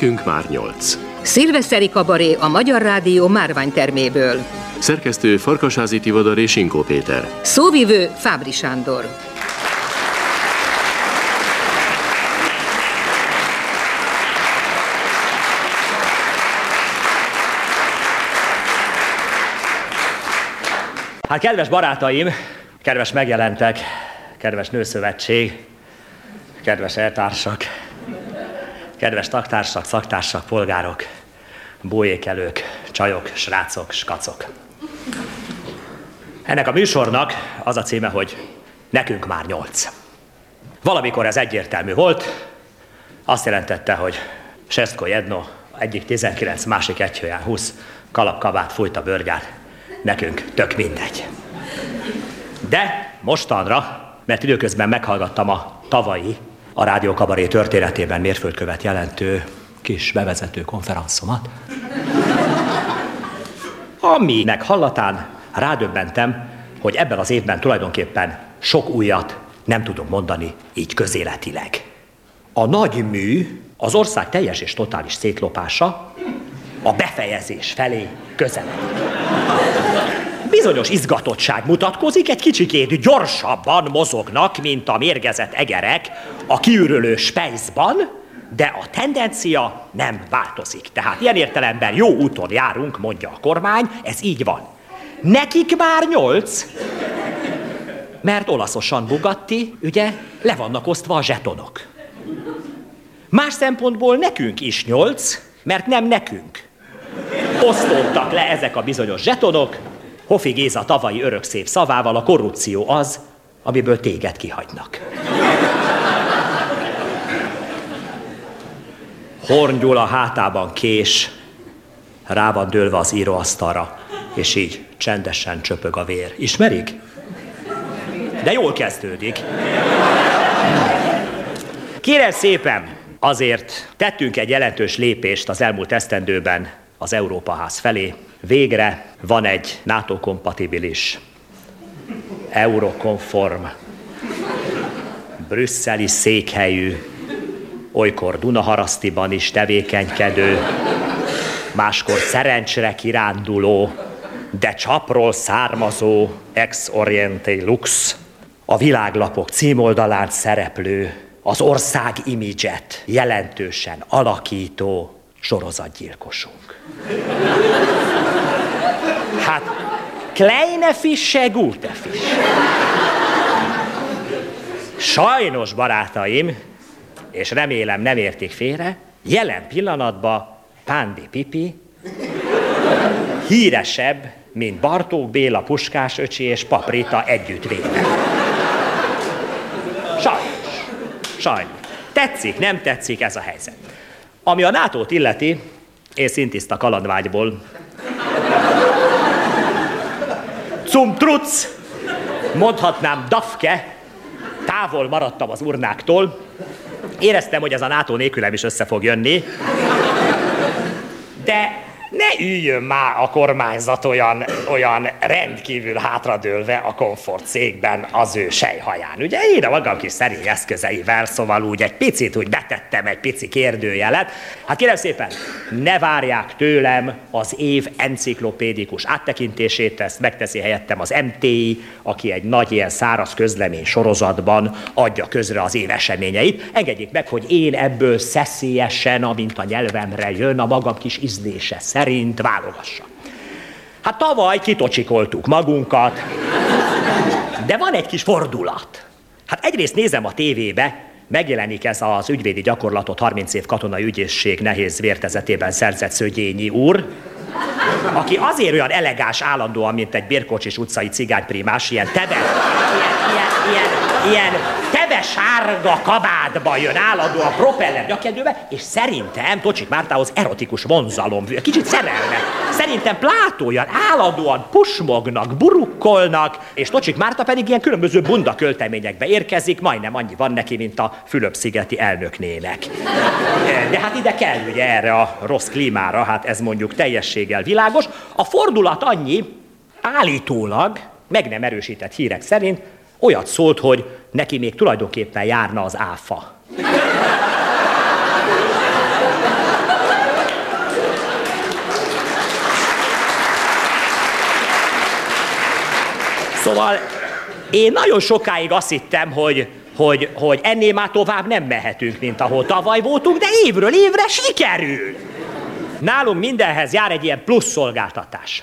Nekünk már nyolc. Szilveszteri kabaré a Magyar Rádió márványterméből. Szerkesztő Farkasázi Tivadar és Inkó Péter. Szóvivő Fábri Sándor. Hát kedves barátaim, kedves megjelentek, kedves nőszövetség, kedves eltársak, kedves taktársak, szaktársak, polgárok, bójékelők, csajok, srácok, skacok. Ennek a műsornak az a címe, hogy Nekünk már nyolc. Valamikor ez egyértelmű volt, azt jelentette, hogy Sestko Jedno, egyik 19, másik egyhőján 20, kalapkabát fújt a bőrgát, nekünk tök mindegy. De mostanra, mert időközben meghallgattam a tavalyi, a Rádió Kabaré történetében mérföldkövet jelentő kis bevezető konferenszomat, aminek hallatán rádöbbentem, hogy ebben az évben tulajdonképpen sok újat nem tudunk mondani így közéletileg. A nagy mű, az ország teljes és totális szétlopása a befejezés felé közeledik. Bizonyos izgatottság mutatkozik, egy kicsikét gyorsabban mozognak, mint a mérgezett egerek a kiürülő spejzban, de a tendencia nem változik. Tehát ilyen értelemben jó úton járunk, mondja a kormány, ez így van. Nekik már nyolc, mert olaszosan Bugatti, ugye, le vannak osztva a zsetonok. Más szempontból nekünk is nyolc, mert nem nekünk. Osztottak le ezek a bizonyos zsetonok, Hofi Géza tavalyi örökszép szavával a korrupció az, amiből téged kihagynak. Horn Gyula hátában kés, rá van dőlve az íróasztalra, és így csendesen csöpög a vér. Ismerik? De jól kezdődik. Kérem szépen, azért tettünk egy jelentős lépést az elmúlt esztendőben az Európa ház felé. Végre van egy NATO-kompatibilis, eurokonform, brüsszeli székhelyű, olykor Dunaharasztiban is tevékenykedő, máskor szerencsre kiránduló, de csapról származó ex oriente lux, a világlapok címoldalán szereplő, az ország imidzset jelentősen alakító sorozatgyilkosunk. Hát, kleine Fische, gute Fische. Sajnos, barátaim, és remélem nem értik félre, jelen pillanatban Pándi Pipi híresebb, mint Bartók Béla, Puskás öcsi és Paprita együttvéve. Sajnos. Sajnos. Tetszik, nem tetszik ez a helyzet. Ami a nato illeti, én szintiszta kalandvágyból. Cumtruc, mondhatnám Dafke, távol maradtam az urnáktól. Éreztem, hogy ez a NATO nélkülem is össze fog jönni. De ne üljön már a kormányzat olyan, olyan rendkívül hátradőlve a komfort székben az ő sejhaján. Ugye én a magam kis szerény eszközeivel, szóval úgy egy picit úgy betettem egy pici kérdőjelet. Hát kérem szépen, ne várják tőlem az év enciklopédikus áttekintését, ezt megteszi helyettem az MTI, aki egy nagy ilyen száraz közlemény sorozatban adja közre az év eseményeit. Engedjék meg, hogy én ebből szeszélyesen, amint a nyelvemre jön, a magam kis ízlése szerint válogassa. Hát tavaly kitocsikoltuk magunkat, de van egy kis fordulat. Hát egyrészt nézem a tévébe, megjelenik ez az ügyvédi gyakorlatot 30 év katonai ügyészség nehéz vértezetében szerzett Szögyényi úr, aki azért olyan elegáns állandóan, mint egy Bérkocsis utcai cigányprimás, ilyen tebe, ilyen, ilyen, ilyen, ilyen teve-sárga kabátba jön állandóan propeller nyakedőbe, és szerintem Tocsik Mártához erotikus vonzalom, kicsit szerelme. Szerintem plátójan állandóan pusmognak, burukkolnak, és Tocsik Márta pedig ilyen különböző bunda költeményekbe érkezik, majdnem annyi van neki, mint a Fülöp-szigeti elnöknének. De hát ide kell ugye erre a rossz klímára, hát ez mondjuk teljességgel világos. A fordulat annyi, állítólag, meg nem erősített hírek szerint, Olyat szólt, hogy neki még tulajdonképpen járna az áfa. Szóval én nagyon sokáig azt hittem, hogy, hogy, hogy ennél már tovább nem mehetünk, mint ahol tavaly voltunk, de évről évre sikerül. Nálunk mindenhez jár egy ilyen plusz szolgáltatás.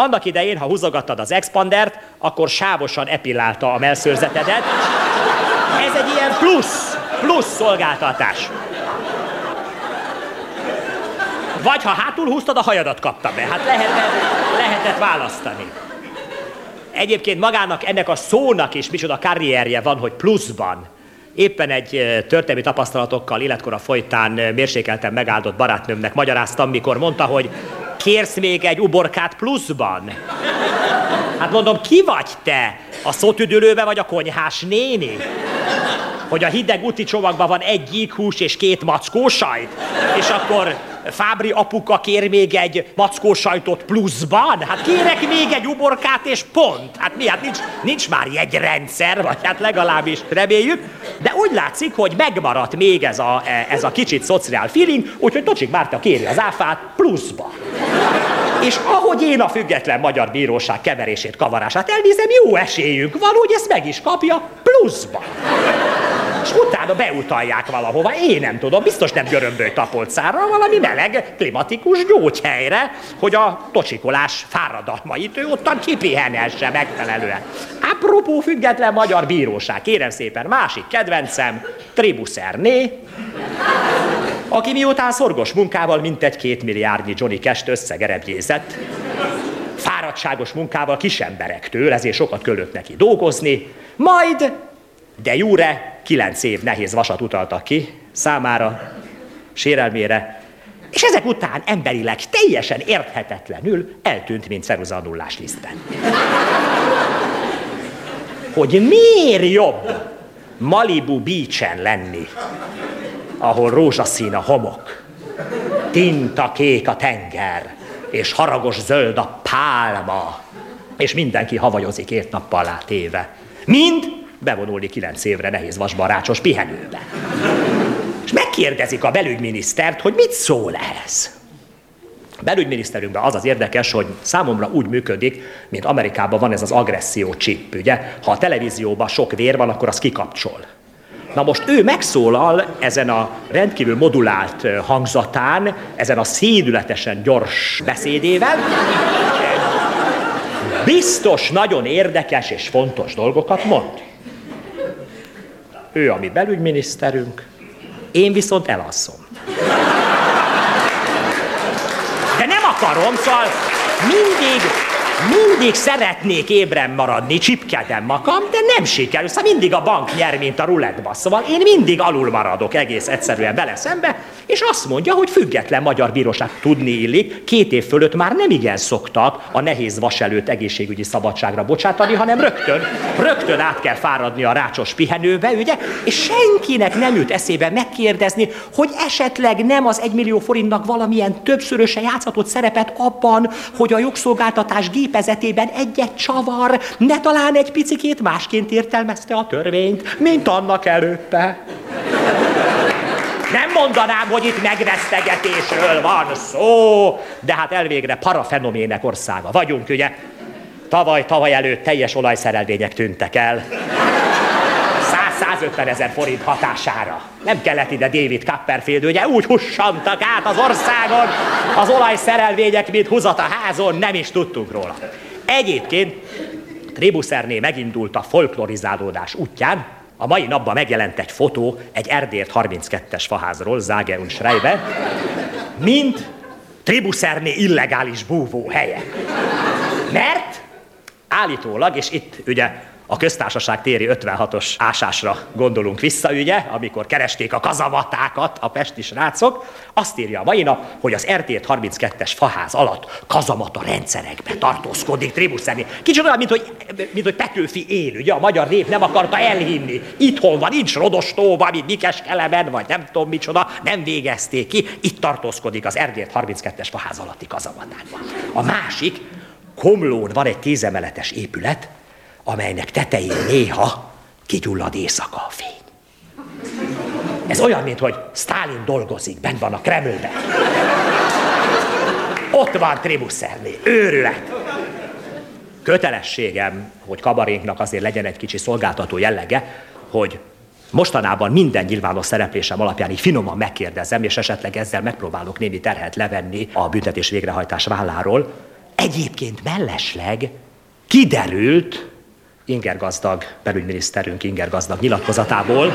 Annak idején, ha húzogattad az expandert, akkor sávosan epillálta a melszőrzetedet. Ez egy ilyen plusz, plusz szolgáltatás. Vagy ha hátul húztad, a hajadat kapta be. Hát lehetett, lehetett választani. Egyébként magának ennek a szónak is micsoda karrierje van, hogy pluszban. Éppen egy történelmi tapasztalatokkal életkora folytán mérsékelten megáldott barátnőmnek magyaráztam, mikor mondta, hogy kérsz még egy uborkát pluszban? Hát mondom, ki vagy te? A szótüdülőbe vagy a konyhás néni? Hogy a hideg úti csomagban van egy gyíkhús és két mackó sajt? És akkor Fábri apuka kér még egy mackó sajtot pluszban? Hát kérek még egy uborkát és pont. Hát mi, hát nincs, nincs már jegyrendszer, vagy hát legalábbis reméljük. De úgy látszik, hogy megmaradt még ez a, ez a kicsit szociál feeling, úgyhogy Tocsik Márta kéri az áfát pluszba. És ahogy én a független magyar bíróság keverését, kavarását elnézem, jó esélyünk van, hogy ezt meg is kapja pluszba és utána beutalják valahova, én nem tudom, biztos nem görömböly tapolcára, valami meleg, klimatikus gyógyhelyre, hogy a tocsikolás fáradalmait ő ottan kipihenesse megfelelően. Apropó független magyar bíróság, kérem szépen, másik kedvencem, Tribuszerné, aki miután szorgos munkával mintegy két milliárdnyi Johnny Cash-t összegerebjézett, fáradtságos munkával kisemberektől, ezért sokat kellett neki dolgozni, majd de Júre kilenc év nehéz vasat utaltak ki számára, sérelmére, és ezek után emberileg teljesen érthetetlenül eltűnt, mint ceruza a. Hogy miért jobb Malibu Beach-en lenni, ahol rózsaszín a homok, tinta kék a tenger, és haragos zöld a pálma, és mindenki havajozik két nappal téve. Mind bevonulni kilenc évre nehéz vasbarácsos pihenőbe. És megkérdezik a belügyminisztert, hogy mit szól ehhez. A belügyminiszterünkben az az érdekes, hogy számomra úgy működik, mint Amerikában van ez az agresszió chip, ugye? Ha a televízióban sok vér van, akkor az kikapcsol. Na most ő megszólal ezen a rendkívül modulált hangzatán, ezen a szédületesen gyors beszédével, biztos nagyon érdekes és fontos dolgokat mond ő a mi belügyminiszterünk, én viszont elasszom. De nem akarom, szóval mindig mindig szeretnék ébren maradni, csipkedem magam, de nem sikerül. Szóval mindig a bank nyer, mint a rulettba. Szóval én mindig alul maradok egész egyszerűen vele szembe, és azt mondja, hogy független magyar bíróság tudni illik, két év fölött már nem igen szoktak a nehéz vas előtt egészségügyi szabadságra bocsátani, hanem rögtön, rögtön át kell fáradni a rácsos pihenőbe, ugye? És senkinek nem jut eszébe megkérdezni, hogy esetleg nem az egymillió forintnak valamilyen többszöröse játszhatott szerepet abban, hogy a jogszolgáltatás gép gépezetében egy-egy csavar, ne talán egy picikét másként értelmezte a törvényt, mint annak előtte. Nem mondanám, hogy itt megvesztegetésről van szó, de hát elvégre parafenomének országa vagyunk, ugye? Tavaly, tavaly előtt teljes olajszerelvények tűntek el. 150 ezer forint hatására. Nem kellett ide David Copperfield, ugye úgy hussantak át az országon az olajszerelvények, mint húzat a házon, nem is tudtunk róla. Egyébként Tribuszerné megindult a folklorizálódás útján, a mai napban megjelent egy fotó egy Erdért 32-es faházról, Zage und Schreiber, mint Tribuszerné illegális búvó helye. Mert állítólag, és itt ugye a köztársaság téri 56-os ásásra gondolunk vissza, ugye, amikor keresték a kazamatákat a pesti srácok, azt írja a mai nap, hogy az RT 32-es faház alatt kazamata rendszerekbe tartózkodik Tribuszeni. Kicsit olyan, mint hogy, mint hogy Petőfi él, ugye, a magyar nép nem akarta elhinni. Itthon van, nincs Rodostóban, mint Mikes Kelemen, vagy nem tudom micsoda, nem végezték ki. Itt tartózkodik az Erdélyt 32-es faház alatti kazamatában. A másik, Komlón van egy tízemeletes épület, amelynek tetején néha kigyullad éjszaka a fény. Ez olyan, mint hogy Stalin dolgozik, bent van a Kremlben. Ott van Tribuszelné, őrület. kötelességem, hogy kabarénknak azért legyen egy kicsi szolgáltató jellege, hogy mostanában minden nyilvános szereplésem alapján így finoman megkérdezem, és esetleg ezzel megpróbálok némi terhet levenni a büntetés végrehajtás válláról. Egyébként mellesleg kiderült, Inger Gazdag, belügyminiszterünk Inger Gazdag nyilatkozatából,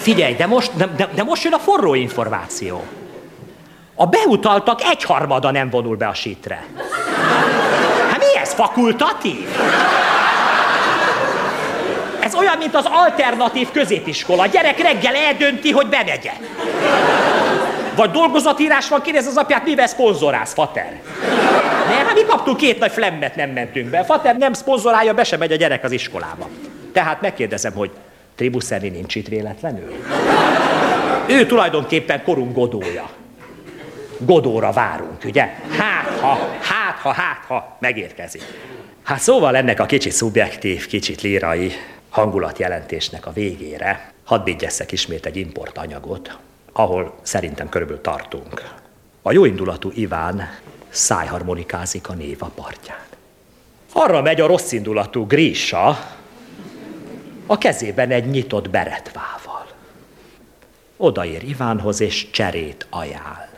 figyelj, de most, de, de, most jön a forró információ. A beutaltak egyharmada nem vonul be a sítre. Hát mi ez, fakultatív? Ez olyan, mint az alternatív középiskola. A gyerek reggel eldönti, hogy bemegye. Vagy dolgozatírás van, kérdez az apját, mivel szponzorász, fater? Mi kaptunk két nagy flemmet, nem mentünk be. Fater nem szponzorálja, be sem megy a gyerek az iskolába. Tehát megkérdezem, hogy Tribuszeni nincs itt véletlenül? Ő tulajdonképpen korunk godója. Godóra várunk, ugye? Hát ha, hát ha, hát ha megérkezik. Hát szóval ennek a kicsit szubjektív, kicsit lírai hangulatjelentésnek a végére hadd vigyesszek ismét egy importanyagot, ahol szerintem körülbelül tartunk. A jóindulatú Iván szájharmonikázik a Néva partján. Arra megy a rosszindulatú Grisha, a kezében egy nyitott beretvával. Odaér Ivánhoz és cserét ajánl.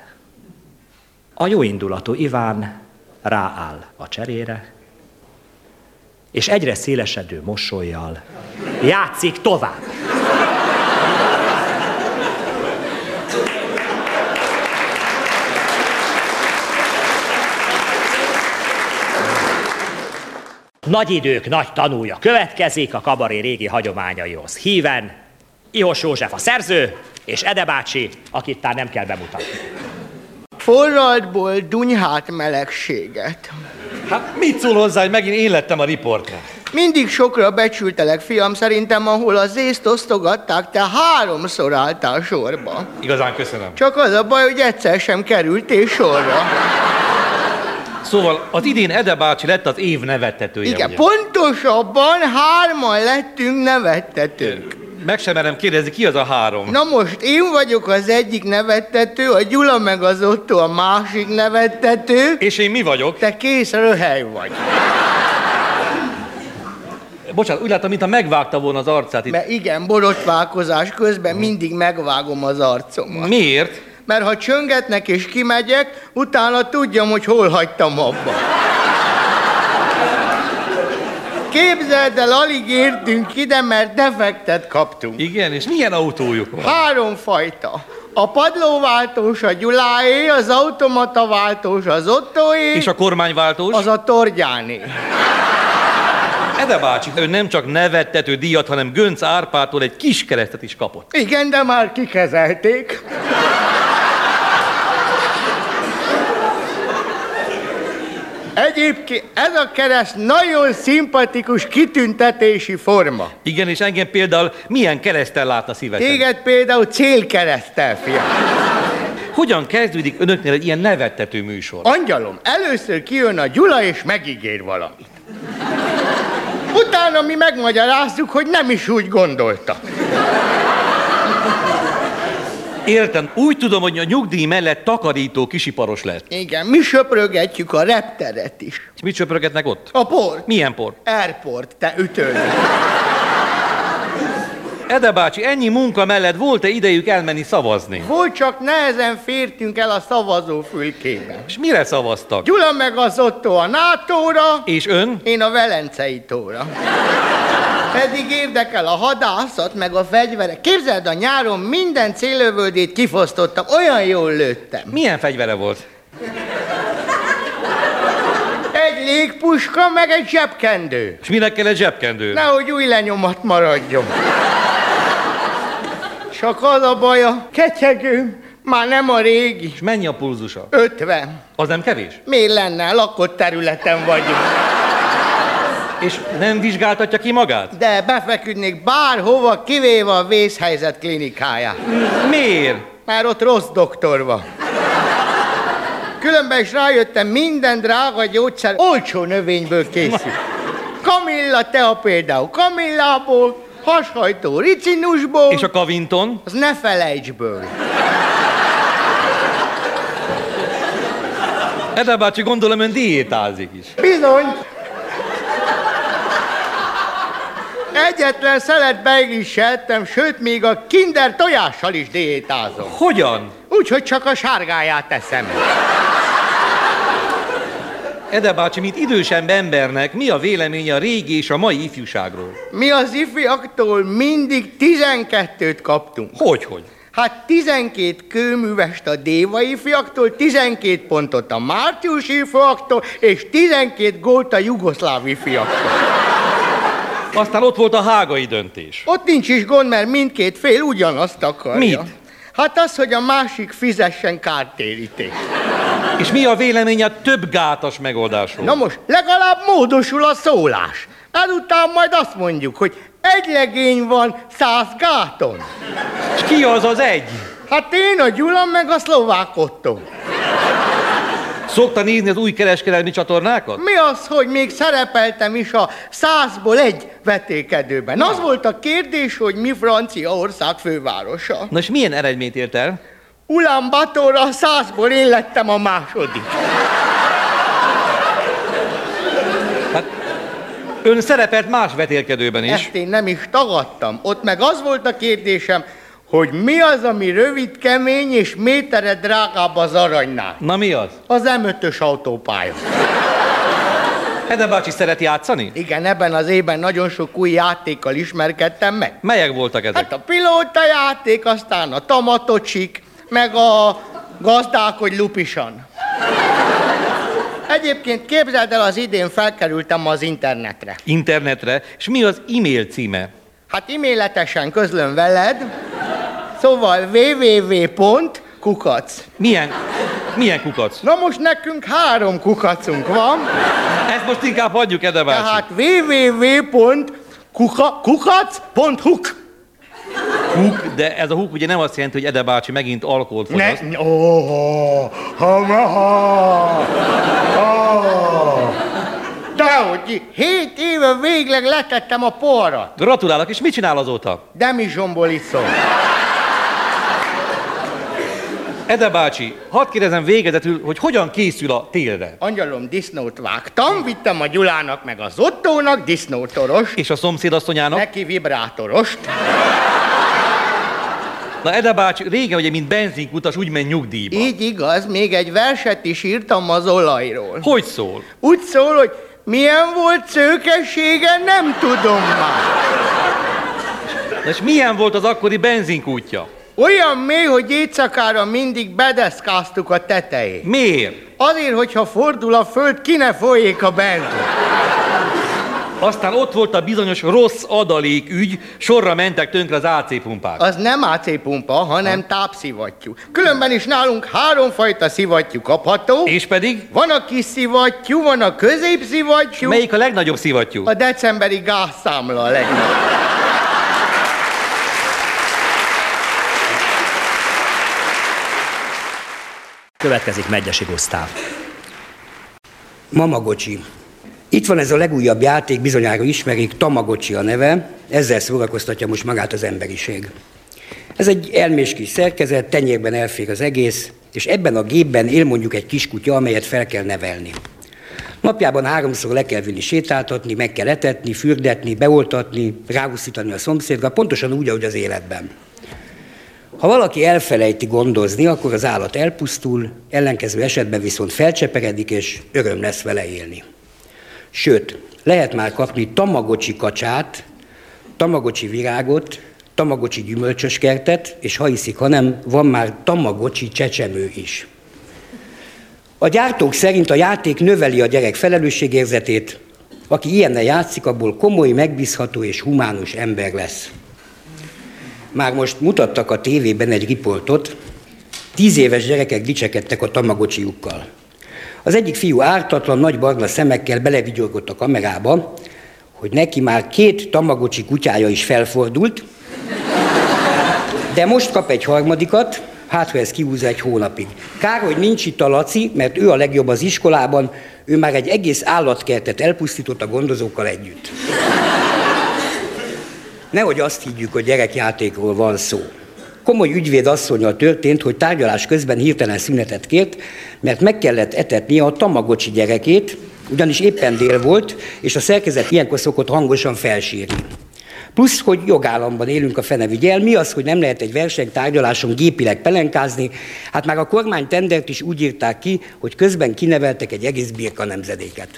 A jóindulatú Iván rááll a cserére, és egyre szélesedő mosolyjal játszik tovább. Nagy idők nagy tanúja következik a kabaré régi hagyományaihoz híven. Ihos József a szerző, és Ede bácsi, akit már nem kell bemutatni. Forradból dunyhát melegséget. Hát mit szól hozzá, hogy megint én lettem a riporter? Mindig sokra becsültelek, fiam, szerintem, ahol az észt osztogatták, te háromszor álltál sorba. Igazán köszönöm. Csak az a baj, hogy egyszer sem kerültél sorra. Szóval az idén Ede bácsi lett az év nevettetője, Igen, ugye? pontosabban hárman lettünk nevettetők. Meg sem merem kérdezni, ki az a három? Na most én vagyok az egyik nevettető, a Gyula meg az Otto a másik nevettető, És én mi vagyok? te kész röhely vagy. Bocsánat, úgy látom, mintha megvágta volna az arcát itt. Mert igen, borotválkozás közben mindig megvágom az arcomat. Miért? Mert ha csöngetnek és kimegyek, utána tudjam, hogy hol hagytam abba. Képzeld el, alig értünk ide, mert defektet kaptunk. Igen, és milyen autójuk van? Három fajta. A padlóváltós a Gyuláé, az automata váltós az Ottoé, És a kormányváltós? az a Torgyáné. Ede bácsi, ő nem csak nevettető díjat, hanem Gönc Árpától egy kis keresztet is kapott. Igen, de már kikezelték. Egyébként ez a kereszt nagyon szimpatikus kitüntetési forma. Igen, és engem például milyen keresztel látna szívesen? Téged például célkeresztel, fiam. Hogyan kezdődik önöknél egy ilyen nevettető műsor? Angyalom, először kijön a Gyula és megígér valamit. Utána mi megmagyarázzuk, hogy nem is úgy gondolta. Értem, úgy tudom, hogy a nyugdíj mellett takarító kisiparos lett. Igen, mi söprögetjük a repteret is. És mit söprögetnek ott? A port. Milyen por? Airport, te ütőd. Ede bácsi, ennyi munka mellett volt-e idejük elmenni szavazni? Volt csak nehezen fértünk el a szavazófülkébe. És mire szavaztak? Gyula meg az Otto a NATO-ra, És ön? én a Velencei tóra. Pedig érdekel a hadászat, meg a fegyverek. Képzeld, a nyáron minden célövődét kifosztottam, olyan jól lőttem. Milyen fegyvere volt? Egy légpuska, meg egy zsebkendő. És minek kell egy zsebkendő? Nehogy új lenyomat maradjon. Csak az a baja, ketyegő, már nem a régi. És mennyi a pulzusa? 50. Az nem kevés? Miért lenne? Lakott területen vagyunk. És nem vizsgáltatja ki magát? De befeküdnék bárhova, kivéve a vészhelyzet klinikáját. Miért? Már ott rossz doktor van. Különben is rájöttem, minden drága gyógyszer olcsó növényből készül. Kamilla tea például kamillából, hashajtó ricinusból. És a kavinton? Az ne felejtsből. Ede bácsi, gondolom ön diétázik is. Bizony. Egyetlen szelet beiglit se ettem, sőt, még a kinder tojással is diétázom. Hogyan? Úgy, hogy csak a sárgáját teszem. Ede bácsi, mint idősebb embernek, mi a véleménye a régi és a mai ifjúságról? Mi az ifjaktól mindig 12-t kaptunk. Hogy, hogy? Hát 12 kőművest a dévai fiaktól, 12 pontot a márciusi fiaktól, és 12 gólt a jugoszlávi fiaktól. Aztán ott volt a hágai döntés. Ott nincs is gond, mert mindkét fél ugyanazt akarja. Mit? Hát az, hogy a másik fizessen kártérítést. És mi a véleménye a több gátas megoldásról? Na most legalább módosul a szólás. Ezután majd azt mondjuk, hogy egy legény van száz gáton. És ki az az egy? Hát én a Gyula meg a szlovák Otto. Szokta nézni az új kereskedelmi csatornákat? Mi az, hogy még szerepeltem is a százból egy vetékedőben? Az volt a kérdés, hogy mi Franciaország fővárosa. Na és milyen eredményt ért el? Ulan Batorra a százból én lettem a második. Ön szerepelt más vetélkedőben is. Ezt én nem is tagadtam. Ott meg az volt a kérdésem, hogy mi az, ami rövid, kemény és métere drágább az aranynál. Na mi az? Az M5-ös autópálya. Ede bácsi szeret játszani? Igen, ebben az évben nagyon sok új játékkal ismerkedtem meg. Melyek voltak ezek? Hát a pilóta játék, aztán a tamatocsik, meg a gazdálkodj lupisan. Egyébként képzeld el, az idén felkerültem az internetre. Internetre. És mi az e-mail címe? Hát e-mailetesen közlöm veled, szóval www.kukac. Milyen, milyen kukac? Na most nekünk három kukacunk van, Ezt most inkább hagyjuk, Ede bácsi. tehát www.kukac.huk. Huk, de ez a huk ugye nem azt jelenti, hogy Ede bácsi megint alkoholt Ne, fogyaszt. oh, ha, ha, ha. Dehogy, hét éve végleg letettem a porrat. Gratulálok, és mit csinál azóta? Demizsomból iszom. Ede bácsi, hadd kérdezem végezetül, hogy hogyan készül a télre? Angyalom disznót vágtam, vittem a Gyulának meg az Ottónak disznótoros, És a szomszédasszonyának? neki vibrátorost. Na Ede bácsi, régen ugye, mint benzinkutas, úgy ment nyugdíjba. Így igaz, még egy verset is írtam az olajról. Hogy szól? Úgy szól, hogy milyen volt szőkessége, nem tudom már. Na és milyen volt az akkori benzinkútja? Olyan mély, hogy éjszakára mindig bedeszkáztuk a tetejét. Miért? Azért, hogyha fordul a föld, ki ne folyék a benzin. Aztán ott volt a bizonyos rossz adalék ügy, sorra mentek tönkre az AC pumpák. Az nem AC pumpa, hanem tápszivattyú. Különben is nálunk háromfajta szivattyú kapható. És pedig? Van a kis szivattyú, van a középszivattyú, Melyik a legnagyobb szivattyú? a decemberi gázszámla a legnagyobb. Következik Megyesi Gusztáv. Mamagocsi. Itt van ez a legújabb játék, bizonyára ismerik, Tamagocsi a neve, ezzel szórakoztatja most magát az emberiség. Ez egy elmés kis szerkezet, tenyérben elfér az egész, és ebben a gépben él mondjuk egy kiskutya, amelyet fel kell nevelni. Napjában háromszor le kell vinni sétáltatni, meg kell etetni, fürdetni, beoltatni, ráúszítani a szomszédra, pontosan úgy, ahogy az életben. Ha valaki elfelejti gondozni, akkor az állat elpusztul, ellenkező esetben viszont felcseperedik, és öröm lesz vele élni. Sőt, lehet már kapni tamagocsi kacsát, tamagocsi virágot, tamagocsi gyümölcsös kertet, és ha hiszik, hanem van már tamagocsi csecsemő is. A gyártók szerint a játék növeli a gyerek felelősségérzetét, aki ilyennel játszik, abból komoly, megbízható és humánus ember lesz. Már most mutattak a tévében egy riportot, tíz éves gyerekek dicsekedtek a tamagocsiukkal. Az egyik fiú ártatlan, nagy barna szemekkel belevigyorgott a kamerába, hogy neki már két tamagocsi kutyája is felfordult, de most kap egy harmadikat, hát ha ez kihúzza egy hónapig. Kár, hogy nincs itt a Laci, mert ő a legjobb az iskolában, ő már egy egész állatkertet elpusztított a gondozókkal együtt. Nehogy azt higgyük, hogy gyerekjátékról van szó. Komoly ügyvéd asszonyal történt, hogy tárgyalás közben hirtelen szünetet kért, mert meg kellett etetnie a tamagocsi gyerekét, ugyanis éppen dél volt, és a szerkezet ilyenkor szokott hangosan felsírni. Plusz, hogy jogállamban élünk a fene. Mi az, hogy nem lehet egy versenytárgyaláson gépileg pelenkázni? Hát már a kormány tendert is úgy írták ki, hogy közben kineveltek egy egész birka nemzedéket.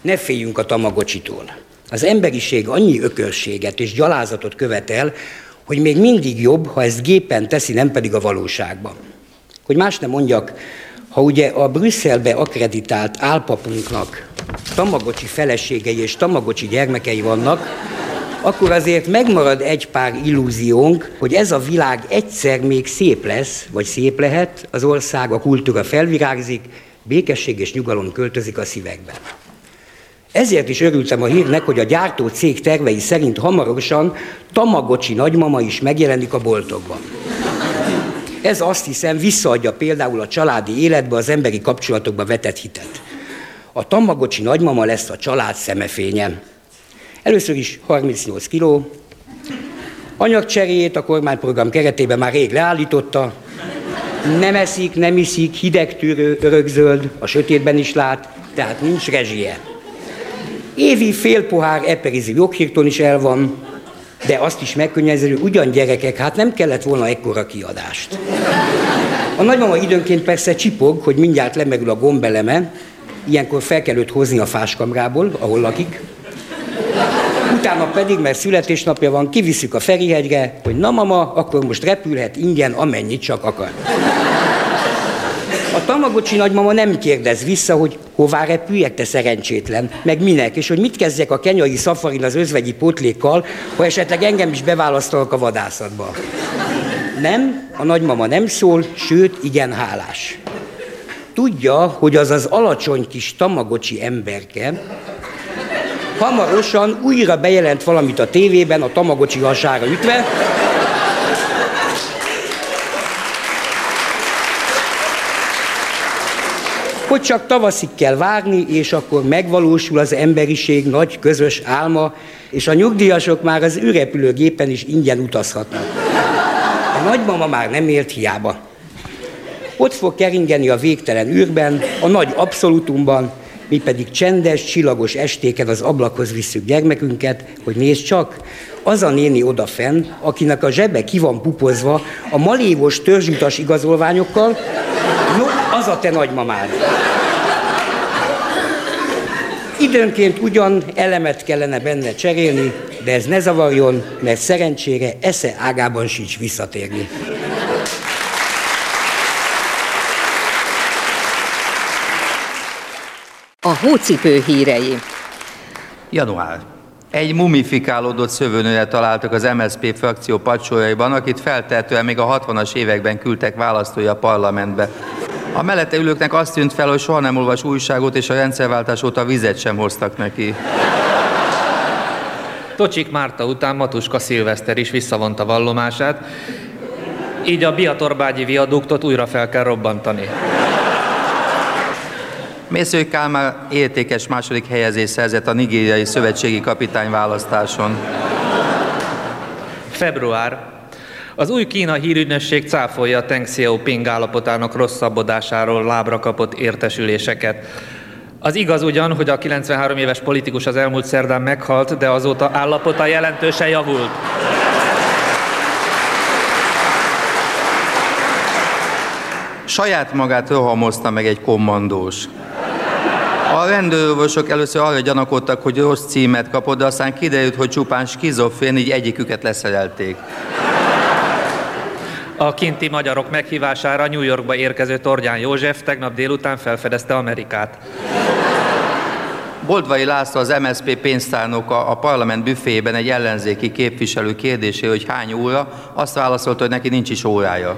Ne féljünk a tamagocsitól. Az emberiség annyi ökörséget és gyalázatot követel, hogy még mindig jobb, ha ezt gépen teszi, nem pedig a valóságban. Hogy más nem mondjak, ha ugye a Brüsszelbe akreditált álpapunknak tamagocsi feleségei és tamagocsi gyermekei vannak, akkor azért megmarad egy pár illúziónk, hogy ez a világ egyszer még szép lesz, vagy szép lehet, az ország, a kultúra felvirágzik, békesség és nyugalom költözik a szívekbe. Ezért is örültem a hírnek, hogy a gyártó cég tervei szerint hamarosan Tamagocsi nagymama is megjelenik a boltokban. Ez azt hiszem visszaadja például a családi életbe, az emberi kapcsolatokba vetett hitet. A Tamagocsi nagymama lesz a család szemefénye. Először is 38 kiló, anyagcseréjét a kormányprogram keretében már rég leállította, nem eszik, nem iszik, hidegtűrő, örökzöld, a sötétben is lát, tehát nincs rezsie. Évi fél pohár eperizi joghirton is el van, de azt is megkönnyező, hogy ugyan gyerekek, hát nem kellett volna ekkora kiadást. A nagymama időnként persze csipog, hogy mindjárt lemegül a gombeleme, ilyenkor fel kell őt hozni a fáskamrából, ahol lakik. Utána pedig, mert születésnapja van, kiviszük a Ferihegyre, hogy na mama, akkor most repülhet ingyen, amennyit csak akar. A Tamagocsi nagymama nem kérdez vissza, hogy hová repüljek, te szerencsétlen, meg minek, és hogy mit kezdjek a kenyai szafarin az özvegyi potlékkal, ha esetleg engem is beválasztanak a vadászatba. Nem, a nagymama nem szól, sőt, igen hálás. Tudja, hogy az az alacsony kis tamagocsi emberke hamarosan újra bejelent valamit a tévében a tamagocsi hasára ütve, hogy csak tavaszig kell várni, és akkor megvalósul az emberiség nagy közös álma, és a nyugdíjasok már az űrrepülőgépen is ingyen utazhatnak. A nagymama már nem élt hiába. Ott fog keringeni a végtelen űrben, a nagy abszolutumban, mi pedig csendes, csillagos estéken az ablakhoz visszük gyermekünket, hogy nézd csak, az a néni odafenn, akinek a zsebe ki van pupozva a malévos törzsutas igazolványokkal, no, az a te nagymamád. Időnként ugyan elemet kellene benne cserélni, de ez ne zavarjon, mert szerencsére esze ágában sincs visszatérni. A hócipő hírei. Január. Egy mumifikálódott szövőnőre találtak az MSZP frakció pacsójaiban, akit feltehetően még a 60-as években küldtek választói a parlamentbe. A mellette ülőknek azt tűnt fel, hogy soha nem olvas újságot, és a rendszerváltás óta vizet sem hoztak neki. Tocsik Márta után Matuska Szilveszter is visszavonta vallomását, így a Biatorbágyi viaduktot újra fel kell robbantani. Mészői Kálmár értékes második helyezés szerzett a nigériai szövetségi kapitány választáson. Február. Az új Kína hírügynösség cáfolja Teng Xiaoping állapotának rosszabbodásáról lábra kapott értesüléseket. Az igaz ugyan, hogy a 93 éves politikus az elmúlt szerdán meghalt, de azóta állapota jelentősen javult. Saját magát rohamozta meg egy kommandós. A rendőrorvosok először arra gyanakodtak, hogy rossz címet kapott, de aztán kiderült, hogy csupán skizofrén, így egyiküket leszerelték. A kinti magyarok meghívására New Yorkba érkező Tordján József tegnap délután felfedezte Amerikát. Boldvai László, az MSZP pénztárnoka a parlament büféjében egy ellenzéki képviselő kérdésére, hogy hány óra, azt válaszolta, hogy neki nincs is órája.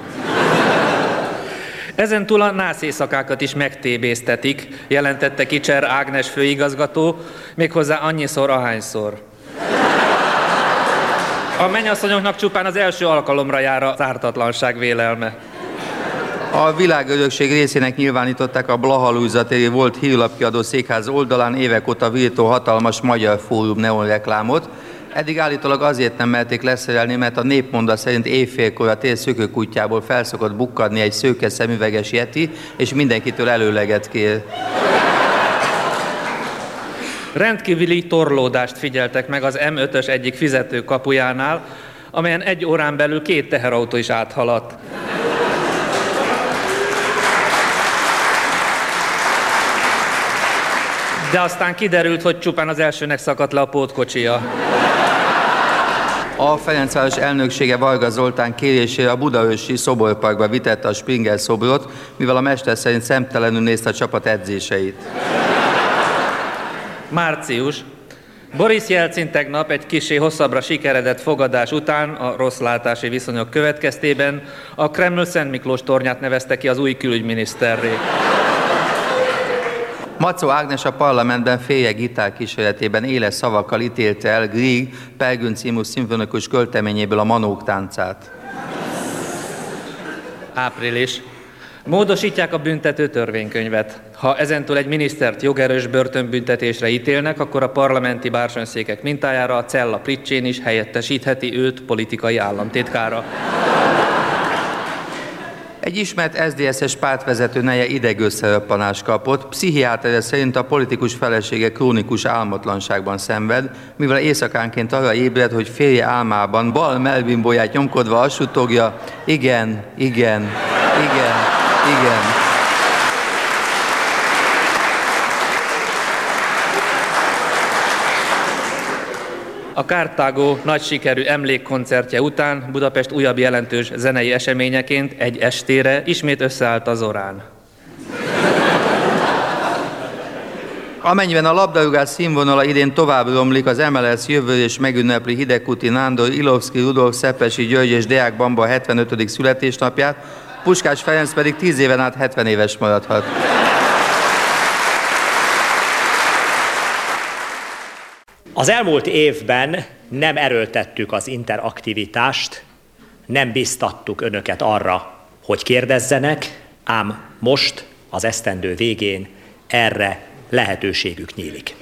Ezen túl a nász éjszakákat is megtébéztetik, jelentette Kicser Ágnes főigazgató, méghozzá annyiszor, ahányszor. A mennyasszonyoknak csupán az első alkalomra jár a ártatlanság vélelme. A világörökség részének nyilvánították a Blaha téri volt hírlapkiadó székház oldalán évek óta virtó hatalmas magyar fórum neonreklámot, Eddig állítólag azért nem merték leszerelni, mert a népmonda szerint éjfélkor a tér szökőkutyából felszokott bukkadni egy szőke szemüveges yeti, és mindenkitől előleget kér. Rendkívüli torlódást figyeltek meg az M5-ös egyik fizető kapujánál, amelyen egy órán belül két teherautó is áthaladt. De aztán kiderült, hogy csupán az elsőnek szakadt le a pótkocsia. A Ferencváros elnöksége Varga Zoltán kérésére a Budaörsi szoborparkba vitette a Springer szobrot, mivel a mester szerint szemtelenül nézte a csapat edzéseit. Március. Boris Jelcin tegnap egy kisé hosszabbra sikeredett fogadás után a rossz látási viszonyok következtében a Kreml Szent Miklós tornyát nevezte ki az új külügyminiszterré. Macó Ágnes a parlamentben félje gitár kísérletében éles szavakkal ítélte el Grieg Pergün című szimfonikus költeményéből a manók táncát. Április. Módosítják a büntető törvénykönyvet. Ha ezentúl egy minisztert jogerős börtönbüntetésre ítélnek, akkor a parlamenti bársonyszékek mintájára a Cella Pricsén is helyettesítheti őt politikai államtitkára. Egy ismert SZDSZ-es pártvezető neje idegösszeröppanást kapott. Pszichiátere szerint a politikus felesége krónikus álmatlanságban szenved, mivel éjszakánként arra ébred, hogy férje álmában bal melbimbóját nyomkodva azt igen, igen, igen, igen. A Kártágó nagy sikerű emlékkoncertje után Budapest újabb jelentős zenei eseményeként egy estére ismét összeállt az orán. Amennyiben a labdarúgás színvonala idén tovább romlik, az MLS jövő és megünnepli Hidekuti Nándor, Ilovszki, Rudolf, Szepesi, György és Deák Bamba 75. születésnapját, Puskás Ferenc pedig 10 éven át 70 éves maradhat. Az elmúlt évben nem erőltettük az interaktivitást, nem biztattuk önöket arra, hogy kérdezzenek, ám most, az esztendő végén erre lehetőségük nyílik.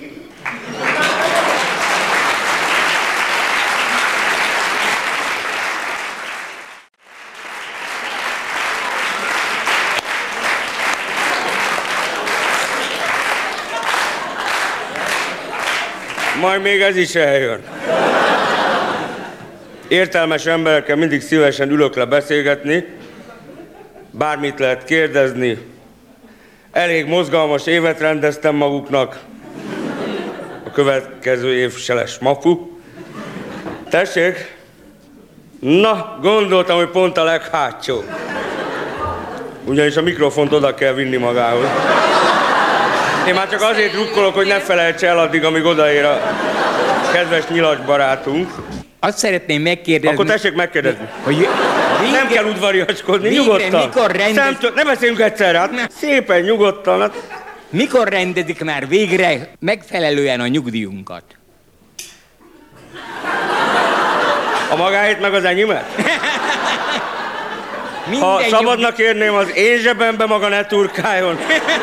Majd még ez is eljön. Értelmes emberekkel mindig szívesen ülök le beszélgetni, bármit lehet kérdezni. Elég mozgalmas évet rendeztem maguknak. A következő év se lesz mafu. Tessék? Na, gondoltam, hogy pont a leghátsó. Ugyanis a mikrofont oda kell vinni magához. Én már csak azért rukkolok, hogy ne felejtse el addig, amíg odaér a kedves nyilas barátunk. Azt szeretném megkérdezni... Akkor tessék megkérdezni. Hogy végre, Nem kell udvariaskodni, végre nyugodtan. mikor rendez- Szemtől, ne beszéljünk egyszerre, hát szépen, nyugodtan. Hát Mikor rendezik már végre megfelelően a nyugdíjunkat? a magáét meg az enyémet? Ha szabadnak kérném, az én zsebembe maga ne turkáljon.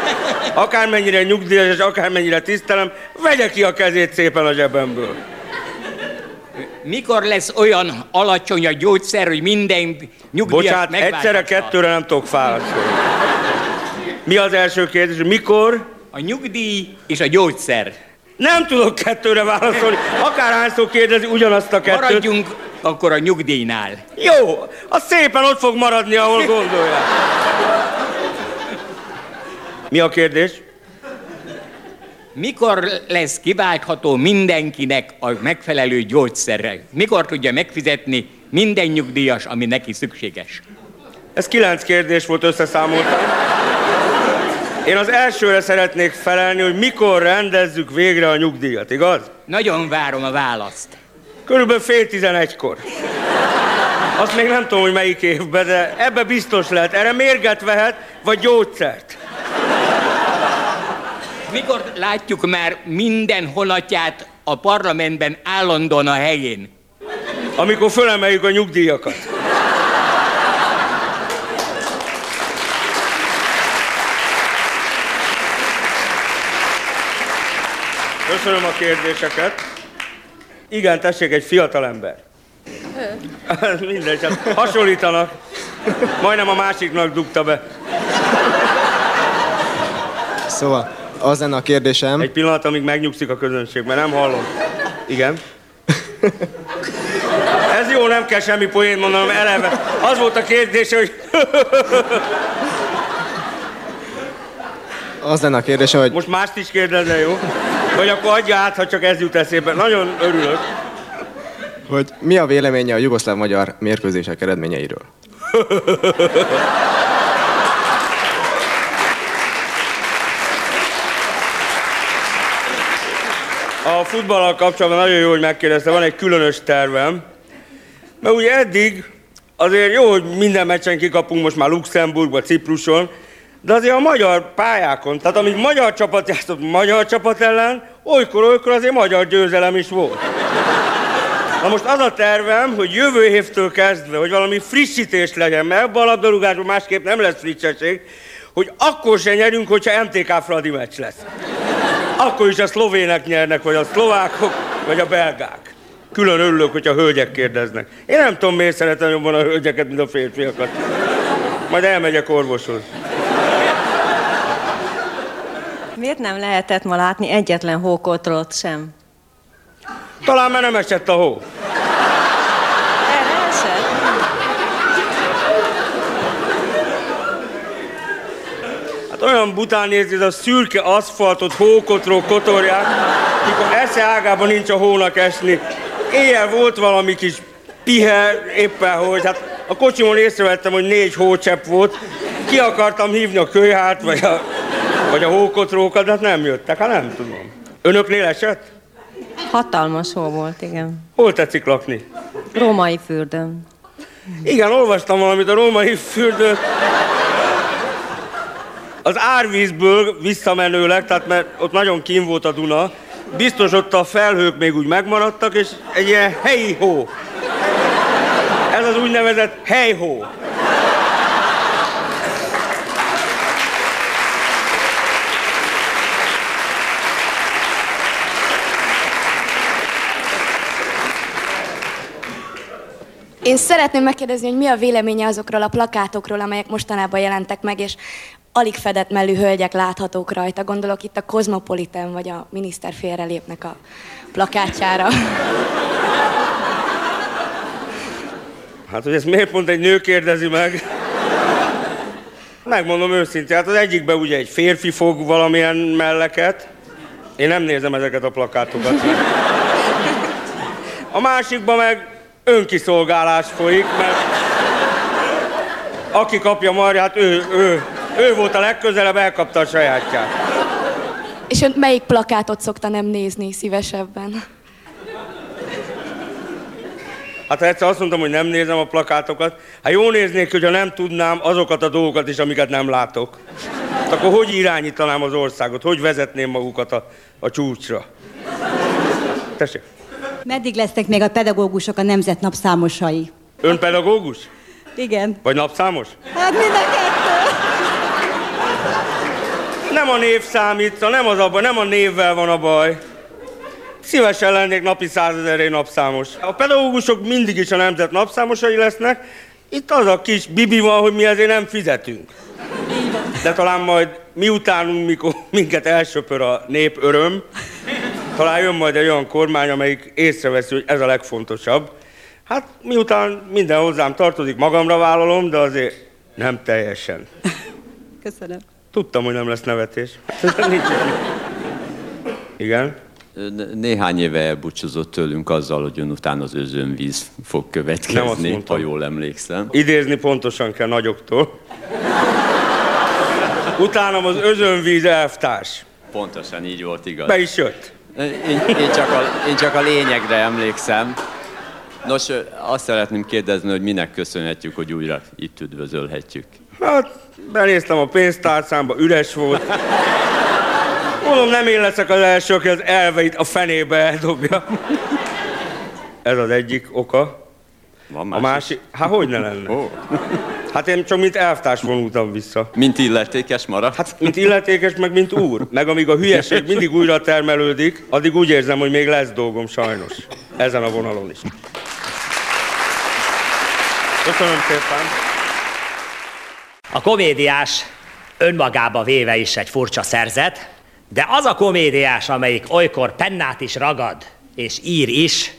Akármennyire nyugdíjas és akármennyire tisztelem, vegye ki a kezét szépen a zsebemből. nyugdíj- Mikor lesz olyan alacsony a gyógyszer, hogy minden nyugdíjat Bocsánat, egyszerre kettőre nem tudok válaszolni. Mi az első kérdés? Mikor? A nyugdíj és a gyógyszer. Nem tudok kettőre válaszolni. Akárhányszor kérdezi ugyanazt a kettőt. Maradjunk akkor a nyugdíjnál. Jó, az szépen ott fog maradni, ahol gondolja. Mi a kérdés? Mikor lesz kiváltható mindenkinek a megfelelő gyógyszerre? Mikor tudja megfizetni minden nyugdíjas, ami neki szükséges? Ez kilenc kérdés volt, összeszámoltam. Én az elsőre szeretnék felelni, hogy mikor rendezzük végre a nyugdíjat, igaz? Nagyon várom a választ. Körülbelül fél tizenegykor. Azt még nem tudom, hogy melyik évben, de ebbe biztos lehet. Erre mérget vehet, vagy gyógyszert. Mikor látjuk már minden honatját a parlamentben állandóan a helyén? Amikor fölemeljük a nyugdíjakat. Köszönöm a kérdéseket. Igen, tessék, egy fiatal ember. Mindegy, hát hasonlítanak. Majdnem a másiknak dugta be. Szóval Az lenne a kérdésem. Egy pillanat, amíg megnyugszik a közönség, mert nem hallom. Igen. Ez jó, nem kell semmi poén mondanom, eleve. Az volt a kérdés, hogy... Az lenne a kérdésem, hogy Most mást is kérdezze, jó? Vagy akkor adja át, ha csak ez jut eszébe. Nagyon örülök. hogy mi a véleménye a jugoszláv-magyar mérkőzések eredményeiről? A futballal kapcsolatban nagyon jó, hogy megkérdezte, van egy különös tervem. Mert ugye eddig azért jó, hogy minden meccsen kikapunk most már Luxemburgba, Cipruson, de azért a magyar pályákon, tehát amíg magyar csapat játszott magyar csapat ellen, olykor-olykor azért magyar győzelem is volt. Na most az a tervem, hogy jövő évtől kezdve, hogy valami frissítés legyen, mert ebben a labdarúgásban másképp nem lesz frissesség, hogy akkor se nyerünk, hogyha MTK Fradi meccs lesz. Akkor is a szlovének nyernek, vagy a szlovákok, vagy a belgák. Külön örülök, hogy a hölgyek kérdeznek. Én nem tudom, miért szeretem jobban a hölgyeket, mint a férfiakat. Majd elmegyek orvoshoz. Miért nem lehetett ma látni egyetlen hókotrot sem? Talán már nem esett a hó. Erre esett? Hát olyan bután nézni, ez a szürke aszfaltot, hókotró kotorják, mikor esze ágában nincs a hónak esni. Éjjel volt valami kis pihe, éppen hogy, hát a kocsimon észrevettem, hogy négy hócsepp volt. Ki akartam hívni a kölyhát, vagy a, vagy a hókotrókat, de hát nem jöttek, hát nem tudom. Önöknél esett? Hatalmas hó volt, igen. Hol tetszik lakni? Római fürdőn. Igen, olvastam valamit a római fürdő. Az árvízből visszamenőleg, tehát mert ott nagyon kín volt a Duna, biztos ott a felhők még úgy megmaradtak, és egy ilyen helyi hó. Ez az úgynevezett helyhó. Én szeretném megkérdezni, hogy mi a véleménye azokról a plakátokról, amelyek mostanában jelentek meg, és alig fedett mellű hölgyek láthatók rajta. Gondolok itt a Cosmopolitan vagy a miniszter félrelépnek a plakátjára. Hát, hogy ezt miért pont egy nő kérdezi meg? Megmondom őszintén, hát az egyikben ugye egy férfi fog valamilyen melleket. Én nem nézem ezeket a plakátokat. A másikban meg önkiszolgálás folyik, mert aki kapja Marját, ő, ő, ő volt a legközelebb, elkapta a sajátját. És ön melyik plakátot szokta nem nézni szívesebben? Hát ha egyszer azt mondtam, hogy nem nézem a plakátokat, hát jó néznék, hogyha nem tudnám azokat a dolgokat is, amiket nem látok. Hát akkor hogy irányítanám az országot? Hogy vezetném magukat a, a csúcsra? Tessék. Meddig lesznek még a pedagógusok a nemzetnapszámosai? Ön pedagógus? Igen. Vagy napszámos? Hát mind a kettő. Nem a név számít, nem az a baj, nem a névvel van a baj. Szívesen lennék napi százezeré napszámos. A pedagógusok mindig is a nemzet napszámosai lesznek. Itt az a kis bibi van, hogy mi ezért nem fizetünk. De talán majd miutánunk, mikor minket elsöpör a nép öröm, talán jön majd egy olyan kormány, amelyik észreveszi, hogy ez a legfontosabb. Hát miután minden hozzám tartozik, magamra vállalom, de azért nem teljesen. Köszönöm. Tudtam, hogy nem lesz nevetés. Igen? Néhány éve elbúcsúzott tőlünk azzal, hogy ön után az özönvíz fog Nem következni, mondtam. ha jól emlékszem. Idézni pontosan kell nagyoktól. Utánam az özönvíz elvtárs. Pontosan így volt igaz. Be is jött. Én, én, csak a, én csak a lényegre emlékszem. Nos, azt szeretném kérdezni, hogy minek köszönhetjük, hogy újra itt üdvözölhetjük. Hát, benéztem a pénztárcámba, üres volt. Mondom, nem én leszek az első, aki az elveit a fenébe eldobja. Ez az egyik oka. Van A másik, hát hogy ne lenne? Hát én csak mint elvtárs vonultam vissza. Mint illetékes maradt? Hát, mint illetékes, meg mint úr. Meg amíg a hülyeség mindig újra termelődik, addig úgy érzem, hogy még lesz dolgom sajnos. Ezen a vonalon is. Köszönöm szépen. A komédiás önmagába véve is egy furcsa szerzet, De az a komédiás, amelyik olykor pennát is ragad, és ír is,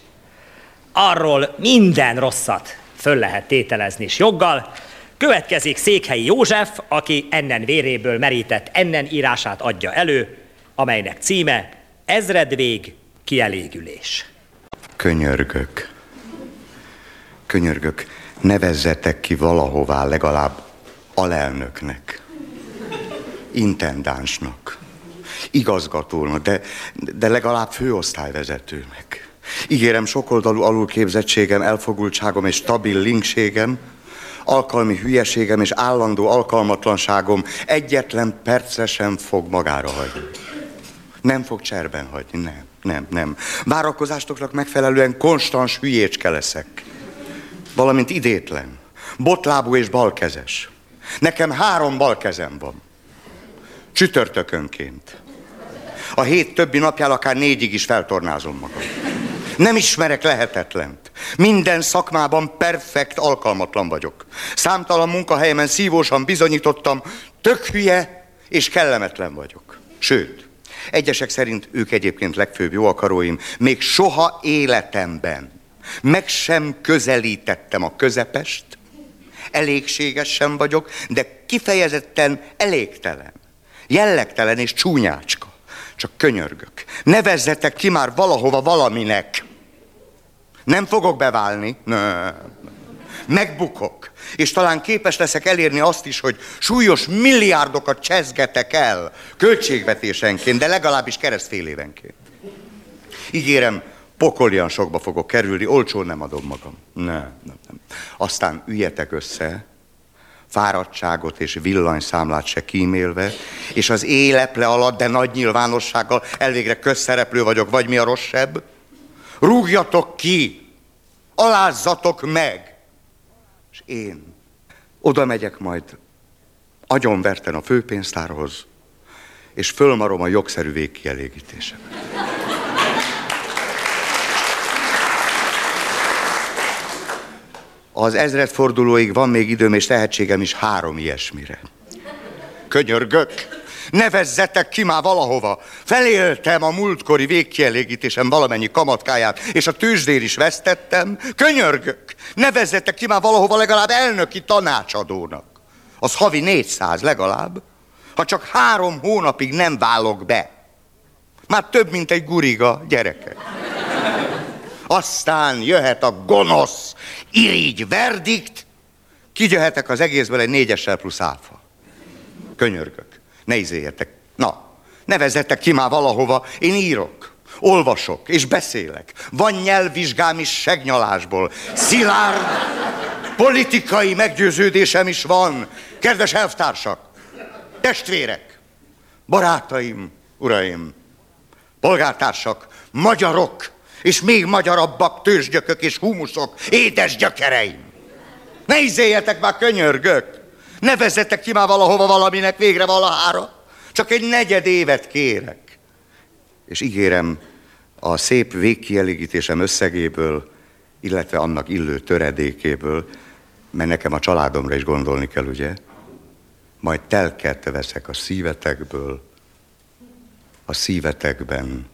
arról minden rosszat föl lehet tételezni is joggal. Következik Székhelyi József, aki ennen véréből merített ennen írását adja elő, amelynek címe Ezredvég kielégülés. Könyörgök. Könyörgök, nevezzetek ki valahová legalább alelnöknek, intendánsnak, igazgatónak, de, de legalább főosztályvezetőnek. Ígérem sokoldalú alulképzettségem, elfogultságom és stabil linkségem, alkalmi hülyeségem és állandó alkalmatlanságom egyetlen percre sem fog magára hagyni. Nem fog cserben hagyni, nem, nem, nem. Várakozástoknak megfelelően konstans hülyécske leszek. Valamint idétlen, botlábú és balkezes. Nekem három balkezem van. Csütörtökönként. A hét többi napján akár négyig is feltornázom magam. Nem ismerek lehetetlent. Minden szakmában perfekt alkalmatlan vagyok. Számtalan munkahelyemen szívósan bizonyítottam, tök hülye és kellemetlen vagyok. Sőt, egyesek szerint ők egyébként legfőbb jóakaróim, még soha életemben meg sem közelítettem a közepest, elégséges sem vagyok, de kifejezetten elégtelen, jellegtelen és csúnyácska. Csak könyörgök. Nevezzetek ki már valahova valaminek. Nem fogok beválni. Nem. Megbukok. És talán képes leszek elérni azt is, hogy súlyos milliárdokat csezgetek el költségvetésenként, de legalábbis keresztfél évenként. Ígérem, pokolian sokba fogok kerülni, olcsó nem adom magam. Nem, nem, nem. Aztán üljetek össze, fáradtságot és villanyszámlát se kímélve, és az éleple alatt, de nagy nyilvánossággal elvégre közszereplő vagyok, vagy mi a rosszabb? Rúgjatok ki, alázzatok meg, és én oda megyek majd agyonverten a főpénztárhoz, és fölmarom a jogszerű végkielégítésem. Az ezredfordulóig van még időm és tehetségem is három ilyesmire. Könyörgök! Nevezzetek ki már valahova! Feléltem a múltkori végkielégítésem valamennyi kamatkáját, és a tőzsdén is vesztettem. Könyörgök! Nevezzetek ki már valahova legalább elnöki tanácsadónak. Az havi 400 legalább. Ha csak három hónapig nem válok be. Már több, mint egy guriga gyerekek. Aztán jöhet a gonosz, irigy verdikt, kigyöhetek az egészből egy négyessel plusz áfa. Könyörgök, ne izéljetek. Na, nevezzetek ki már valahova, én írok. Olvasok és beszélek. Van nyelvvizsgám is segnyalásból. Szilárd politikai meggyőződésem is van. Kedves elvtársak, testvérek, barátaim, uraim, polgártársak, magyarok, és még magyarabbak, tőzsgyökök és humuszok, édes gyökereim. Ne izéljetek már, könyörgök! Ne vezetek ki már valahova valaminek végre valahára. Csak egy negyed évet kérek. És ígérem, a szép végkielégítésem összegéből, illetve annak illő töredékéből, mert nekem a családomra is gondolni kell, ugye? Majd telket veszek a szívetekből, a szívetekben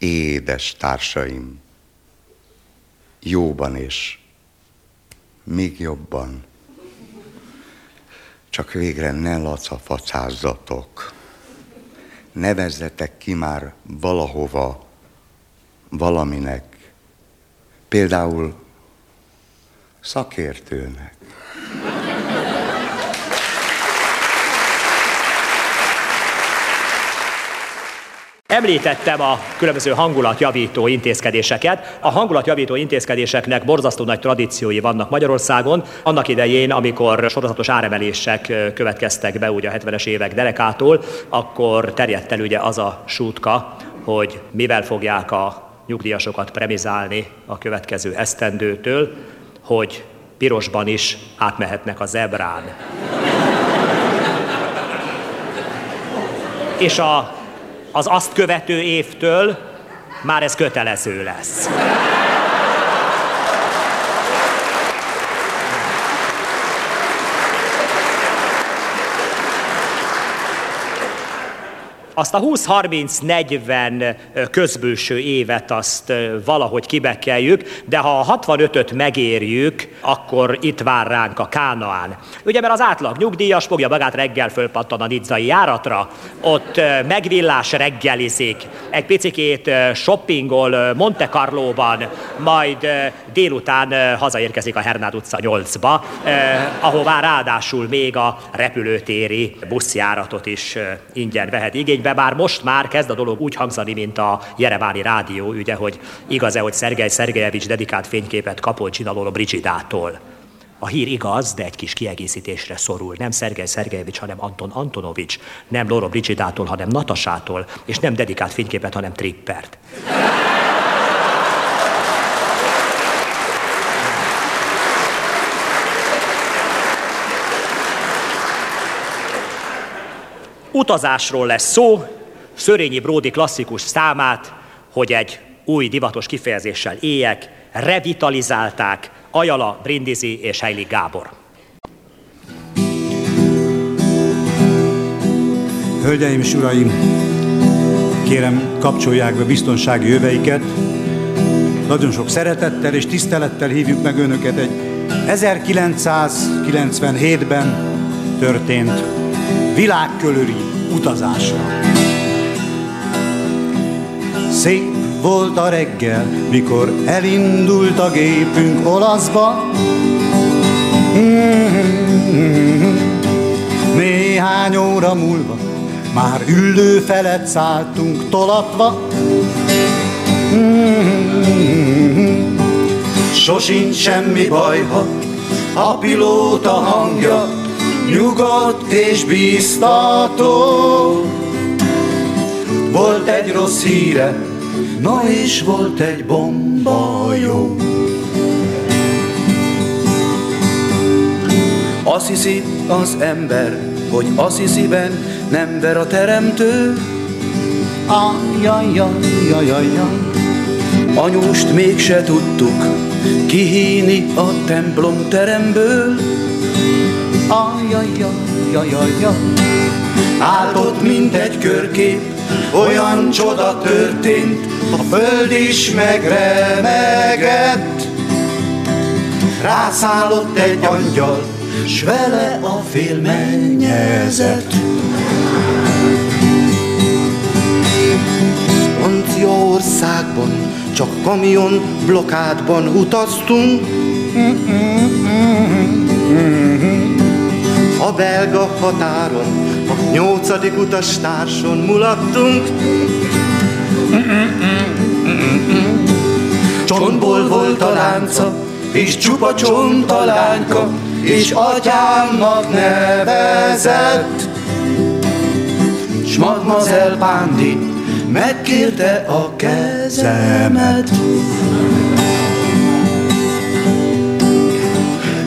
édes társaim, jóban és még jobban. Csak végre ne lacafacázzatok. Nevezzetek ki már valahova, valaminek. Például szakértőnek. Említettem a különböző hangulatjavító intézkedéseket. A hangulatjavító intézkedéseknek borzasztó nagy tradíciói vannak Magyarországon. Annak idején, amikor sorozatos áremelések következtek be ugye a 70-es évek derekától, akkor terjedt el ugye az a sútka, hogy mivel fogják a nyugdíjasokat premizálni a következő esztendőtől, hogy pirosban is átmehetnek a zebrán. És a az azt követő évtől már ez kötelező lesz. Azt a 20-30-40 közbőső évet azt valahogy kibekeljük, de ha a 65-öt megérjük, akkor itt vár ránk a Kánaán. Ugye, mert az átlag nyugdíjas fogja magát reggel fölpattan a nidzai járatra, ott megvillás reggelizik, egy picikét shoppingol Monte Carlo-ban, majd délután hazaérkezik a Hernád utca 8-ba, ahová ráadásul még a repülőtéri buszjáratot is ingyen vehet igénybe, bár most már kezd a dolog úgy hangzani, mint a Jereváni rádió ügye, hogy igaz-e, hogy Szergej Szergejevics dedikált fényképet kapott Csinalolo Brigidától. A hír igaz, de egy kis kiegészítésre szorul. Nem Szergej Szergejevics, hanem Anton Antonovics. Nem Loro Brigidától, hanem Natasától. És nem dedikált fényképet, hanem Trippert. Utazásról lesz szó, Szörényi Bródi klasszikus számát, hogy egy új divatos kifejezéssel éljek, revitalizálták Ajala, Brindisi és Heili Gábor. Hölgyeim és uraim, kérem kapcsolják be biztonsági jöveiket. Nagyon sok szeretettel és tisztelettel hívjuk meg önöket egy 1997-ben történt világkörüli utazásra. Szép volt a reggel, mikor elindult a gépünk olaszba. Néhány óra múlva már üldő felett szálltunk tolatva. Sosincs semmi baj, ha a pilóta hangja nyugodt és biztató. Volt egy rossz híre, na és volt egy bomba jó. Azt hiszi az ember, hogy Assisi-ben nem ver a teremtő. Ajajajajajajaj. Anyust mégse tudtuk kihíni a templom teremből. Ajajajajajaj. Állt ott, mint egy körkép, olyan csoda történt, a föld is megremegett. Rászállott egy angyal, s vele a félmennyezet. Franciaországban csak kamion blokádban utaztunk. A belga határon, a nyolcadik utastárson mulattunk. Csontból volt a lánca, és csupa csontalányka, és atyámnak nevezett. S Mademoiselle Pándi megkérte a kezemet.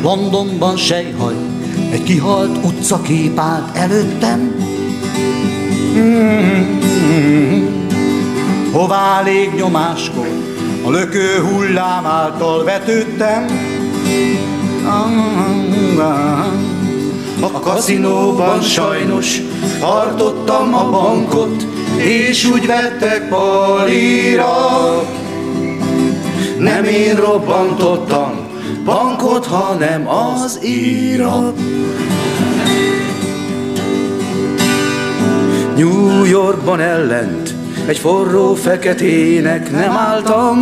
Londonban sejhaj, egy kihalt utcakép állt előttem. Hová légnyomáskor a lökő hullám által vetődtem. A kaszinóban sajnos tartottam a bankot, és úgy vettek palira. Nem én robbantottam bankot, hanem az íra. New Yorkban ellent egy forró feketének nem álltam.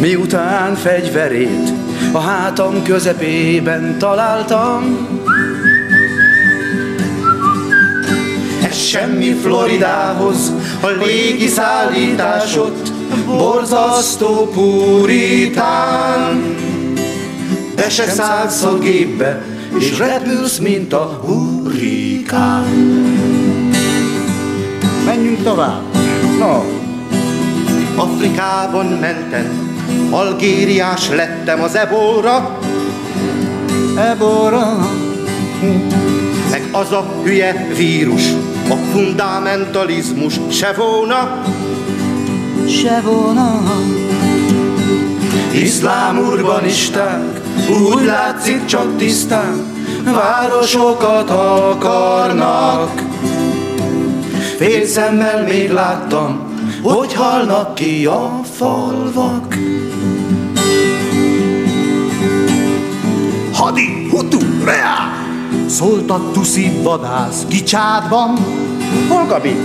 Miután fegyverét a hátam közepében találtam, ez semmi Floridához, a légi szállításot, borzasztó puritán. Te se szállsz a gépbe, és repülsz, mint a hurrikán. Menjünk tovább. No. Afrikában mentem, algériás lettem az ebóra. Ebóra. Meg az a hülye vírus, a fundamentalizmus se volna. Se volna. Iszlám urbanisták, úgy látszik csak tisztán, városokat akarnak. Fél szemmel még láttam, hogy halnak ki a falvak. Hadi, hutu, reá! Szólt a tuszi vadász kicsádban. Hol Gabi?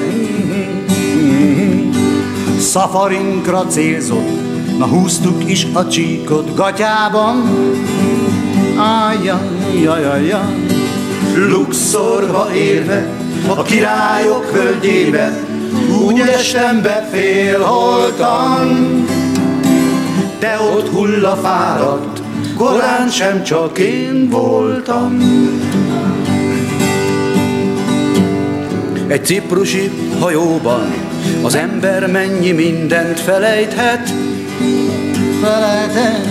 Szafarinkra célzott, na húztuk is a csíkot gatyában. Ajjajjajjaj, Luxorba érve, a királyok völgyébe, úgy estem be félholtan. De ott hullafáradt, korán sem csak én voltam. Egy ciprusi hajóban az ember mennyi mindent felejthet, felejthet.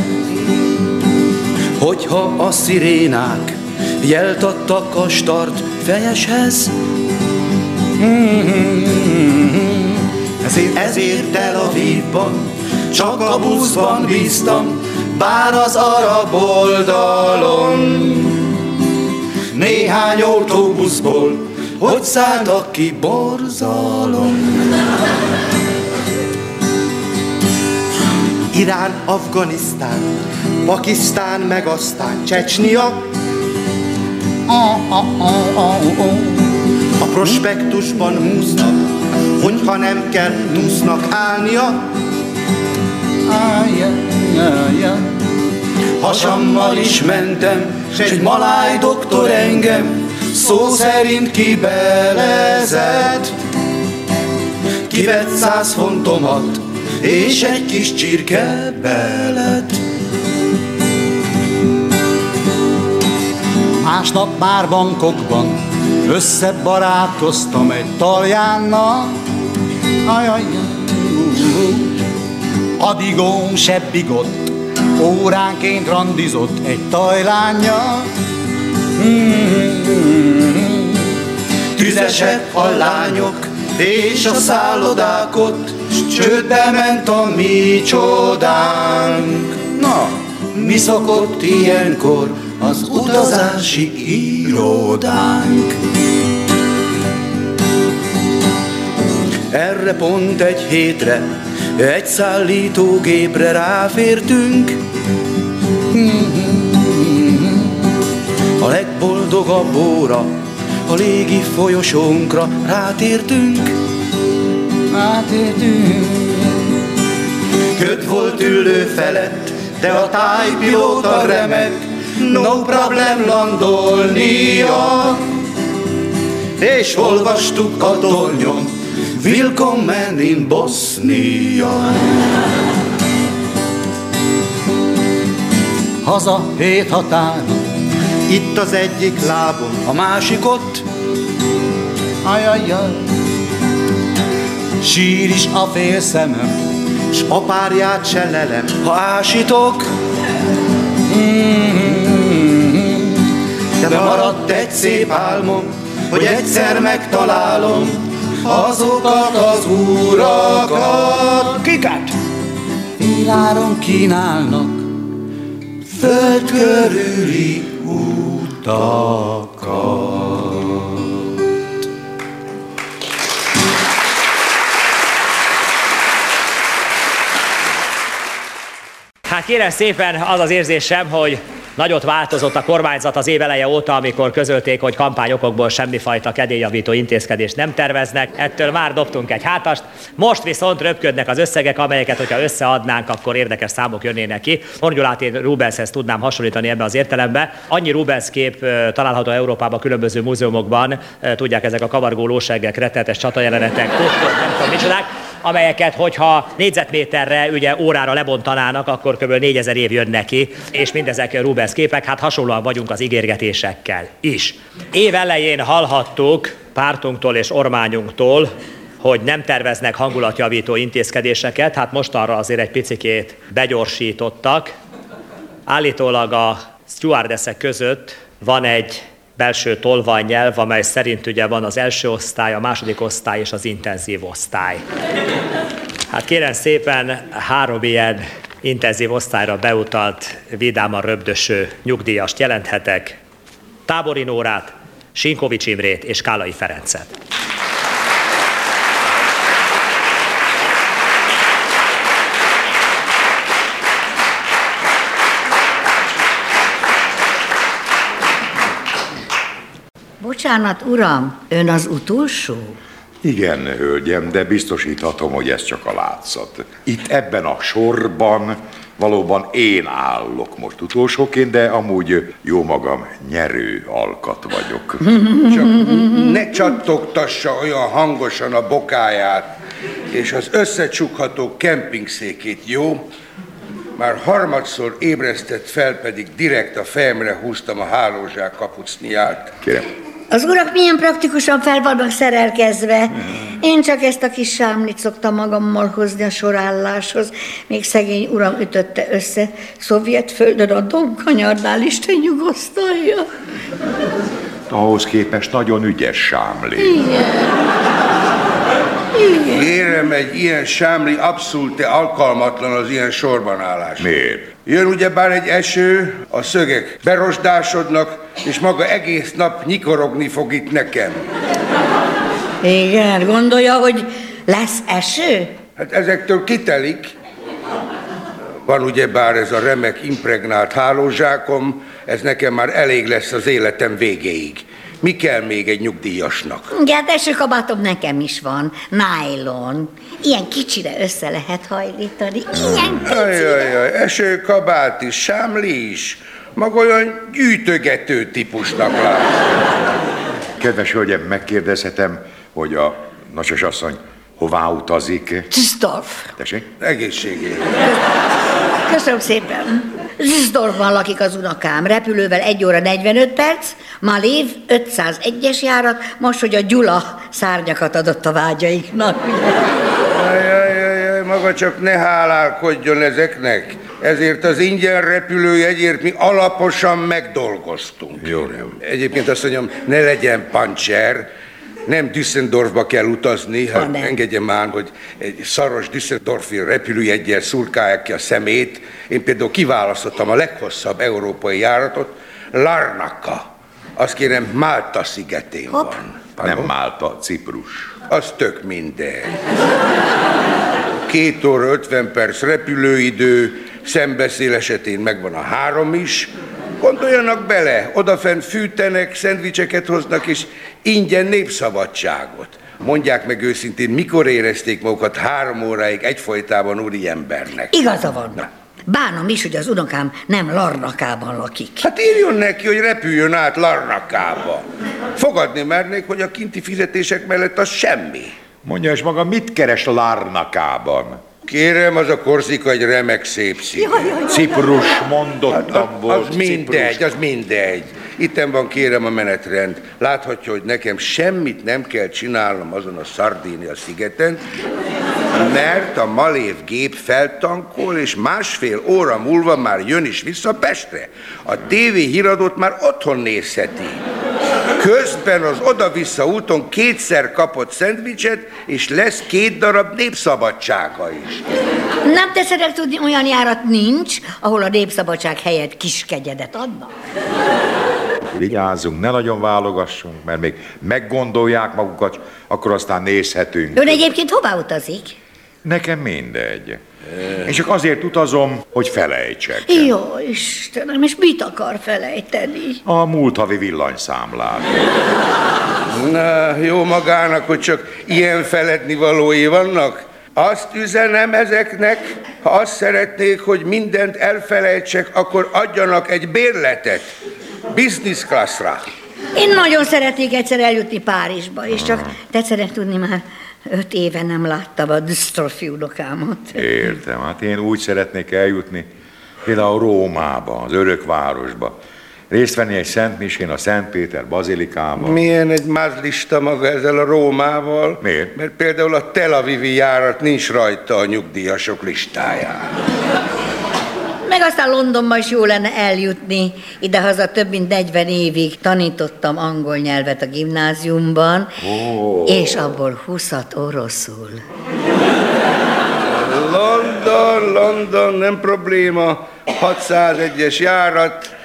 Hogyha a szirénák jelt adtak a start fejeshez, ezért, ezért Tel Avivban csak a buszban bíztam, bár az arab oldalon. Néhány autóbuszból, hogy szálltak ki borzalom. Irán, Afganisztán, Pakisztán, meg aztán Csecsnia. A prospektusban húznak, hogyha nem kell, túsznak állnia. Hasammal is mentem, s egy maláj doktor engem szó szerint kibelezett. Kivett száz fontomat, és egy kis csirke belet. Másnap már bankokban összebarátkoztam egy taljánnal. Ajajjaj, adigón se bigott, óránként randizott egy tajlánnyal. Tüzesek a lányok, és a szállodák ott, s csődbe ment a mi csodánk. Na, mi szokott ilyenkor az utazási irodánk? Erre pont egy hétre, egy szállítógépre ráfértünk. A legboldogabb óra, a légi folyosónkra rátértünk. Rátértünk. Köd volt ülő felett, de a tájpilóta remek, no problem landolnia. És olvastuk a tornyon, Willkommen in Bosnia. Haza hét határon, Itt az egyik lábon, a másik ott, ajajjaj. Sír is a fél szemem, s apárját se lelem. ha ásítok, de maradt egy szép álmom, hogy egyszer megtalálom azokat az urakat. Kiket? Féláron kínálnak Föld körüli utakat. Hát kérem szépen, az az érzésem, hogy nagyot változott a kormányzat az év eleje óta, amikor közölték, hogy kampányokokból semmifajta kedélyjavító intézkedést nem terveznek. Ettől már dobtunk egy hátast. Most viszont röpködnek az összegek, amelyeket, hogyha összeadnánk, akkor érdekes számok jönnének ki. Orgyulát én Rubenshez tudnám hasonlítani ebbe az értelembe. Annyi Rubens kép található Európában különböző múzeumokban, tudják ezek a kavargó lósegek, rettetes csatajelenetek, nem tudom micsodák, amelyeket, hogyha négyzetméterre, ugye órára lebontanának, akkor kb. 4000 év jön neki, és mindezek Rubens képek, hát hasonlóan vagyunk az ígérgetésekkel is. Év elején hallhattuk pártunktól és ormányunktól, hogy nem terveznek hangulatjavító intézkedéseket, hát mostanra azért egy picikét begyorsítottak. Állítólag a stewardessek között van egy belső tolvajnyelv, amely szerint ugye van az első osztály, a második osztály és az intenzív osztály. Hát kérem szépen, három ilyen intenzív osztályra beutalt, vidáman röbdöső nyugdíjast jelenthetek. Tábori Nórát, Sinkovics Imrét és Kálai Ferencet. Bocsánat, uram, ön az utolsó? Igen, hölgyem, de biztosíthatom, hogy ez csak a látszat. Itt ebben a sorban valóban én állok most utolsóként, de amúgy jó magam nyerő alkat vagyok. Csak ne csattogtassa olyan hangosan a bokáját, és az összecsukható kempingszékét, jó? Már harmadszor ébresztett fel, pedig direkt a fejemre húztam a hálózsák kapucniát. Kérem, Az urak milyen praktikusan fel vannak szerelkezve. Én csak ezt a kis sámlit szoktam magammal hozni a sorálláshoz. Még szegény uram ütötte össze szovjet földön a domkanyarnál, Isten nyugosztalja. ahhoz képest nagyon ügyes sámli. Kérem, egy ilyen sámli abszolút alkalmatlan az ilyen sorban állás. Miért? Jön ugyebár egy eső, a szögek berosdásodnak, és maga egész nap nyikorogni fog itt nekem. Igen, gondolja, hogy lesz eső? Hát ezektől kitelik. Van ugyebár ez a remek impregnált hálózsákom, ez nekem már elég lesz az életem végéig. Mi kell még egy nyugdíjasnak? Igen, esőkabátom nekem is van, nylon. Ilyen kicsire össze lehet hajlítani. Ilyen Ajajaj, eső, kabát is, sámli is. Maga olyan gyűjtögető típusnak lát. Kedves hölgyem, megkérdezhetem, hogy a nacsos asszony hová utazik? Tüszdorf. Tessék? Egészségére. Köszönöm szépen. Tüszdorfban lakik az unokám. Repülővel 1 óra 45 perc, Malév 501-es járat, most, hogy a Gyula szárnyakat adott a vágyaiknak. Ajajajaj, maga csak ne hálálkodjon ezeknek. Ezért az ingyen repülőjegyért mi alaposan megdolgoztunk. Jó, jó. Egyébként azt mondjam, ne legyen pancser, nem Düsseldorfba kell utazni, hát nem. engedje már, hogy egy szaros Düsseldorfi repülőjeggyel szurkálják ki a szemét. Én például kiválasztottam a leghosszabb európai járatot, Larnaca. Azt kérem, Málta szigetén van. Nem Málta, Ciprus. Az tök mindegy. Két óra 50 perc repülőidő, szembeszél esetén megvan a három is. Gondoljanak bele, odafent fűtenek, szendvicseket hoznak, és ingyen népszabadságot. Mondják meg őszintén, mikor érezték magukat három óráig egyfolytában úri embernek? Igaza van. Bánom is, hogy az unokám nem Larnakában lakik. Hát írjon neki, hogy repüljön át Larnakába. Fogadni mernék, hogy a kinti fizetések mellett az semmi. Mondja, és maga mit keres Larnakában? Kérem, az a Korzika egy remek szép szín. Jaj, jaj, jaj. Ciprus, mondottam Az, volt. az mindegy, az mindegy. Itten van kérem a menetrend. Láthatja, hogy nekem semmit nem kell csinálnom azon a Szardínia szigeten, mert a Malév gép feltankol, és másfél óra múlva már jön is vissza Pestre. A TV híradót már otthon nézheti. Közben az oda-vissza úton kétszer kapott szendvicset, és lesz két darab népszabadsága is. Nem teszetek tudni, olyan járat nincs, ahol a népszabadság helyett kiskegyedet adnak. Vigyázzunk, ne nagyon válogassunk, mert még meggondolják magukat, akkor aztán nézhetünk. Ön egyébként hová utazik? Nekem mindegy. Én csak azért utazom, hogy felejtsek. Jó, Istenem, és mit akar felejteni? A múlt havi villanyszámlát. Na, jó magának, hogy csak ilyen feledni valói vannak? Azt üzenem ezeknek, ha azt szeretnék, hogy mindent elfelejtsek, akkor adjanak egy bérletet. Business classra. Én nagyon szeretnék egyszer eljutni Párizsba, és csak tetszenek tudni már öt éve nem láttam a Düsseldorfi unokámat. Értem, hát én úgy szeretnék eljutni, például Rómába, az örök városba. Részt venni egy Szent Misén a Szent Péter bazilikában. Milyen egy mázlista maga ezzel a Rómával? Miért? Mert például a Tel Avivi járat nincs rajta a nyugdíjasok listáján. Meg aztán Londonba is jó lenne eljutni. Idehaza több mint 40 évig tanítottam angol nyelvet a gimnáziumban, Ó. és abból 20 oroszul. London, London, nem probléma. 601-es járat,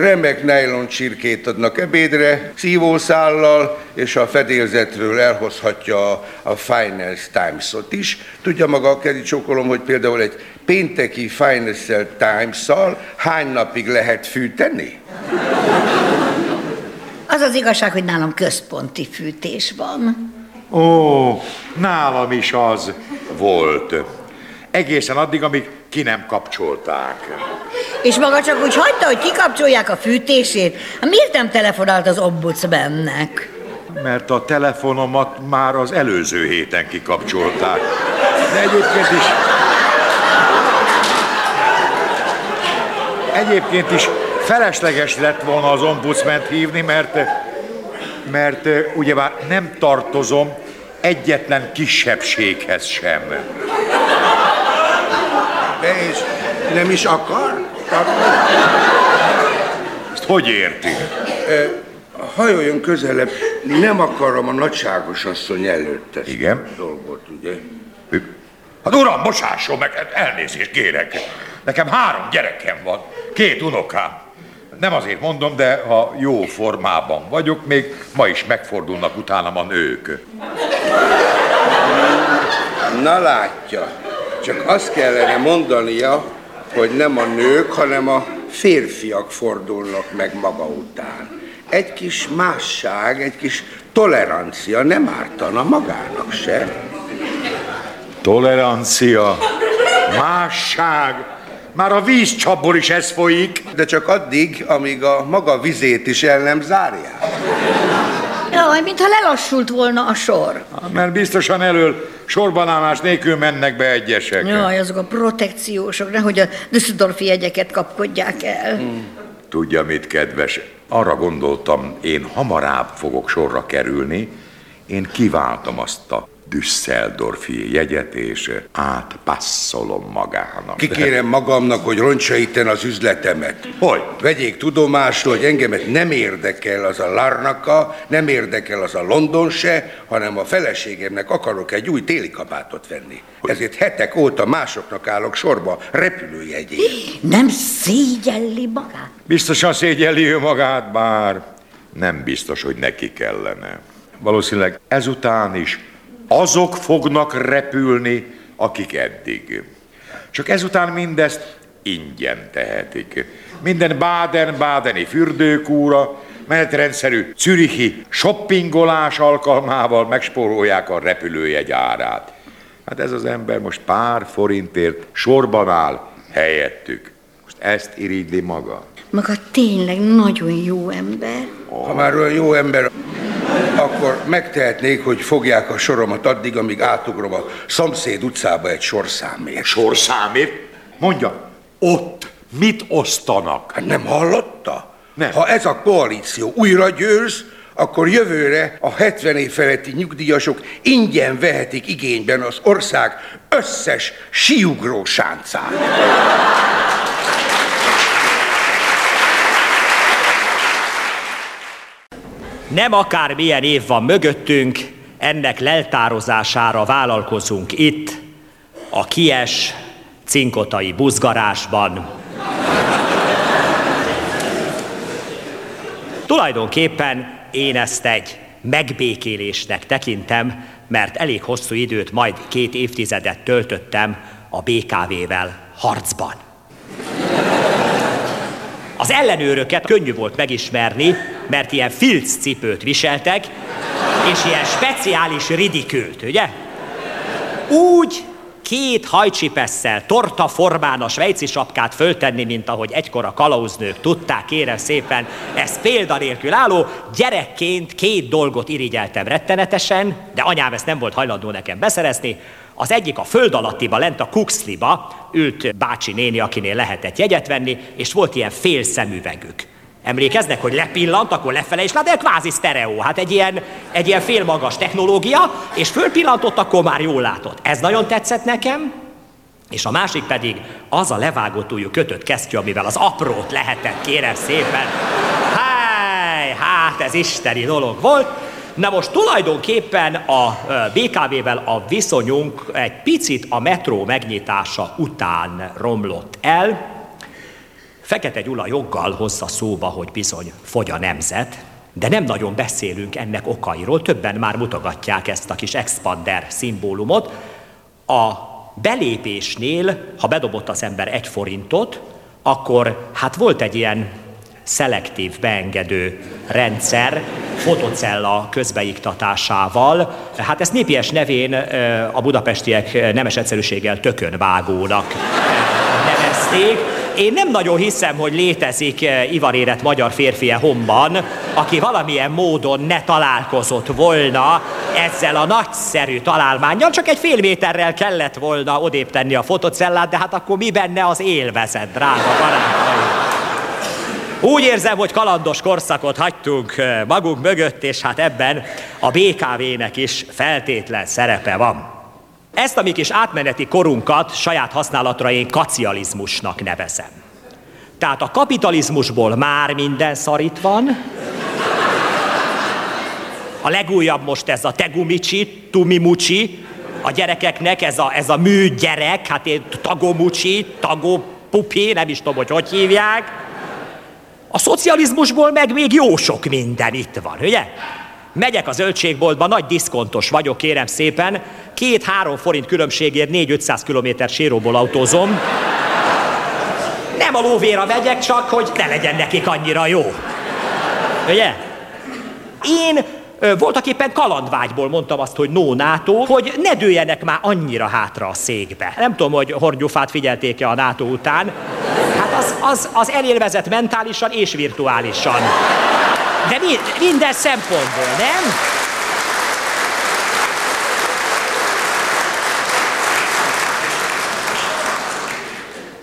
remek nylon csirkét adnak ebédre, szívószállal, és a fedélzetről elhozhatja a, a Finance Times-ot is. Tudja maga, Keri Csókolom, hogy például egy pénteki Financial Times-szal hány napig lehet fűteni? Az az igazság, hogy nálam központi fűtés van. Ó, nálam is az volt. Egészen addig, amíg ki nem kapcsolták. És maga csak úgy hagyta, hogy kikapcsolják a fűtését? Miért nem telefonált az ombudsmannek? Mert a telefonomat már az előző héten kikapcsolták. De egyébként is... Egyébként is felesleges lett volna az ombudsment hívni, mert, mert ugyebár nem tartozom egyetlen kisebbséghez sem. De és nem is akar? Ezt hogy érti? Hajoljon közelebb, nem akarom a nagyságos asszony előtt ezt Igen? a dolgot, ugye? Hát uram, bocsásson meg, hát elnézést kérek. Nekem három gyerekem van, két unokám. Nem azért mondom, de ha jó formában vagyok, még ma is megfordulnak utánam a nők. Na látja, csak azt kellene mondania, hogy nem a nők, hanem a férfiak fordulnak meg maga után. Egy kis másság, egy kis tolerancia nem ártana magának se. Tolerancia, másság, már a vízcsapból is ez folyik. De csak addig, amíg a maga vizét is el nem zárják. Jaj, mintha lelassult volna a sor. Mert biztosan elől sorbanállás nélkül mennek be egyesek. Jaj, azok a protekciósok, nehogy a Düsseldorfi jegyeket kapkodják el. Tudja mit, kedves? Arra gondoltam, én hamarabb fogok sorra kerülni, én kiváltam azt a Düsseldorfi jegyet, és átpasszolom magának. Kikérem magamnak, hogy roncsa itten az üzletemet. Hogy? Vegyék tudomásul, hogy engemet nem érdekel az a Larnaka, nem érdekel az a London se, hanem a feleségemnek akarok egy új téli kabátot venni. Ezért hetek óta másoknak állok sorba repülőjegyért. Nem szégyelli magát? Biztosan szégyelli ő magát, bár nem biztos, hogy neki kellene. Valószínűleg ezután is azok fognak repülni, akik eddig. Csak ezután mindezt ingyen tehetik. Minden Baden-Badeni fürdőkúra, menetrendszerű Zürichi shoppingolás alkalmával megspórolják a repülőjegy árát. Hát ez az ember most pár forintért sorban áll helyettük. Ezt irigyli maga. Maga tényleg nagyon jó ember. Ha már olyan jó ember, akkor megtehetnék, hogy fogják a soromat addig, amíg átugrom a szomszéd utcába egy sorszámért. Sorszámért? Mondja, ott mit osztanak? Hát nem hallotta? Nem. Ha ez a koalíció újra győz, akkor jövőre a 70 év feletti nyugdíjasok ingyen vehetik igényben az ország összes siugró sáncát. Nem akármilyen év van mögöttünk, ennek leltározására vállalkozunk itt, a Kies cinkotai buzgarásban. Tulajdonképpen én ezt egy megbékélésnek tekintem, mert elég hosszú időt, majd két évtizedet töltöttem a BKV-vel harcban. Az ellenőröket könnyű volt megismerni, mert ilyen filc cipőt viseltek, és ilyen speciális ridikült, ugye? Úgy két hajcsipesszel, torta formán a svejci sapkát föltenni, mint ahogy egykor a kalauznők tudták, kérem szépen, ez példanélkül álló, gyerekként két dolgot irigyeltem rettenetesen, de anyám ezt nem volt hajlandó nekem beszerezni, az egyik a föld alattiba, lent a Kuxliba ült bácsi néni, akinél lehetett jegyet venni, és volt ilyen fél szemüvegük. Emlékeznek, hogy lepillant, akkor lefele is lát, de kvázi sztereó. Hát egy ilyen, egy ilyen félmagas technológia, és fölpillantott, akkor már jól látott. Ez nagyon tetszett nekem, és a másik pedig az a levágott ujjú kötött kesztyű, amivel az aprót lehetett, kérem szépen. Háj, hát ez isteni dolog volt. Na most tulajdonképpen a BKV-vel a viszonyunk egy picit a metró megnyitása után romlott el. Fekete Gyula joggal hozza szóba, hogy bizony fogy a nemzet, de nem nagyon beszélünk ennek okairól, többen már mutogatják ezt a kis expander szimbólumot. A belépésnél, ha bedobott az ember egy forintot, akkor hát volt egy ilyen szelektív beengedő rendszer fotocella közbeiktatásával. Hát ezt népies nevén a budapestiek nemes egyszerűséggel tökön vágónak nevezték. Én nem nagyon hiszem, hogy létezik ivarérett magyar férfi homban, aki valamilyen módon ne találkozott volna ezzel a nagyszerű találmányjal, csak egy fél méterrel kellett volna odébb tenni a fotocellát, de hát akkor mi benne az élvezet, drága barátaim? Úgy érzem, hogy kalandos korszakot hagytunk magunk mögött, és hát ebben a BKV-nek is feltétlen szerepe van. Ezt a mi kis átmeneti korunkat saját használatra én kacializmusnak nevezem. Tehát a kapitalizmusból már minden szarít van. A legújabb most ez a tegumicsi, tumimucsi, a gyerekeknek ez a, ez a műgyerek, hát én tagomucsi, tagopupi, nem is tudom, hogy hogy hívják. A szocializmusból meg még jó sok minden itt van, ugye? Megyek az zöldségboltba, nagy diszkontos vagyok, kérem szépen, két-három forint különbségért 4-500 kilométer séróból autózom. Nem a lóvéra megyek, csak hogy ne legyen nekik annyira jó. Ugye? Én voltak éppen kalandvágyból mondtam azt, hogy no hogy ne dőjenek már annyira hátra a székbe. Nem tudom, hogy Hornyufát figyelték-e a NATO után. Az, az, az elélvezett mentálisan és virtuálisan. De mi, minden szempontból, nem?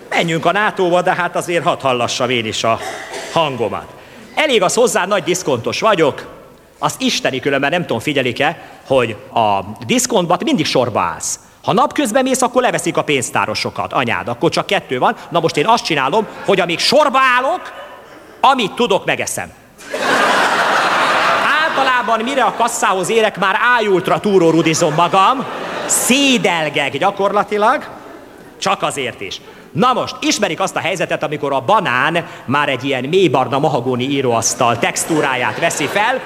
Menjünk a nato de hát azért hadd hallassam én is a hangomat. Elég az hozzá, nagy diszkontos vagyok, az isteni különben nem tudom, figyelik-e, hogy a diszkontban mindig sorba állsz. Ha napközben mész, akkor leveszik a pénztárosokat, anyád, akkor csak kettő van. Na most én azt csinálom, hogy amíg sorba állok, amit tudok, megeszem. Általában mire a kasszához érek, már ájultra túrórudizom magam, szédelgek gyakorlatilag, csak azért is. Na most, ismerik azt a helyzetet, amikor a banán már egy ilyen mélybarna mahagóni íróasztal textúráját veszi fel,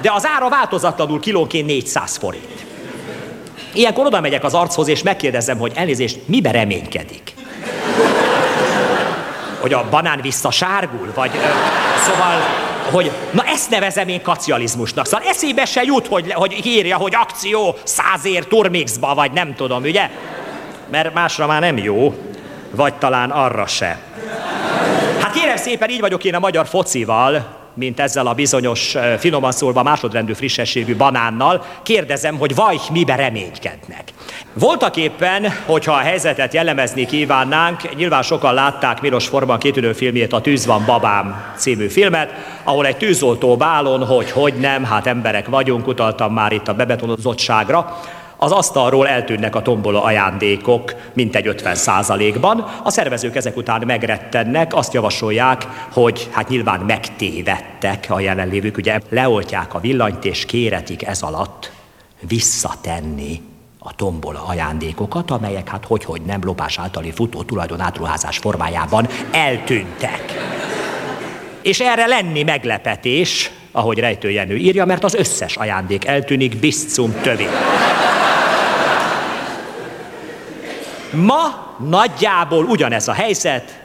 de az ára változatlanul kilónként 400 forint. Ilyenkor oda megyek az archoz, és megkérdezem, hogy elnézést, mibe reménykedik? Hogy a banán visszasárgul? Vagy ö, szóval, hogy na ezt nevezem én kacializmusnak. Szóval eszébe se jut, hogy, hogy írja, hogy akció százért turmixba, vagy nem tudom, ugye? Mert másra már nem jó, vagy talán arra se. Hát kérem szépen, így vagyok én a magyar focival, mint ezzel a bizonyos, finoman szólva másodrendű frissességű banánnal, kérdezem, hogy vaj, mibe reménykednek. Voltak éppen, hogyha a helyzetet jellemezni kívánnánk, nyilván sokan látták Milos Forman kétűnő filmjét, a Tűz van babám című filmet, ahol egy tűzoltó bálon, hogy hogy nem, hát emberek vagyunk, utaltam már itt a bebetonozottságra, az asztalról eltűnnek a tombola ajándékok mintegy 50 százalékban. A szervezők ezek után megrettennek, azt javasolják, hogy hát nyilván megtévedtek a jelenlévők, ugye leoltják a villanyt és kéretik ez alatt visszatenni a tombola ajándékokat, amelyek hát hogy-hogy nem lopás általi futó tulajdon átruházás formájában eltűntek. És erre lenni meglepetés, ahogy Rejtő Jenő írja, mert az összes ajándék eltűnik, bizcum tövi. Ma nagyjából ugyanez a helyzet,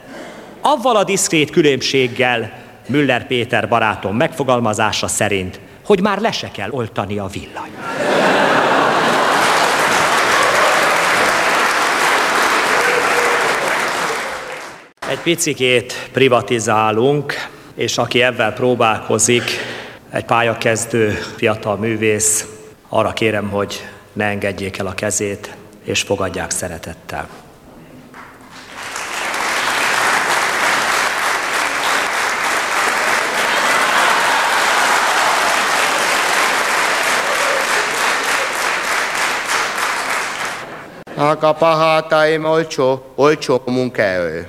avval a diszkrét különbséggel Müller Péter barátom megfogalmazása szerint, hogy már le se kell oltani a villany. Egy picikét privatizálunk, és aki ebben próbálkozik, egy pályakezdő fiatal művész, arra kérem, hogy ne engedjék el a kezét, és fogadják szeretettel. A pahátaim olcsó, olcsó munkaerő.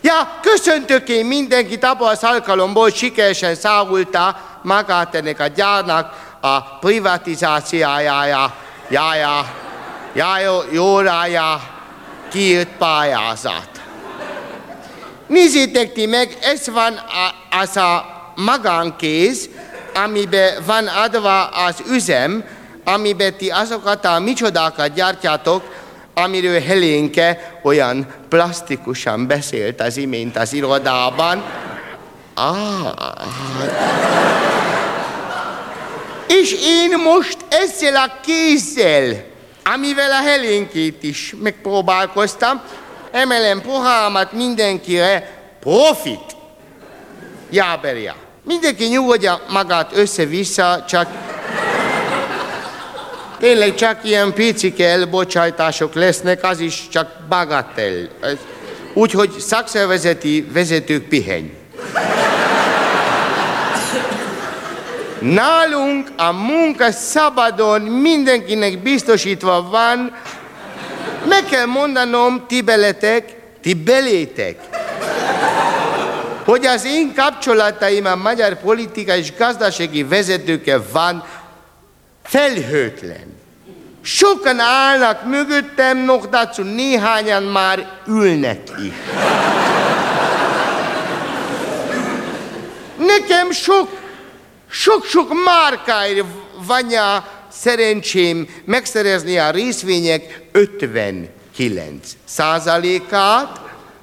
Ja, köszöntök én mindenkit abban az alkalomból, sikeresen szállultál magát ennek a gyárnak a privatizációjája, jája, jája, jórája kiírt pályázat. Nézzétek ti meg, ez van az a magánkéz, amiben van adva az üzem, amiben ti azokat a micsodákat gyártjátok, amiről Helénke olyan plastikusan beszélt az imént az irodában. Ah, és én most ezzel a kézzel, amivel a Helénkét is megpróbálkoztam, emelem pohámat mindenkire, profit. Jáberja. Mindenki nyugodja magát össze-vissza, csak tényleg csak ilyen picike elbocsátások lesznek, az is csak bagatell. Úgyhogy szakszervezeti vezetők pihenj. Nálunk a munka szabadon mindenkinek biztosítva van. Meg kell mondanom, ti beletek, ti belétek, hogy az én kapcsolataim a magyar politika és gazdasági vezetőkkel van felhőtlen. Sokan állnak mögöttem, nokdácu néhányan már ülnek is. Nekem sok, sok-sok márkáért van a szerencsém megszerezni a részvények 59 százalékát,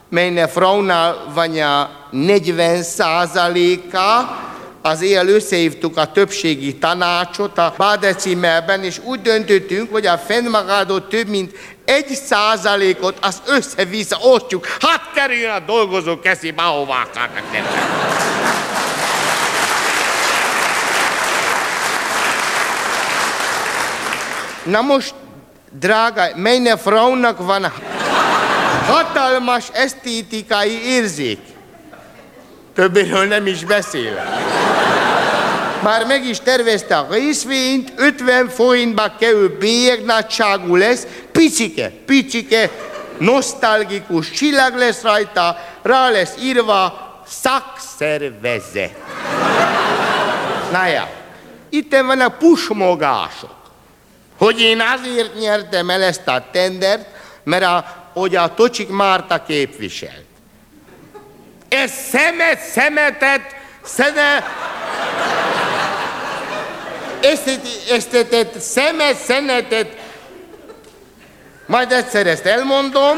melynek Fraunál van a 40 százaléka, az éjjel összehívtuk a többségi tanácsot a Bádecimmelben, és úgy döntöttünk, hogy a fennmaradó több mint egy százalékot az össze-vissza osztjuk. Hát kerüljön a dolgozó kezébe, ahová akarnak Na most, drága, melyne Fraunak van hatalmas esztétikai érzék. Többéről nem is beszélek. Már meg is tervezte a részvényt, 50 forintba kerül bélyegnagyságú lesz, picike, picike, nosztalgikus csillag lesz rajta, rá lesz írva szakszervezet. Na ja, itt van a pusmogások. Hogy én azért nyertem el ezt a tendert, mert a, hogy a Tocsik Márta képviselt. Ez szemet, szemetet, szene... Esztetet, szemet, szenetet. Majd egyszer ezt elmondom.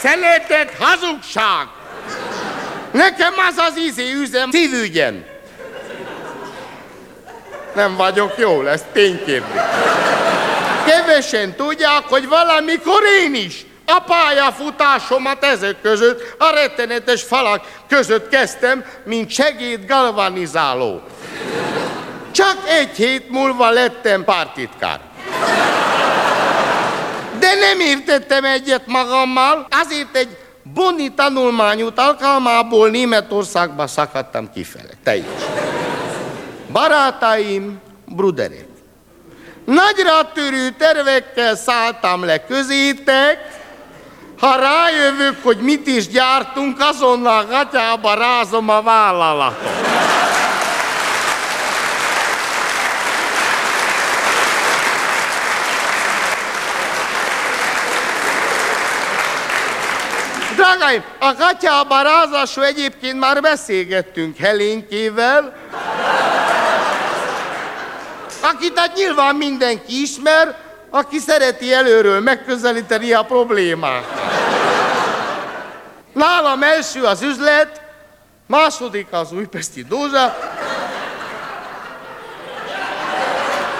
Szemet, szenetet, hazugság. Nekem az az izé üzem szívügyen. Nem vagyok jó, lesz ténykérdés. Kevesen tudják, hogy valamikor én is a pályafutásomat ezek között, a rettenetes falak között kezdtem, mint segéd galvanizáló. Csak egy hét múlva lettem pártitkár. De nem értettem egyet magammal, azért egy boni tanulmányút alkalmából Németországba szakadtam kifele. Teljesen. Barátaim, bruderek, nagyra törő tervekkel szálltam le közétek, ha rájövök, hogy mit is gyártunk, azonnal gatyába rázom a vállalatot. Drágáim, a gatyába rázásról egyébként már beszélgettünk Helénkével, akit hát nyilván mindenki ismer, aki szereti előről megközelíteni a problémát. Nálam első az üzlet, második az újpesti dózsa.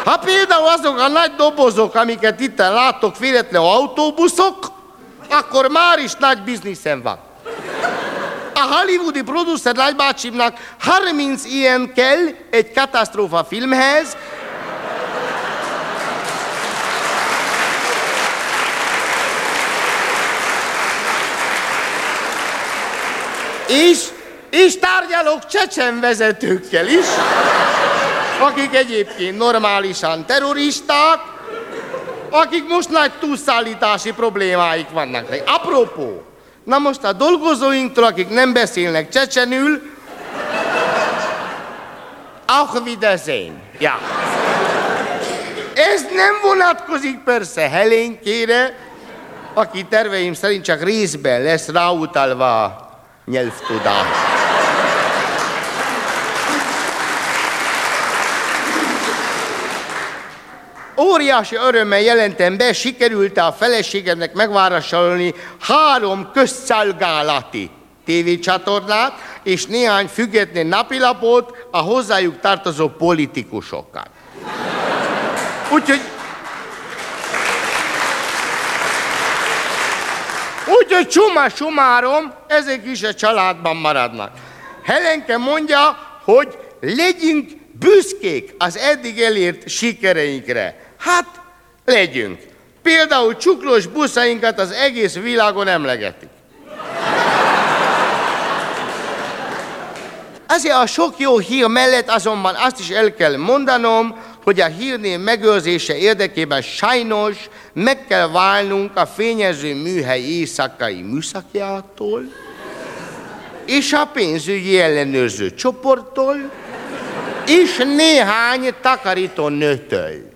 Ha például azok a nagy dobozok, amiket itt látok, véletlenül autóbuszok, akkor már is nagy bizniszem van. A hollywoodi producer nagybácsimnak 30 ilyen kell egy katasztrófa filmhez, És, és tárgyalok csecsen vezetőkkel is, akik egyébként normálisan terroristák, akik most nagy túlszállítási problémáik vannak. De apropó, na most a dolgozóinktól, akik nem beszélnek csecsenül, Auf Wiedersehen. Ja. Ez nem vonatkozik persze Helénkére, aki terveim szerint csak részben lesz ráutalva nyelvtudás. Óriási örömmel jelentem be, sikerült a feleségemnek megvárasolni három közszolgálati tévécsatornát és néhány független napilapot a hozzájuk tartozó politikusokat. Úgyhogy Úgyhogy csuma sumárom, ezek is a családban maradnak. Helenke mondja, hogy legyünk büszkék az eddig elért sikereinkre. Hát, legyünk. Például csuklós buszainkat az egész világon emlegetik. Ezért a sok jó hír mellett azonban azt is el kell mondanom, hogy a hírnév megőrzése érdekében sajnos meg kell válnunk a fényező műhely éjszakai műszakjától, és a pénzügyi ellenőrző csoporttól, és néhány takarító nőtől.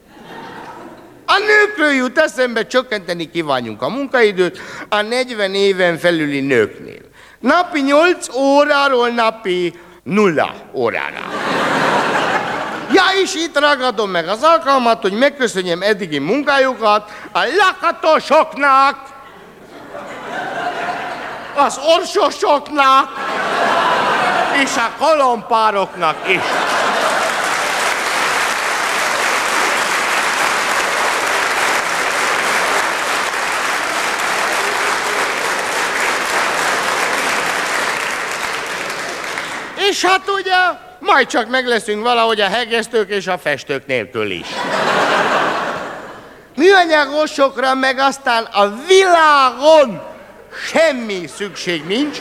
A nőkről jut eszembe, csökkenteni kívánjunk a munkaidőt a 40 éven felüli nőknél. Napi 8 óráról napi 0 órára. Ja, és itt ragadom meg az alkalmat, hogy megköszönjem eddigi munkájukat a lakatosoknak, az orsosoknak és a kolompároknak is. És hát ugye majd csak meg leszünk valahogy a hegesztők és a festők nélkül is. Műanyagosokra meg aztán a világon semmi szükség nincs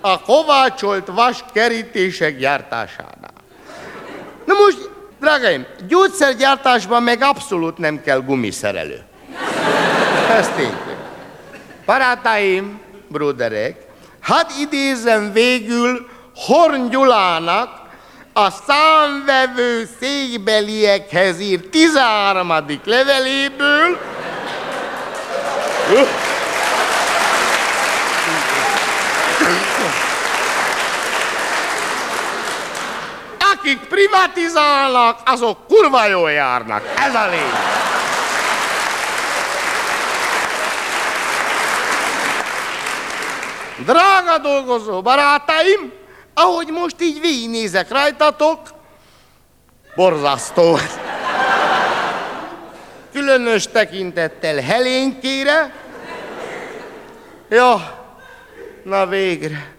a kovácsolt vas kerítések gyártásánál. Na most, drágáim, gyógyszergyártásban meg abszolút nem kell gumiszerelő. Ez tényleg. Barátaim, bruderek, hát idézem végül Horn Gyulának a számvevő székbeliekhez írt 13. leveléből, akik privatizálnak, azok kurva jól járnak. Ez a lényeg. Drága dolgozó barátaim, ahogy most így végignézek rajtatok, borzasztó. Különös tekintettel Helénkére. Ja, na végre.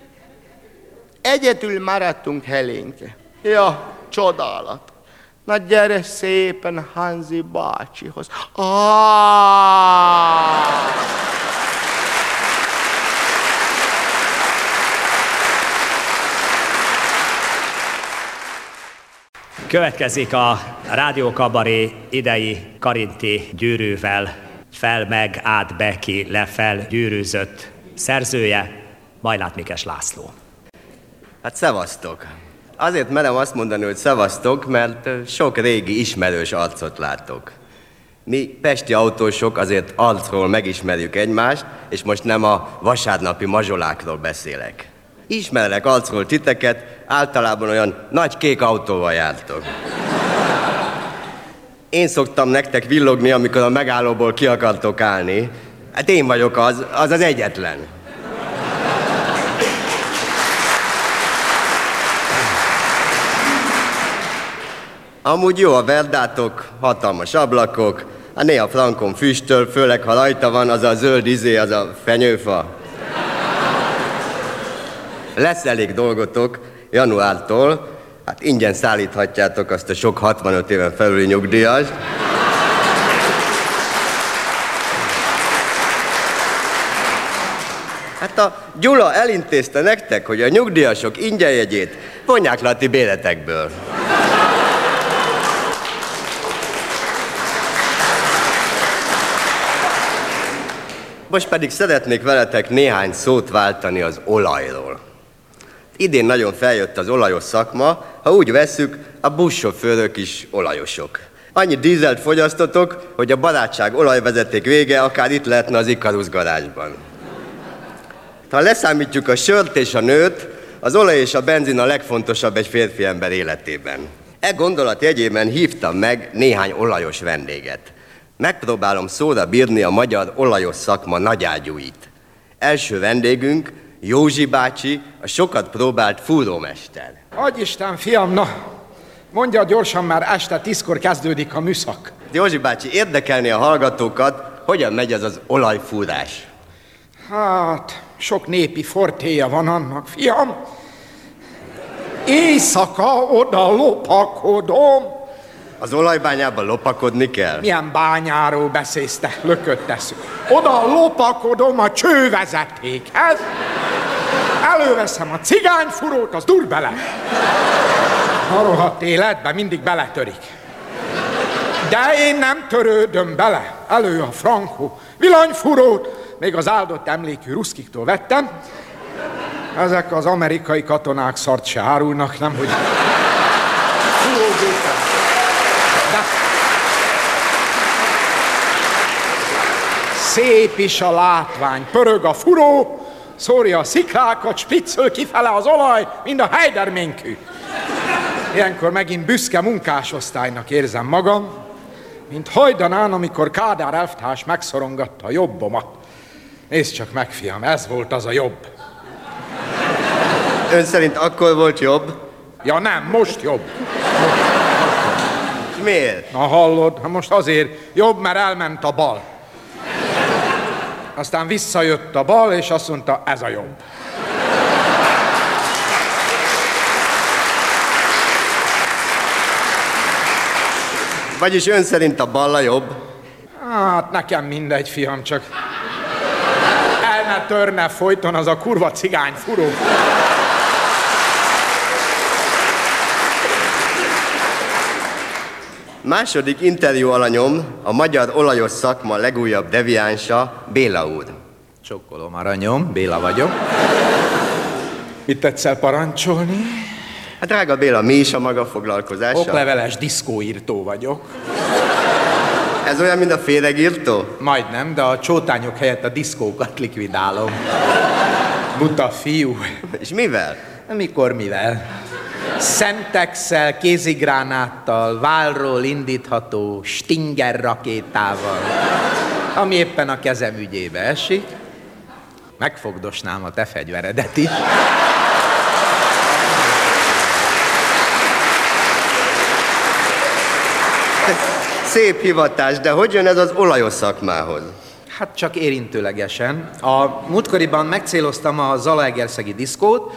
Egyetül maradtunk Helénke. Ja, csodálat. Na gyere szépen Hanzi bácsihoz. Ah! Következik a Rádió Kabaré idei Karinti gyűrűvel fel meg át be lefel gyűrűzött szerzője, Majlát Mikes László. Hát szevasztok! Azért merem azt mondani, hogy szevasztok, mert sok régi ismerős arcot látok. Mi pesti autósok azért arcról megismerjük egymást, és most nem a vasárnapi mazsolákról beszélek. Ismerlek arcról titeket, általában olyan nagy kék autóval jártok. Én szoktam nektek villogni, amikor a megállóból ki akartok állni. Hát én vagyok az, az az egyetlen. Amúgy jó a verdátok, hatalmas ablakok, a néha frankon füstöl, főleg ha rajta van az a zöld izé, az a fenyőfa. Lesz elég dolgotok januártól, hát ingyen szállíthatjátok azt a sok 65 éven felüli nyugdíjas. Hát a Gyula elintézte nektek, hogy a nyugdíjasok ingyenjegyét vonják le a ti béletekből. Most pedig szeretnék veletek néhány szót váltani az olajról. Idén nagyon feljött az olajos szakma, ha úgy vesszük, a buszsofőrök is olajosok. Annyi dízelt fogyasztotok, hogy a barátság olajvezeték vége akár itt lehetne az Ikarus garázsban. Ha leszámítjuk a sört és a nőt, az olaj és a benzin a legfontosabb egy férfi ember életében. E gondolat jegyében hívtam meg néhány olajos vendéget. Megpróbálom szóra bírni a magyar olajos szakma nagyágyúit. Első vendégünk Józsi bácsi, a sokat próbált fúrómester. Adj Isten, fiam, na, mondja gyorsan, már este tízkor kezdődik a műszak. Józsi bácsi, érdekelni a hallgatókat, hogyan megy ez az olajfúrás? Hát, sok népi fortéja van annak, fiam. Éjszaka oda lopakodom. Az olajbányában lopakodni kell? Milyen bányáról beszélsz te, lökött teszünk. Oda lopakodom a csővezetékhez, előveszem a cigányfurót, az dur bele. A rohadt életben mindig beletörik. De én nem törődöm bele. Elő a frankó villanyfurót, még az áldott emlékű ruszkiktól vettem. Ezek az amerikai katonák szart se árulnak, nem hogy... Fúrógépen. Szép is a látvány, pörög a furó, szórja a sziklákat, spiccöl kifele az olaj, mind a heiderménkű. Ilyenkor megint büszke munkásosztálynak érzem magam, mint hajdanán, amikor Kádár elvtárs megszorongatta a jobbomat. Nézd csak meg, fiam, ez volt az a jobb. Ön szerint akkor volt jobb? Ja nem, most jobb. Miért? Na hallod, ha most azért jobb, mert elment a bal. Aztán visszajött a bal, és azt mondta, ez a jobb. Vagyis ön szerint a balla jobb? Hát nekem mindegy, fiam, csak el ne törne folyton az a kurva cigány furó. Második interjú alanyom a magyar olajos szakma legújabb deviánsa, Béla úr. Csokkolom, aranyom, Béla vagyok. Mit tetszel parancsolni? Hát drága Béla, mi is a maga foglalkozása? Okleveles diszkóírtó vagyok. Ez olyan, mint a féregírtó? Majdnem, de a csótányok helyett a diszkókat likvidálom. Buta fiú. És mivel? Mikor mivel? Szentexel, kézigránáttal, válról indítható Stinger rakétával, ami éppen a kezem ügyébe esik. Megfogdosnám a te fegyveredet is. Szép hivatás, de hogy jön ez az olajos szakmához? Hát csak érintőlegesen. A múltkoriban megcéloztam a Zalaegerszegi diszkót,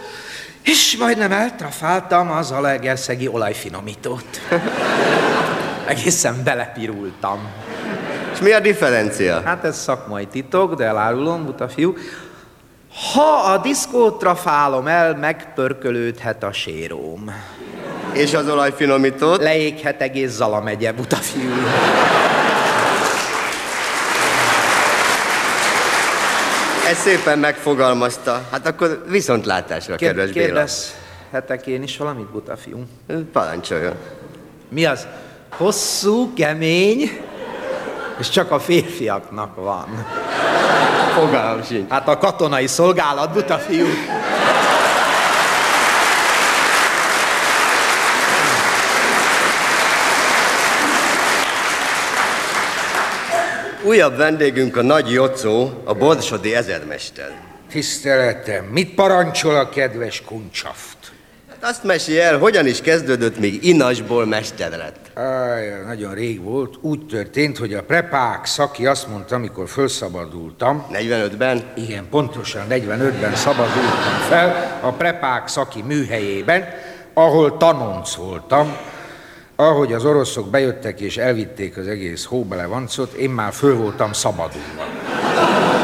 és majdnem eltrafáltam az Zalaegerszegi olajfinomítót. Egészen belepirultam. És mi a differencia? Hát ez szakmai titok, de elárulom, buta fiú. Ha a diszkót trafálom el, megpörkölődhet a séróm. És az olajfinomítót? Leéghet egész Zala megye, buta fiú. Ez szépen megfogalmazta. Hát akkor viszontlátásra, Kér- kedves Béla. Kérdezhetek én is valamit, buta fiú? Parancsoljon. Mi az? Hosszú, kemény, és csak a férfiaknak van. Fogalmam sincs. Hát a katonai szolgálat, buta fiú. Újabb vendégünk a Nagy Jocó, a Borsodi ezermester. Tiszteletem, mit parancsol a kedves kuncsaft? Hát azt mesélj el, hogyan is kezdődött, még inasból mester lett. Áj, nagyon rég volt. Úgy történt, hogy a prepák szaki azt mondta, amikor felszabadultam. 45-ben? Igen, pontosan 45-ben szabadultam fel a prepák szaki műhelyében, ahol tanonc voltam. Ahogy az oroszok bejöttek és elvitték az egész hóbelevancot, én már föl voltam szabadulva.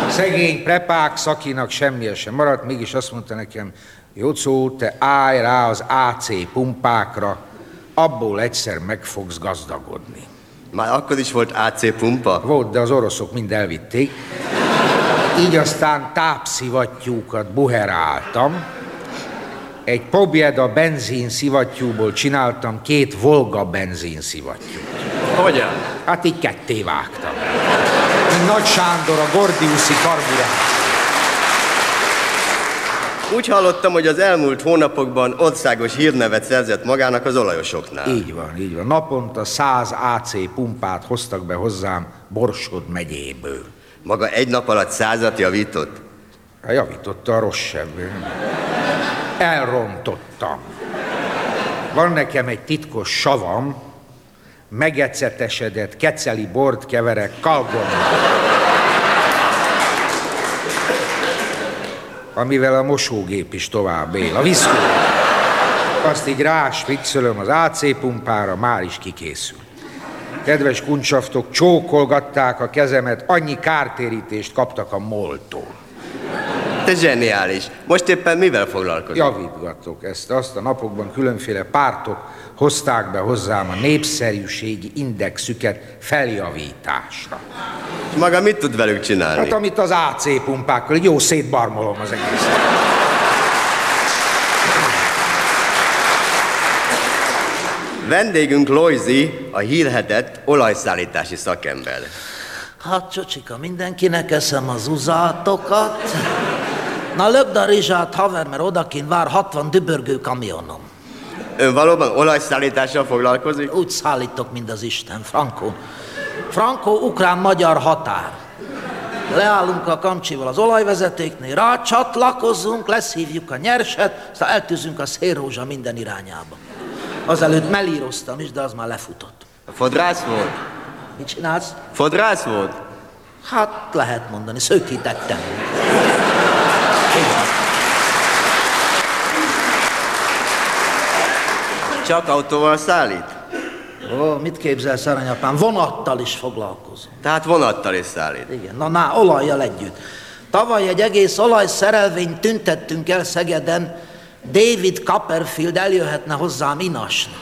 Szegény prepák szakinak semmije sem maradt, mégis azt mondta nekem, Jocó, te állj rá az AC pumpákra, abból egyszer meg fogsz gazdagodni. Már akkor is volt AC pumpa? Volt, de az oroszok mind elvitték. Így aztán tápszivattyúkat buheráltam, Egy Pobjeda benzin szivattyúból csináltam két Volga benzin szivattyút. Hogyan? Hát így ketté vágtam. Nagy Sándor a Gordiuszi karburátor. Úgy hallottam, hogy az elmúlt hónapokban országos hírnevet szerzett magának az olajosoknál. Így van, így van. Naponta 100 AC pumpát hoztak be hozzám Borsod megyéből. Maga egy nap alatt százat javított? Hát javította a rossz sem. Elrontottam. Van nekem egy titkos savam, megecetesedett keceli bort keverek kalgonnal. amivel a mosógép is tovább él. A viszkó. Azt így rásfixölöm az AC pumpára, már is kikészül. Kedves kuncsaftok, csókolgatták a kezemet, annyi kártérítést kaptak a moltól. Te zseniális. Most éppen mivel foglalkozol? Javítgatok ezt. Azt a napokban különféle pártok hozták be hozzám a népszerűségi indexüket feljavításra. És maga mit tud velük csinálni? Hát amit az AC pumpákkal, jó szétbarmolom az egészet. Vendégünk Loizi, a hírhetett olajszállítási szakember. Hát csocsika, mindenkinek eszem az uzátokat. Na lögd a rizsát, haver, mert odakint vár 60 dübörgő kamionom. Ön valóban olajszállítással foglalkozik? Úgy szállítok, mint az Isten, Franco. Franco, ukrán-magyar határ. Leállunk a kamcsival az olajvezetéknél, rácsatlakozunk, leszívjuk a nyerset, aztán eltűzünk a szélrózsa minden irányába. Azelőtt melíroztam is, de az már lefutott. A fodrász volt? Mit csinálsz? Fodrász volt? Hát lehet mondani, szökítettem. Csak autóval szállít? Ó, mit képzelsz, aranyapám? Vonattal is foglalkozom. Tehát vonattal is szállít? Igen, na, na, olajjal együtt. Tavaly egy egész olajszerelvényt tüntettünk el Szegeden, David Copperfield eljöhetne hozzám inasni.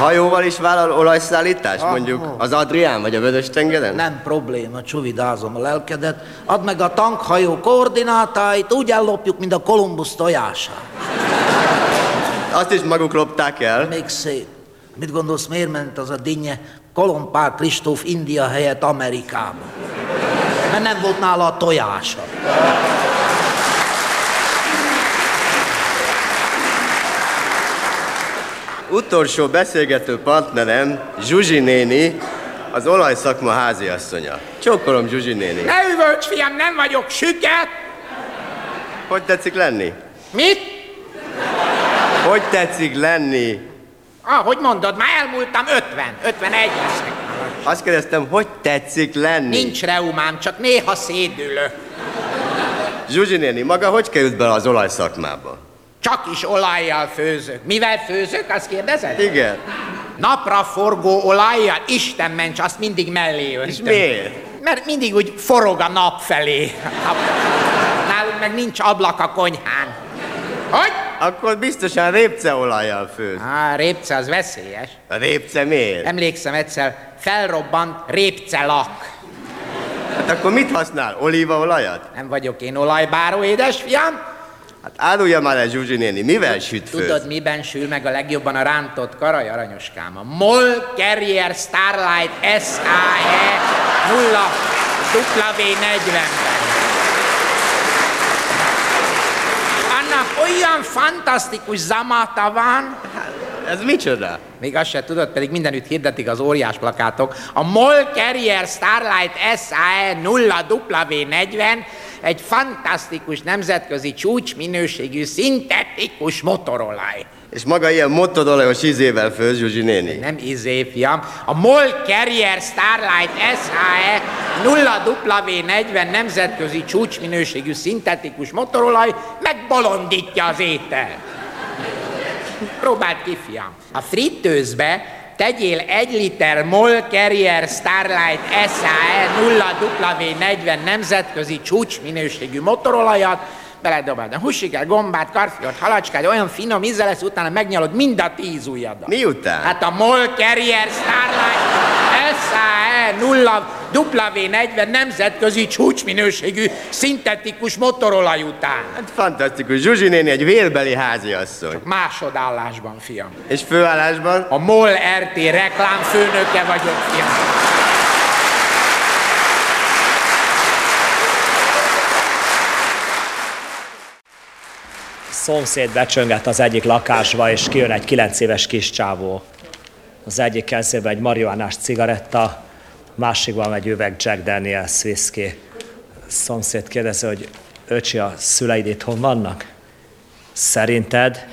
Hajóval is vállal olajszállítást, mondjuk az Adrián vagy a Vörös tengeren? Nem probléma, csuvidázom a lelkedet. Add meg a tankhajó koordinátáit, úgy ellopjuk, mint a Kolumbusz tojását. Azt is maguk lopták el? Még szép. Mit gondolsz, miért ment az a dinnye Kolompár Kristóf India helyett Amerikába? Mert nem volt nála a tojása. Utolsó beszélgető partnerem, Zsuzsi néni, az olajszakma háziasszonya. Csókolom, Zsuzsi néni. Ne üvölts, fiam, nem vagyok süket! Hogy tetszik lenni? Mit? Hogy tetszik lenni? Ah, hogy mondod, már elmúltam 50, 51 leszek. Azt kérdeztem, hogy tetszik lenni? Nincs reumám, csak néha szédülök. Zsuzsi néni, maga hogy került bele az olajszakmába? Csak is olajjal főzök. Mivel főzök, azt kérdezed? Igen. Napra forgó olajjal, Isten ments, azt mindig mellé öntöm. És miért? Mert mindig úgy forog a nap felé. Nálunk meg nincs ablak a konyhán. Hogy? Akkor biztosan répceolajjal főz. Á, répce az veszélyes. A répce miért? Emlékszem egyszer, felrobbant répcelak. Hát akkor mit használ? Olívaolajat? Nem vagyok én olajbáró, édesfiam. Hát árulja már el, Zsuzsi néni, mivel süt főz? Tudod, miben sül meg a legjobban a rántott karaj, aranyoskám? A MOL Carrier Starlight SAE 0 W40-ben. Annak olyan fantasztikus zamata van. Ez micsoda? Még azt se tudod, pedig mindenütt hirdetik az óriás plakátok. A MOL Carrier Starlight SAE 0 W40 egy fantasztikus nemzetközi csúcsminőségű szintetikus motorolaj. És maga ilyen motorolajos izével főz, Zsuzsi néni? Nem izé, fiam. A MOL Carrier Starlight SAE 0 W40 nemzetközi csúcsminőségű szintetikus motorolaj megbolondítja az ételt. Próbáld ki, fiam. A frittőzbe tegyél egy liter MOL Carrier Starlight SAE 0 W40 nemzetközi csúcsminőségű motorolajat, beledobálod a húsiket, gombát, karfiot, halacskát, olyan finom íze lesz, utána megnyalod mind a tíz ujjadat. Miután? Hát a MOL Carrier Starlight SAE 0 W40 nemzetközi csúcsminőségű szintetikus motorolaj után. Hát fantasztikus. Zsuzsi néni egy vélbeli háziasszony. Másodállásban, fiam. És főállásban? A MOL RT reklámfőnöke vagyok, fiam. Szomszéd becsönget az egyik lakásba, és kijön egy kilenc éves kis csávó. Az egyik kezében egy marihuánás cigaretta, másikban egy üveg Jack Daniels whisky. Szomszéd kérdezi, hogy öcsi, a szüleid itthon vannak? Szerinted?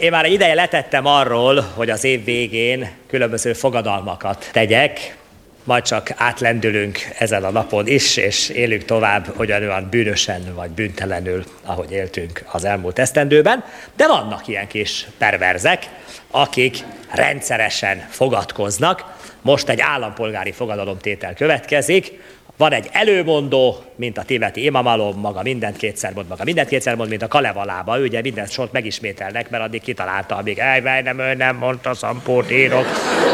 Én már egy ideje letettem arról, hogy az év végén különböző fogadalmakat tegyek, majd csak átlendülünk ezen a napon is, és élünk tovább olyan bűnösen vagy bűntelenül, ahogy éltünk az elmúlt esztendőben. De vannak ilyen kis perverzek, akik rendszeresen fogadkoznak. Most egy állampolgári fogadalomtétel következik, van egy előmondó, mint a tibeti imamalom, maga mindent kétszer mond, maga mindent kétszer mond, mint a Kalevalába, ő ugye mindent sort megismételnek, mert addig kitalálta, amíg ej, nem ő nem mondta, szampót írok,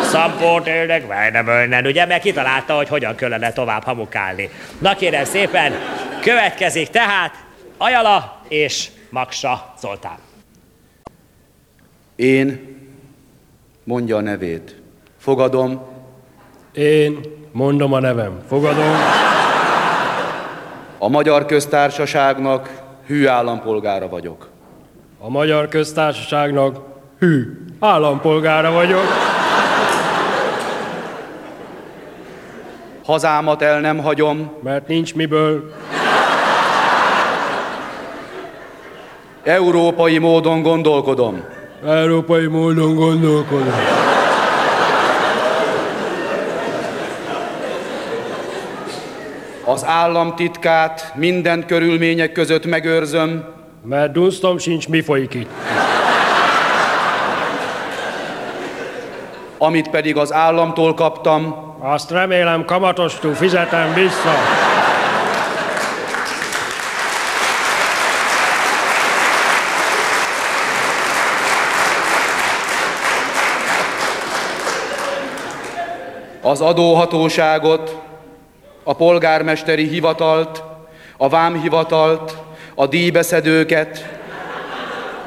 szampót élnek, vej, nem nem, ugye, mert kitalálta, hogy hogyan kellene tovább hamukálni. Na kérem szépen, következik tehát Ajala és Maksa Zoltán. Én, mondja a nevét, fogadom. Én mondom a nevem. Fogadom. A Magyar Köztársaságnak hű állampolgára vagyok. A Magyar Köztársaságnak hű állampolgára vagyok. Hazámat el nem hagyom. Mert nincs miből. Európai módon gondolkodom. Európai módon gondolkodom. Az államtitkát minden körülmények között megőrzöm. Mert dunsztom sincs, mi folyik itt. Amit pedig az államtól kaptam. Azt remélem kamatostól fizetem vissza. Az adóhatóságot, a polgármesteri hivatalt, a vámhivatalt, a díjbeszedőket,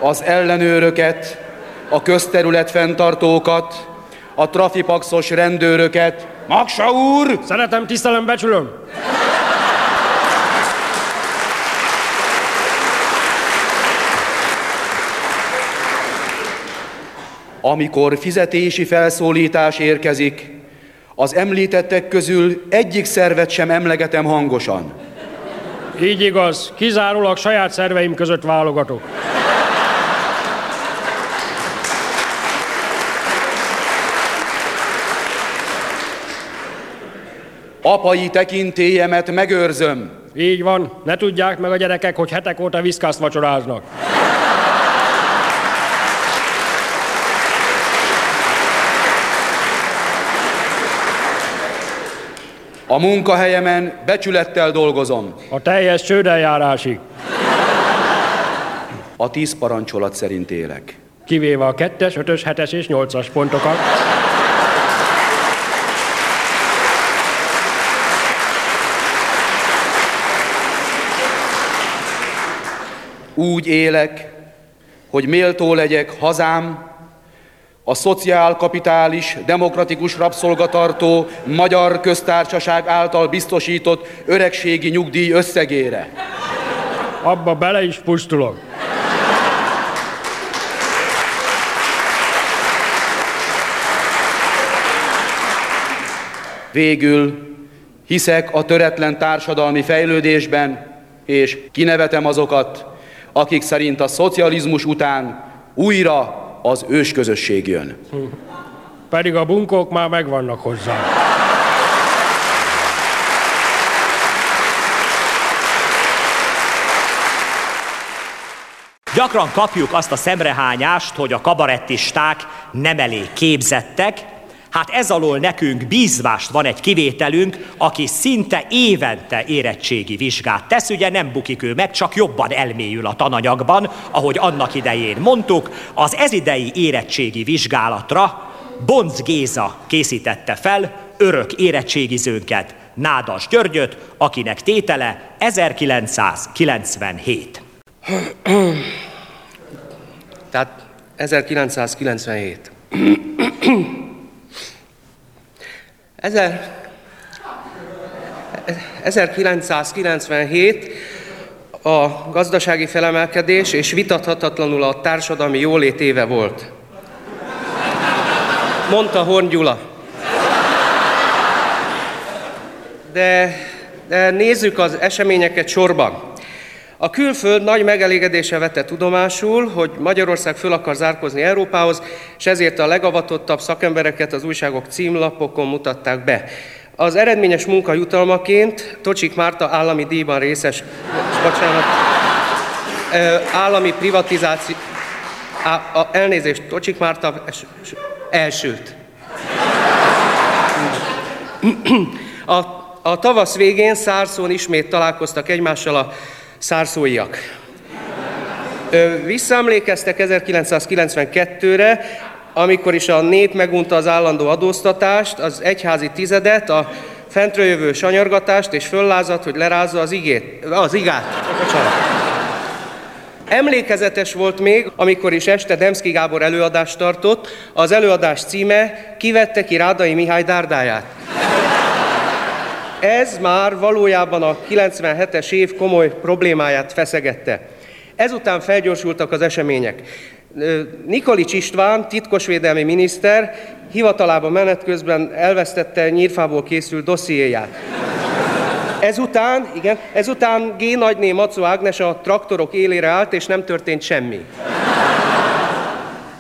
az ellenőröket, a közterület fenntartókat, a trafipaxos rendőröket. Maksa úr! Szeretem, tisztelem, becsülöm. Amikor fizetési felszólítás érkezik, az említettek közül egyik szervet sem emlegetem hangosan. Így igaz, kizárólag saját szerveim között válogatok. Apai tekintélyemet megőrzöm. Így van, ne tudják meg a gyerekek, hogy hetek óta viszkászt vacsoráznak. A munkahelyemen becsülettel dolgozom. A teljes csődeljárásig. A tíz parancsolat szerint élek. Kivéve a kettes, ötös, hetes és nyolcas pontokat. Úgy élek, hogy méltó legyek hazám, a szociálkapitális, demokratikus rabszolgatartó Magyar Köztársaság által biztosított öregségi nyugdíj összegére. Abba bele is pusztulok. Végül hiszek a töretlen társadalmi fejlődésben, és kinevetem azokat, akik szerint a szocializmus után újra az ősközösség jön. Pedig a bunkók már megvannak hozzá. Gyakran kapjuk azt a szemrehányást, hogy a kabarettisták nem elég képzettek, Hát ez alól nekünk bízvást van egy kivételünk, aki szinte évente érettségi vizsgát tesz, ugye nem bukik ő meg, csak jobban elmélyül a tananyagban, ahogy annak idején mondtuk, az ezidei érettségi vizsgálatra Bonc Géza készítette fel örök érettségizőnket, Nádas Györgyöt, akinek tétele 1997. Tehát 1997. Ezer... 1997 a gazdasági felemelkedés és vitathatatlanul a társadalmi jólét éve volt. Mondta Horn Gyula. De, de nézzük az eseményeket sorban. A külföld nagy megelégedése vette tudomásul, hogy Magyarország föl akar zárkozni Európához, és ezért a legavatottabb szakembereket az újságok címlapokon mutatták be. Az eredményes munka jutalmaként Tocsik Márta állami díjban részes, bocsánat, állami privatizáció, a, a, elnézést, Tocsik Márta elsőt. A, a tavasz végén Szárszón ismét találkoztak egymással a szárszóiak. Visszaemlékeztek 1992-re, amikor is a nép megunta az állandó adóztatást, az egyházi tizedet, a fentről jövő sanyargatást, és föllázadt, hogy lerázza az igét, az igát. Bocsánat. Emlékezetes volt még, amikor is este Demszki Gábor előadást tartott, az előadás címe Kivette ki Rádai Mihály dárdáját. Ez már valójában a 97-es év komoly problémáját feszegette. Ezután felgyorsultak az események. Nikolics István, titkosvédelmi miniszter, hivatalában menet közben elvesztette nyírfából készült dossziéját. Ezután, igen, ezután G. nagyné Macó Ágnes a traktorok élére állt, és nem történt semmi.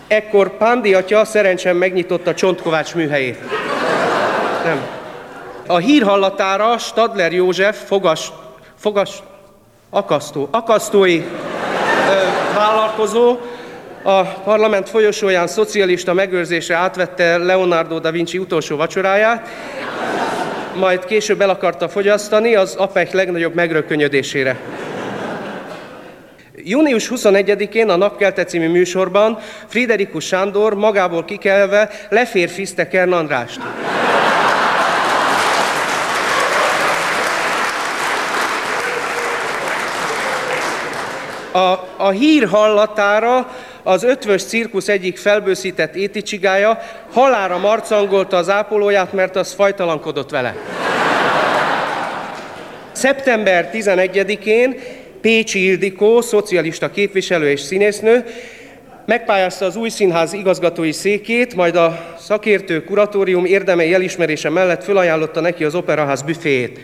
Ekkor Pándi atya szerencsen megnyitotta Csontkovács műhelyét. Nem. A hír hallatára Stadler József fogas, fogas, akasztó, akasztói ö, vállalkozó a parlament folyosóján szocialista megőrzésre átvette Leonardo da Vinci utolsó vacsoráját, majd később el akarta fogyasztani az APEC legnagyobb megrökönyödésére. Június 21-én a Napkelte című műsorban Friderikus Sándor magából kikelve leférfizte Kern Andrást. A, a hír hallatára az ötvös cirkusz egyik felbőszített éticsigája halára marcangolta az ápolóját, mert az fajtalankodott vele. Szeptember 11-én Pécsi Ildikó, szocialista képviselő és színésznő, megpályázta az új színház igazgatói székét, majd a szakértő kuratórium érdemei elismerése mellett fölajánlotta neki az operaház büféjét.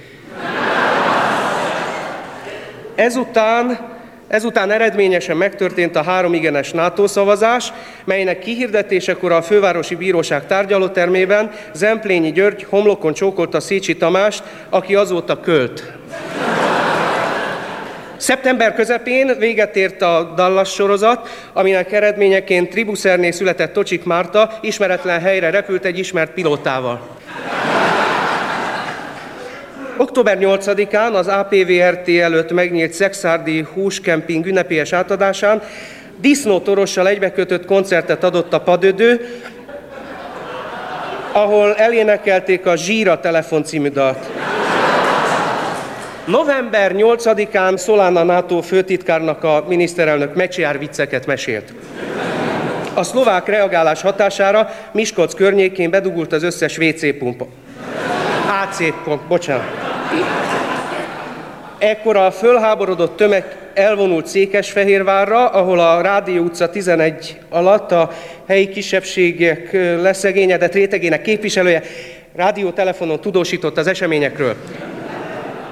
Ezután Ezután eredményesen megtörtént a három igenes NATO szavazás, melynek kihirdetésekor a fővárosi bíróság tárgyalótermében Zemplényi György homlokon csókolta Szécsi Tamást, aki azóta költ. Szeptember közepén véget ért a Dallas sorozat, aminek eredményeként Tribuszerné született Tocsik Márta ismeretlen helyre repült egy ismert pilótával. Október 8-án az APVRT előtt megnyílt Szexárdi húskemping ünnepélyes átadásán disznótorossal egybekötött koncertet adott a padödő, ahol elénekelték a Zsíra telefon című dalt. November 8-án Solana NATO főtitkárnak a miniszterelnök mecsiár vicceket mesélt. A szlovák reagálás hatására Miskolc környékén bedugult az összes WC pumpa. AC pump, bocsánat. Ekkor a fölháborodott tömeg elvonult Székesfehérvárra, ahol a Rádió utca 11 alatt a helyi kisebbségek leszegényedett rétegének képviselője rádiótelefonon tudósított az eseményekről.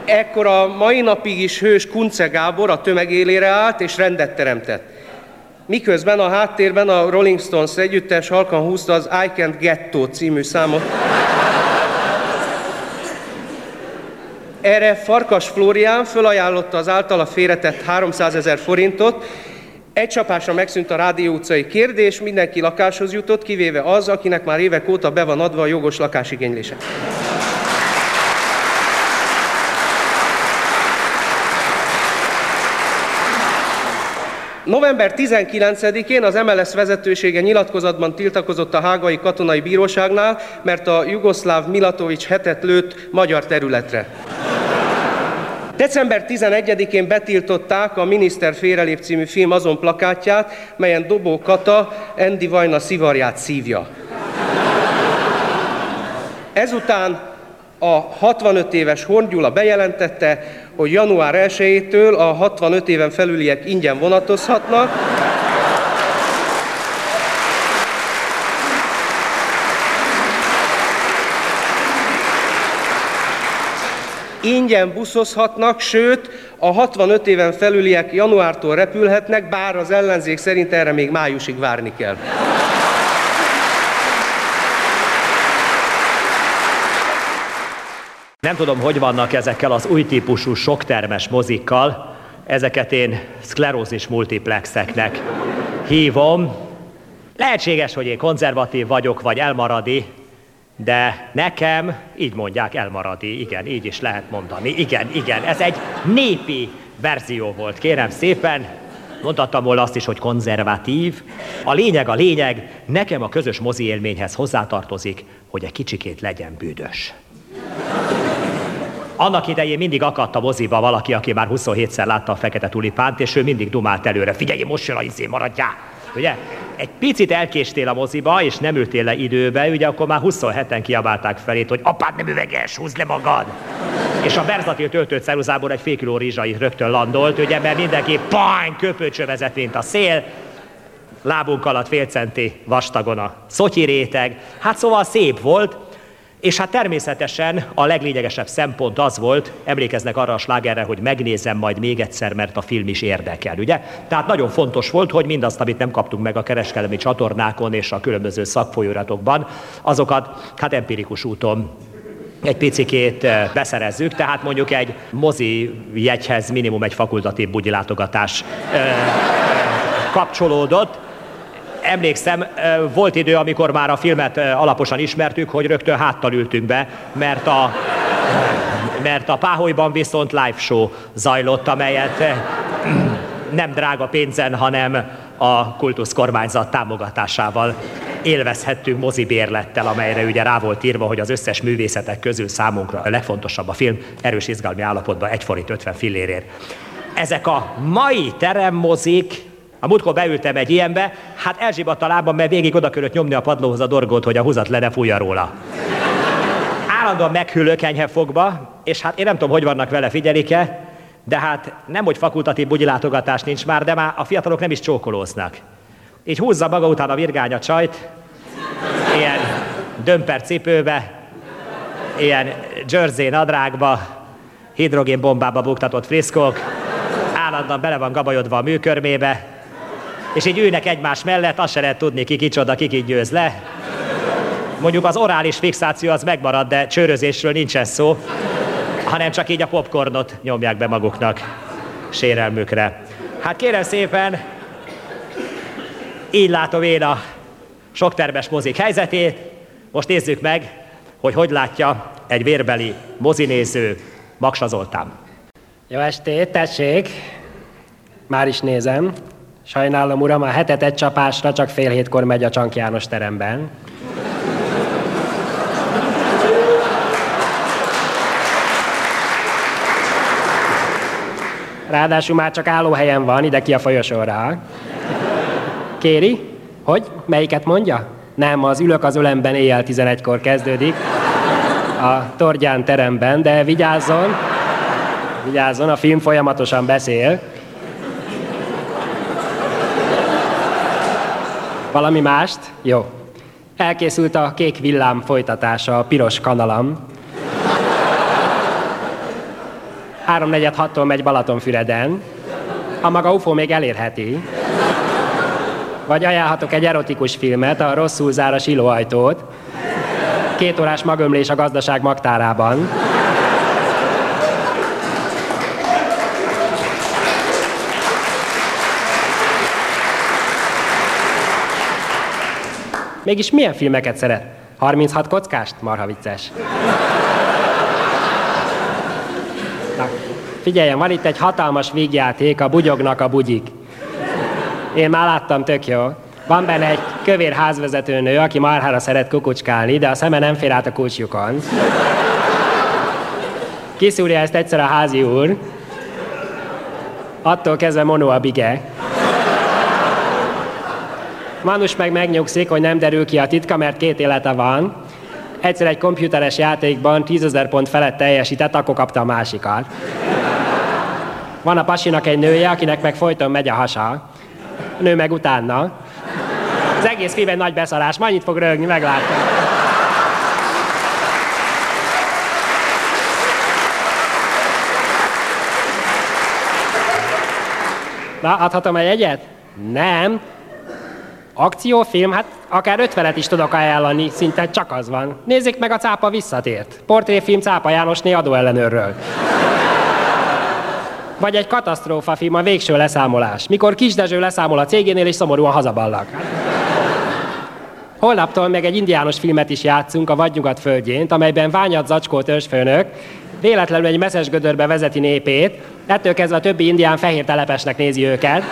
Ekkor a mai napig is hős Kunce Gábor a tömeg élére állt és rendet teremtett. Miközben a háttérben a Rolling Stones együttes halkan húzta az I Can't Get című számot. Erre Farkas Flórián fölajánlotta az általa félretett 300 ezer forintot, Egy csapásra megszűnt a Rádió utcai kérdés, mindenki lakáshoz jutott, kivéve az, akinek már évek óta be van adva a jogos lakásigénylése. November 19-én az MLS vezetősége nyilatkozatban tiltakozott a hágai katonai bíróságnál, mert a jugoszláv Milatovics hetet lőtt magyar területre. December 11-én betiltották a Miniszter félrelép című film azon plakátját, melyen Dobó Kata Endi Vajna szivarját szívja. Ezután a 65 éves Horn Gyula bejelentette, hogy január 1-től a 65 éven felüliek ingyen vonatozhatnak, ingyen buszozhatnak, sőt, a 65 éven felüliek januártól repülhetnek, bár az ellenzék szerint erre még májusig várni kell. Nem tudom, hogy vannak ezekkel az új típusú soktermes mozikkal, ezeket én szklerózis multiplexeknek hívom. Lehetséges, hogy én konzervatív vagyok, vagy elmaradi, de nekem, így mondják, elmaradi, igen, így is lehet mondani. Igen, igen, ez egy népi verzió volt, kérem szépen. Mondhattam volna azt is, hogy konzervatív. A lényeg a lényeg, nekem a közös mozi élményhez hozzátartozik, hogy egy kicsikét legyen bűdös. Annak idején mindig akadt a moziba valaki, aki már 27-szer látta a fekete tulipánt, és ő mindig dumált előre. Figyelj, most jön a izé, maradjál! Ugye? Egy picit elkéstél a moziba, és nem ültél le időbe, ugye akkor már 27-en kiabálták felét, hogy apád nem üveges, húzd le magad! És a Berzatil töltött ceruzából egy fél kiló rizsai rögtön landolt, ugye, mert mindenki pány, köpőcsövezett, mint a szél, lábunk alatt fél centi vastagon a szotyi réteg. Hát szóval szép volt, és hát természetesen a leglényegesebb szempont az volt, emlékeznek arra a slágerre, hogy megnézem majd még egyszer, mert a film is érdekel, ugye? Tehát nagyon fontos volt, hogy mindazt, amit nem kaptunk meg a kereskedelmi csatornákon és a különböző szakfolyóratokban, azokat hát empirikus úton egy picikét eh, beszerezzük, tehát mondjuk egy mozi jegyhez minimum egy fakultatív bugyilátogatás eh, eh, kapcsolódott, emlékszem, volt idő, amikor már a filmet alaposan ismertük, hogy rögtön háttal ültünk be, mert a, mert a Páholyban viszont live show zajlott, amelyet nem drága pénzen, hanem a kultusz kormányzat támogatásával élvezhettünk mozibérlettel, amelyre ugye rá volt írva, hogy az összes művészetek közül számunkra a legfontosabb a film, erős izgalmi állapotban 1 forint 50 fillérért. Ezek a mai teremmozik a múltkor beültem egy ilyenbe, hát elzsibadt a lábam, mert végig oda kellett nyomni a padlóhoz a dorgót, hogy a húzat le ne fújja róla. Állandóan meghűlök enyhe fogba, és hát én nem tudom, hogy vannak vele, figyelik-e, de hát nem, hogy fakultatív bugyilátogatás nincs már, de már a fiatalok nem is csókolóznak. Így húzza maga után a virgány a csajt, ilyen dömper cipőbe, ilyen jersey nadrágba, hidrogénbombába buktatott friszkók, állandóan bele van gabajodva a műkörmébe, és így ülnek egymás mellett, azt se lehet tudni, ki kicsoda, ki ki győz le. Mondjuk az orális fixáció az megmarad, de csőrözésről nincsen szó, hanem csak így a popcornot nyomják be maguknak sérelmükre. Hát kérem szépen, így látom én a soktermes mozik helyzetét. Most nézzük meg, hogy hogy látja egy vérbeli mozinéző Maksa Zoltán. Jó estét, tessék! Már is nézem. Sajnálom, uram, a hetet egy csapásra csak fél hétkor megy a Csank János teremben. Ráadásul már csak állóhelyen van, ide ki a folyosóra. Kéri? Hogy? Melyiket mondja? Nem, az ülök az ölemben éjjel 11-kor kezdődik. A Tordján teremben, de vigyázzon, vigyázzon, a film folyamatosan beszél. Valami mást? Jó. Elkészült a kék villám folytatása, a piros kanalam. Háromnegyed hattól megy Balatonfüreden. A maga UFO még elérheti. Vagy ajánlhatok egy erotikus filmet, a rosszul zár a silóajtót. Két órás magömlés a gazdaság magtárában. Mégis milyen filmeket szeret? 36 kockást? Marha vicces. Na, figyeljen, van itt egy hatalmas vígjáték, a bugyognak a bugyik. Én már láttam, tök jó. Van benne egy kövér házvezetőnő, aki marhára szeret kukucskálni, de a szeme nem fér át a kulcsjukon. Kiszúrja ezt egyszer a házi úr, attól kezdve monó a bige. Manus meg megnyugszik, hogy nem derül ki a titka, mert két élete van. Egyszer egy komputeres játékban 10.000 pont felett teljesített, akkor kapta a másikat. Van a pasinak egy nője, akinek meg folyton megy a hasa. A nő meg utána. Az egész film egy nagy beszarás, majd fog rögni, meglátom. Na, adhatom egy egyet? Nem. Akciófilm, hát akár ötvenet is tudok ajánlani, szinte csak az van. Nézzék meg a cápa visszatért. Portréfilm Cápa Jánosné adóellenőrről. Vagy egy katasztrófa film, a végső leszámolás. Mikor Kis Dezső leszámol a cégénél, és szomorúan hazaballag. Holnaptól meg egy indiános filmet is játszunk a Vadnyugat földjén, amelyben Ványat Zacskó törzsfőnök véletlenül egy messzes gödörbe vezeti népét, ettől kezdve a többi indián fehér telepesnek nézi őket,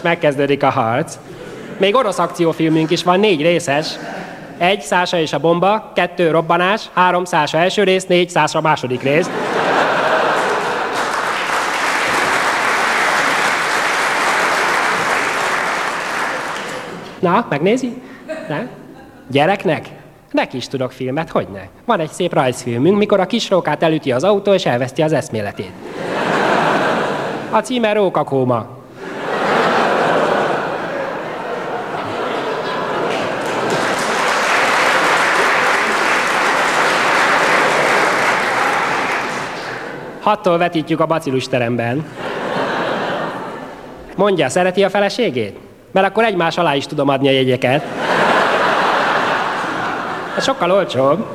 és megkezdődik a harc. Még orosz akciófilmünk is van, négy részes. Egy, Szása és a bomba, kettő, robbanás, három, Szása első rész, négy, Szása második rész. Na, megnézi? Ne? Gyereknek? Neki is tudok filmet, hogy ne? Van egy szép rajzfilmünk, mikor a kisrókát elüti az autó és elveszti az eszméletét. A címe Rókakóma. Hattól vetítjük a bacillus teremben. Mondja, szereti a feleségét? Mert akkor egymás alá is tudom adni a jegyeket. Ez sokkal olcsóbb.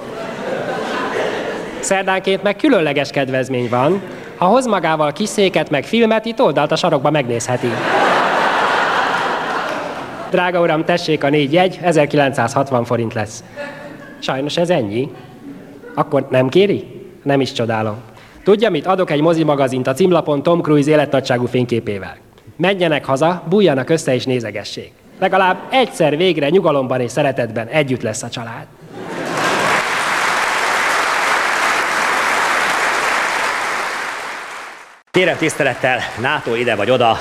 Szerdánként meg különleges kedvezmény van. Ha hoz magával kis széket meg filmet, itt oldalt a sarokba megnézheti. Drága uram, tessék a négy jegy, 1960 forint lesz. Sajnos ez ennyi. Akkor nem kéri? Nem is csodálom. Tudja mit? Adok egy mozi magazint a címlapon Tom Cruise életnagyságú fényképével. Menjenek haza, bújjanak össze és nézegessék. Legalább egyszer végre nyugalomban és szeretetben együtt lesz a család. Kérem tisztelettel, NATO ide vagy oda,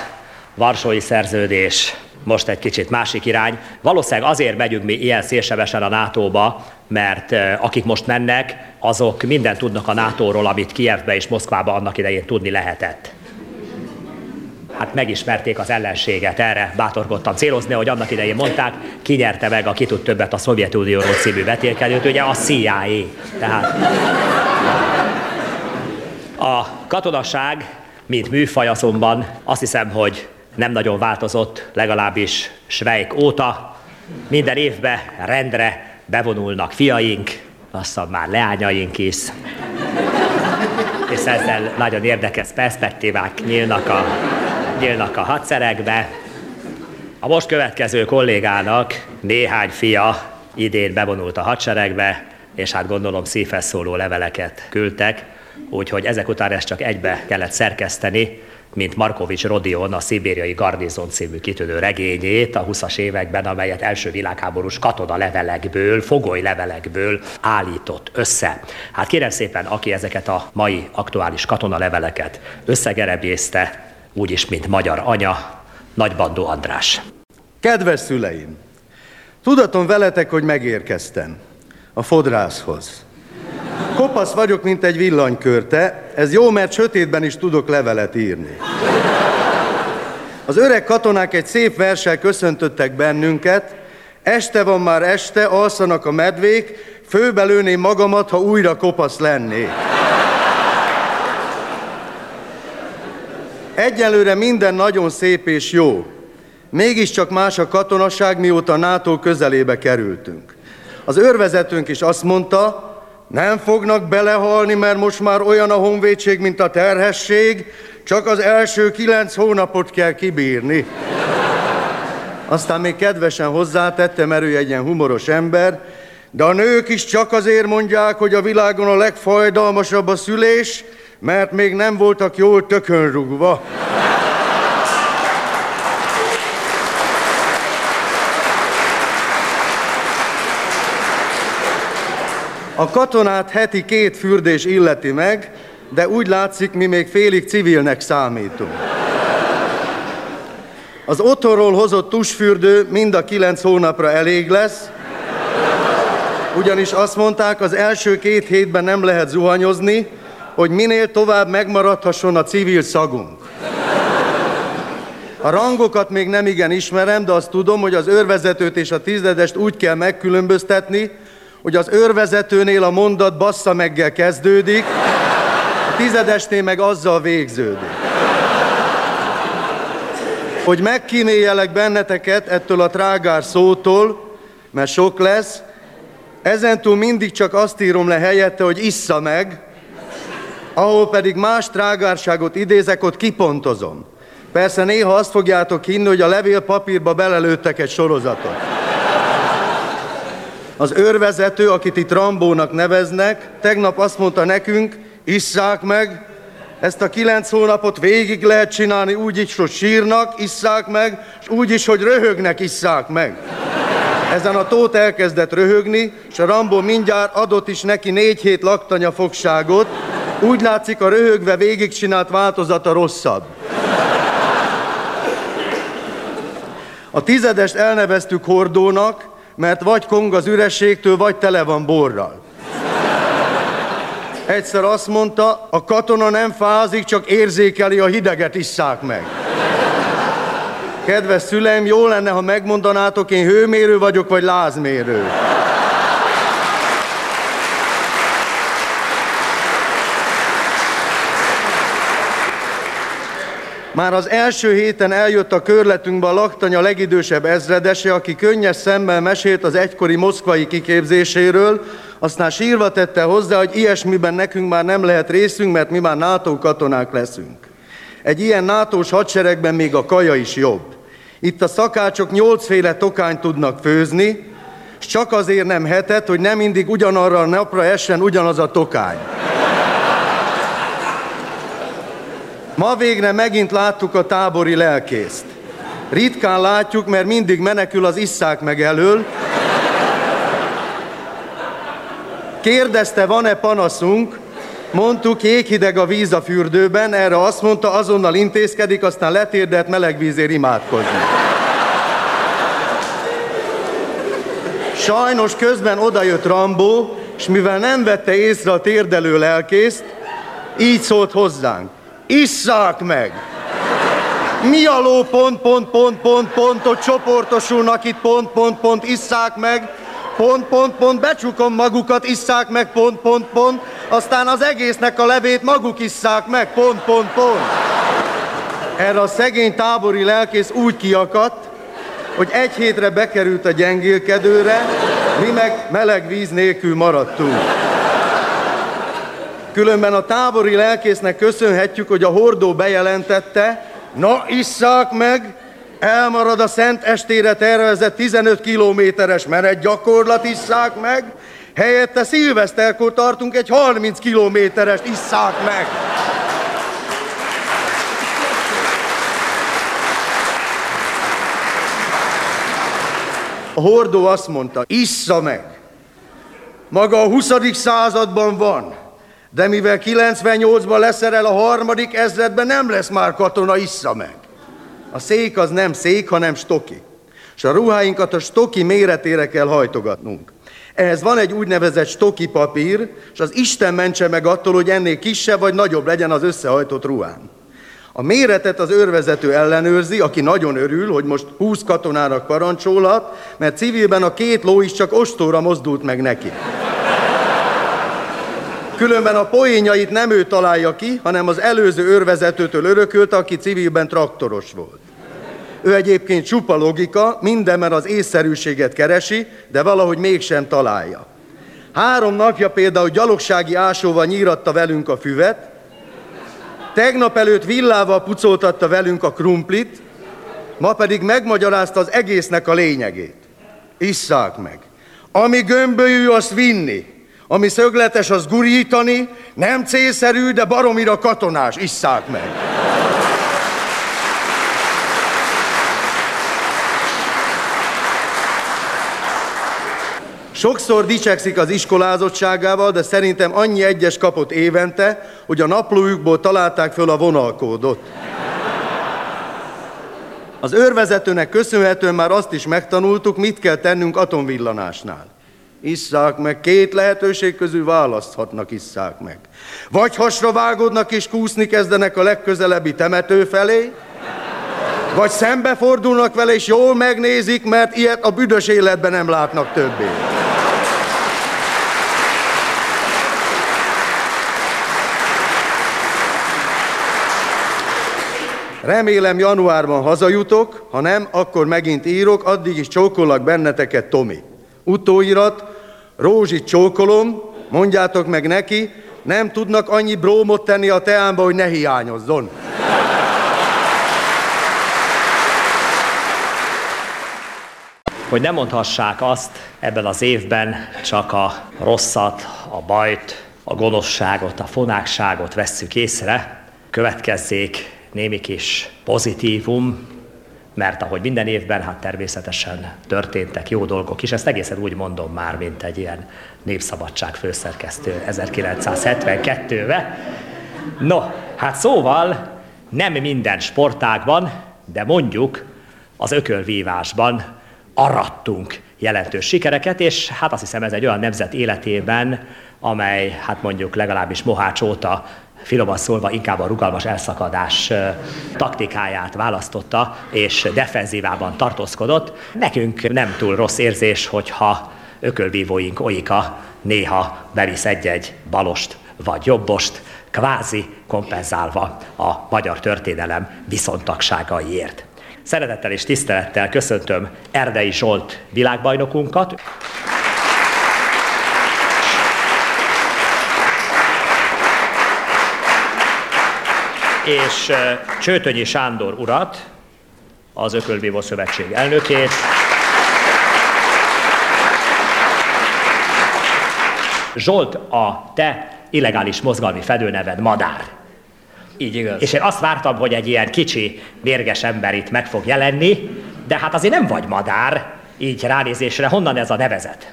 Varsói szerződés, most egy kicsit másik irány. Valószínűleg azért megyünk mi ilyen szélsebesen a NATO-ba, mert akik most mennek, azok mindent tudnak a NATO-ról, amit Kievbe és Moszkvába annak idején tudni lehetett. Hát megismerték az ellenséget, erre bátorkodtam célozni, hogy annak idején mondták, ki nyerte meg a ki tud többet a Szovjetunióról című vetélkedőt, ugye a CIA. Tehát a katonaság, mint műfaj azonban azt hiszem, hogy nem nagyon változott, legalábbis Svejk óta. Minden évben rendre bevonulnak fiaink, lassan már leányaink is. És ezzel nagyon érdekes perspektívák nyílnak a, nyílnak a hadseregbe. A most következő kollégának néhány fia idén bevonult a hadseregbe, és hát gondolom szívhez szóló leveleket küldtek, úgyhogy ezek után ezt csak egybe kellett szerkeszteni, mint Markovics Rodion a Szibériai Garnizon című kitűnő regényét a 20-as években, amelyet első világháborús katona levelekből, fogoly levelekből állított össze. Hát kérem szépen, aki ezeket a mai aktuális katona leveleket összegerebészte, úgyis, mint magyar anya, Nagybandó András. Kedves szüleim! Tudatom veletek, hogy megérkeztem a fodrászhoz. Kopasz vagyok, mint egy villanykörte, ez jó, mert sötétben is tudok levelet írni. Az öreg katonák egy szép versel köszöntöttek bennünket, este van már este, alszanak a medvék, főbelőném magamat, ha újra kopasz lennék. Egyelőre minden nagyon szép és jó. Mégiscsak más a katonaság, mióta NATO közelébe kerültünk. Az őrvezetőnk is azt mondta, nem fognak belehalni, mert most már olyan a honvédség, mint a terhesség, csak az első kilenc hónapot kell kibírni. Aztán még kedvesen hozzátette, mert ő egy ilyen humoros ember, de a nők is csak azért mondják, hogy a világon a legfajdalmasabb a szülés, mert még nem voltak jól tökönrugva. A katonát heti két fürdés illeti meg, de úgy látszik, mi még félig civilnek számítunk. Az otthonról hozott tusfürdő mind a kilenc hónapra elég lesz, ugyanis azt mondták, az első két hétben nem lehet zuhanyozni, hogy minél tovább megmaradhasson a civil szagunk. A rangokat még nem igen ismerem, de azt tudom, hogy az őrvezetőt és a tizedest úgy kell megkülönböztetni, hogy az őrvezetőnél a mondat bassza meggel kezdődik, a tizedesnél meg azzal végződik. Hogy megkíméljelek benneteket ettől a trágár szótól, mert sok lesz, ezentúl mindig csak azt írom le helyette, hogy issza meg, ahol pedig más trágárságot idézek, ott kipontozom. Persze néha azt fogjátok hinni, hogy a levél papírba belelőttek egy sorozatot. Az őrvezető, akit itt Rambónak neveznek, tegnap azt mondta nekünk, isszák meg, ezt a kilenc hónapot végig lehet csinálni úgy is, hogy sírnak, isszák meg, és úgy is, hogy röhögnek, isszák meg. Ezen a tót elkezdett röhögni, és a Rambó mindjárt adott is neki négy hét laktanya fogságot. Úgy látszik, a röhögve végigcsinált változata rosszabb. A tizedest elneveztük hordónak, mert vagy kong az ürességtől, vagy tele van borral. Egyszer azt mondta, a katona nem fázik, csak érzékeli a hideget, isszák meg. Kedves szüleim, jó lenne, ha megmondanátok, én hőmérő vagyok, vagy lázmérő. Már az első héten eljött a körletünkbe a laktanya legidősebb ezredese, aki könnyes szemmel mesélt az egykori moszkvai kiképzéséről, aztán sírva tette hozzá, hogy ilyesmiben nekünk már nem lehet részünk, mert mi már NATO katonák leszünk. Egy ilyen nato hadseregben még a kaja is jobb. Itt a szakácsok nyolcféle tokányt tudnak főzni, és csak azért nem hetet, hogy nem mindig ugyanarra a napra essen ugyanaz a tokány. Ma végre megint láttuk a tábori lelkészt. Ritkán látjuk, mert mindig menekül az isszák meg elől. Kérdezte, van-e panaszunk, Mondtuk, jéghideg a víz a fürdőben, erre azt mondta, azonnal intézkedik, aztán letérdelt meleg vízért imádkozni. Sajnos közben odajött Rambó, és mivel nem vette észre a térdelő lelkészt, így szólt hozzánk. Isszák meg! Mi a ló pont, pont, pont, pont, pont, ott csoportosulnak itt pont, pont, pont, isszák meg, pont, pont, pont, becsukom magukat, isszák meg, pont, pont, pont, aztán az egésznek a levét maguk isszák meg, pont, pont, pont. Erre a szegény tábori lelkész úgy kiakadt, hogy egy hétre bekerült a gyengélkedőre, mi meg meleg víz nélkül maradtunk. Különben a tábori lelkésznek köszönhetjük, hogy a hordó bejelentette, na isszák meg, elmarad a Szent Estére tervezett 15 kilométeres menet gyakorlat, isszák meg, helyette szilveszterkor tartunk egy 30 kilométeres, isszák meg. A hordó azt mondta, issza meg. Maga a 20. században van, de mivel 98-ban leszerel a harmadik ezredben, nem lesz már katona, issza meg. A szék az nem szék, hanem stoki. És a ruháinkat a stoki méretére kell hajtogatnunk. Ehhez van egy úgynevezett stoki papír, és az Isten mentse meg attól, hogy ennél kisebb vagy nagyobb legyen az összehajtott ruhán. A méretet az őrvezető ellenőrzi, aki nagyon örül, hogy most 20 katonának parancsolhat, mert civilben a két ló is csak ostóra mozdult meg neki. Különben a poénjait nem ő találja ki, hanem az előző őrvezetőtől örökölte, aki civilben traktoros volt. Ő egyébként csupa logika, minden, mert az észszerűséget keresi, de valahogy mégsem találja. Három napja például gyalogsági ásóval nyíratta velünk a füvet, tegnap előtt villával pucoltatta velünk a krumplit, Ma pedig megmagyarázta az egésznek a lényegét. Isszák meg. Ami gömbölyű, azt vinni. Ami szögletes, az gurítani. Nem célszerű, de baromira katonás. Isszák meg. Sokszor dicsekszik az iskolázottságával, de szerintem annyi egyes kapott évente, hogy a naplójukból találták föl a vonalkódot. Az őrvezetőnek köszönhetően már azt is megtanultuk, mit kell tennünk atomvillanásnál. Isszák meg, két lehetőség közül választhatnak, isszák meg. Vagy hasra vágódnak és kúszni kezdenek a legközelebbi temető felé, vagy szembefordulnak vele és jól megnézik, mert ilyet a büdös életben nem látnak többé. Remélem januárban hazajutok, ha nem, akkor megint írok, addig is csókollak benneteket, Tomi. Utóirat, Rózsit csókolom, mondjátok meg neki, nem tudnak annyi brómot tenni a teámba, hogy ne hiányozzon. hogy nem mondhassák azt ebben az évben csak a rosszat, a bajt, a gonoszságot, a fonákságot vesszük észre, következzék némi kis pozitívum, mert ahogy minden évben, hát természetesen történtek jó dolgok is, ezt egészen úgy mondom már, mint egy ilyen népszabadság főszerkesztő 1972-ben. No, hát szóval nem minden sportágban, de mondjuk az ökölvívásban arattunk jelentős sikereket, és hát azt hiszem ez egy olyan nemzet életében, amely hát mondjuk legalábbis Mohács óta finoman szólva inkább a rugalmas elszakadás taktikáját választotta, és defenzívában tartózkodott. Nekünk nem túl rossz érzés, hogyha ökölvívóink olyika néha bevisz egy-egy balost vagy jobbost, kvázi kompenzálva a magyar történelem viszontagságaiért. Szeretettel és tisztelettel köszöntöm Erdei Zsolt világbajnokunkat. És Csőtönyi Sándor urat, az Ökölvívó Szövetség elnökét. Zsolt, a te illegális mozgalmi fedőneved Madár. Így igaz. És én azt vártam, hogy egy ilyen kicsi, mérges ember itt meg fog jelenni, de hát azért nem vagy madár, így ránézésre. Honnan ez a nevezet?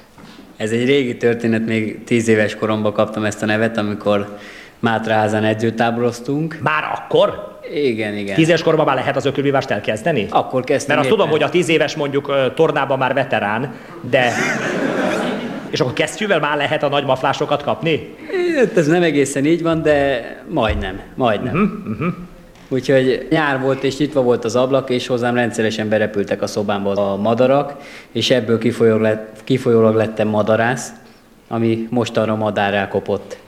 Ez egy régi történet, még tíz éves koromban kaptam ezt a nevet, amikor Mátraházán edzőtáboroztunk. Már akkor? Igen, igen. Tíz éves korban már lehet az ökölvívást elkezdeni? Akkor kezdtem. Mert azt tudom, hogy a tíz éves mondjuk tornában már veterán, de... És akkor kesztyűvel már lehet a nagy maflásokat kapni? Hát ez nem egészen így van, de majdnem, majdnem. Uh-huh, uh-huh. Úgyhogy nyár volt, és nyitva volt az ablak, és hozzám rendszeresen berepültek a szobámba a madarak, és ebből kifolyólag, lett, kifolyólag lettem madarász, ami mostanra madár elkopott.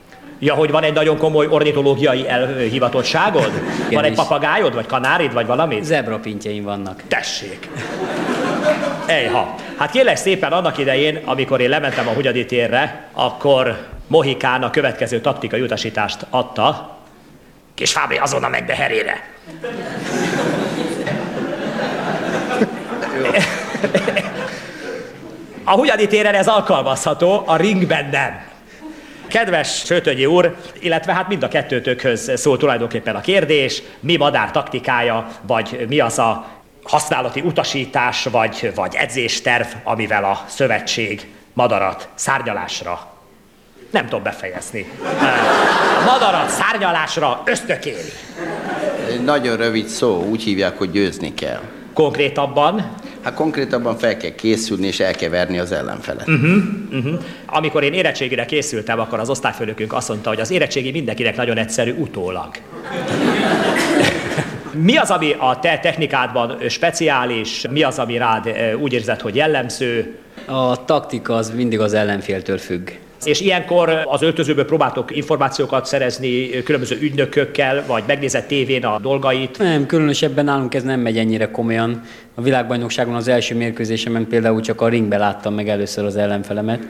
Ja, hogy van egy nagyon komoly ornitológiai elhivatottságod? Igen, van egy is. papagájod, vagy kanárid, vagy valami? Zebrapintjeim vannak. Tessék! Ejha! Hát kérlek szépen annak idején, amikor én lementem a Hugyadi térre, akkor Mohikán a következő taktikai utasítást adta. Kis Fábri, azonnal meg de herére! A Hugyadi téren ez alkalmazható, a ringben nem. Kedves Sötönyi úr, illetve hát mind a kettőtökhöz szól tulajdonképpen a kérdés, mi madár taktikája, vagy mi az a használati utasítás, vagy, vagy edzésterv, amivel a szövetség madarat szárnyalásra nem tudom befejezni. A madarat szárnyalásra ösztökéli. Nagyon rövid szó, úgy hívják, hogy győzni kell. Konkrétabban? Hát konkrétabban fel kell készülni és el kell verni az ellenfelet. Uh-huh, uh-huh. Amikor én érettségire készültem, akkor az osztályfőnökünk azt mondta, hogy az érettségi mindenkinek nagyon egyszerű utólag. Mi az, ami a te technikádban speciális, mi az, ami rád úgy érzed, hogy jellemző? A taktika az mindig az ellenféltől függ. És ilyenkor az öltözőből próbáltok információkat szerezni különböző ügynökökkel, vagy megnézett tévén a dolgait? Nem, különösebben nálunk ez nem megy ennyire komolyan. A világbajnokságon az első mérkőzésemen például csak a ringbe láttam meg először az ellenfelemet.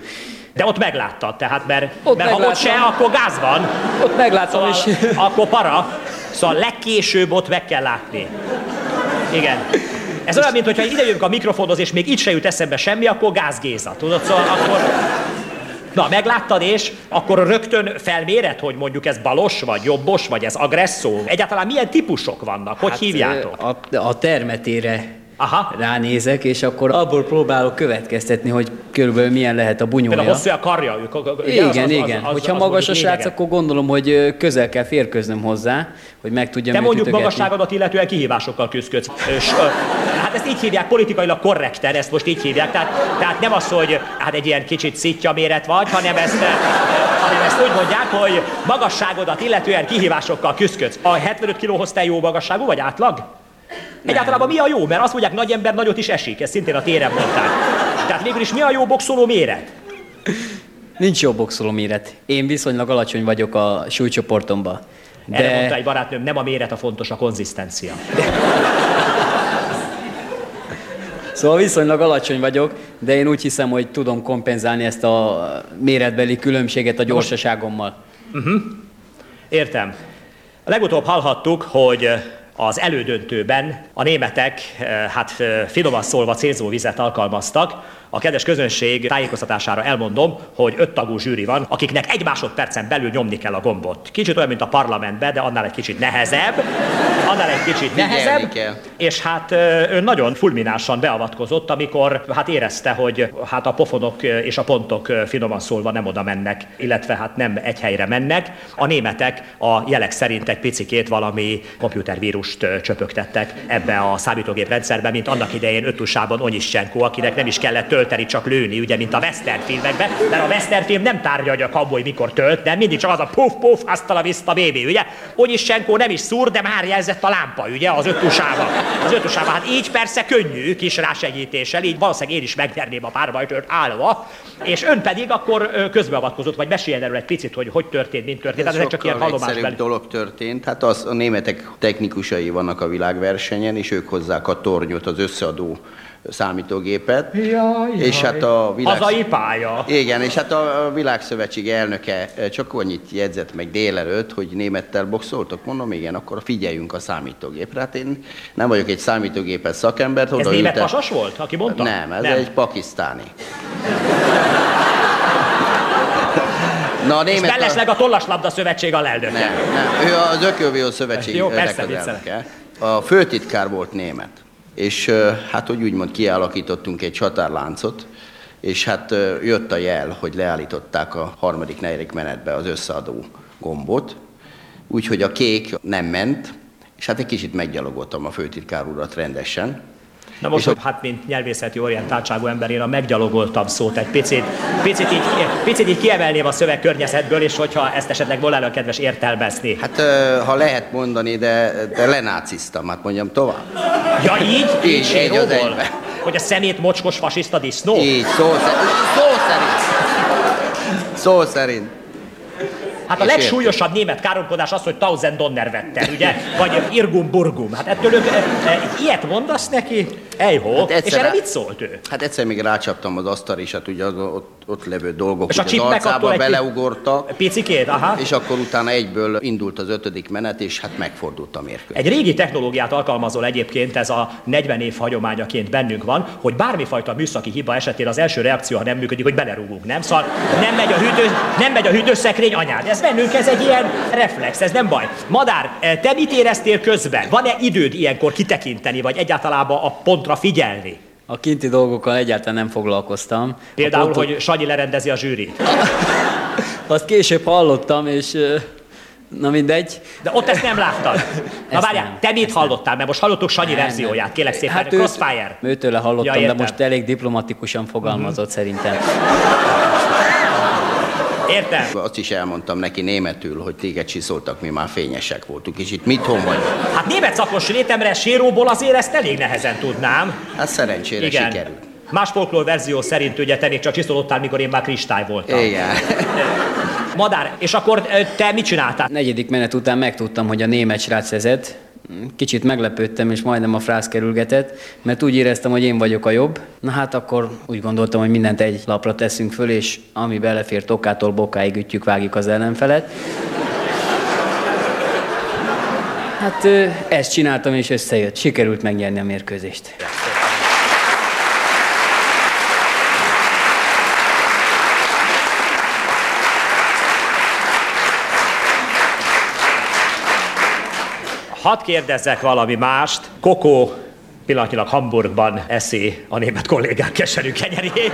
De ott megláttad, tehát mert, Ott mert ha ott megláttam. se, akkor gáz van. Ott megláttam, szóval, és- Akkor para. Szóval legkésőbb ott meg kell látni. Igen. Ez olyan, mint hogyha ide jövünk a mikrofonhoz, és még itt se jut eszembe semmi, akkor Gáz Géza, tudod? Szóval akkor... Na, megláttad, és akkor rögtön felméred, hogy mondjuk ez balos, vagy jobbos, vagy ez agresszó? Egyáltalán milyen típusok vannak? Hogy hát, hívjátok? A, a termetére Aha. ránézek, és akkor abból próbálok következtetni, hogy körülbelül milyen lehet a bunyója. Például hosszú a karja. Igen, az, az, igen. Az, az, Hogyha az, magas a srác, akkor gondolom, hogy közel kell férköznöm hozzá, hogy meg tudjam Te mondjuk ütögetni. magasságodat illetően kihívásokkal küzdködsz. Hát ezt így hívják, politikailag korrekten, ezt most így hívják. Tehát, tehát nem az, hogy hát egy ilyen kicsit szitja méret vagy, hanem ezt, hanem ezt úgy mondják, hogy magasságodat illetően kihívásokkal küzdködsz. A 75 kilóhoz te jó magasságú vagy átlag? Egyáltalán mi a jó? Mert azt mondják, nagy ember nagyot is esik, ezt szintén a téren mondták. Tehát végül is mi a jó boxoló méret? Nincs jó boxoló méret. Én viszonylag alacsony vagyok a súlycsoportomban. De... Erre mondta egy barátnőm, nem a méret a fontos, a konzisztencia. Szóval viszonylag alacsony vagyok, de én úgy hiszem, hogy tudom kompenzálni ezt a méretbeli különbséget a gyorsaságommal. Uh-huh. Értem. Legutóbb hallhattuk, hogy az elődöntőben a németek, eh, hát eh, finoman szólva célzóvizet alkalmaztak, a kedves közönség tájékoztatására elmondom, hogy öt tagú zsűri van, akiknek egy másodpercen belül nyomni kell a gombot. Kicsit olyan, mint a parlamentben, de annál egy kicsit nehezebb. Annál egy kicsit nehezebb. És hát ő nagyon fulminánsan beavatkozott, amikor hát érezte, hogy hát a pofonok és a pontok finoman szólva nem oda mennek, illetve hát nem egy helyre mennek. A németek a jelek szerint egy picikét valami komputervírust csöpögtettek ebbe a számítógép rendszerbe, mint annak idején ötusában Onyischenko, akinek nem is kellett tölteni, csak lőni, ugye, mint a western filmekben, mert a western film nem tárgya, hogy a kaboly mikor tölt, nem mindig csak az a puf puf, azt a vista bébi, ugye? Senkó nem is szúr, de már jelzett a lámpa, ugye, az ötusába. Az ötusába. Hát így persze könnyű kis rásegítéssel, így valószínűleg én is megverném a párbajtőrt állva, és ön pedig akkor közbeavatkozott, vagy meséljen erről egy picit, hogy hogy történt, mint történt. Ez, ez csak ilyen hallomásbeli. dolog történt. Hát az, a németek technikusai vannak a világversenyen, és ők hozzák a tornyot, az összeadó számítógépet. Jaj, és hát a világ... Hazai pálya. Igen, és hát a világszövetség elnöke eh, csak annyit jegyzett meg délelőtt, hogy némettel boxoltok. Mondom, igen, akkor figyeljünk a számítógépre. Hát én nem vagyok egy számítógépes szakember. Ez német pasas volt, aki mondta? Nem, ez nem. egy pakisztáni. Na, a német... És mellesleg a Tollaslabda Szövetség alelnöke. Nem, nem, ő az Ökölvió Szövetség Jó, persze, A főtitkár volt német és hát úgy úgymond kialakítottunk egy csatárláncot, és hát jött a jel, hogy leállították a harmadik, negyedik menetbe az összeadó gombot, úgyhogy a kék nem ment, és hát egy kicsit meggyalogoltam a főtitkár urat rendesen, Na most, hogy hát mint nyelvészeti orientáltságú ember, én a meggyalogoltam szót egy picit, picit így, picit így kiemelném a szövegkörnyezetből, és hogyha ezt esetleg volna kedves értelmezni. Hát ha lehet mondani, de, de lenáciztam, hát mondjam tovább. Ja így? Így, így, így az egyben. Hogy a szemét mocskos fasiszta disznó? Így, szó szerint. Szó szerint. Szó szerint. Hát a legsúlyosabb német káromkodás az, hogy Tausend Donner vette, ugye? Vagy Irgum Burgum. Hát ettől ők, e, e, ilyet mondasz neki? Ejhó. Hát egyszer, és erre mit szólt ő? Hát egyszer még rácsaptam az asztal, és hát ugye az, ott, ott levő dolgok és a az arcába beleugortak. Picikét, aha. És akkor utána egyből indult az ötödik menet, és hát megfordult a mérkőzés. Egy régi technológiát alkalmazol egyébként, ez a 40 év hagyományaként bennünk van, hogy bármifajta műszaki hiba esetén az első reakció, ha nem működik, hogy belerúgunk, nem? Szóval nem megy a, hűtő, nem megy a hűtőszekrény anyád. Ez bennünk ez egy ilyen reflex, ez nem baj. Madár, te mit éreztél közben? Van-e időd ilyenkor kitekinteni, vagy egyáltalán a pontra figyelni? A kinti dolgokkal egyáltalán nem foglalkoztam. Például, pontot... hogy Sanyi lerendezi a zsűrit. Azt később hallottam, és Na mindegy. De ott ezt nem láttad. Na várjál, te mit hallottál? Mert most hallottuk Sanyi nem, verzióját, kérlek szépen. Hát Crossfire. Őtőle hallottam, ja, de most elég diplomatikusan fogalmazott uh-huh. szerintem. Értem. Azt is elmondtam neki németül, hogy téged csiszoltak, mi már fényesek voltunk, és itt mit vagyok? Hát német szakos létemre séróból azért ezt elég nehezen tudnám. Hát szerencsére Igen. sikerült. Más folklór verzió szerint ugye te még csak csiszolódtál, mikor én már kristály voltam. Igen. Madár, és akkor te mit csináltál? Negyedik menet után megtudtam, hogy a német srác vezet, Kicsit meglepődtem, és majdnem a frász kerülgetett, mert úgy éreztem, hogy én vagyok a jobb. Na hát akkor úgy gondoltam, hogy mindent egy lapra teszünk föl, és ami belefér tokától bokáig ütjük, vágjuk az ellenfelet. Hát ezt csináltam és összejött. Sikerült megnyerni a mérkőzést. Hadd kérdezzek valami mást. Kokó pillanatnyilag Hamburgban eszi a német kollégák keserű kenyerét.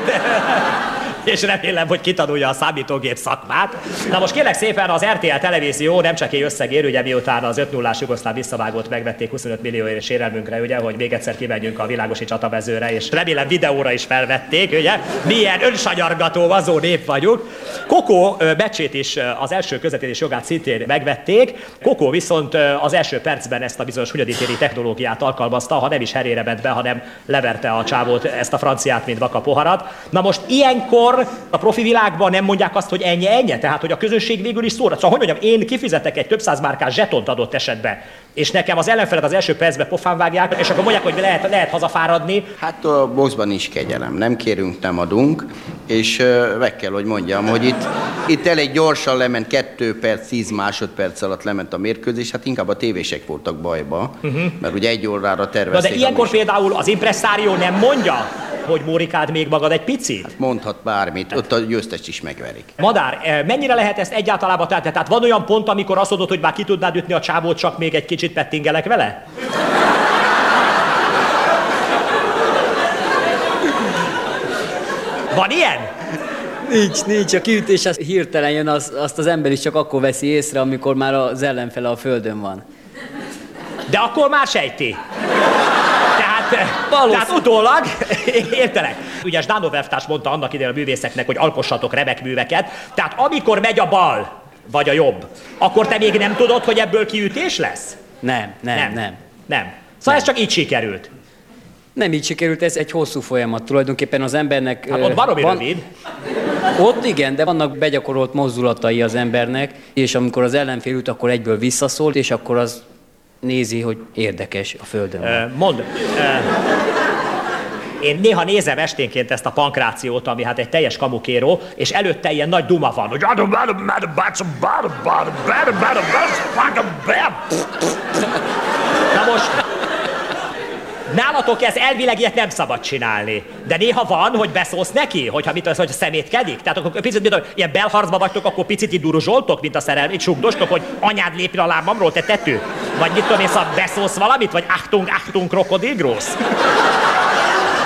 És remélem, hogy kitanulja a számítógép szakmát. Na most kérlek szépen az RTL televízió nem csak egy összegér, ugye miután az 5 0 jugoszláv visszavágót megvették 25 millió éves sérelmünkre, ugye, hogy még egyszer kimenjünk a világosi csatavezőre, és remélem videóra is felvették, ugye, milyen önsanyargató vazó nép vagyunk. Kokó becsét is az első közvetítés jogát szintén megvették, Kokó viszont az első percben ezt a bizonyos hunyaditéri technológiát alkalmazta, ha nem is herére ment be, hanem leverte a csávót ezt a franciát, mint vaka poharat. Na most ilyenkor akkor a profi világban nem mondják azt, hogy ennyi, ennyi, tehát hogy a közönség végül is szóra. Szóval, hogy mondjam, én kifizetek egy több száz márkás zsetont adott esetben, és nekem az ellenfelet az első percben pofán vágják, és akkor mondják, hogy lehet, lehet hazafáradni. Hát a boxban is kegyelem. Nem kérünk, nem adunk, és meg kell, hogy mondjam, hogy itt, itt elég gyorsan lement, 2 perc, 10 másodperc alatt lement a mérkőzés, hát inkább a tévések voltak bajba, uh-huh. mert ugye egy órára tervezték. Na de ilyenkor például az impresszárió nem mondja, hogy mórikád még magad egy picit? Hát mondhat bármit, ott a győztest is megverik. Madár, eh, mennyire lehet ezt egyáltalán tehát, tehát van olyan pont, amikor azt mondod, hogy már ki tudnád ütni a csávót, csak még egy kicsit pettingelek vele? Van ilyen? Nincs, nincs. A kiütés az hirtelen jön, az, azt az ember is csak akkor veszi észre, amikor már az ellenfele a földön van. De akkor már sejti. Valószínű. Tehát utólag, értelek. Ugye Zsdánov elvtárs mondta annak idején a művészeknek, hogy alkossatok remek műveket. Tehát amikor megy a bal, vagy a jobb, akkor te még nem tudod, hogy ebből kiütés lesz? Nem, nem, nem. Nem. nem. Szóval nem. ez csak így sikerült. Nem így sikerült, ez egy hosszú folyamat. Tulajdonképpen az embernek... Hát ott baromi van, rövid. Ott igen, de vannak begyakorolt mozdulatai az embernek, és amikor az ellenfél üt, akkor egyből visszaszólt, és akkor az nézi, hogy érdekes a Földön. Uh, mond, uh, én néha nézem esténként ezt a pankrációt, ami hát egy teljes kamukéró, és előtte ilyen nagy duma van, hogy Na most, Nálatok ez elvileg ilyet nem szabad csinálni. De néha van, hogy beszólsz neki, hogyha mit hogy szemétkedik. Tehát akkor picit, mint, ilyen belharcba vagytok, akkor picit így duruzsoltok, mint a szerelmi, csukdostok, hogy anyád lépjen a lábamról, te tető. Vagy mit tudom én, szóval beszólsz valamit, vagy achtung, achtung, krokodilgrósz.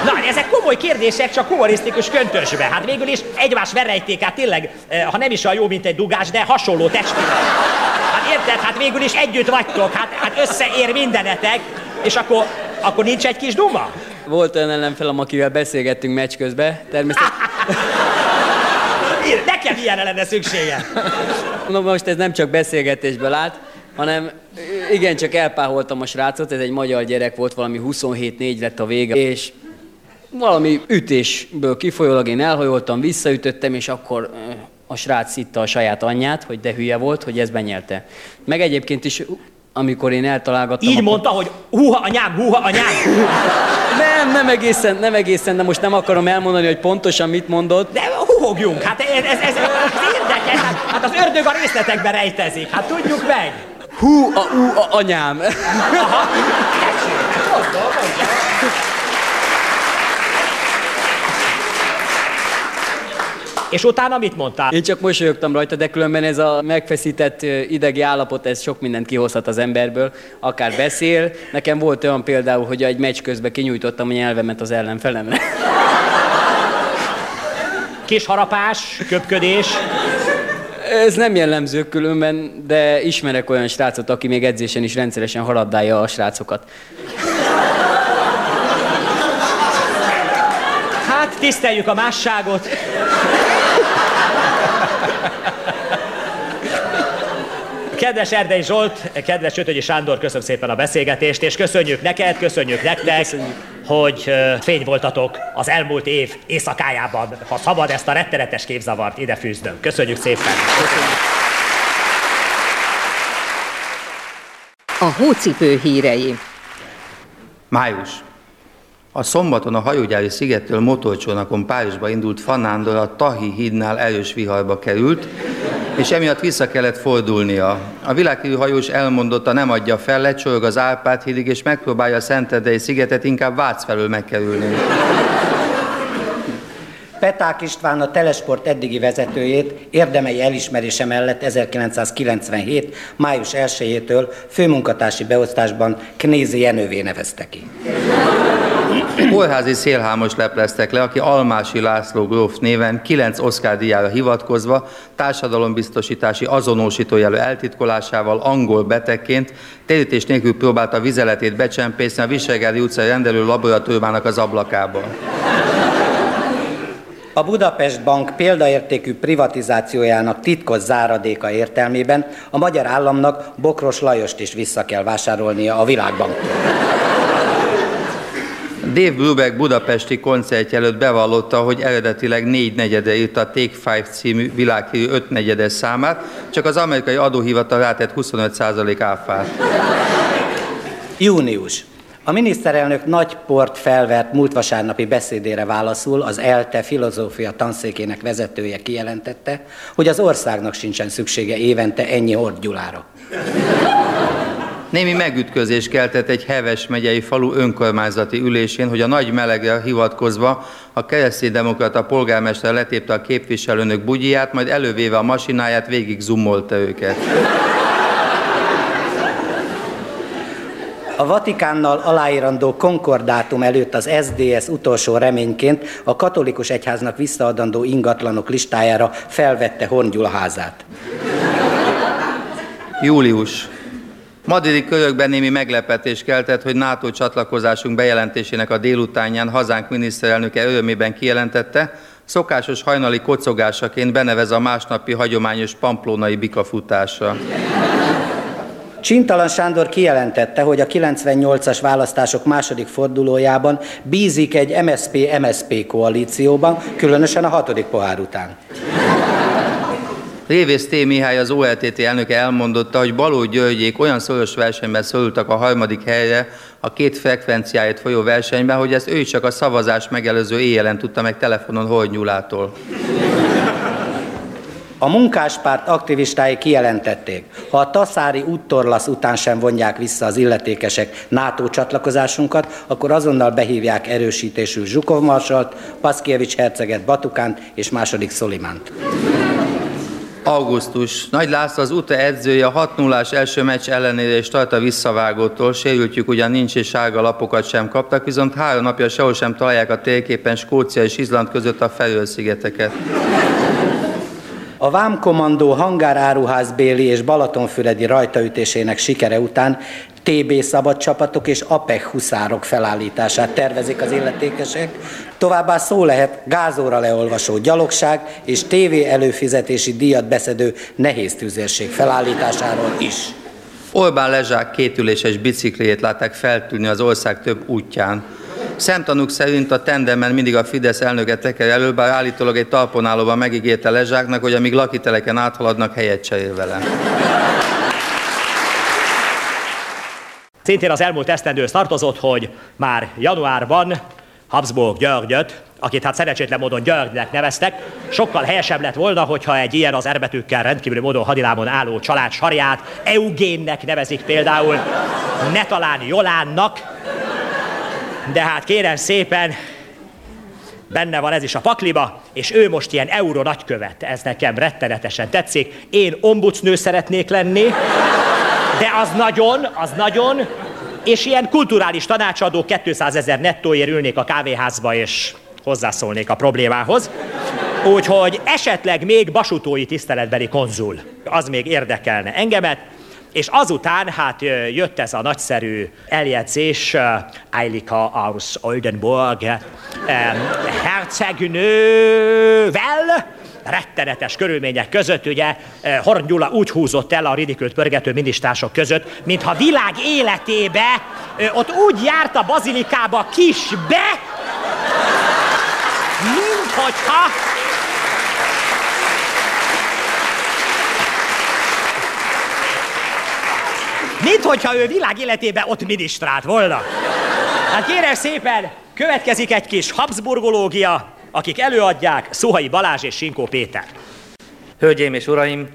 Na, ezek komoly kérdések, csak humorisztikus köntösbe. Hát végül is egymás verejték át tényleg, eh, ha nem is olyan jó, mint egy dugás, de hasonló testület. Hát érted? Hát végül is együtt vagytok, hát, hát összeér mindenetek, és akkor akkor nincs egy kis duma? Volt olyan ellenfelem, akivel beszélgettünk meccs közben, természetesen. Nekem ilyenre lenne szüksége. No, most ez nem csak beszélgetésből állt, hanem igen, csak elpáholtam a srácot, ez egy magyar gyerek volt, valami 27-4 lett a vége, és valami ütésből kifolyólag én elhajoltam, visszaütöttem, és akkor a srác itta a saját anyját, hogy de hülye volt, hogy ez benyelte. Meg egyébként is amikor én eltalálgattam... Így akkor... mondta, hogy húha anyám, húha anyám! nem, nem egészen, nem egészen, de most nem akarom elmondani, hogy pontosan mit mondott. De húhogjunk, hát ez, ez, ez, ez érdekes, hát, hát az ördög a részletekben rejtezik, hát tudjuk meg. Hú, a, ú, a anyám. Aha. És utána mit mondtál? Én csak mosolyogtam rajta, de különben ez a megfeszített idegi állapot, ez sok mindent kihozhat az emberből, akár beszél. Nekem volt olyan például, hogy egy meccs közben kinyújtottam a nyelvemet az ellenfelemre. Kis harapás, köpködés. Ez nem jellemző különben, de ismerek olyan srácot, aki még edzésen is rendszeresen harabdálja a srácokat. Hát, tiszteljük a másságot. Kedves Erdei Zsolt, kedves Ötögyi Sándor, köszönöm szépen a beszélgetést, és köszönjük neked, köszönjük nektek, köszönjük. hogy fény voltatok az elmúlt év éjszakájában, ha szabad ezt a rettenetes képzavart ide fűznöm. Köszönjük szépen! Köszönjük. A hócipő hírei. Május. A szombaton a hajógyári szigettől motorcsónakon Párizsba indult Fanándor a Tahi hídnál erős viharba került, és emiatt vissza kellett fordulnia. A világhírű hajós elmondotta, nem adja fel, lecsorog az Árpád hídig, és megpróbálja a Szentendrei szigetet inkább Vác felől megkerülni. Peták István a Telesport eddigi vezetőjét érdemei elismerése mellett 1997. május 1-től főmunkatársi beosztásban Knézi Jenővé nevezte ki. Kórházi szélhámos lepleztek le, aki Almási László gróf néven kilenc Oscar díjára hivatkozva társadalombiztosítási azonosítójelő eltitkolásával angol betegként térítés nélkül próbálta vizeletét becsempészni a Visegári utcai rendelő laboratóriumának az ablakába. A Budapest Bank példaértékű privatizációjának titkos záradéka értelmében a magyar államnak Bokros Lajost is vissza kell vásárolnia a Világbanktól. Dave Brubeck budapesti koncertje előtt bevallotta, hogy eredetileg négy negyede írt a Take Five című világhírű ötnegyedes számát, csak az amerikai adóhivatal rátett 25% áfát. Június. A miniszterelnök nagy port felvert múlt vasárnapi beszédére válaszul az ELTE filozófia tanszékének vezetője kijelentette, hogy az országnak sincsen szüksége évente ennyi hordgyulára. Némi megütközés keltett egy Heves megyei falu önkormányzati ülésén, hogy a nagy melegre hivatkozva a kereszténydemokrata polgármester letépte a képviselőnök bugyját, majd elővéve a masináját végig zoomolta őket. A Vatikánnal aláírandó konkordátum előtt az SDS utolsó reményként a katolikus egyháznak visszaadandó ingatlanok listájára felvette Horngyula házát. Július. Madridi körökben némi meglepetés keltett, hogy NATO csatlakozásunk bejelentésének a délutánján hazánk miniszterelnöke örömében kijelentette, szokásos hajnali kocogásaként benevez a másnapi hagyományos pamplónai bikafutásra. Csintalan Sándor kijelentette, hogy a 98-as választások második fordulójában bízik egy MSP-MSP koalícióban, különösen a hatodik pohár után. Révész T. Mihály az OLTT elnöke elmondotta, hogy Baló Györgyék olyan szoros versenyben szorultak a harmadik helyre a két frekvenciáért folyó versenyben, hogy ezt ő csak a szavazás megelőző éjjelen tudta meg telefonon Hornyulától. A munkáspárt aktivistái kijelentették, ha a Taszári úttorlasz után sem vonják vissza az illetékesek NATO csatlakozásunkat, akkor azonnal behívják erősítésű Zsukov Marsalt, Paszkievics herceget Batukánt és második Szolimánt. Augusztus. Nagy László az UTA edzője a 6 0 első meccs ellenére és tart a visszavágótól. Sérültjük ugyan nincs és sárga lapokat sem kaptak, viszont három napja sehol sem találják a térképen Skócia és Izland között a Feröl-szigeteket. A Vámkommandó hangáráruházbéli és Balatonfüredi rajtaütésének sikere után TB szabadcsapatok és APEC huszárok felállítását tervezik az illetékesek. Továbbá szó lehet gázóra leolvasó gyalogság és TV előfizetési díjat beszedő nehéz tüzérség felállításáról is. Orbán Lezsák kétüléses bicikliét látták feltűnni az ország több útján. Szemtanúk szerint a tendemen mindig a Fidesz elnöke teker elő, bár állítólag egy talponállóban megígérte Lezsáknak, hogy amíg lakiteleken áthaladnak, helyet cserél vele. Szintén az elmúlt esztendőhöz tartozott, hogy már januárban Habsburg Györgyöt, akit hát szerencsétlen módon Györgynek neveztek, sokkal helyesebb lett volna, hogyha egy ilyen az erbetűkkel rendkívül módon hadilámon álló család sarját Eugénnek nevezik például, ne talán Jolánnak, de hát kérem szépen, benne van ez is a pakliba, és ő most ilyen euró nagykövet, ez nekem rettenetesen tetszik. Én ombudsnő szeretnék lenni, de az nagyon, az nagyon, és ilyen kulturális tanácsadó 200 ezer nettóért ülnék a kávéházba, és hozzászólnék a problémához. Úgyhogy esetleg még basutói tiszteletbeli konzul, az még érdekelne engemet, és azután hát jött ez a nagyszerű eljegyzés Eilika aus Oldenburg hercegnővel, rettenetes körülmények között, ugye Horn Gyula úgy húzott el a ridikült pörgető minisztások között, mintha világ életébe ott úgy járt a bazilikába kisbe, mint mint hogyha ő világ életében ott minisztrált volna. Hát kérem szépen, következik egy kis Habsburgológia, akik előadják Szuhai Balázs és Sinkó Péter. Hölgyeim és uraim,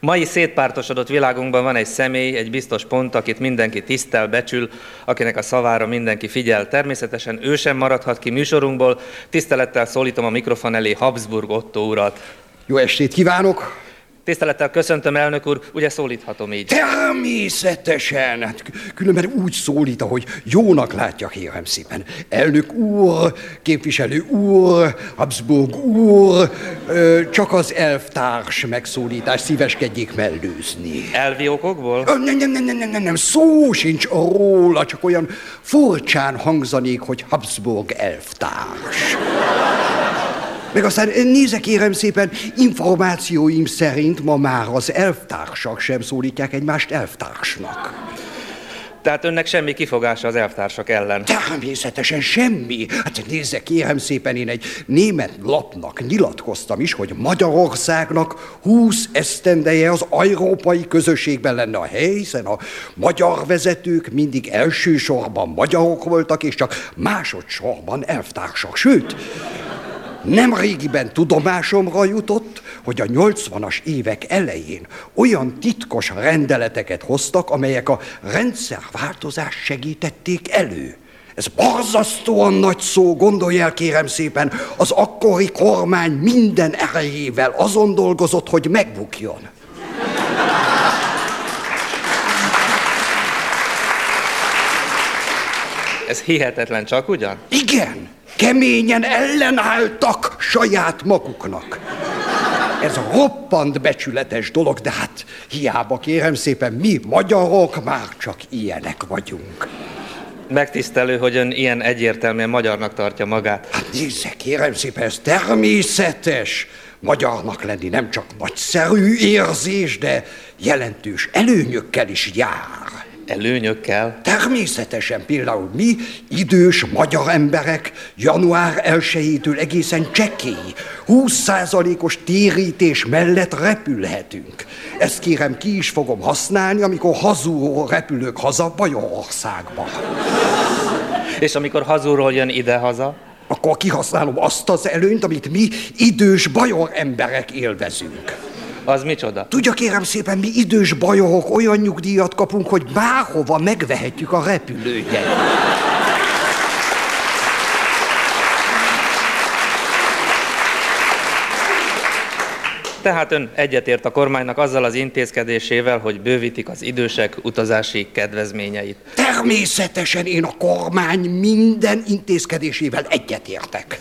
mai szétpártosodott világunkban van egy személy, egy biztos pont, akit mindenki tisztel, becsül, akinek a szavára mindenki figyel. Természetesen ő sem maradhat ki műsorunkból. Tisztelettel szólítom a mikrofon elé Habsburg Otto urat. Jó estét kívánok! Tisztelettel köszöntöm, elnök úr, ugye szólíthatom így? Természetesen! Hát különben úgy szólít, ahogy jónak látja, kérem szépen. Elnök úr, képviselő úr, Habsburg úr, csak az elvtárs megszólítás szíveskedjék mellőzni. Elvi okokból? Nem, nem, nem, nem, nem, nem, nem, szó sincs róla, csak olyan furcsán hangzanék, hogy Habsburg elvtárs. Meg aztán nézek kérem szépen, információim szerint ma már az elvtársak sem szólítják egymást elvtársnak. Tehát önnek semmi kifogása az elvtársak ellen? Természetesen semmi. Hát nézze, kérem szépen, én egy német lapnak nyilatkoztam is, hogy Magyarországnak 20 esztendeje az európai közösségben lenne a hely, hiszen a magyar vezetők mindig elsősorban magyarok voltak, és csak másodszorban elvtársak. Sőt, nem régiben tudomásomra jutott, hogy a 80-as évek elején olyan titkos rendeleteket hoztak, amelyek a rendszerváltozást segítették elő. Ez borzasztóan nagy szó, gondolj el kérem szépen, az akkori kormány minden erejével azon dolgozott, hogy megbukjon. Ez hihetetlen csak, ugyan? Igen, keményen ellenálltak saját maguknak. Ez roppant becsületes dolog, de hát hiába kérem szépen, mi magyarok már csak ilyenek vagyunk. Megtisztelő, hogy ön ilyen egyértelműen magyarnak tartja magát. Hát nézze, kérem szépen, ez természetes. Magyarnak lenni nem csak nagyszerű érzés, de jelentős előnyökkel is jár. Előnyökkel? Természetesen például mi, idős magyar emberek január 1-től egészen csekély, 20%-os térítés mellett repülhetünk. Ezt kérem ki is fogom használni, amikor hazúról repülök haza Bajorországba. És amikor hazúról jön ide-haza? Akkor kihasználom azt az előnyt, amit mi idős bajor emberek élvezünk. Az micsoda? Tudja, kérem szépen, mi idős bajorok olyan nyugdíjat kapunk, hogy bárhova megvehetjük a repülőjegyet. Tehát ön egyetért a kormánynak azzal az intézkedésével, hogy bővítik az idősek utazási kedvezményeit. Természetesen én a kormány minden intézkedésével egyetértek.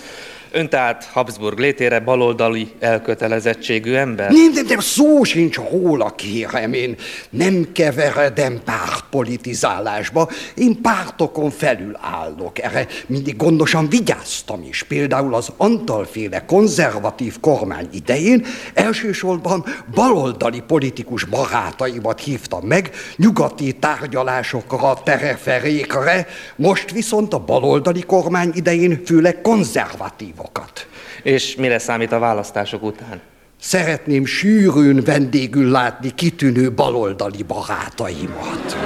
Ön tehát Habsburg létére baloldali elkötelezettségű ember? Nem, nem, nem, szó sincs róla, kérem. Én nem keveredem pártpolitizálásba. Én pártokon felül állok. Erre mindig gondosan vigyáztam is. Például az Antalféle konzervatív kormány idején elsősorban baloldali politikus barátaimat hívtam meg nyugati tárgyalásokra, tereferékre, most viszont a baloldali kormány idején főleg konzervatív motivokat. És mire számít a választások után? Szeretném sűrűn vendégül látni kitűnő baloldali barátaimat.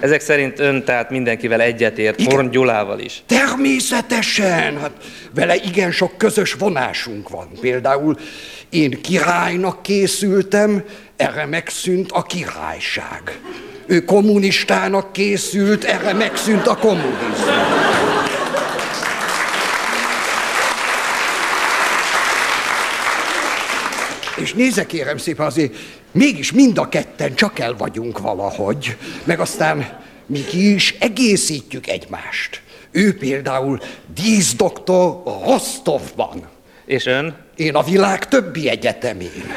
Ezek szerint ön tehát mindenkivel egyetért, Horn Gyulával is. Természetesen, hát vele igen sok közös vonásunk van. Például én királynak készültem, erre megszűnt a királyság. Ő kommunistának készült, erre megszűnt a kommunizmus. És nézze kérem szépen, azért mégis mind a ketten csak el vagyunk valahogy, meg aztán mi ki is egészítjük egymást. Ő például díszdoktor Rostovban. És ön? Én a világ többi egyetemén.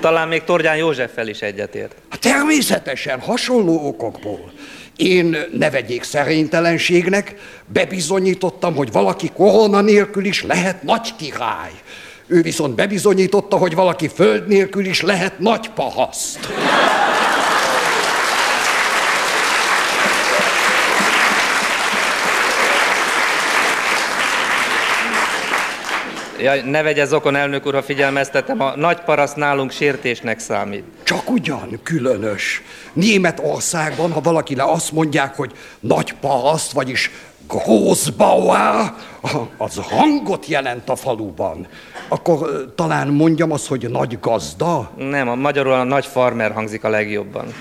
Talán még Tordján Józseffel is egyetért. Hát természetesen, hasonló okokból. Én ne vegyék szerénytelenségnek, bebizonyítottam, hogy valaki korona nélkül is lehet nagy király. Ő viszont bebizonyította, hogy valaki föld nélkül is lehet nagy pahaszt. Ja, ne vegye zokon, elnök úr, ha figyelmeztetem, a nagy paraszt nálunk sértésnek számít. Csak ugyan különös. Németországban, ha valakire azt mondják, hogy nagy paraszt, vagyis Großbauer, az hangot jelent a faluban. Akkor talán mondjam azt, hogy nagy gazda? Nem, a magyarul a nagy farmer hangzik a legjobban.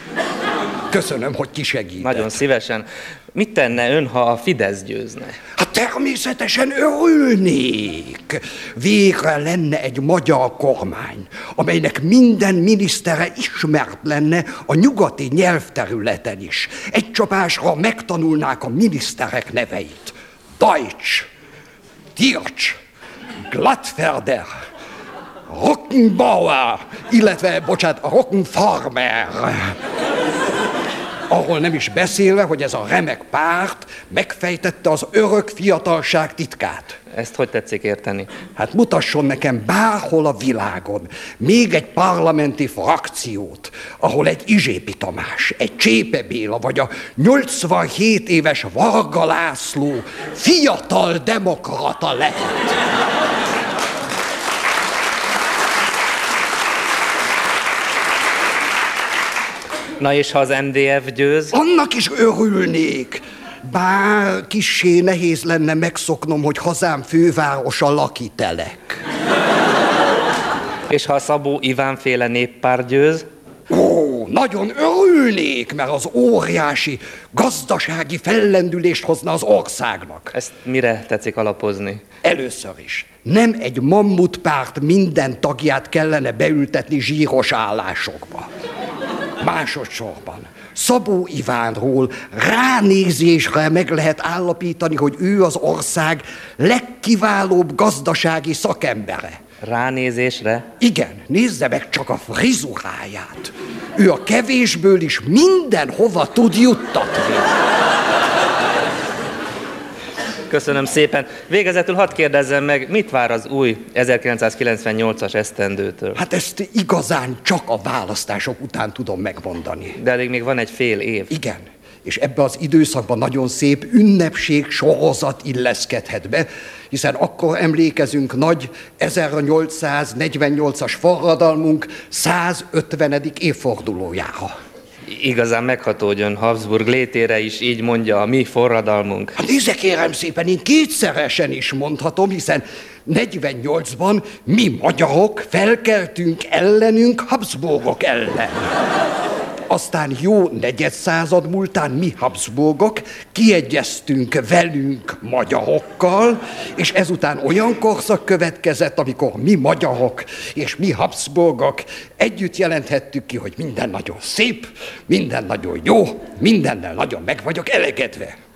Köszönöm, hogy kisegít. Nagyon szívesen. Mit tenne ön, ha a Fidesz győzne? Hát természetesen örülnék. Végre lenne egy magyar kormány, amelynek minden minisztere ismert lenne a nyugati nyelvterületen is. Egy csapásra megtanulnák a miniszterek neveit. Deutsch, Dirch, Glattferder, Rockenbauer, illetve, bocsánat, Rockenfarmer. Arról nem is beszélve, hogy ez a remek párt megfejtette az örök fiatalság titkát. Ezt hogy tetszik érteni? Hát mutasson nekem bárhol a világon még egy parlamenti frakciót, ahol egy Izsépi Tamás, egy Csépe Béla, vagy a 87 éves Varga László fiatal demokrata lehet. Na és ha az MDF győz? Annak is örülnék. Bár kissé nehéz lenne megszoknom, hogy hazám fővárosa lakitelek. És ha a Szabó Iván féle néppár győz? Ó, nagyon örülnék, mert az óriási gazdasági fellendülést hozna az országnak. Ezt mire tetszik alapozni? Először is. Nem egy mammutpárt minden tagját kellene beültetni zsíros állásokba. Másodszorban Szabó Ivánról ránézésre meg lehet állapítani, hogy ő az ország legkiválóbb gazdasági szakembere. Ránézésre? Igen, nézze meg csak a frizuráját. Ő a kevésből is mindenhova tud juttatni. Köszönöm szépen. Végezetül hadd kérdezzem meg, mit vár az új 1998-as esztendőtől? Hát ezt igazán csak a választások után tudom megmondani. De elég még van egy fél év. Igen, és ebbe az időszakban nagyon szép ünnepség sorozat illeszkedhet be, hiszen akkor emlékezünk nagy 1848-as forradalmunk 150. évfordulójára. Igazán megható, hogy ön Habsburg létére is így mondja a mi forradalmunk. Hát nézze kérem szépen, én kétszeresen is mondhatom, hiszen 48-ban mi magyarok felkeltünk ellenünk Habsburgok ellen. Aztán jó negyed század múltán mi Habsburgok kiegyeztünk velünk magyarokkal, és ezután olyan korszak következett, amikor mi magyarok és mi Habsburgok együtt jelenthettük ki, hogy minden nagyon szép, minden nagyon jó, mindennel nagyon meg vagyok elegedve.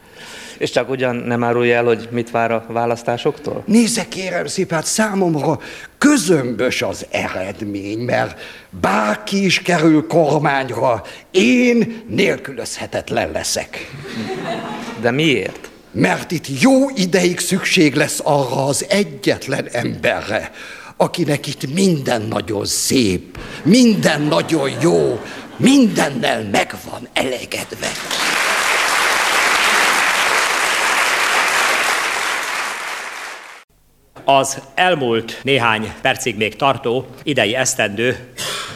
És csak ugyan nem árulja el, hogy mit vár a választásoktól? Nézze kérem szépen, hát számomra közömbös az eredmény, mert bárki is kerül kormányra, én nélkülözhetetlen leszek. De miért? Mert itt jó ideig szükség lesz arra az egyetlen emberre, akinek itt minden nagyon szép, minden nagyon jó, mindennel meg van elegedve. Az elmúlt néhány percig még tartó idei esztendő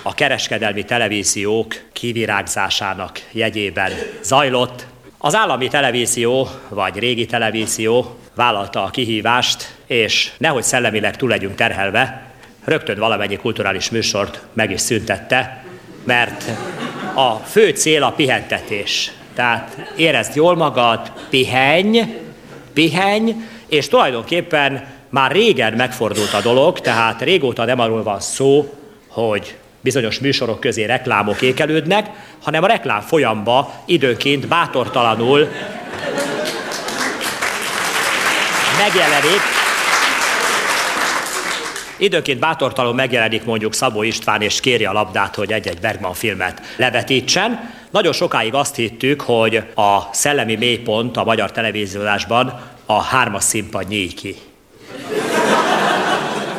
a kereskedelmi televíziók kivirágzásának jegyében zajlott. Az állami televízió, vagy régi televízió vállalta a kihívást, és nehogy szellemileg túl legyünk terhelve, rögtön valamennyi kulturális műsort meg is szüntette, mert a fő cél a pihentetés. Tehát érezd jól magad, pihenj, pihenj, és tulajdonképpen már régen megfordult a dolog, tehát régóta nem arról van szó, hogy bizonyos műsorok közé reklámok ékelődnek, hanem a reklám folyamba időnként bátortalanul megjelenik, Időnként bátortalanul megjelenik mondjuk Szabó István, és kéri a labdát, hogy egy-egy Bergman filmet levetítsen. Nagyon sokáig azt hittük, hogy a szellemi mélypont a magyar televíziózásban a hármas színpad nyíj.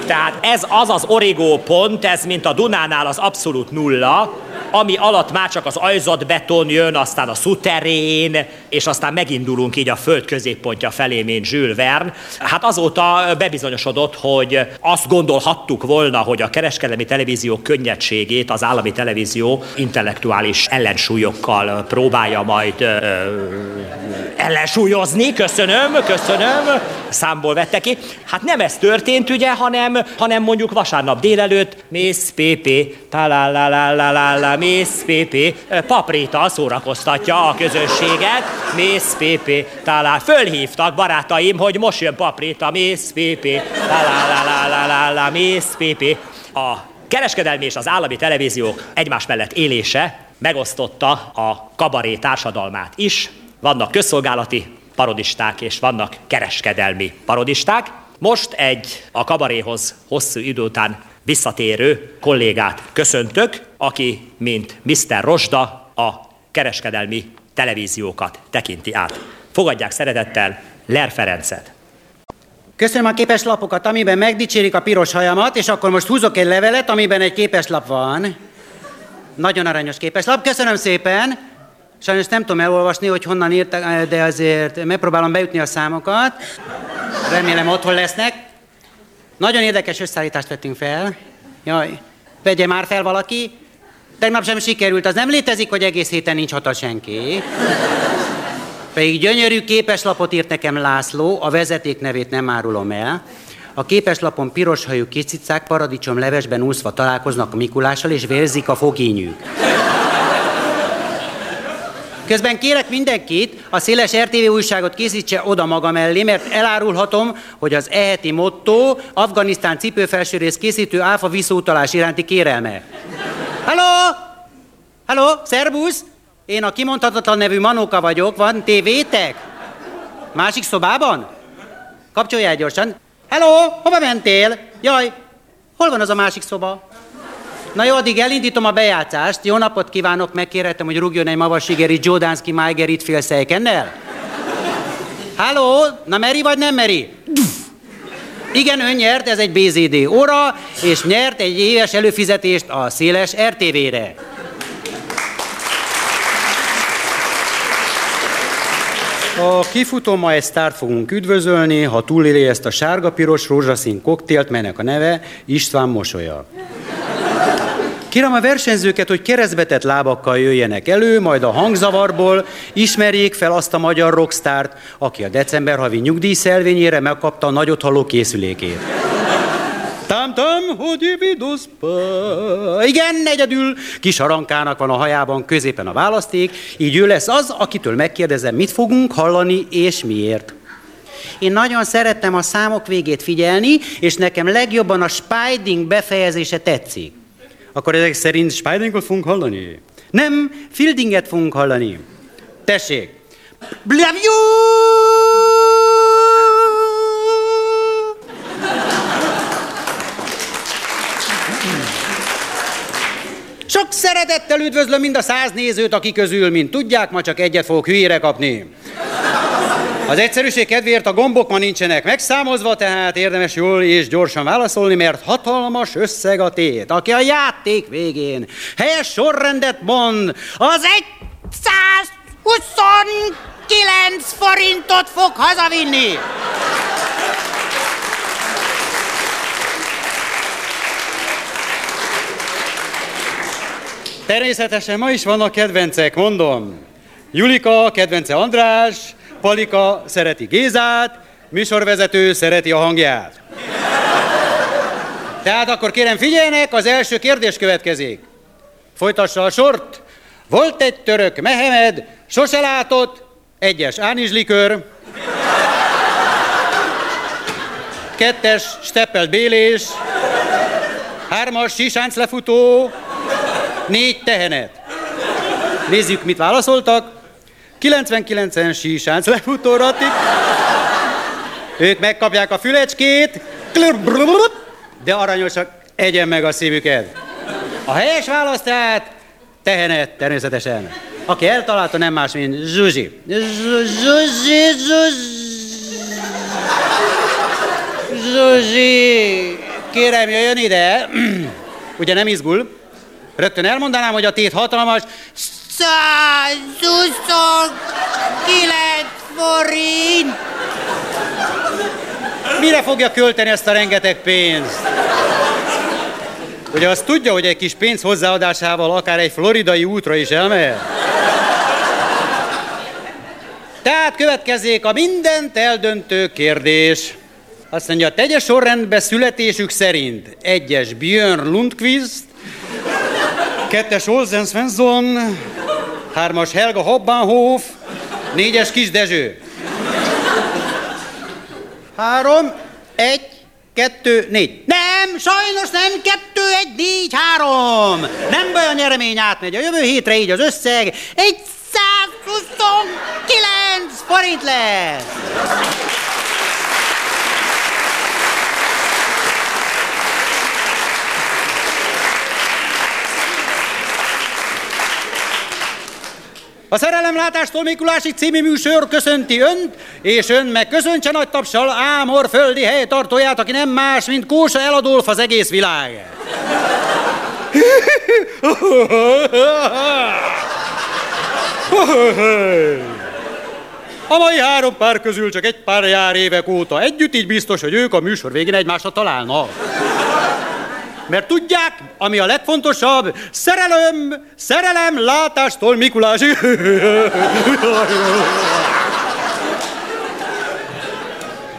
Tehát ez az az origó pont, ez mint a Dunánál az abszolút nulla, ami alatt már csak az ajzat beton jön, aztán a szuterén, és aztán megindulunk így a föld középpontja felé, mint Jules Verne. Hát azóta bebizonyosodott, hogy azt gondolhattuk volna, hogy a kereskedelmi televízió könnyedségét az állami televízió intellektuális ellensúlyokkal próbálja majd ö, ellensúlyozni, köszönöm, köszönöm, számból vette ki. Hát nem ez történt, ugye, hanem, hanem mondjuk vasárnap délelőtt Mész PP, találálálálálá, Mész PP, paprita szórakoztatja a közönséget, Mész PP, talál. Fölhívtak barátaim, hogy most jön paprita, Mész PP, találálálálálá, Mész PP. A kereskedelmi és az állami televíziók egymás mellett élése megosztotta a kabaré társadalmát is. Vannak közszolgálati parodisták, és vannak kereskedelmi parodisták. Most egy a kabaréhoz hosszú idő után visszatérő kollégát köszöntök, aki, mint Mr. Rosda, a kereskedelmi televíziókat tekinti át. Fogadják szeretettel Ler Ferencet. Köszönöm a képeslapokat, amiben megdicsérik a piros hajamat, és akkor most húzok egy levelet, amiben egy képeslap van. Nagyon aranyos képeslap, köszönöm szépen. Sajnos nem tudom elolvasni, hogy honnan írtak, de azért megpróbálom beütni a számokat. Remélem otthon lesznek. Nagyon érdekes összeállítást vettünk fel. Jaj, vegye már fel valaki. Tegnap sem sikerült, az nem létezik, hogy egész héten nincs hata senki. Pedig gyönyörű képeslapot írt nekem László, a vezeték nevét nem árulom el. A képeslapon piros hajú kiscicák paradicsom levesben úszva találkoznak a Mikulással, és vérzik a fogényük. Közben kérek mindenkit, a széles RTV újságot készítse oda maga mellé, mert elárulhatom, hogy az eheti motto Afganisztán cipőfelsőrész készítő áfa visszautalás iránti kérelme. Halló! Halló, szervusz! Én a kimondhatatlan nevű Manóka vagyok, van tévétek? Másik szobában? Kapcsolják gyorsan. Hello, hova mentél? Jaj, hol van az a másik szoba? Na jó, addig elindítom a bejátszást. Jó napot kívánok, megkérhetem, hogy rúgjon egy mavasigeri Jodanski Mágerit félszejkennel? Halló, na meri vagy nem meri? Igen, ön nyert, ez egy BZD óra, és nyert egy éves előfizetést a széles RTV-re. A kifutó maesztárt fogunk üdvözölni, ha túléli ezt a sárga-piros rózsaszín koktélt, melynek a neve István Mosolya. Kérem a versenyzőket, hogy keresztbetett lábakkal jöjjenek elő, majd a hangzavarból ismerjék fel azt a magyar rockstárt, aki a december havi nyugdíjszelvényére megkapta a nagyot halló készülékét. Tam tam, hogy vidoszpa. Igen, egyedül kis arankának van a hajában, középen a választék, így ő lesz az, akitől megkérdezem, mit fogunk hallani és miért. Én nagyon szerettem a számok végét figyelni, és nekem legjobban a spiding befejezése tetszik. Akkor ezek szerint spidingot fogunk hallani? Nem, fieldinget fogunk hallani. Tessék. Blavjú! Sok szeretettel üdvözlöm mind a száz nézőt, aki közül, mint tudják, ma csak egyet fogok hülyére kapni. Az egyszerűség kedvéért a gombok ma nincsenek megszámozva, tehát érdemes jól és gyorsan válaszolni, mert hatalmas összeg a tét. Aki a játék végén helyes sorrendet mond, az 129 forintot fog hazavinni. Természetesen ma is vannak kedvencek, mondom. Julika, kedvence András, Palika szereti Gézát, műsorvezető szereti a hangját. Tehát akkor kérem figyeljenek, az első kérdés következik. Folytassa a sort. Volt egy török Mehemed, sose látott, egyes ánizslikör, kettes steppelt bélés, hármas sisánc lefutó, négy tehenet. Nézzük, mit válaszoltak. 99-en sísánc lefutóra Ők megkapják a fülecskét, de aranyosak, egyen meg a szívüket. A helyes válasz tehát tehenet, természetesen. Aki eltalálta, nem más, mint Zsuzsi. Zsuzsi, Zsuzsi. Zsuzsi, kérem, jöjjön ide. Ugye nem izgul? Rögtön elmondanám, hogy a tét hatalmas. 129 forint! Mire fogja költeni ezt a rengeteg pénzt? Ugye azt tudja, hogy egy kis pénz hozzáadásával akár egy floridai útra is elmehet? Tehát következzék a mindent eldöntő kérdés. Azt mondja, tegye sorrendbe születésük szerint. Egyes Björn Lundqvist, kettes Olsen Svensson, hármas Helga Hobbanhof, négyes Kis Dezső. Három, egy, kettő, négy. Nem, sajnos nem, kettő, egy, négy, három. Nem baj, a nyeremény átmegy. A jövő hétre így az összeg egy 129 forint lesz. A Szerelemlátástól Mikulási című műsor köszönti önt, és ön meg köszöntse nagy tapsal Ámor földi helytartóját, aki nem más, mint Kósa Eladolf az egész világ. A mai három pár közül csak egy pár jár évek óta együtt, így biztos, hogy ők a műsor végén egymásra találnak. Mert tudják, ami a legfontosabb, szerelem, szerelem látástól Mikulásig.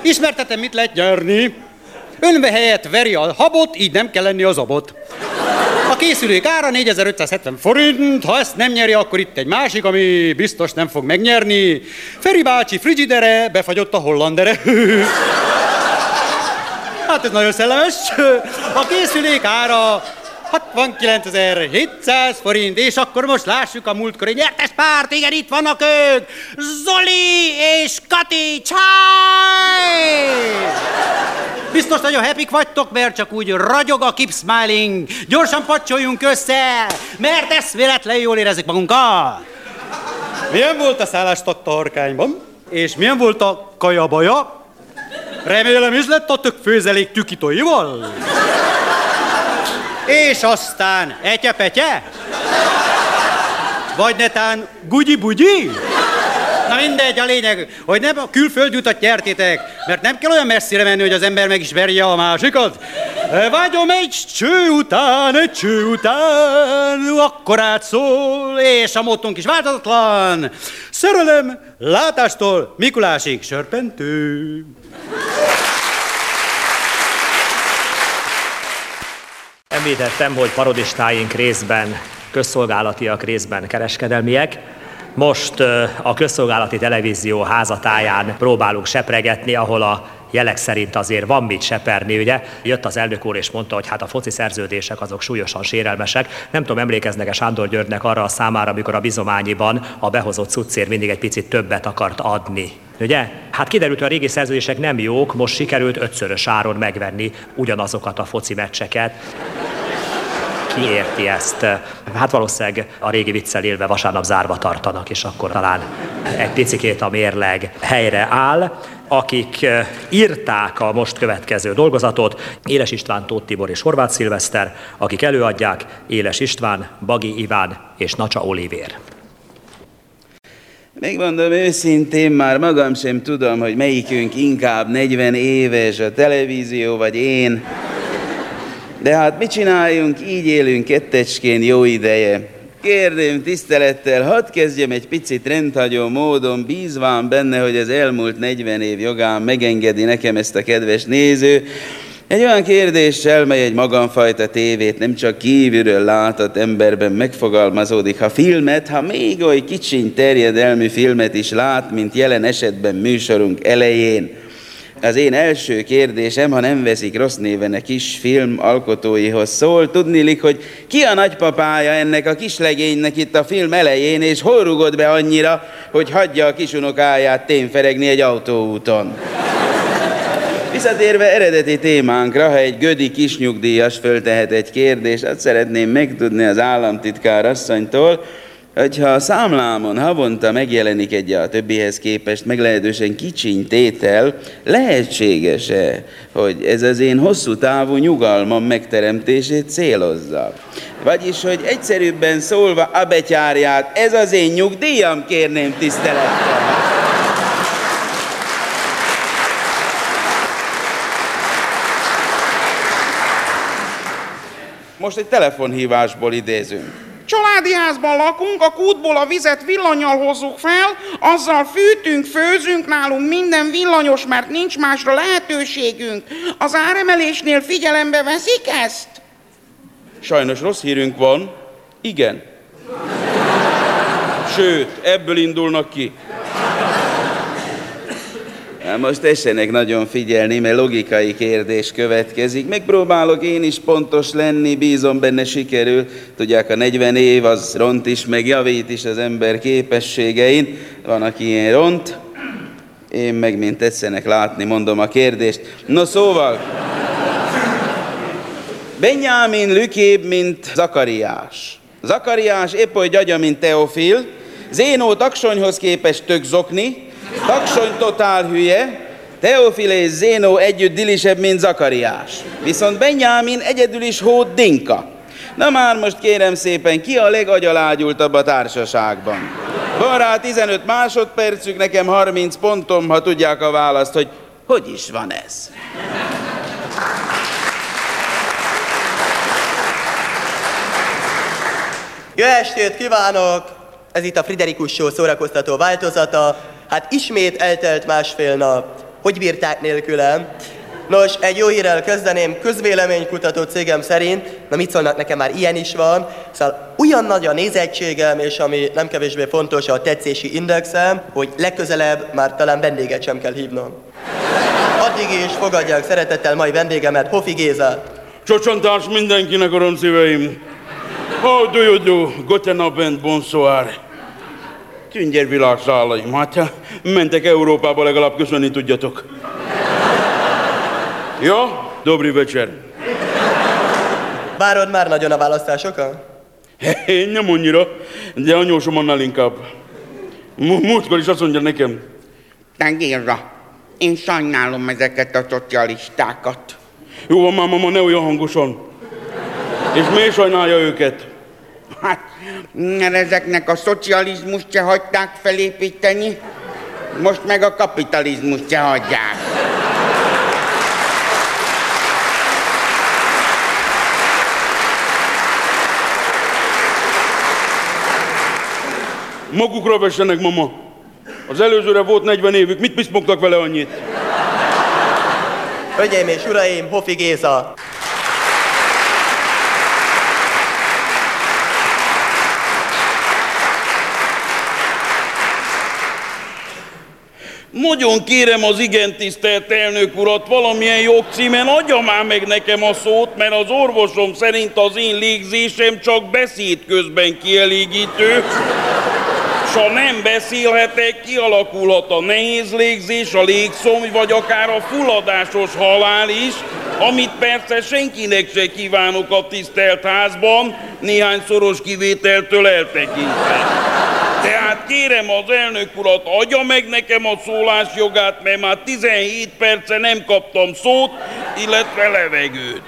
Ismertetem, mit lehet nyerni. Önbe helyett veri a habot, így nem kell lenni az abot. A készülék ára 4570 forint, ha ezt nem nyeri, akkor itt egy másik, ami biztos nem fog megnyerni. Feri bácsi frigidere, befagyott a hollandere. Hát ez nagyon szellemes. A készülék ára 69.700 forint, és akkor most lássuk a múltkori nyertes párt, igen, itt vannak ők, Zoli és Kati, csáj! Biztos nagyon happy vagytok, mert csak úgy ragyog a keep smiling. Gyorsan pacsoljunk össze, mert eszméletlen jól érezzük magunkat. Milyen volt a szállástak tarkányban? És milyen volt a kajabaja? Remélem is lett tök főzelék tükitoival. És aztán etye-petye? Vagy netán gugyi-bugyi? Na mindegy, a lényeg, hogy nem a külföldi utat nyertétek, mert nem kell olyan messzire menni, hogy az ember meg is verje a másikat. Vágyom egy cső után, egy cső után, akkor átszól, és a motunk is változatlan. Szerelem, látástól Mikulásig sörpentő. Említettem, hogy parodistáink részben közszolgálatiak, részben kereskedelmiek. Most a közszolgálati televízió házatáján próbálunk sepregetni, ahol a jelek szerint azért van mit seperni, ugye? Jött az elnök úr és mondta, hogy hát a foci szerződések azok súlyosan sérelmesek. Nem tudom, emlékeznek-e Sándor Györgynek arra a számára, amikor a bizományiban a behozott cuccér mindig egy picit többet akart adni. Ugye? Hát kiderült, hogy a régi szerződések nem jók, most sikerült ötszörös áron megvenni ugyanazokat a foci meccseket ki érti ezt? Hát valószínűleg a régi viccel élve vasárnap zárva tartanak, és akkor talán egy picikét a mérleg helyre áll akik írták a most következő dolgozatot, Éles István, Tóth Tibor és Horváth Szilveszter, akik előadják Éles István, Bagi Iván és Nacsa Olivér. Megmondom őszintén, már magam sem tudom, hogy melyikünk inkább 40 éves, a televízió vagy én. De hát mit csináljunk, így élünk kettecskén jó ideje. Kérdém tisztelettel, hadd kezdjem egy picit rendhagyó módon, bízván benne, hogy az elmúlt 40 év jogán megengedi nekem ezt a kedves néző, egy olyan kérdéssel, mely egy magamfajta tévét nem csak kívülről látott emberben megfogalmazódik, ha filmet, ha még oly kicsiny terjedelmű filmet is lát, mint jelen esetben műsorunk elején. Az én első kérdésem, ha nem veszik rossz néven a kis film alkotóihoz szól, tudnilik, hogy ki a nagypapája ennek a kislegénynek itt a film elején, és hol rugod be annyira, hogy hagyja a kisunokáját témferegni egy autóúton. Visszatérve eredeti témánkra, ha egy gödi kisnyugdíjas föltehet egy kérdést, azt szeretném megtudni az államtitkár asszonytól, hogyha a számlámon havonta megjelenik egy a többihez képest meglehetősen kicsiny tétel, lehetséges-e, hogy ez az én hosszú távú nyugalmam megteremtését célozza? Vagyis, hogy egyszerűbben szólva a betyárját, ez az én nyugdíjam, kérném tisztelettel. Most egy telefonhívásból idézünk. Családi házban lakunk, a kútból a vizet villanyal hozzuk fel, azzal fűtünk, főzünk, nálunk minden villanyos, mert nincs másra lehetőségünk. Az áremelésnél figyelembe veszik ezt? Sajnos rossz hírünk van. Igen. Sőt, ebből indulnak ki. Hát most tessenek nagyon figyelni, mert logikai kérdés következik. Megpróbálok én is pontos lenni, bízom benne sikerül. Tudják, a 40 év az ront is, meg javít is az ember képességein. Van, aki ilyen ront, én meg, mint tetszenek látni, mondom a kérdést. No szóval, Benyámin lükébb, mint Zakariás. Zakariás épp hogy gyagya, mint Teofil. Zénó taksonyhoz képest tök zokni, taksony totál hülye, Teofil és Zénó együtt dilisebb, mint Zakariás. Viszont Benyámin egyedül is hód dinka. Na már most kérem szépen, ki a legagyalágyultabb a társaságban? Van rá 15 másodpercük, nekem 30 pontom, ha tudják a választ, hogy hogy is van ez. Jó estét kívánok! Ez itt a Friderikus Show szórakoztató változata. Hát ismét eltelt másfél nap. Hogy bírták nélkülem? Nos, egy jó hírrel kezdeném, közvéleménykutató cégem szerint, na mit szólnak, nekem már ilyen is van, szóval olyan nagy a nézettségem, és ami nem kevésbé fontos, a tetszési indexem, hogy legközelebb már talán vendéget sem kell hívnom. Addig is fogadják szeretettel mai vendégemet, Hofi Gézát. Csocsantás mindenkinek, a szíveim! How do you do? Guten Abend, bonsoir. Tünger világszálaim, hát ha mentek Európába, legalább köszönni tudjatok. Ja, dobri večer. Várod már nagyon a választásokat? Én nem annyira, de anyósom annál inkább. Múltkor is azt mondja nekem. Te Géza, én sajnálom ezeket a szocialistákat. Jó van, már mama, ne olyan hangosan. És miért sajnálja őket? Hát, mert ezeknek a szocializmust se hagyták felépíteni, most meg a kapitalizmust se hagyják. Magukra vessenek, mama. Az előzőre volt 40 évük, mit piszmogtak vele annyit? Hölgyeim és uraim, Hofi Géza! Nagyon kérem az igen tisztelt elnök urat, valamilyen jogcímen adja már meg nekem a szót, mert az orvosom szerint az én légzésem csak beszéd közben kielégítő, és ha nem beszélhetek, kialakulhat a nehéz légzés, a légszomj, vagy akár a fulladásos halál is, amit persze senkinek se kívánok a tisztelt házban, néhány szoros kivételtől eltekintve. Tehát kérem az elnök urat, adja meg nekem a szólásjogát, mert már 17 perce nem kaptam szót, illetve levegőt.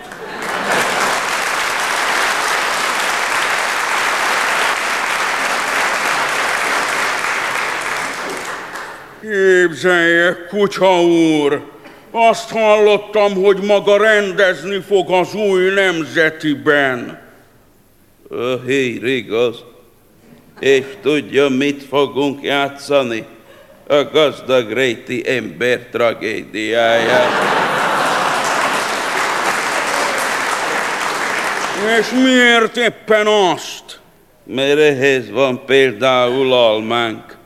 Képzelje, kutya úr! Azt hallottam, hogy maga rendezni fog az új nemzetiben. A hír igaz. És tudja, mit fogunk játszani? A gazdag réti ember tragédiáját. És miért éppen azt? Mert ehhez van például almánk.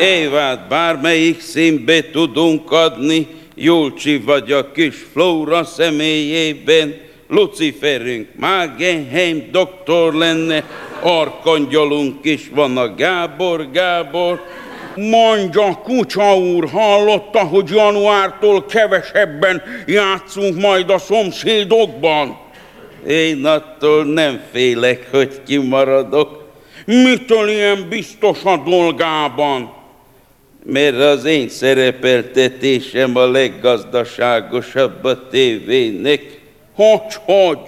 Évát bármelyik színbe tudunk adni, Julcsi vagy a kis Flóra személyében, Luciferünk Magenheim doktor lenne, arkangyalunk is van a Gábor Gábor. Mondja, kutya úr, hallotta, hogy januártól kevesebben játszunk majd a szomszédokban? Én attól nem félek, hogy kimaradok. Mitől ilyen biztos a dolgában? Mert az én szerepeltetésem a leggazdaságosabb a tévének. Hogy, hogy?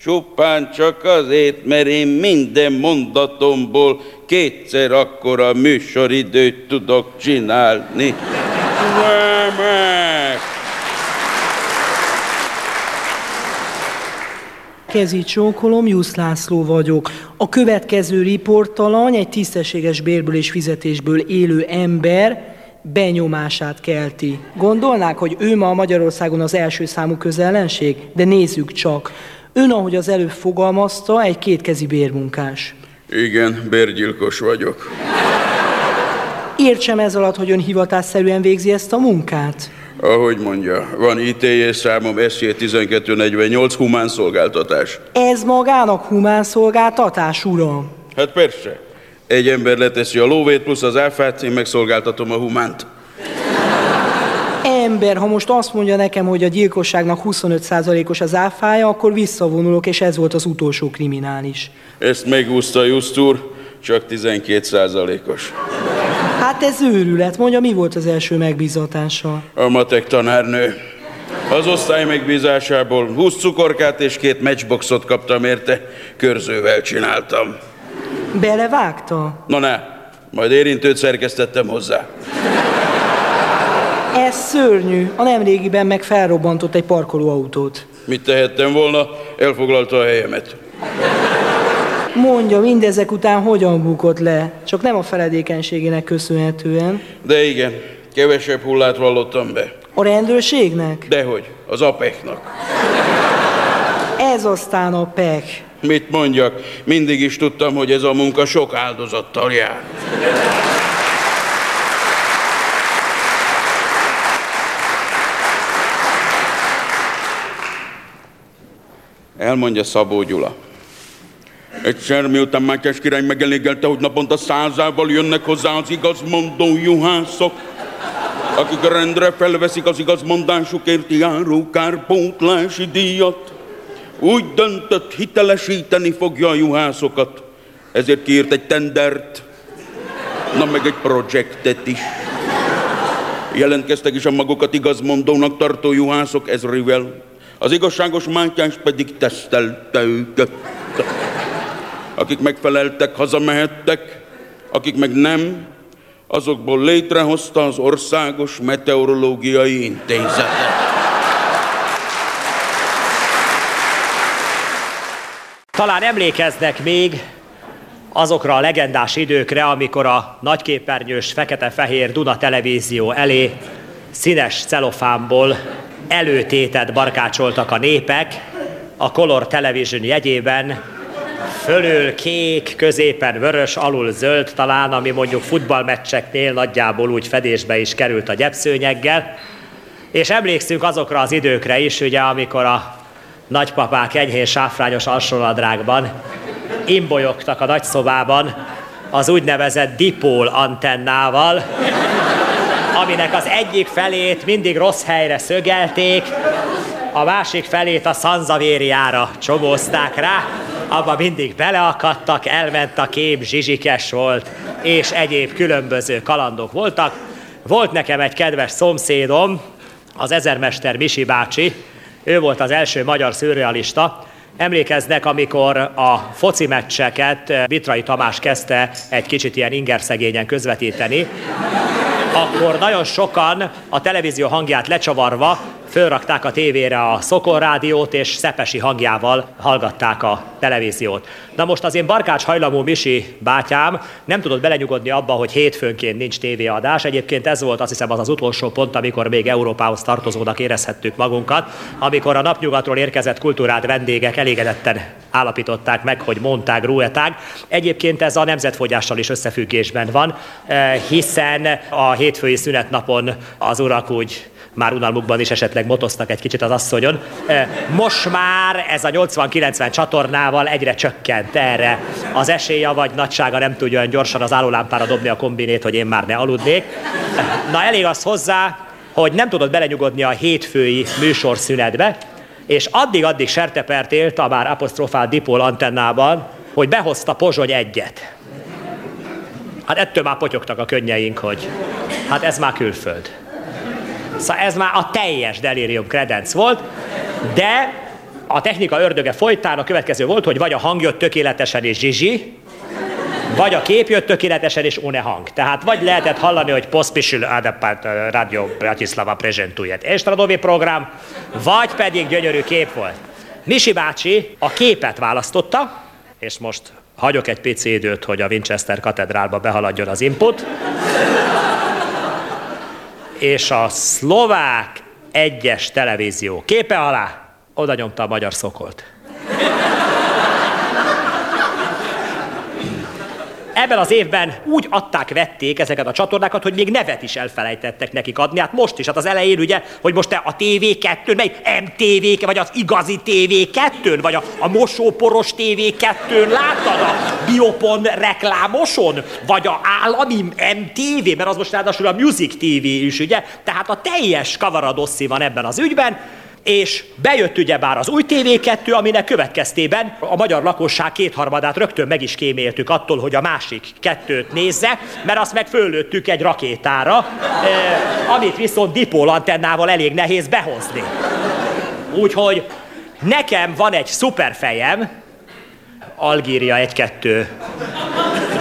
Csupán csak azért, mert én minden mondatomból kétszer akkora műsoridőt tudok csinálni. Remek! kezi csókolom, Jusz László vagyok. A következő riportalany egy tisztességes bérből és fizetésből élő ember benyomását kelti. Gondolnák, hogy ő ma Magyarországon az első számú közellenség? De nézzük csak. Ön, ahogy az előbb fogalmazta, egy kétkezi bérmunkás. Igen, bérgyilkos vagyok. Értsem ez alatt, hogy ön hivatásszerűen végzi ezt a munkát? Ahogy mondja, van ITJ számom SJ 1248 humán szolgáltatás. Ez magának humán szolgáltatás, uram. Hát persze. Egy ember leteszi a lóvét plusz az áfát, én megszolgáltatom a humánt. Ember, ha most azt mondja nekem, hogy a gyilkosságnak 25%-os az áfája, akkor visszavonulok, és ez volt az utolsó kriminális. Ezt megúszta Just úr, csak 12%-os. Hát ez őrület. Mondja, mi volt az első megbízatása? A matek tanárnő. Az osztály megbízásából 20 cukorkát és két matchboxot kaptam érte, körzővel csináltam. Belevágta? Na ne, majd érintőt szerkesztettem hozzá. Ez szörnyű. A nemrégiben meg felrobbantott egy parkolóautót. Mit tehettem volna? Elfoglalta a helyemet. Mondja, mindezek után hogyan bukott le? Csak nem a feledékenységének köszönhetően. De igen, kevesebb hullát vallottam be. A rendőrségnek? Dehogy, az apeknak. Ez aztán a pek. Mit mondjak? Mindig is tudtam, hogy ez a munka sok áldozattal jár. Elmondja Szabó Gyula. Egyszer, miután Mátyás király megelégelte, hogy naponta százával jönnek hozzá az igazmondó juhászok, akik rendre felveszik az igazmondásukért járó kárpótlási díjat, úgy döntött, hitelesíteni fogja a juhászokat. Ezért kiírt egy tendert, na meg egy projektet is. Jelentkeztek is a magukat igazmondónak tartó juhászok ezrivel. Az igazságos Mátyás pedig tesztelte őket. Akik megfeleltek, hazamehettek, akik meg nem, azokból létrehozta az Országos Meteorológiai Intézetet. Talán emlékeznek még azokra a legendás időkre, amikor a nagyképernyős fekete-fehér Duna televízió elé színes celofánból előtétet barkácsoltak a népek, a Color Television jegyében fölül kék, középen vörös, alul zöld talán, ami mondjuk futballmeccseknél nagyjából úgy fedésbe is került a gyepszőnyeggel. És emlékszünk azokra az időkre is, ugye, amikor a nagypapák enyhén sáfrányos alsónadrágban imbolyogtak a nagyszobában az úgynevezett dipól antennával, aminek az egyik felét mindig rossz helyre szögelték, a másik felét a szanzavériára csomózták rá, abba mindig beleakadtak, elment a kép, zsizsikes volt, és egyéb különböző kalandok voltak. Volt nekem egy kedves szomszédom, az ezermester Misi bácsi, ő volt az első magyar szürrealista, Emlékeznek, amikor a foci meccseket Vitrai Tamás kezdte egy kicsit ilyen ingerszegényen közvetíteni, akkor nagyon sokan a televízió hangját lecsavarva fölrakták a tévére a Szokor rádiót, és szepesi hangjával hallgatták a televíziót. Na most az én barkács hajlamú Misi bátyám nem tudott belenyugodni abba, hogy hétfőnként nincs tévéadás. Egyébként ez volt azt hiszem az az utolsó pont, amikor még Európához tartozónak érezhettük magunkat, amikor a napnyugatról érkezett kultúrát vendégek elégedetten állapították meg, hogy mondták, rúeták. Egyébként ez a nemzetfogyással is összefüggésben van, eh, hiszen a hétfői szünetnapon az urak úgy már unalmukban is esetleg motoztak egy kicsit az asszonyon. Most már ez a 80-90 csatornával egyre csökkent erre az esélye, vagy nagysága nem tudja olyan gyorsan az állólámpára dobni a kombinét, hogy én már ne aludnék. Na elég az hozzá, hogy nem tudott belenyugodni a hétfői műsorszünetbe, és addig-addig sertepert élt a már apostrofált dipol antennában, hogy behozta Pozsony egyet. Hát ettől már potyogtak a könnyeink, hogy hát ez már külföld. Szóval ez már a teljes delirium kredenc volt, de a technika ördöge folytán a következő volt, hogy vagy a hang jött tökéletesen és zsizsi, vagy a kép jött tökéletesen és une hang. Tehát vagy lehetett hallani, hogy pospisil adapát Radio Bratislava prezentujét estradovi program, vagy pedig gyönyörű kép volt. Misi bácsi a képet választotta, és most hagyok egy pici időt, hogy a Winchester katedrálba behaladjon az input. És a szlovák egyes televízió képe alá oda nyomta a magyar szokolt. Ebben az évben úgy adták, vették ezeket a csatornákat, hogy még nevet is elfelejtettek nekik adni. Hát most is, hát az elején ugye, hogy most te a TV2-n, melyik MTV, vagy az igazi TV2-n, vagy a, a mosóporos TV2-n láttad a Biopon reklámoson, vagy a állami MTV, mert az most ráadásul a Music TV is, ugye? Tehát a teljes kavaradosszi van ebben az ügyben, és bejött ugyebár az új TV2, aminek következtében a magyar lakosság kétharmadát rögtön meg is kéméltük attól, hogy a másik kettőt nézze, mert azt meg fölöttük egy rakétára, amit viszont dipól antennával elég nehéz behozni. Úgyhogy nekem van egy szuperfejem, Algíria 1-2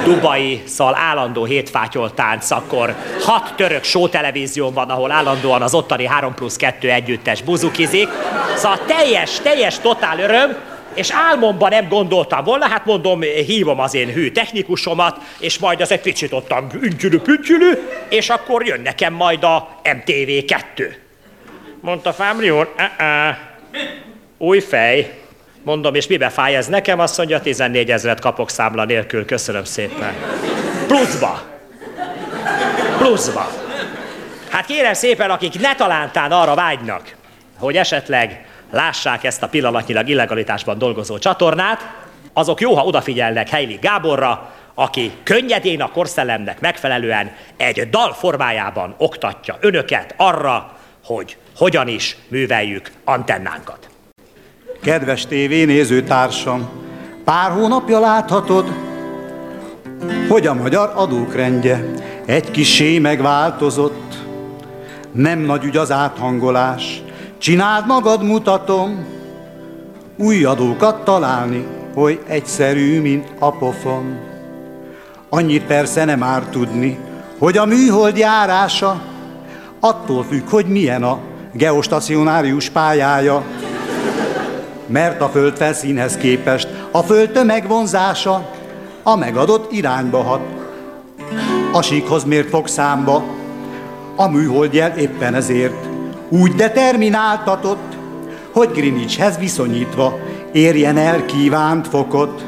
Dubai szal állandó hétfátyoltánc, akkor hat török show televízión van, ahol állandóan az ottani 3 plusz 2 együttes buzukizik. Szóval teljes, teljes totál öröm, és álmomban nem gondoltam volna, hát mondom, hívom az én hű technikusomat, és majd az egy picit ottan üntyülő püntyülő, és akkor jön nekem majd a MTV2. Mondta Fámri úr, uh-uh. új fej, Mondom, és mibe fáj ez nekem? Azt mondja, 14 ezeret kapok számla nélkül, köszönöm szépen. Pluszba. Pluszba. Hát kérem szépen, akik ne talántán arra vágynak, hogy esetleg lássák ezt a pillanatnyilag illegalitásban dolgozó csatornát, azok jó, ha odafigyelnek Heili Gáborra, aki könnyedén a korszellemnek megfelelően egy dal formájában oktatja önöket arra, hogy hogyan is műveljük antennánkat. Kedves tévénéző társam, pár hónapja láthatod, hogy a magyar adók rendje egy kisé megváltozott. Nem nagy ügy az áthangolás, csináld magad mutatom, új adókat találni, hogy egyszerű, mint a pofon. Annyit persze nem már tudni, hogy a műhold járása attól függ, hogy milyen a geostacionárius pályája, mert a föld felszínhez képest a föld tömegvonzása a megadott irányba hat. A síkhoz mért fog a műholdjel éppen ezért úgy determináltatott, hogy Greenwichhez viszonyítva érjen el kívánt fokot.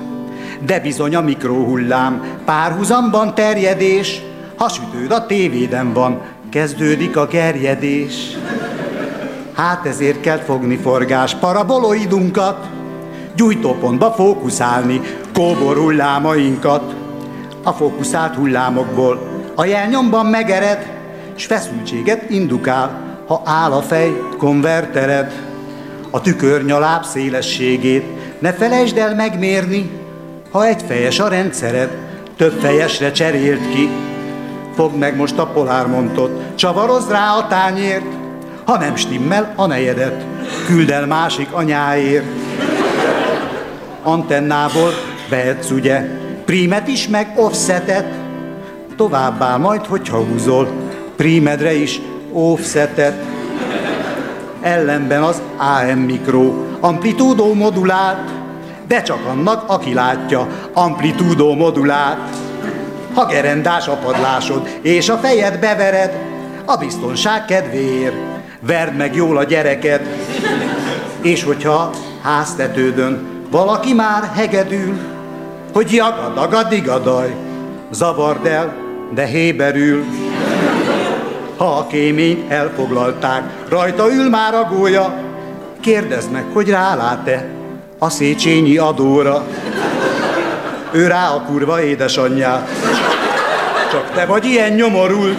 De bizony a mikrohullám párhuzamban terjedés, ha sütőd a tévéden van, kezdődik a gerjedés. Hát ezért kell fogni forgás paraboloidunkat, gyújtópontba fókuszálni kóbor hullámainkat. A fókuszált hullámokból a jelnyomban megered, s feszültséget indukál, ha áll a fej konvertered. A tükörnyaláb szélességét ne felejtsd el megmérni, ha egy fejes a rendszered, több fejesre cserélt ki. Fogd meg most a polármontot, csavarozd rá a tányért, ha nem stimmel a nejedet, küld el másik anyáért. Antennából vehetsz ugye, prímet is, meg offsetet, továbbá majd, hogyha húzol, prímedre is offsetet. Ellenben az AM mikro, amplitúdó modulát, de csak annak, aki látja, amplitúdó modulát. Ha gerendás a padlásod, és a fejed bevered, a biztonság kedvéért, verd meg jól a gyereket, és hogyha háztetődön valaki már hegedül, hogy jagad, igadaj, zavard el, de héberül. Ha a kéményt elfoglalták, rajta ül már a gólya, kérdezd meg, hogy rálát-e a Széchenyi adóra. Ő rá a kurva édesanyját. Csak te vagy ilyen nyomorult,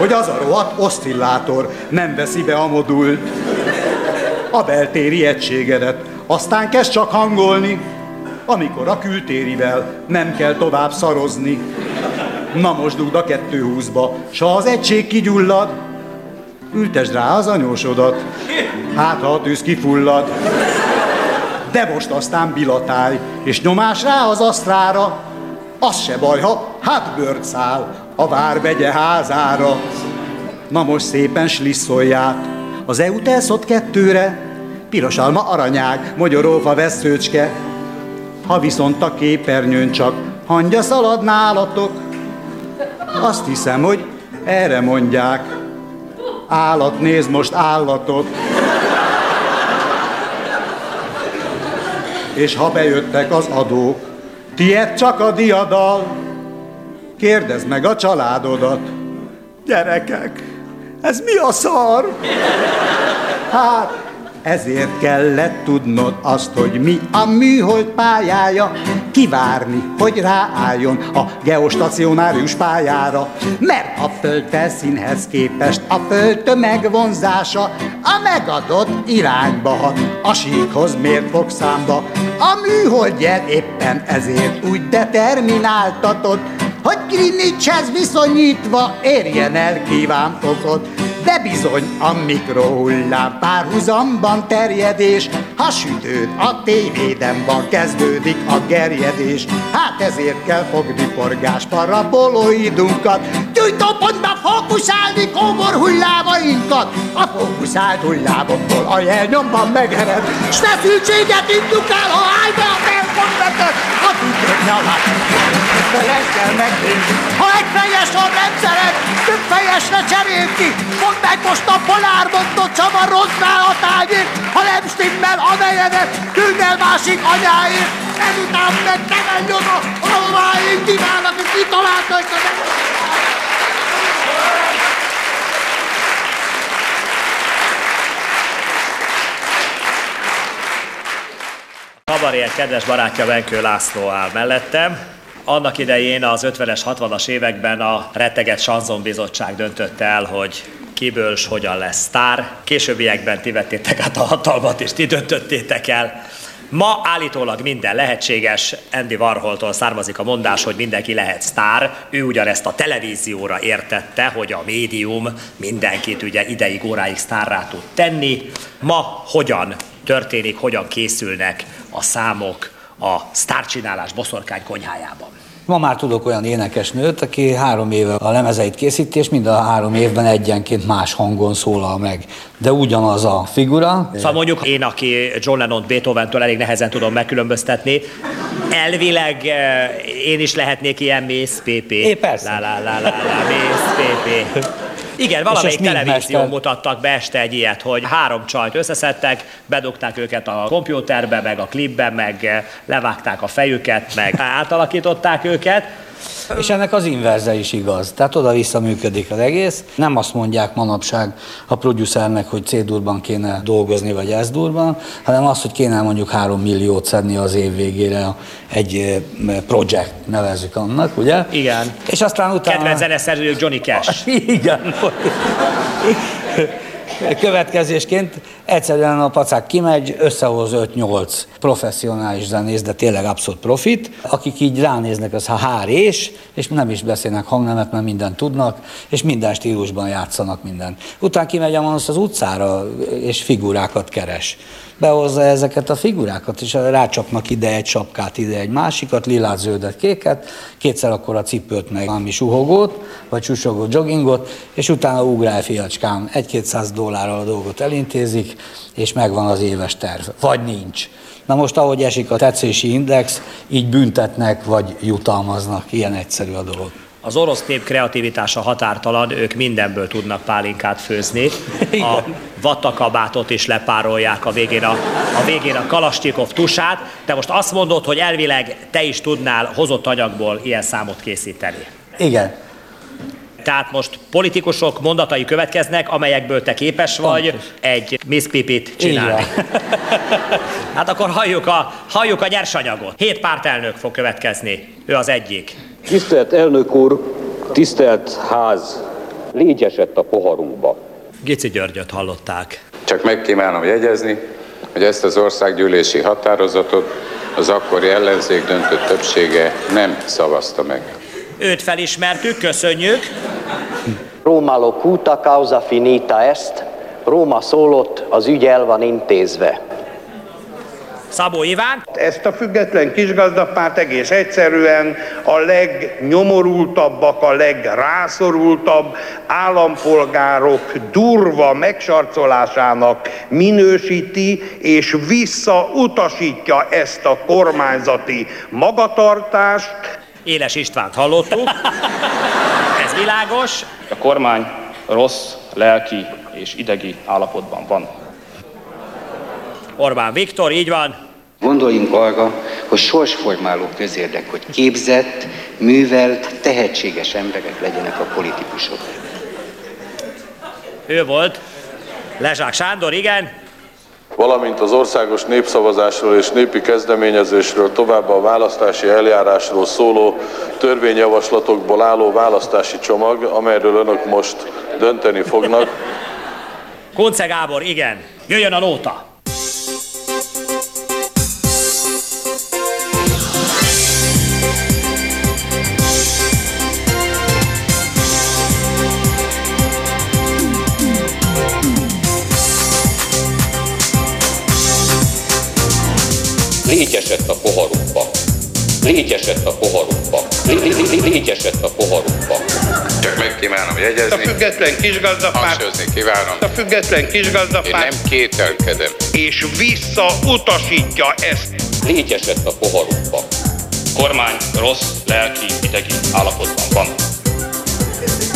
hogy az a rohadt oszcillátor nem veszi be a modult. A beltéri egységedet, aztán kezd csak hangolni, amikor a kültérivel nem kell tovább szarozni. Na most dugd a 220-ba, s ha az egység kigyullad, ültesd rá az anyósodat, hát ha a tűz kifullad. De most aztán bilatálj, és nyomás rá az asztrára, az se baj, ha hátbőrt száll a várbegye házára. Na most szépen slisszolják az EU-telszott kettőre, piros alma aranyág, magyarófa veszőcske. Ha viszont a képernyőn csak hangya szalad nálatok, azt hiszem, hogy erre mondják, állat néz most állatot. És ha bejöttek az adók, tied csak a diadal, kérdezd meg a családodat. Gyerekek, ez mi a szar? Hát, ezért kellett tudnod azt, hogy mi a műhold pályája, kivárni, hogy ráálljon a geostacionárius pályára, mert a föld felszínhez képest a föld tömegvonzása a megadott irányba hat, a síkhoz mért fogszámba. A műholdjel éppen ezért úgy determináltatott, hogy Greenwichhez viszonyítva érjen el kívánt okot. De bizony a mikrohullám párhuzamban terjedés, ha sütőd a tévéden van, kezdődik a gerjedés. Hát ezért kell fogni porgás paraboloidunkat, gyújtópontba fókuszálni kóbor hullámainkat. A fókuszált hullámokból a jelnyomban megered, s feszültséget indukál, ha állj a felkonvetet, a tükrök nyalát. Ezt kell megnézni. Ha egyfejes a rendszeret, többfejesre cserél ki, Mondd meg most a polármontot, csavarozd rá a tányért, ha nem stimmel a nejedet, küld másik anyáért, ezután meg te menj oda, ahová én kívánok, hogy kitalálta ezt a Kabaré kedves barátja Venkő László áll mellettem. Annak idején az 50-es, 60-as években a retteget Sanzon Bizottság döntött el, hogy kiből s hogyan lesz sztár. Későbbiekben ti vettétek át a hatalmat, és ti döntöttétek el. Ma állítólag minden lehetséges, Andy Warholtól származik a mondás, hogy mindenki lehet sztár. Ő ugyanezt a televízióra értette, hogy a médium mindenkit ugye ideig, óráig sztárrá tud tenni. Ma hogyan történik, hogyan készülnek a számok a sztárcsinálás boszorkány konyhájában? Ma már tudok olyan énekesnőt, aki három éve a lemezeit készíti, és mind a három évben egyenként más hangon szólal meg. De ugyanaz a figura. Szóval mondjuk én, aki John Lennon Beethoven-től elég nehezen tudom megkülönböztetni, elvileg eh, én is lehetnék ilyen mész PP. É, persze. La, la, la, la, la, mész PP. Igen, valamelyik televízión mutattak be este egy ilyet, hogy három csajt összeszedtek, bedugták őket a kompjúterbe, meg a klipbe, meg eh, levágták a fejüket, meg átalakították őket. És ennek az inverze is igaz. Tehát oda-vissza működik az egész. Nem azt mondják manapság a producernek, hogy C-durban kéne dolgozni, vagy S-durban, hanem azt, hogy kéne mondjuk 3 milliót szedni az év végére egy eh, project, nevezzük annak, ugye? Igen. És aztán utána... Kedvenc zeneszerzőjük Johnny Cash. Igen. Következésként egyszerűen a pacák kimegy, összehoz 5-8 professzionális zenész, de tényleg abszolút profit, akik így ránéznek, az ha hár és, és nem is beszélnek hangnemet, mert mindent tudnak, és minden stílusban játszanak minden. Utána kimegy a Manusz az utcára, és figurákat keres. Behozza ezeket a figurákat, és rácsapnak ide egy sapkát, ide egy másikat, lilát, zöldet, kéket, kétszer akkor a cipőt, meg valami suhogót, vagy susogó joggingot, és utána ugrál fiacskám, egy-kétszáz dollárral a dolgot elintézik, és megvan az éves terv. Vagy nincs. Na most, ahogy esik a tetszési index, így büntetnek, vagy jutalmaznak. Ilyen egyszerű a dolog. Az orosz nép kreativitása határtalan, ők mindenből tudnak pálinkát főzni. A vattakabátot is lepárolják a végén a, a végén a Kalasnyikov tusát. Te most azt mondod, hogy elvileg te is tudnál hozott anyagból ilyen számot készíteni. Igen. Tehát most politikusok mondatai következnek, amelyekből te képes vagy egy Miss Pipit csinálni. Hát akkor halljuk a, halljuk a nyersanyagot. Hét pártelnök fog következni. Ő az egyik. Tisztelt elnök úr, tisztelt ház, légy esett a poharunkba. Gici Györgyöt hallották. Csak megkívánom jegyezni, hogy ezt az országgyűlési határozatot az akkori ellenzék döntő többsége nem szavazta meg. Őt felismertük, köszönjük. Roma locuta, causa finita est. Róma szólott, az ügy el van intézve. Szabó Iván. Ezt a független kisgazdapárt egész egyszerűen a legnyomorultabbak, a legrászorultabb állampolgárok durva megsarcolásának minősíti és visszautasítja ezt a kormányzati magatartást. Éles Istvánt hallottuk. Ez világos. A kormány rossz lelki és idegi állapotban van. Orbán Viktor, így van. Gondoljunk arra, hogy sorsformáló közérdek, hogy képzett, művelt, tehetséges emberek legyenek a politikusok. Ő volt. Lezsák Sándor, igen. Valamint az országos népszavazásról és népi kezdeményezésről, továbbá a választási eljárásról szóló törvényjavaslatokból álló választási csomag, amelyről önök most dönteni fognak. Kunce Gábor, igen. Jöjjön a nóta. Légy esett a poharukba. Légy esett a poharukba. Lé- lé- lé- Légy esett a poharukba. Csak megkívánom jegyezni. A független kisgazdapárt, Hangsúlyozni kívánom. a független Én kisgazdapárt, nem kételkedem. és visszautasítja ezt. Légy esett a poharukba. Kormány rossz lelki idegi állapotban van.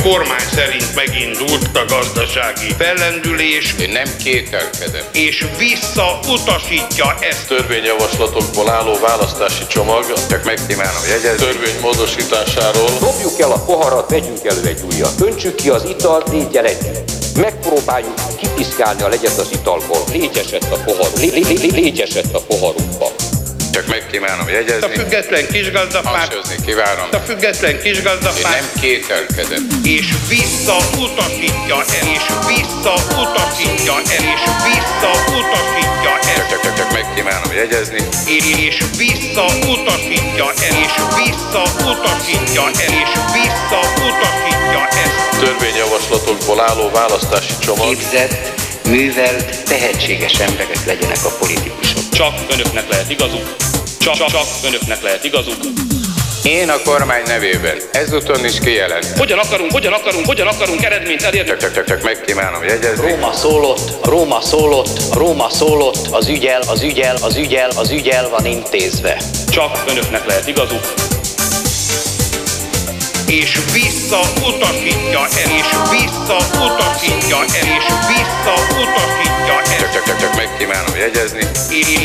Kormány szerint megindult a gazdasági fellendülés, Én nem kételkedem. és visszautasítja ezt. Törvényjavaslatokból álló választási csomag, Csak megkívánom jegyezni. törvény módosításáról, Dobjuk el a poharat, vegyünk elő egy újat. Öntsük ki az italt, légy el együtt. Megpróbáljuk kipiszkálni a legyet az italból. Légy esett a poharuk. Lé- lé- lé- Légy esett a poharukba. Csak megkívánom A jegyezni. független kisgazdapárt, Hangsúlyozni kívánom. a független kisgazdapárt, nem kételkedem. és visszautasítja el, és visszautasítja el, és visszautasítja el, Csak, csak, csak megkívánom jegyezni. és visszautasítja el, és visszautasítja el, és visszautasítja ezt. törvényjavaslatokból álló választási csomag, Képzett, művelt, tehetséges emberek legyenek a politikusok. Csak önöknek lehet igazuk. Csak, csak, csak önöknek lehet igazuk. Én a kormány nevében ezúton is kijelentem. Hogyan akarunk, hogyan akarunk, hogyan akarunk eredményt elérni? Csak, csak, csak, csak megkívánom jegyezni. Róma szólott, Róma szólott, Róma szólott, az ügyel, az ügyel, az ügyel, az ügyel van intézve. Csak önöknek lehet igazuk. És visszautasítja el, és visszautasítja el, és visszautasítja el, Csak, csak, csak, csak megkívánom jegyezni.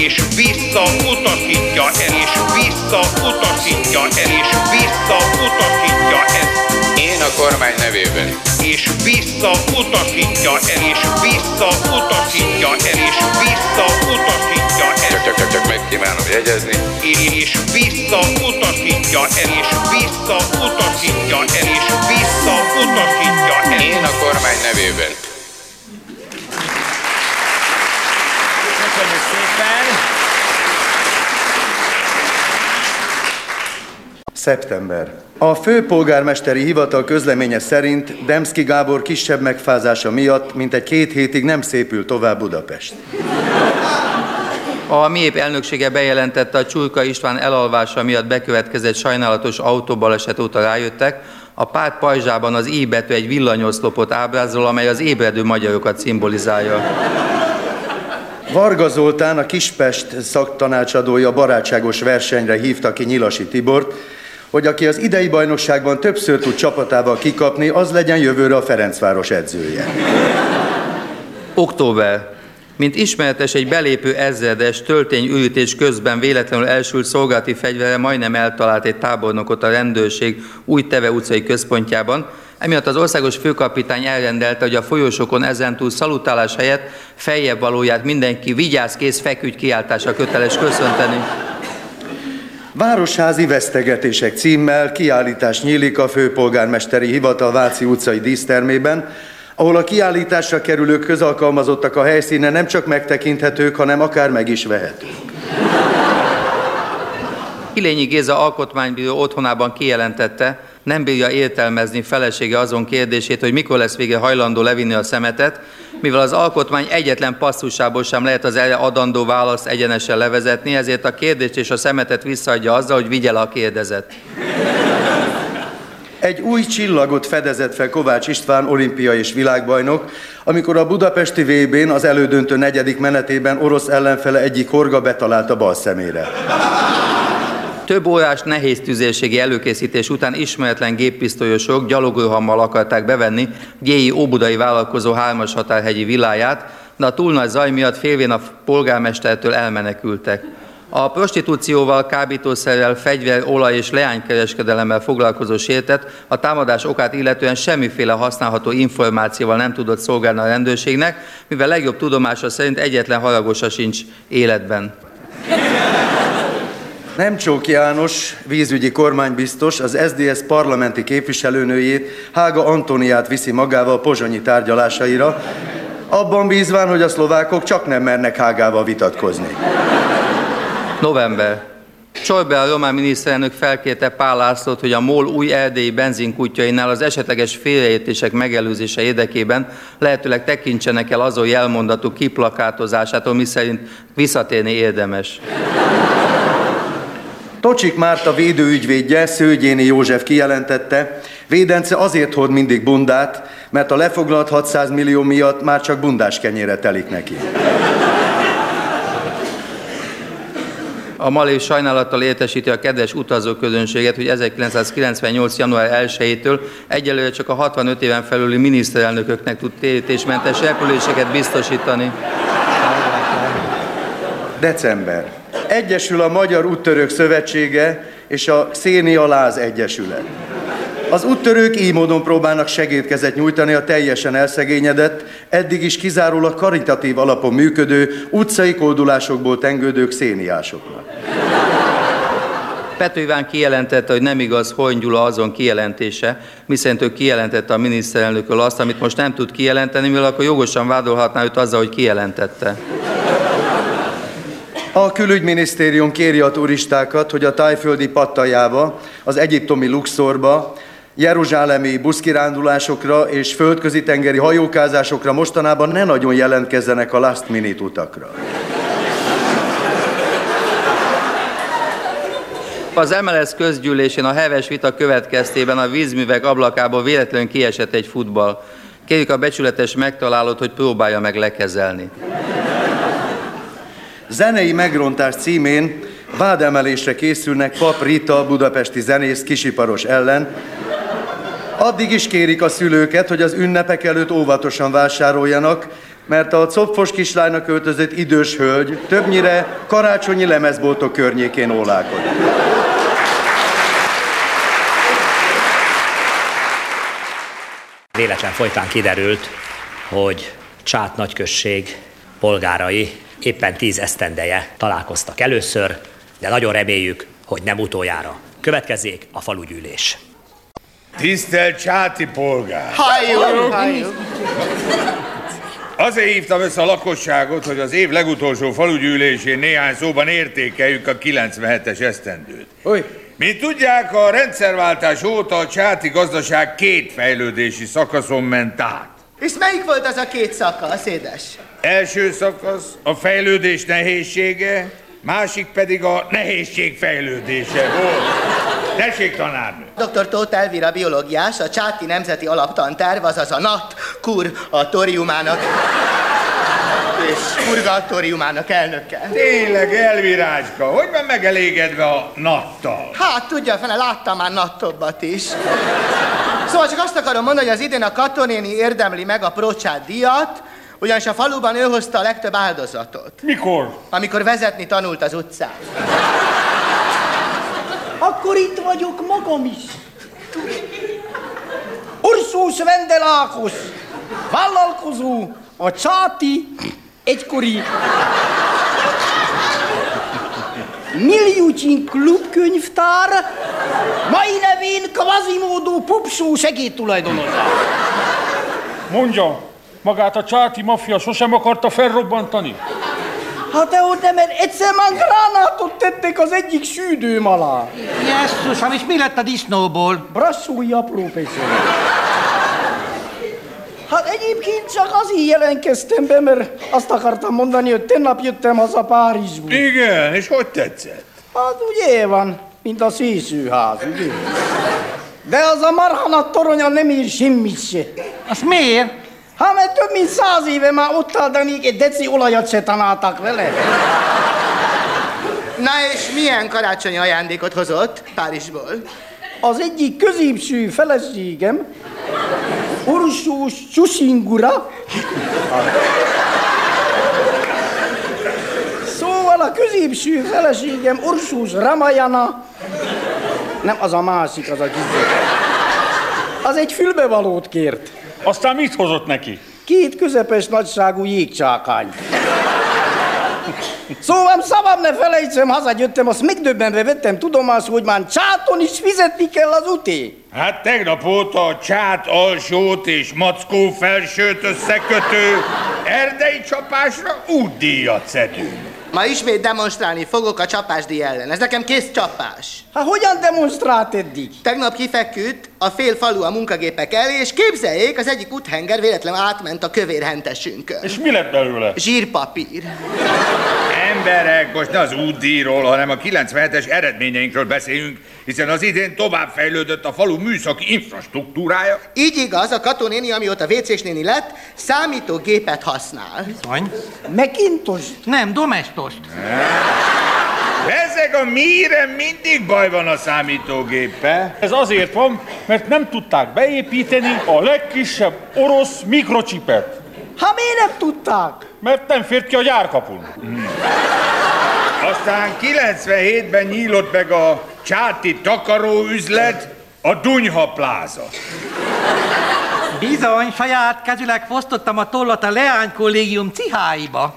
és visszautasítja el, és visszautasítja el, és visszautasítja ezt, Én a kormány nevében. És visszautasítja el, és visszautasítja el, és visszautasítja megkívánom jegyezni. és visszautasítja el, és visszautasítja el, és visszautasítja ezt. Én a kormány nevében Köszönjük szépen. Szeptember. A főpolgármesteri hivatal közleménye szerint Demszki Gábor kisebb megfázása miatt mintegy két hétig nem szépül tovább Budapest. A MIEP elnöksége bejelentette, a Csulka István elalvása miatt bekövetkezett sajnálatos autóbaleset óta rájöttek, a párt pajzsában az I betű egy villanyoszlopot ábrázol, amely az ébredő magyarokat szimbolizálja. Varga Zoltán, a Kispest szaktanácsadója barátságos versenyre hívta ki Nyilasi Tibort, hogy aki az idei bajnokságban többször tud csapatával kikapni, az legyen jövőre a Ferencváros edzője. Október. Mint ismeretes, egy belépő ezredes töltényürítés közben véletlenül elsült szolgálati fegyvere majdnem eltalált egy tábornokot a rendőrség új Teve utcai központjában, Emiatt az országos főkapitány elrendelte, hogy a folyosókon ezentúl szalutálás helyett feljebb valóját mindenki vigyázz kész feküdj kiáltása köteles köszönteni. Városházi vesztegetések címmel kiállítás nyílik a főpolgármesteri hivatal Váci utcai dísztermében, ahol a kiállításra kerülők közalkalmazottak a helyszínen nem csak megtekinthetők, hanem akár meg is vehetők. Kilényi Géza alkotmánybíró otthonában kijelentette, nem bírja értelmezni felesége azon kérdését, hogy mikor lesz vége hajlandó levinni a szemetet, mivel az alkotmány egyetlen passzusából sem lehet az erre adandó választ egyenesen levezetni, ezért a kérdést és a szemetet visszaadja azzal, hogy vigye a kérdezet. Egy új csillagot fedezett fel Kovács István olimpia és világbajnok, amikor a budapesti VB-n az elődöntő negyedik menetében orosz ellenfele egyik horga betalált a bal szemére. Több órás nehéz tüzérségi előkészítés után ismeretlen géppisztolyosok gyalogőhammal akarták bevenni Géi Óbudai vállalkozó hármas határhegyi villáját, de a túl nagy zaj miatt félvén a polgármestertől elmenekültek. A prostitúcióval, kábítószerrel, fegyver, olaj és leánykereskedelemmel foglalkozó sértett a támadás okát illetően semmiféle használható információval nem tudott szolgálni a rendőrségnek, mivel legjobb tudomása szerint egyetlen haragosa sincs életben. Nemcsók János, vízügyi kormánybiztos, az SDS parlamenti képviselőnőjét, Hága Antoniát viszi magával pozsonyi tárgyalásaira, abban bízván, hogy a szlovákok csak nem mernek Hágával vitatkozni. November. Csorbe a román miniszterelnök felkérte Pál Lászlót, hogy a MOL új erdélyi benzinkutyainál az esetleges félreértések megelőzése érdekében lehetőleg tekintsenek el azon jelmondatú kiplakátozásától, miszerint visszatérni érdemes. Tocsik Márta védőügyvédje, Szőgyéni József kijelentette, Védence azért hord mindig bundát, mert a lefoglalt 600 millió miatt már csak bundás kenyére telik neki. A Malé sajnálattal értesíti a kedves utazóközönséget, hogy 1998. január 1-től egyelőre csak a 65 éven felüli miniszterelnököknek tud térítésmentes repüléseket biztosítani. December. Egyesül a Magyar Úttörők Szövetsége és a Széni Aláz Egyesület. Az úttörők így módon próbálnak segédkezet nyújtani a teljesen elszegényedett, eddig is kizárólag karitatív alapon működő, utcai koldulásokból tengődők széniásoknak. Pető Iván kijelentette, hogy nem igaz Horn Gyula azon kijelentése, miszerint ő kijelentette a miniszterelnökről azt, amit most nem tud kijelenteni, mivel akkor jogosan vádolhatná őt azzal, hogy kijelentette. A külügyminisztérium kéri a turistákat, hogy a tájföldi Pattajába, az egyiptomi Luxorba, jeruzsálemi buszkirándulásokra és földközi tengeri hajókázásokra mostanában ne nagyon jelentkezzenek a last minute utakra. Az MLS közgyűlésén a heves vita következtében a vízművek ablakából véletlenül kiesett egy futball. Kérjük a becsületes megtalálót, hogy próbálja meg lekezelni. Zenei megrontás címén vádemelésre készülnek Pap Rita, budapesti zenész kisiparos ellen. Addig is kérik a szülőket, hogy az ünnepek előtt óvatosan vásároljanak, mert a copfos kislánynak öltözött idős hölgy többnyire karácsonyi lemezboltok környékén ólálkodik. Véletlen folytán kiderült, hogy Csát nagyközség polgárai éppen tíz esztendeje találkoztak először, de nagyon reméljük, hogy nem utoljára. Következzék a falugyűlés. Tisztelt Csáti polgár! Halljuk, halljuk. Azért hívtam össze a lakosságot, hogy az év legutolsó falugyűlésén néhány szóban értékeljük a 97-es esztendőt. Hogy? Mint tudják, a rendszerváltás óta a csáti gazdaság két fejlődési szakaszon ment át. És melyik volt az a két szakasz, édes? Első szakasz a fejlődés nehézsége, másik pedig a nehézség fejlődése volt. Tessék, tanárnő! Dr. Tóth Elvira biológiás, a Csáti Nemzeti Alaptanterv, azaz a NAT kur a toriumának és purgatóriumának elnöke. Tényleg, Elvirácska, hogy van megelégedve a nattal? Hát tudja, fene, láttam már nattobbat is. Szóval csak azt akarom mondani, hogy az idén a katonéni érdemli meg a Procsát díjat, ugyanis a faluban ő hozta a legtöbb áldozatot. Mikor? Amikor vezetni tanult az utcán. Akkor itt vagyok magam is. Ursus Vendelákos, vállalkozó, a Csáti egykori Milliucsin klubkönyvtár, mai nevén Quasimodo Pupsó segédtulajdonosa. Mondja, magát a csáti maffia sosem akarta felrobbantani? Hát de ott nem, mert egyszer már gránátot tettek az egyik sűdőm alá. Jesszusom, és mi lett a disznóból? Brassúja professzor. Hát egyébként csak azért jelentkeztem be, mert azt akartam mondani, hogy tegnap jöttem haza Párizsból. Igen, és hogy tetszett? Hát ugye van, mint a szészőház, ugye? De az a marhanat toronya nem ér semmit se. Az miért? Hát mert több mint száz éve már ott áll, de még egy deci olajat se tanáltak vele. Na és milyen karácsonyi ajándékot hozott Párizsból? Az egyik középső feleségem, Ursós Csusingura. Szóval a középső feleségem Ursós Ramayana, nem az a másik, az a kizé. Az egy fülbevalót kért. Aztán mit hozott neki? Két közepes nagyságú jégcsákány. Szóval szabad ne felejtsem, hazajöttem, azt megdöbbenve vettem tudomásul, hogy már csáton is fizetni kell az uté. Hát tegnap óta a csát alsót és mackó felsőt összekötő erdei csapásra útdíjat szedünk. Ma ismét demonstrálni fogok a csapásdíj ellen. Ez nekem kész csapás. Hát hogyan demonstrált eddig? Tegnap kifeküdt a fél falu a munkagépek elé, és képzeljék, az egyik úthenger véletlenül átment a kövérhentesünkön. És mi lett belőle? Zsírpapír. Emberek, most ne az útdíjról, hanem a 97-es eredményeinkről beszéljünk, hiszen az idén tovább fejlődött a falu műszaki infrastruktúrája. Így igaz, a katonéni, amióta WC-s néni lett, számítógépet használ. Bizony. Megintos? Nem, domestost. Ezek a mire mindig baj van a számítógéppel. Ez azért van, mert nem tudták beépíteni a legkisebb orosz mikrocsipet. Ha miért nem tudták? Mert nem fért ki a gyárkapun. Aztán 97-ben nyílott meg a csáti takaróüzlet, a Dunyha pláza. Bizony, saját kezüleg fosztottam a tollat a Leány kollégium ciháiba.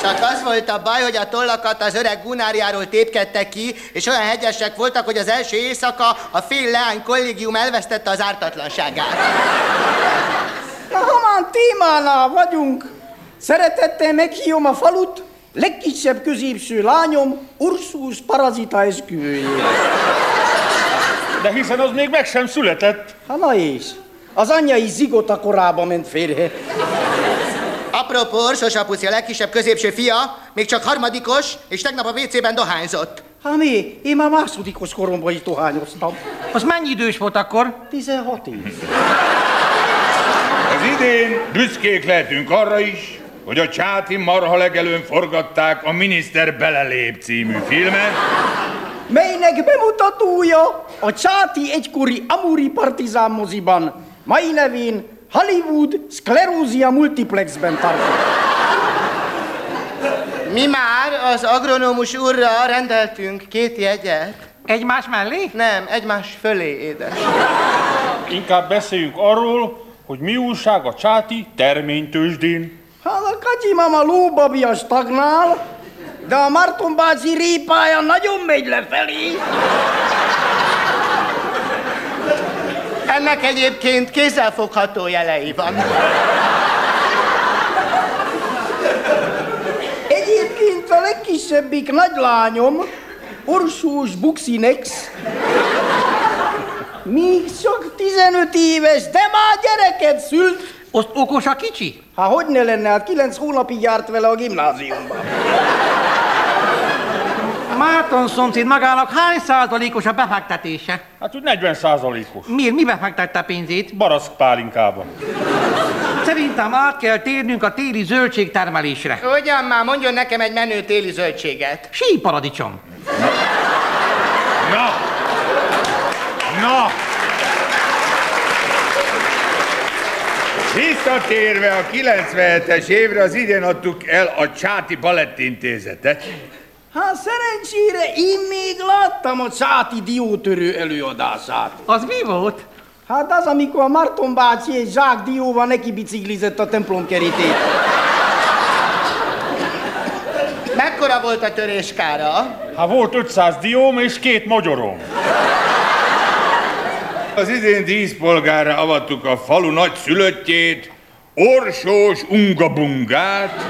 Csak az volt a baj, hogy a tollakat az öreg Gunáriáról tépkedtek ki, és olyan hegyesek voltak, hogy az első éjszaka a fél leány kollégium elvesztette az ártatlanságát. Na, ha már témánál vagyunk, szeretettel meghívom a falut, legkisebb középső lányom, Ursus parazita esküvőjére. De hiszen az még meg sem született. Ha na és, az anyja is zigota korába ment férje. Apropó, Orsos apuci a legkisebb középső fia, még csak harmadikos, és tegnap a WC-ben dohányzott. Hát mi? Én már másodikos koromban is dohányoztam. Az mennyi idős volt akkor? 16 év. Az idén büszkék lehetünk arra is, hogy a Csáti marha legelőn forgatták a Miniszter belelép című filmet, melynek bemutatója a Csáti egykori Amuri Partizán moziban, mai nevén Hollywood Sklerózia Multiplexben tartott. Mi már az agronómus úrra rendeltünk két jegyet. Egymás mellé? Nem, egymás fölé, édes. Inkább beszéljünk arról, hogy mi újság a csáti terménytősdén. Hát a Kacsi mama lóbabja stagnál, de a Marton bácsi répája nagyon megy lefelé. Ennek egyébként kézzelfogható jelei van. Egyébként a legkisebbik nagylányom, Orsós Buxinex, még csak 15 éves, de már gyereket szült. Azt okos a kicsi? Hát hogy ne lenne, hát 9 hónapig járt vele a gimnáziumban. Márton szomszéd magának hány százalékos a befektetése? Hát úgy 40 százalékos. Miért? Mi befektette a pénzét? Baraszk pálinkában. Szerintem át kell térnünk a téli zöldségtermelésre. Ugyan már, mondjon nekem egy menő téli zöldséget. Síparadicsom. Na! Na! Visszatérve a 97-es évre, az idén adtuk el a Csáti Balettintézetet. Hát szerencsére én még láttam a Csáti diótörő előadását. Az mi volt? Hát az, amikor a Marton bácsi egy zsák dióval neki biciklizett a templom kerítét. Mekkora volt a töréskára? Hát volt 500 dióm és két magyarom. Az idén díszpolgárra avattuk a falu nagy szülöttjét, Orsós Ungabungát,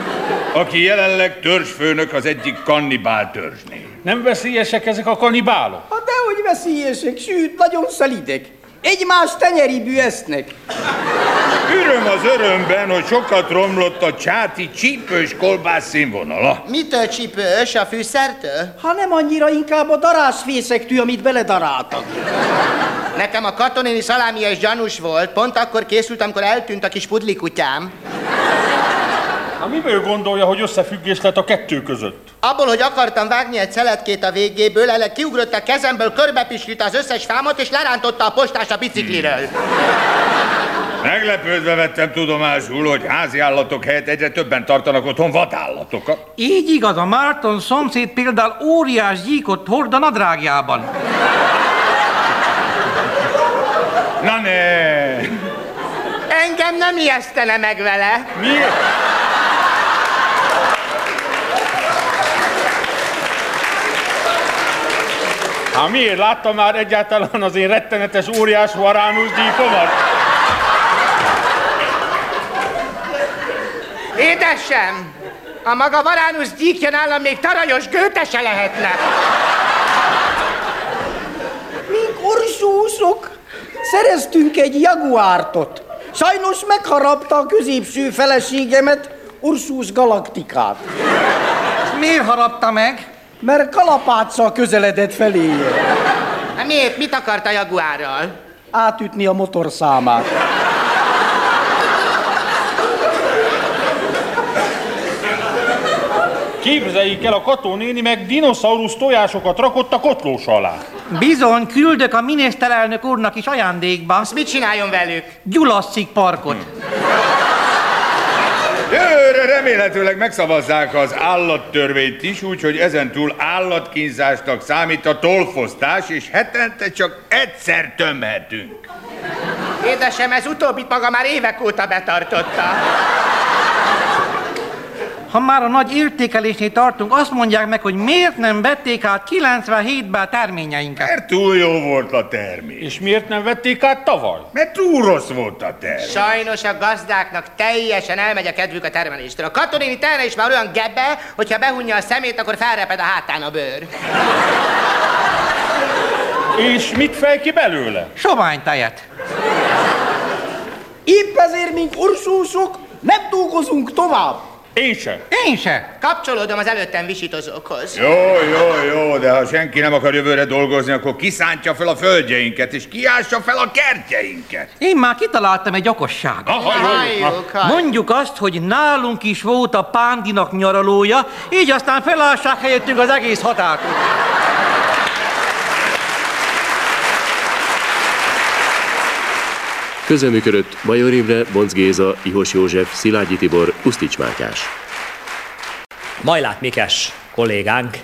aki jelenleg törzsfőnök az egyik kannibál törzsnél. Nem veszélyesek ezek a kanibálok? Hát dehogy veszélyesek, sőt, nagyon szelidek. Egymás tenyeribű esznek. Öröm az örömben, hogy sokat romlott a csáti csípős kolbász színvonala. Mitől csípős? A fűszertől? Ha nem annyira, inkább a darásfészektől, amit beledaráltak. Nekem a katonéni szalámia is gyanús volt. Pont akkor készült, amikor eltűnt a kis pudli kutyám. Hát miből gondolja, hogy összefüggés lett a kettő között? Abból, hogy akartam vágni egy szeletkét a végéből, ele kiugrott a kezemből, körbepislíte az összes fámot, és lerántotta a postás a bicikliről. Meglepődve vettem tudomásul, hogy házi állatok helyett egyre többen tartanak otthon vadállatokat. Így igaz, a Márton szomszéd például óriás gyíkot hord a nadrágjában. Na ne! Engem nem ijesztene meg vele. Miért? Hát miért? Láttam már egyáltalán az én rettenetes óriás varánus gyíkomat? Édesem, a maga varánusz gyíkja nálam még tarajos gőtese lehetne. Mink orsósok, szereztünk egy jaguártot. Sajnos megharapta a középső feleségemet, Ursus Galaktikát. Miért harapta meg? Mert kalapáccal közeledett feléje. Hát miért? Mit akart a jaguárral? Átütni a motorszámát. Képzeljék el, a katónéni meg dinoszaurusz tojásokat rakott a kotlós alá. Bizony, küldök a miniszterelnök úrnak is ajándékba. Azt mit csináljon velük? Gyulasszik parkot. Jövőre remélhetőleg megszavazzák az állattörvényt is, úgyhogy ezentúl állatkínzásnak számít a tolfosztás, és hetente csak egyszer tömhetünk. Édesem, ez utóbbit maga már évek óta betartotta. Ha már a nagy értékelésnél tartunk, azt mondják meg, hogy miért nem vették át 97-ben a terményeinket. Mert túl jó volt a termény. És miért nem vették át tavaly? Mert túl rossz volt a termény. Sajnos a gazdáknak teljesen elmegy a kedvük a termeléstől. A katonéni terre is már olyan gebbe, hogyha behunja a szemét, akkor felreped a hátán a bőr. És mit fej ki belőle? Soványtejet. Épp ezért, mint ursósok, nem dolgozunk tovább. Én se. Én se. Kapcsolódom az előttem visítozókhoz. Jó, jó, jó, de ha senki nem akar jövőre dolgozni, akkor kiszántja fel a földjeinket, és kiássa fel a kertjeinket. Én már kitaláltam egy okosságot. Aha, Halljuk, halljuk. Mondjuk azt, hogy nálunk is volt a pándinak nyaralója, így aztán felássák helyettünk az egész határt. Közeműködött Bajor Imre, Bonc Géza, Ihos József, Szilágyi Tibor, Usztics Mátyás. Majlát Mikes kollégánk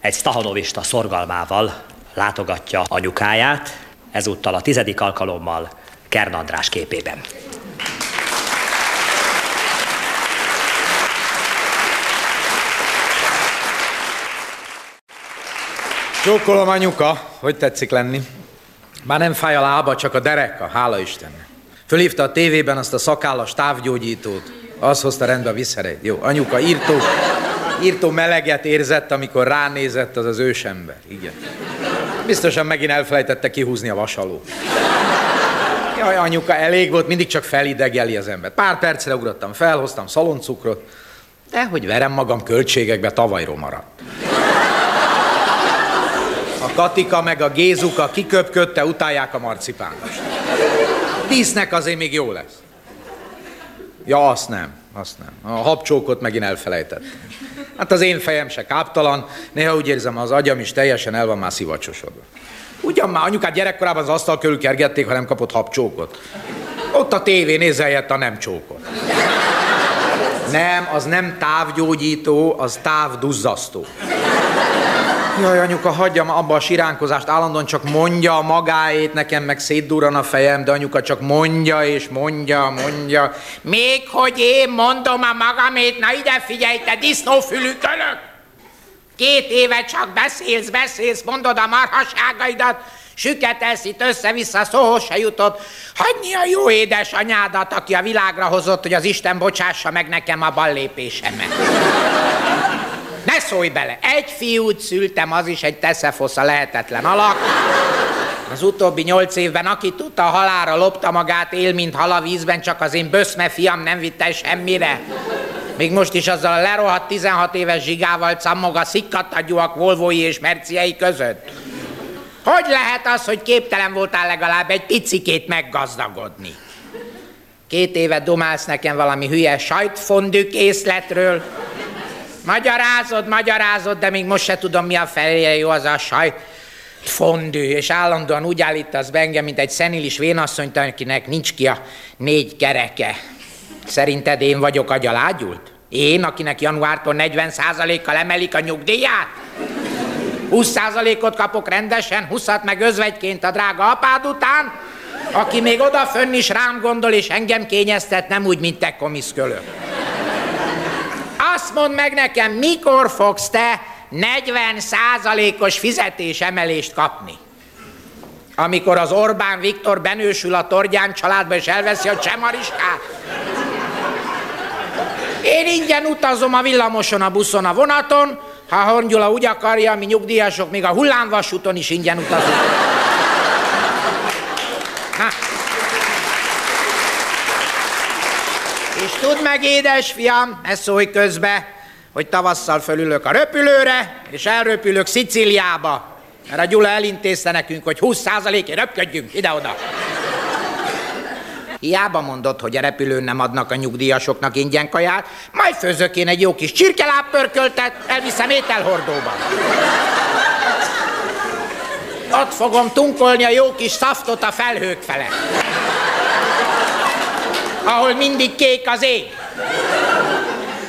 egy stahanovista szorgalmával látogatja anyukáját, ezúttal a tizedik alkalommal Kern András képében. Csókolom anyuka, hogy tetszik lenni? Már nem fáj a lába, csak a dereka, hála Istennek. Fölhívta a tévében azt a szakállas távgyógyítót, az hozta rendbe a viszereit. Jó, anyuka írtó, írtó meleget érzett, amikor ránézett az az ősember. Igen. Biztosan megint elfelejtette kihúzni a vasalót. Jaj, anyuka, elég volt, mindig csak felidegeli az ember. Pár percre ugrottam fel, hoztam szaloncukrot, de hogy verem magam költségekbe, tavalyról maradt. A Katika meg a Gézuka kiköpködte, utálják a marcipánost. Dísznek azért még jó lesz. Ja, azt nem, azt nem. A habcsókot megint elfelejtettem. Hát az én fejem se káptalan, néha úgy érzem, az agyam is teljesen el van már szivacsosodva. Ugyan már anyukát gyerekkorában az asztal körül kergették, ha nem kapott habcsókot. Ott a tévé nézeljett a nem csókot. Nem, az nem távgyógyító, az távduzzasztó. Jaj, anyuka, hagyjam abba a siránkozást, állandóan csak mondja a magáét, nekem meg szétdurran a fejem, de anyuka csak mondja és mondja, mondja. Még hogy én mondom a magamét, na ide figyelj, te disznófülű kölök! Két éve csak beszélsz, beszélsz, mondod a marhaságaidat, süketelsz itt össze-vissza, szóhoz se jutott. Hagyni a jó édesanyádat, aki a világra hozott, hogy az Isten bocsássa meg nekem a ballépésemet. Ne szólj bele, egy fiút szültem, az is egy teszefosza lehetetlen alak. Az utóbbi nyolc évben, aki tudta, halára lopta magát, él, mint hal a vízben, csak az én böszme fiam nem vitte semmire. Még most is azzal a lerohadt 16 éves zsigával cammog a szikkatagyúak volvói és merciei között. Hogy lehet az, hogy képtelen voltál legalább egy picikét meggazdagodni? Két éve domálsz nekem valami hülye sajtfondű készletről. Magyarázod, magyarázod, de még most se tudom, mi a felé jó az a sajt fondű, és állandóan úgy állítasz be engem, mint egy szenilis vénasszonyt, akinek nincs ki a négy kereke. Szerinted én vagyok agyalágyult? Én, akinek januártól 40%-kal emelik a nyugdíját? 20%-ot kapok rendesen, 20-at meg özvegyként a drága apád után, aki még odafönn is rám gondol, és engem kényeztet, nem úgy, mint te komiszkölök. Azt mondd meg nekem, mikor fogsz te 40 százalékos fizetésemelést kapni? Amikor az Orbán Viktor benősül a Tordján családba, és elveszi a csemariskát? Én ingyen utazom a villamoson, a buszon, a vonaton, ha Hongyula úgy akarja, mi nyugdíjasok még a hullámvasúton is ingyen utazunk. Na. És tudd meg, édesfiam, ne szólj közbe, hogy tavasszal fölülök a röpülőre, és elröpülök Szicíliába, mert a Gyula elintézte nekünk, hogy 20%-ért röpködjünk ide-oda. Hiába mondod, hogy a repülőn nem adnak a nyugdíjasoknak ingyen kaját, majd főzök én egy jó kis csirkelábpörköltet, elviszem ételhordóba. Ott fogom tunkolni a jó kis szaftot a felhők fele. Ahol mindig kék az ég.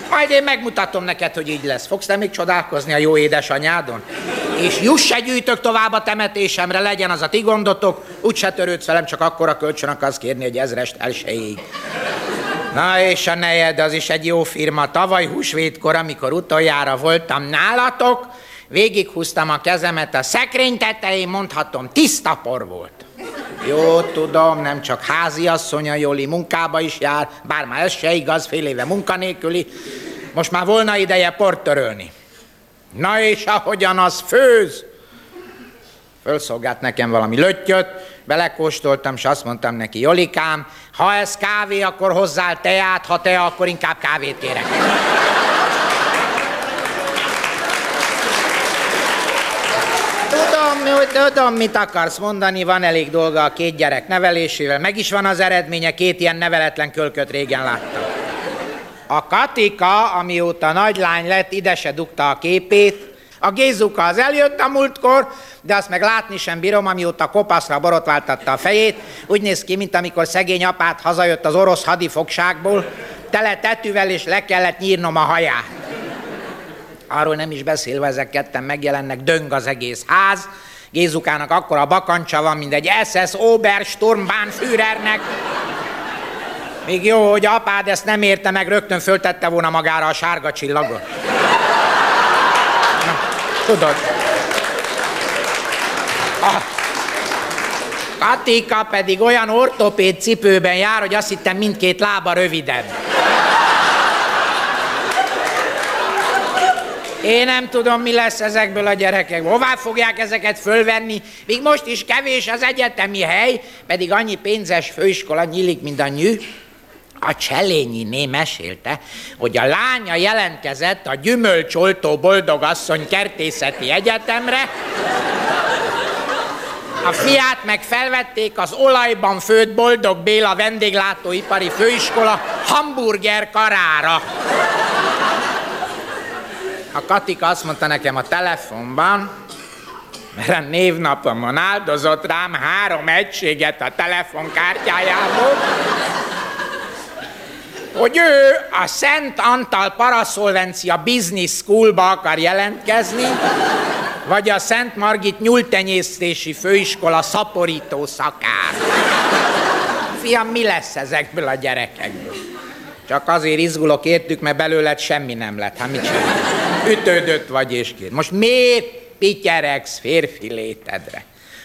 Majd én megmutatom neked, hogy így lesz. Fogsz te még csodálkozni a jó édesanyádon? És juss se gyűjtök tovább a temetésemre, legyen az a ti gondotok, úgyse törődsz velem, csak akkor a kölcsön akarsz kérni egy ezrest elsőjég. Na és a nejed, az is egy jó firma. Tavaly húsvétkor, amikor utoljára voltam nálatok, végighúztam a kezemet a szekrény tetején, mondhatom, tiszta por volt. Jó, tudom, nem csak háziasszony a Joli munkába is jár, bár már ez se igaz, fél éve munkanélküli. Most már volna ideje port törölni. Na és ahogyan az főz, fölszolgált nekem valami löttyöt, belekóstoltam, és azt mondtam neki, Jolikám, ha ez kávé, akkor hozzál teát, ha te, akkor inkább kávét kérek. Tudom, mit akarsz mondani, van elég dolga a két gyerek nevelésével, meg is van az eredménye, két ilyen neveletlen kölköt régen láttam. A Katika, amióta nagylány lett, ide se dugta a képét, a Gézuka az eljött a múltkor, de azt meg látni sem bírom, amióta kopaszra borotváltatta a fejét. Úgy néz ki, mint amikor szegény apát hazajött az orosz hadifogságból, tele tetűvel és le kellett nyírnom a haját. Arról nem is beszélve, ezek ketten megjelennek, döng az egész ház. Gézukának akkor a bakancsa van, mint egy SS Obersturmbannführernek. Még jó, hogy apád ezt nem érte meg, rögtön föltette volna magára a sárga csillagot. Na, tudod. A Katika pedig olyan ortopéd cipőben jár, hogy azt hittem mindkét lába rövidebb. Én nem tudom, mi lesz ezekből a gyerekek. Hová fogják ezeket fölvenni? Még most is kevés az egyetemi hely, pedig annyi pénzes főiskola nyílik, mint a nyű. A Cselényiné mesélte, hogy a lánya jelentkezett a gyümölcsoltó boldogasszony kertészeti egyetemre, a fiát meg felvették az olajban főtt Boldog Béla vendéglátóipari főiskola hamburger karára. A Katika azt mondta nekem a telefonban, mert a névnapomon áldozott rám három egységet a telefonkártyájából, hogy ő a Szent Antal Paraszolvencia Business Schoolba akar jelentkezni, vagy a Szent Margit nyúltenyésztési főiskola szaporító szakár. Fiam, mi lesz ezekből a gyerekekből? Csak azért izgulok értük, mert belőled semmi nem lett. Hát mit csinál? Ütődött vagy és kér. Most miért pityeregsz férfi létedre?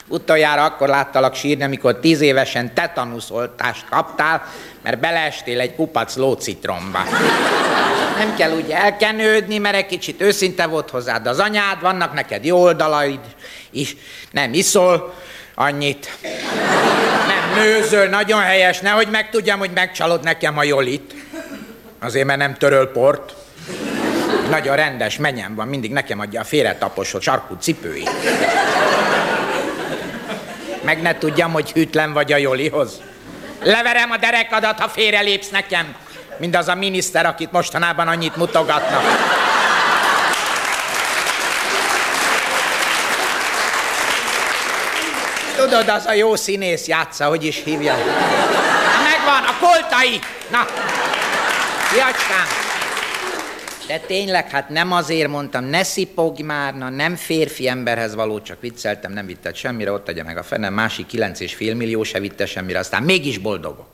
Utoljára akkor láttalak sírni, amikor tíz évesen tetanuszoltást kaptál, mert beleestél egy kupac lócitromba. Nem kell úgy elkenődni, mert egy kicsit őszinte volt hozzád az anyád, vannak neked jó oldalaid is, nem iszol annyit, nem nőzöl, nagyon helyes, nehogy megtudjam, hogy megcsalod nekem a jolit. Azért, mert nem töröl port. Nagyon rendes, menjem van, mindig nekem adja a félretaposott sarkú cipőit. Meg ne tudjam, hogy hűtlen vagy a Jolihoz. Leverem a derekadat, ha félrelépsz nekem. Mindaz a miniszter, akit mostanában annyit mutogatnak. Tudod, az a jó színész játsza, hogy is hívja. Na, megvan, a koltai! Na, fiacskám! De tényleg, hát nem azért mondtam, ne szipogj már, na nem férfi emberhez való, csak vicceltem, nem vitted semmire, ott tegye meg a fenem, másik kilenc és fél millió se vitte semmire, aztán mégis boldogok.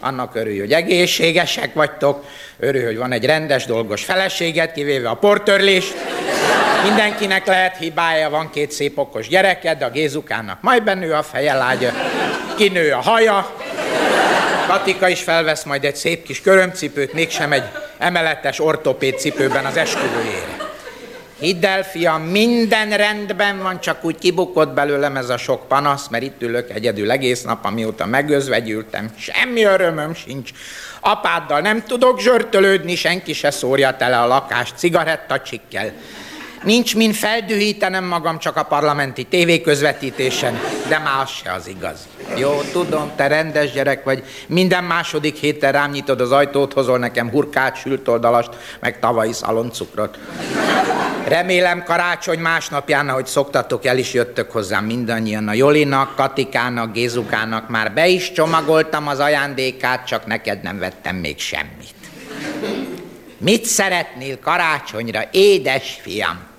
Annak örülj, hogy egészségesek vagytok, örülj, hogy van egy rendes, dolgos feleséget, kivéve a portörlést. Mindenkinek lehet hibája, van két szép okos gyereked, a Gézukának majd bennő a feje lágya, kinő a haja, Katika is felvesz majd egy szép kis körömcipőt, mégsem egy emeletes ortopéd cipőben az esküvőjére. Hidd el, fiam, minden rendben van, csak úgy kibukott belőlem ez a sok panasz, mert itt ülök egyedül egész nap, amióta megözvegyültem. Semmi örömöm sincs. Apáddal nem tudok zsörtölődni, senki se szórja tele a lakást cigarettacsikkel. Nincs min feldühítenem magam csak a parlamenti tévéközvetítésen, de más se az igaz. Jó, tudom, te rendes gyerek vagy, minden második héten rám nyitod az ajtót, hozol nekem hurkát, sült oldalast, meg tavalyi szaloncukrot. Remélem karácsony másnapján, ahogy szoktatok, el is jöttök hozzám mindannyian. A Jolinak, Katikának, Gézukának már be is csomagoltam az ajándékát, csak neked nem vettem még semmit. Mit szeretnél karácsonyra, édes fiam?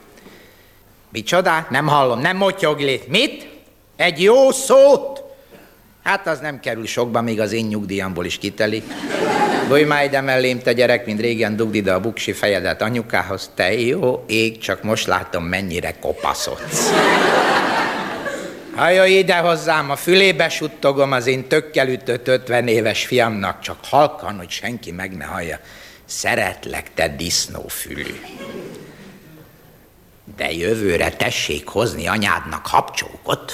Micsoda? Nem hallom, nem motyogli. Mit? Egy jó szót? Hát az nem kerül sokba, még az én nyugdíjamból is kitelik. Bújj már ide mellém, te gyerek, mint régen dugd ide a buksi fejedet anyukához. Te jó ég, csak most látom, mennyire kopaszodsz. Ha jöjj ide hozzám, a fülébe suttogom az én tökkel ütött 50 éves fiamnak, csak halkan, hogy senki meg ne hallja. Szeretlek, te disznófülű. De jövőre tessék hozni anyádnak habcsókot.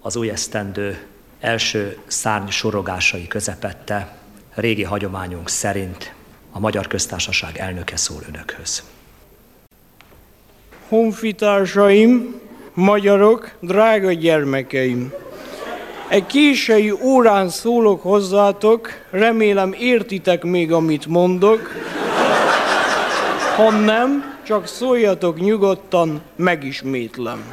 Az új esztendő első szárny sorogásai közepette régi hagyományunk szerint a Magyar Köztársaság elnöke szól önökhöz. Honfitársaim, magyarok, drága gyermekeim! Egy késői órán szólok hozzátok, remélem értitek még, amit mondok. Ha nem, csak szóljatok nyugodtan, megismétlem.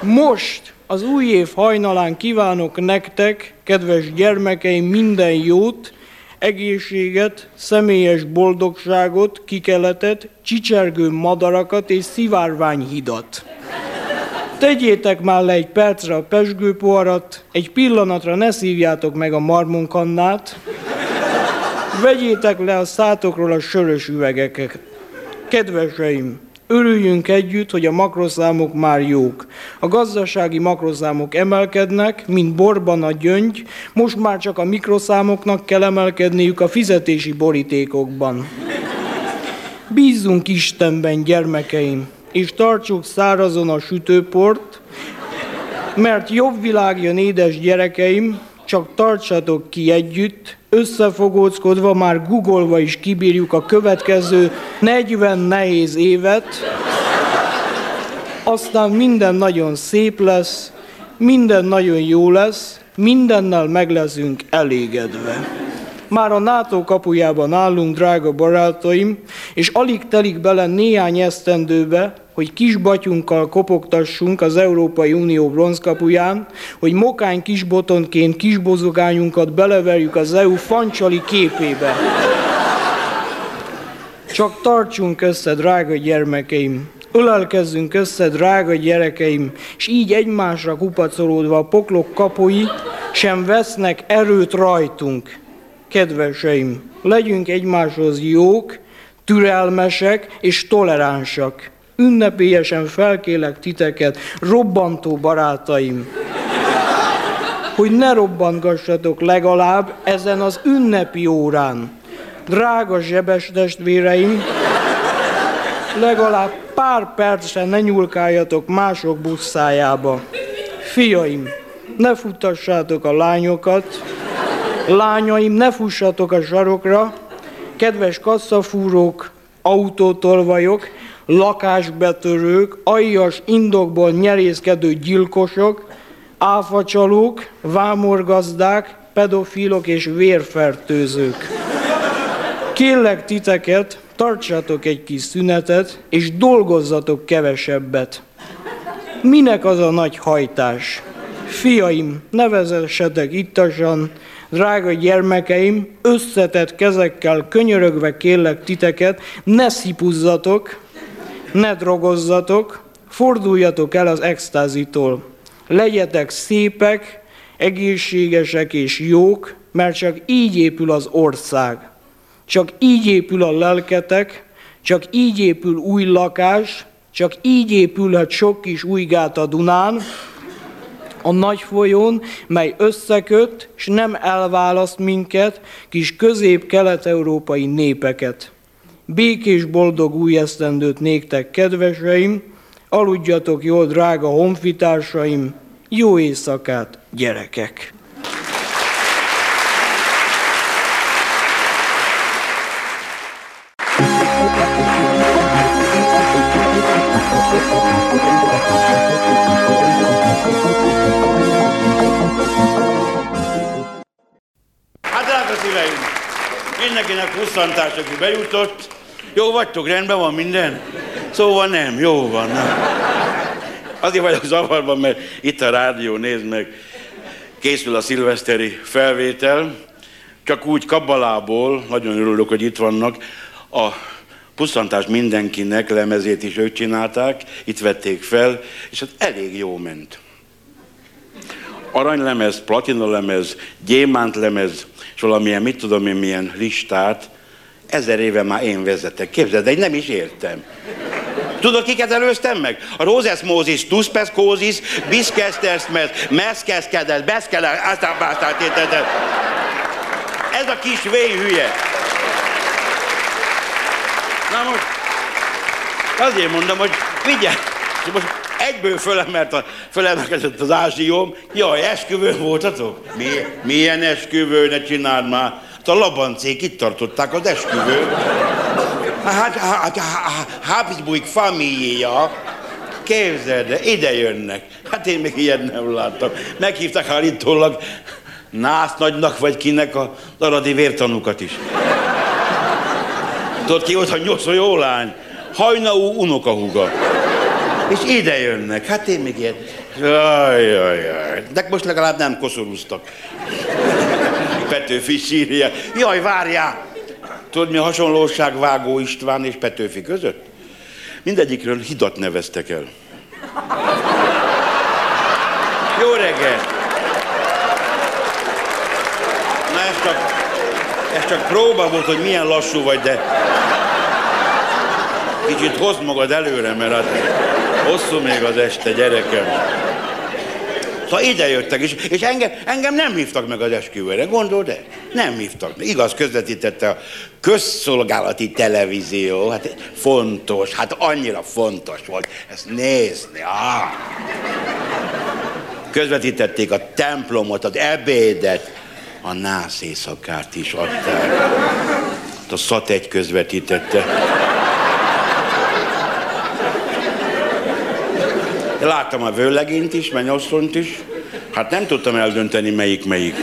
Most az új év hajnalán kívánok nektek, kedves gyermekeim, minden jót, egészséget, személyes boldogságot, kikeletet, csicsergő madarakat és szivárványhidat. Tegyétek már le egy percre a pesgőpoharat, egy pillanatra ne szívjátok meg a marmonkannát, vegyétek le a szátokról a sörös üvegeket. Kedveseim, Örüljünk együtt, hogy a makroszámok már jók. A gazdasági makroszámok emelkednek, mint borban a gyöngy, most már csak a mikroszámoknak kell emelkedniük a fizetési borítékokban. Bízzunk Istenben, gyermekeim, és tartsuk szárazon a sütőport, mert jobb világ jön, édes gyerekeim, csak tartsatok ki együtt, összefogóckodva már googolva is kibírjuk a következő 40 nehéz évet, aztán minden nagyon szép lesz, minden nagyon jó lesz, mindennel meg leszünk elégedve. Már a NATO kapujában állunk, drága barátaim, és alig telik bele néhány esztendőbe, hogy kisbatyunkkal kopogtassunk az Európai Unió bronzkapuján, hogy mokány kisbotonként kisbozogányunkat beleverjük az EU fancsali képébe. Csak tartsunk össze, drága gyermekeim, ölelkezzünk össze, drága gyerekeim, és így egymásra kupacolódva a poklok kapui sem vesznek erőt rajtunk. Kedveseim, legyünk egymáshoz jók, türelmesek és toleránsak ünnepélyesen felkélek titeket, robbantó barátaim, hogy ne robbantgassatok legalább ezen az ünnepi órán. Drága zsebes testvéreim, Legalább pár percre ne nyúlkáljatok mások busszájába. Fiaim, ne futtassátok a lányokat, lányaim, ne fussatok a sarokra, kedves kasszafúrók, autótolvajok, lakásbetörők, aljas indokból nyerészkedő gyilkosok, áfacsalók, vámorgazdák, pedofilok és vérfertőzők. Kérlek titeket, tartsatok egy kis szünetet, és dolgozzatok kevesebbet. Minek az a nagy hajtás? Fiaim, nevezessetek ittasan, drága gyermekeim, összetett kezekkel könyörögve kérlek titeket, ne szipuzzatok, ne drogozzatok, forduljatok el az extázitól. Legyetek szépek, egészségesek és jók, mert csak így épül az ország. Csak így épül a lelketek, csak így épül új lakás, csak így épülhet sok kis új gát a Dunán, a nagy folyón, mely összeköt, és nem elválaszt minket, kis közép-kelet-európai népeket. Békés boldog új esztendőt néktek, kedveseim, aludjatok jól, drága honfitársaim, jó éjszakát, gyerekek! Mindenkinek pusztantás, aki bejutott. Jó vagytok, rendben van minden? Szóval nem, jó van. Nem. Azért vagyok zavarban, mert itt a rádió, nézd meg, készül a szilveszteri felvétel. Csak úgy kabbalából, nagyon örülök, hogy itt vannak, a pusztantás mindenkinek lemezét is ők csinálták, itt vették fel, és hát elég jó ment. Aranylemez, platinalemez, gyémántlemez, valamilyen, mit tudom én, milyen listát, ezer éve már én vezetek. Képzeld, de én nem is értem. Tudod, kiket előztem meg? A Rózes Mózis, Tuszpeszkózis, Biszkeszterszmet, Meszkeszkedel, Beszkedel, aztán bástál tétedet. Ez a kis vény hülye. Na most, azért mondom, hogy vigyázz. Most egyből fölemelt a, fölemelkedett az ázsióm. Jaj, esküvőn voltatok? Mi, milyen esküvő, ne csináld már. Hát a labancék itt tartották az esküvőt. Hát, hát, hát Habsburg família. Képzeld, de ide jönnek. Hát én még ilyet nem láttam. Meghívtak állítólag Nász nagynak vagy kinek a aradi vértanúkat is. Tudod ki volt a nyoszó lány? Hajnaú unokahúga. És ide jönnek. Hát én még ilyet. Jaj, jaj, jaj. De most legalább nem koszorúztak. Petőfi sírja. Jaj, várjál! Tudod, mi a hasonlóság Vágó István és Petőfi között? Mindegyikről hidat neveztek el. Jó reggelt! Na ez csak, ez csak próba volt, hogy milyen lassú vagy, de kicsit hozd magad előre, mert hát hosszú még az este, gyerekem. Szóval ide jöttek, és, és engem, engem nem hívtak meg az esküvőre, gondold el? Nem hívtak meg. Igaz, közvetítette a közszolgálati televízió, hát fontos, hát annyira fontos volt ezt nézni. Ah. Közvetítették a templomot, az ebédet, a nász éjszakát is adták. A szat egy közvetítette. De láttam a vőlegényt is, mennyasszonyt is. Hát nem tudtam eldönteni, melyik melyik.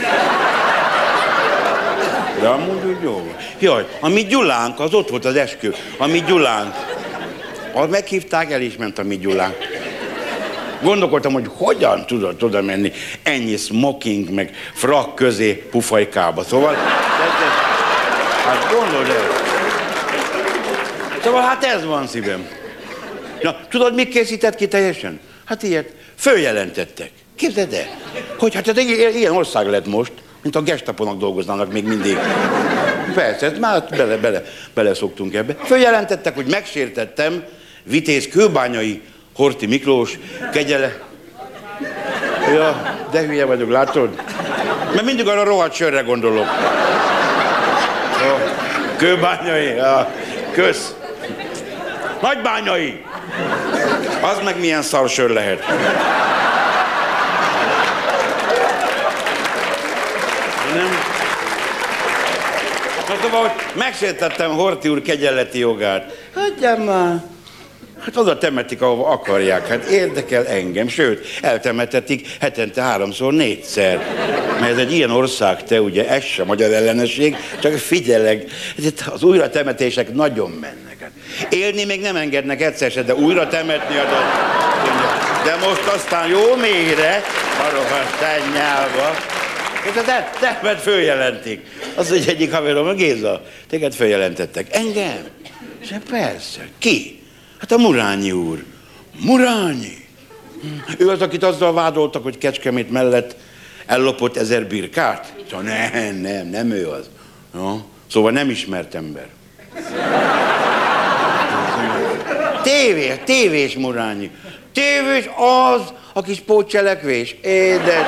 De amúgy úgy jó. Jaj, a mi Gyulánk, az ott volt az eskü. A mi Gyulánk. Az meghívták, el is ment a mi Gyulánk. Gondolkodtam, hogy hogyan tudod oda menni ennyi smoking, meg frak közé pufajkába. Szóval, hát gondold el. Szóval hát ez van szívem. Na, tudod, mit készített ki teljesen? Hát ilyet följelentettek. Képzeld el, hogy hát ez egy ilyen ország lett most, mint a gestaponak dolgoznának még mindig. Persze, ezt már bele, bele, bele szoktunk ebbe. Följelentettek, hogy megsértettem Vitéz kőbányai Horti Miklós kegyele. Ja, de hülye vagyok, látod? Mert mindig arra rohadt sörre gondolok. Ja, kőbányai, ja, kösz. Nagybányai! Az meg milyen szarsör lehet. Nem? Hát szóval, hogy megsértettem Horti úr kegyelleti jogát. Hagyjam már. Hát oda temetik, ahova akarják. Hát érdekel engem, sőt, eltemetetik hetente háromszor, négyszer. Mert ez egy ilyen ország, te ugye, ez sem magyar ellenesség, csak figyeleg. Itt az újratemetések nagyon mennek. Élni még nem engednek egyszer se, de újra temetni az De most aztán jó mélyre, marokas nyálva. És a te, temet följelentik. Az, hogy egyik haverom, a Géza, téged följelentettek. Engem? És persze. Ki? Hát a Murányi úr. Murányi? Ő az, akit azzal vádoltak, hogy Kecskemét mellett ellopott ezer birkát? Szóval nem, nem, nem ő az. No? Szóval nem ismert ember. Tévés, tévés Murányi. Tévés az a kis pótcselekvés. Édes.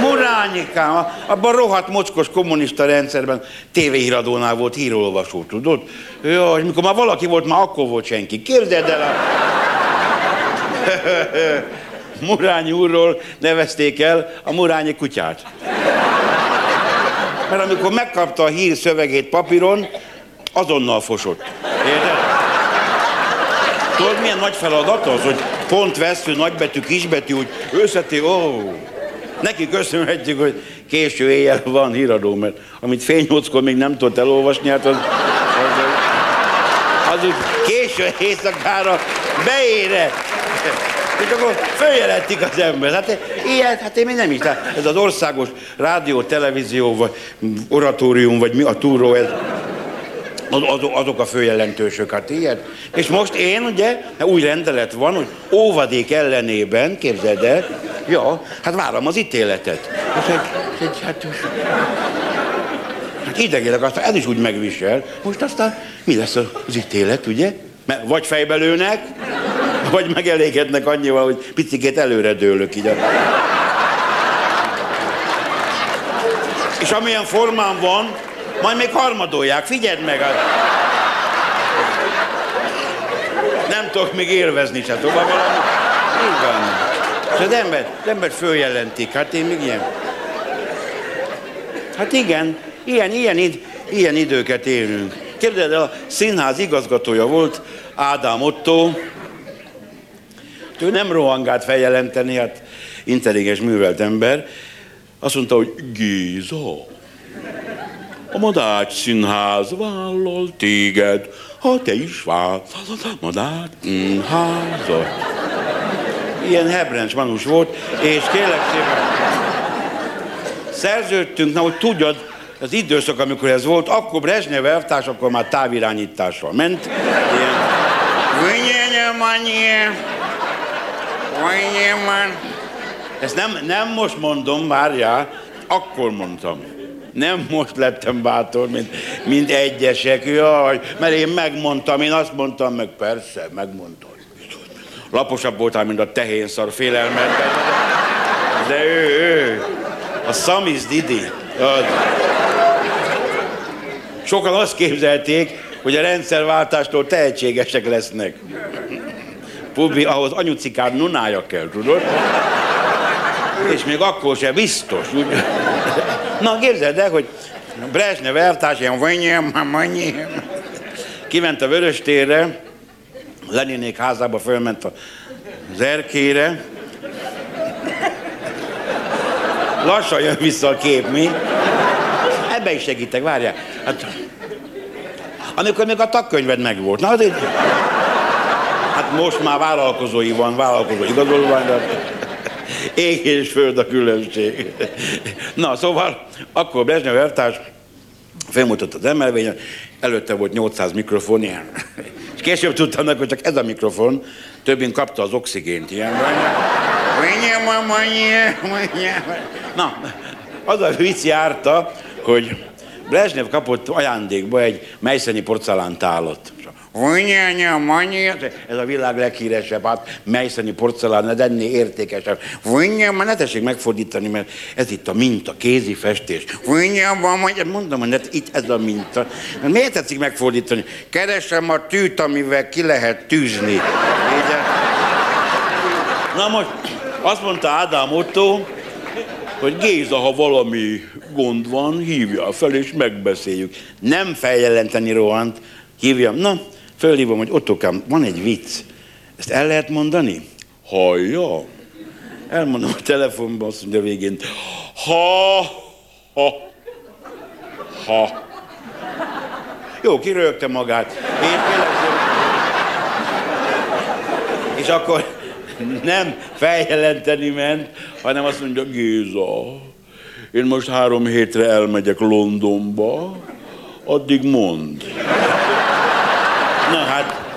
Murányikám, abban rohadt mocskos kommunista rendszerben tévéhíradónál volt hírolvasó, tudod? Jaj, mikor már valaki volt, már akkor volt senki. Képzeld el a... Murányi úrról nevezték el a Murányi kutyát. Mert amikor megkapta a hír szövegét papíron, azonnal fosott. Tudod, milyen nagy feladat az, hogy pont vesző, nagybetű, kisbetű, úgy összeti, ó. Neki köszönhetjük, hogy késő éjjel van híradó, mert amit fél nyolckor még nem tudott elolvasni, hát az, az, az úgy késő éjszakára beére. És akkor följelentik az ember. Hát ilyen, hát én még nem is. Tehát ez az országos rádió, televízió, vagy oratórium, vagy mi a túró, ez, az, az, azok a főjelentősök, hát ilyen. És most én ugye, új rendelet van, hogy óvadék ellenében, képzeld el, ja, hát várom az ítéletet. És egy, egy, hát, hát idegileg aztán ez is úgy megvisel. Most aztán mi lesz az ítélet, ugye? Mert vagy fejbelőnek, vagy megelégednek annyival, hogy picikét előre dőlök így. És amilyen formán van, majd még harmadolják, figyeld meg! Nem tudok még élvezni se, tovább valami. Igen. És az ember, az ember följelentik, hát én még ilyen. Hát igen, ilyen, ilyen, id, ilyen időket élünk. El, a színház igazgatója volt Ádám Otto, ő nem rohangált feljelenteni, hát intelligens, művelt ember. Azt mondta, hogy Géza, a Madács Színház vállal téged, ha te is válsz a Madács Színházat. Ilyen hebrencs manus volt, és kérlek szépen, szerződtünk, na, hogy tudjad, az időszak, amikor ez volt, akkor Brezsnyev elvtárs, akkor már távirányítással ment. Ilyen, ezt nem, nem most mondom, várjál, akkor mondtam. Nem most lettem bátor, mint, mint egyesek, jaj, mert én megmondtam, én azt mondtam meg, persze, megmondtam. Laposabb voltál, mint a tehénszar félelmet. De ő, ő, a Samis Didi. Az. Sokan azt képzelték, hogy a rendszerváltástól tehetségesek lesznek. Pubi, ahhoz anyucikád nunája kell, tudod? És még akkor se biztos. Na, képzeld el, hogy Brezsnev eltárs, ilyen vanyjem, manyjem. Kiment a Vöröstérre, Leninék házába fölment az erkére. Lassan jön vissza a kép, mi? Ebbe is segítek, várjál. Hát, amikor még a tagkönyved megvolt. Na, azért... Hát most már vállalkozói van, vállalkozó igazolvány, de ég és föld a különbség. Na, szóval akkor Brezsnyev eltárs felmutatott az emelvényen, előtte volt 800 mikrofon, ilyen. És később tudtam meg, hogy csak ez a mikrofon, többint kapta az oxigént, ilyen. Na, az a vicc járta, hogy Brezsnyev kapott ajándékba egy mejszeni porcelántálat. Vonyánya, manya, ez a világ leghíresebb, hát melyszeni porcelán, de ennél értékesebb. Vonyánya, ne tessék megfordítani, mert ez itt a minta, kézi festés. Vonyánya, mondja, mondom, hogy itt ez a minta. Miért tetszik megfordítani? Keresem a tűt, amivel ki lehet tűzni. Így, Na most azt mondta Ádám Otto, hogy Géza, ha valami gond van, hívja fel, és megbeszéljük. Nem feljelenteni rohant, hívjam. Na, fölhívom, hogy Ottokám, van egy vicc. Ezt el lehet mondani? Hallja? Elmondom a telefonban, azt mondja végén, ha, ha, ha. Jó, kirögte magát. Én És akkor nem feljelenteni ment, hanem azt mondja, Géza, én most három hétre elmegyek Londonba, addig mond. Na hát,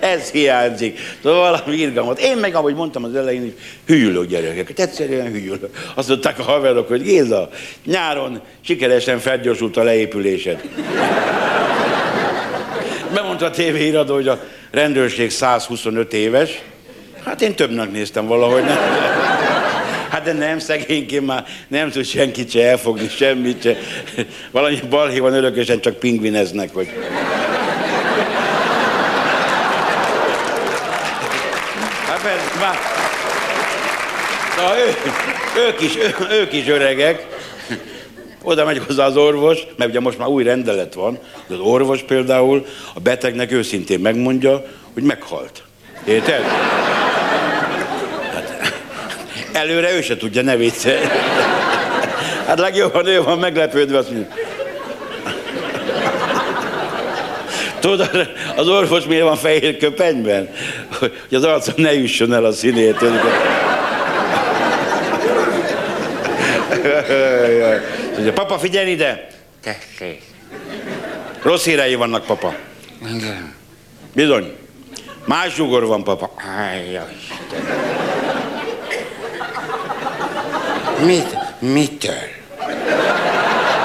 ez hiányzik. Szóval valami irgalmat. Én meg, ahogy mondtam az elején, is hűlök gyerekeket. Egyszerűen hűlök. Azt mondták a haverok, hogy Géza, nyáron sikeresen felgyorsult a leépülésed. Bemondta a tévéiradó, hogy a rendőrség 125 éves, Hát én többnek néztem valahogy, nem? Hát de nem, szegényként már nem tud senkit se elfogni, semmit se. Valami balhévan örökösen csak pingvineznek, hogy... Hát persze, már... Na, ő, ők, is, ő, ők is öregek. Oda megy hozzá az orvos, mert ugye most már új rendelet van, az orvos például a betegnek őszintén megmondja, hogy meghalt. Érted? Előre ő se tudja, ne viccelj. Hát legjobban ő van meglepődve, azt mondja. Tudod, az orvos miért van fehér köpenyben? Hogy az arcon ne üssön el a színét. Mondja, papa, figyelj ide! Tessék. Rossz hírei vannak, papa. Igen. Bizony. Más zsugor van, papa. Áj, Mit? Mitől?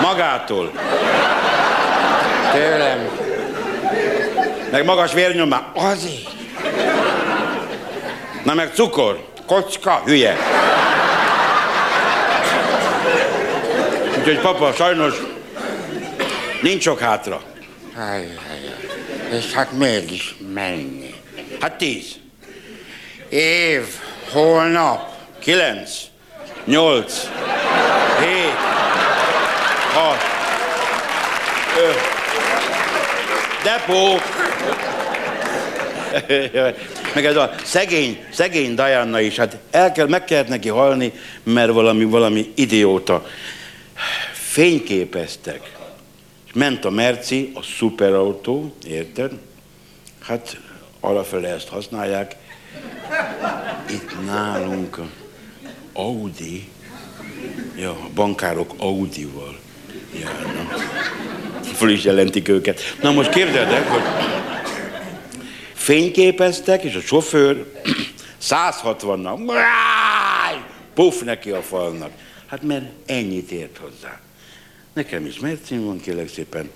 Magától. Tőlem. Meg magas vérnyomás. Azért. Na meg cukor. Kocka, hülye. Úgyhogy papa, sajnos nincs sok hátra. És hát mégis mennyi? Hát tíz. Év, holnap, kilenc, nyolc, hét, hat, öt, depó. Meg ez a szegény, szegény Diana is, hát el kell, meg kellett neki halni, mert valami, valami idióta. Fényképeztek. És ment a Merci, a szuperautó, érted? Hát alapfele ezt használják. Itt nálunk Audi, ja, a bankárok Audival járnak. Föl is jelentik őket. Na most képzeld el, hogy fényképeztek, és a sofőr 160-nal, puff neki a falnak. Hát mert ennyit ért hozzá. Nekem is mercim van, kérlek szépen.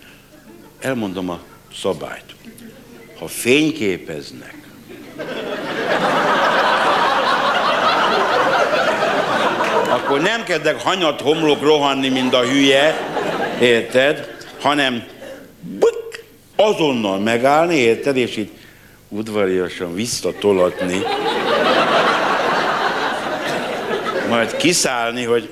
Elmondom a szabályt. Ha fényképeznek, akkor nem kezdek hanyat homlok rohanni, mint a hülye, érted? Hanem buk, azonnal megállni, érted? És így udvariasan visszatolatni. Majd kiszállni, hogy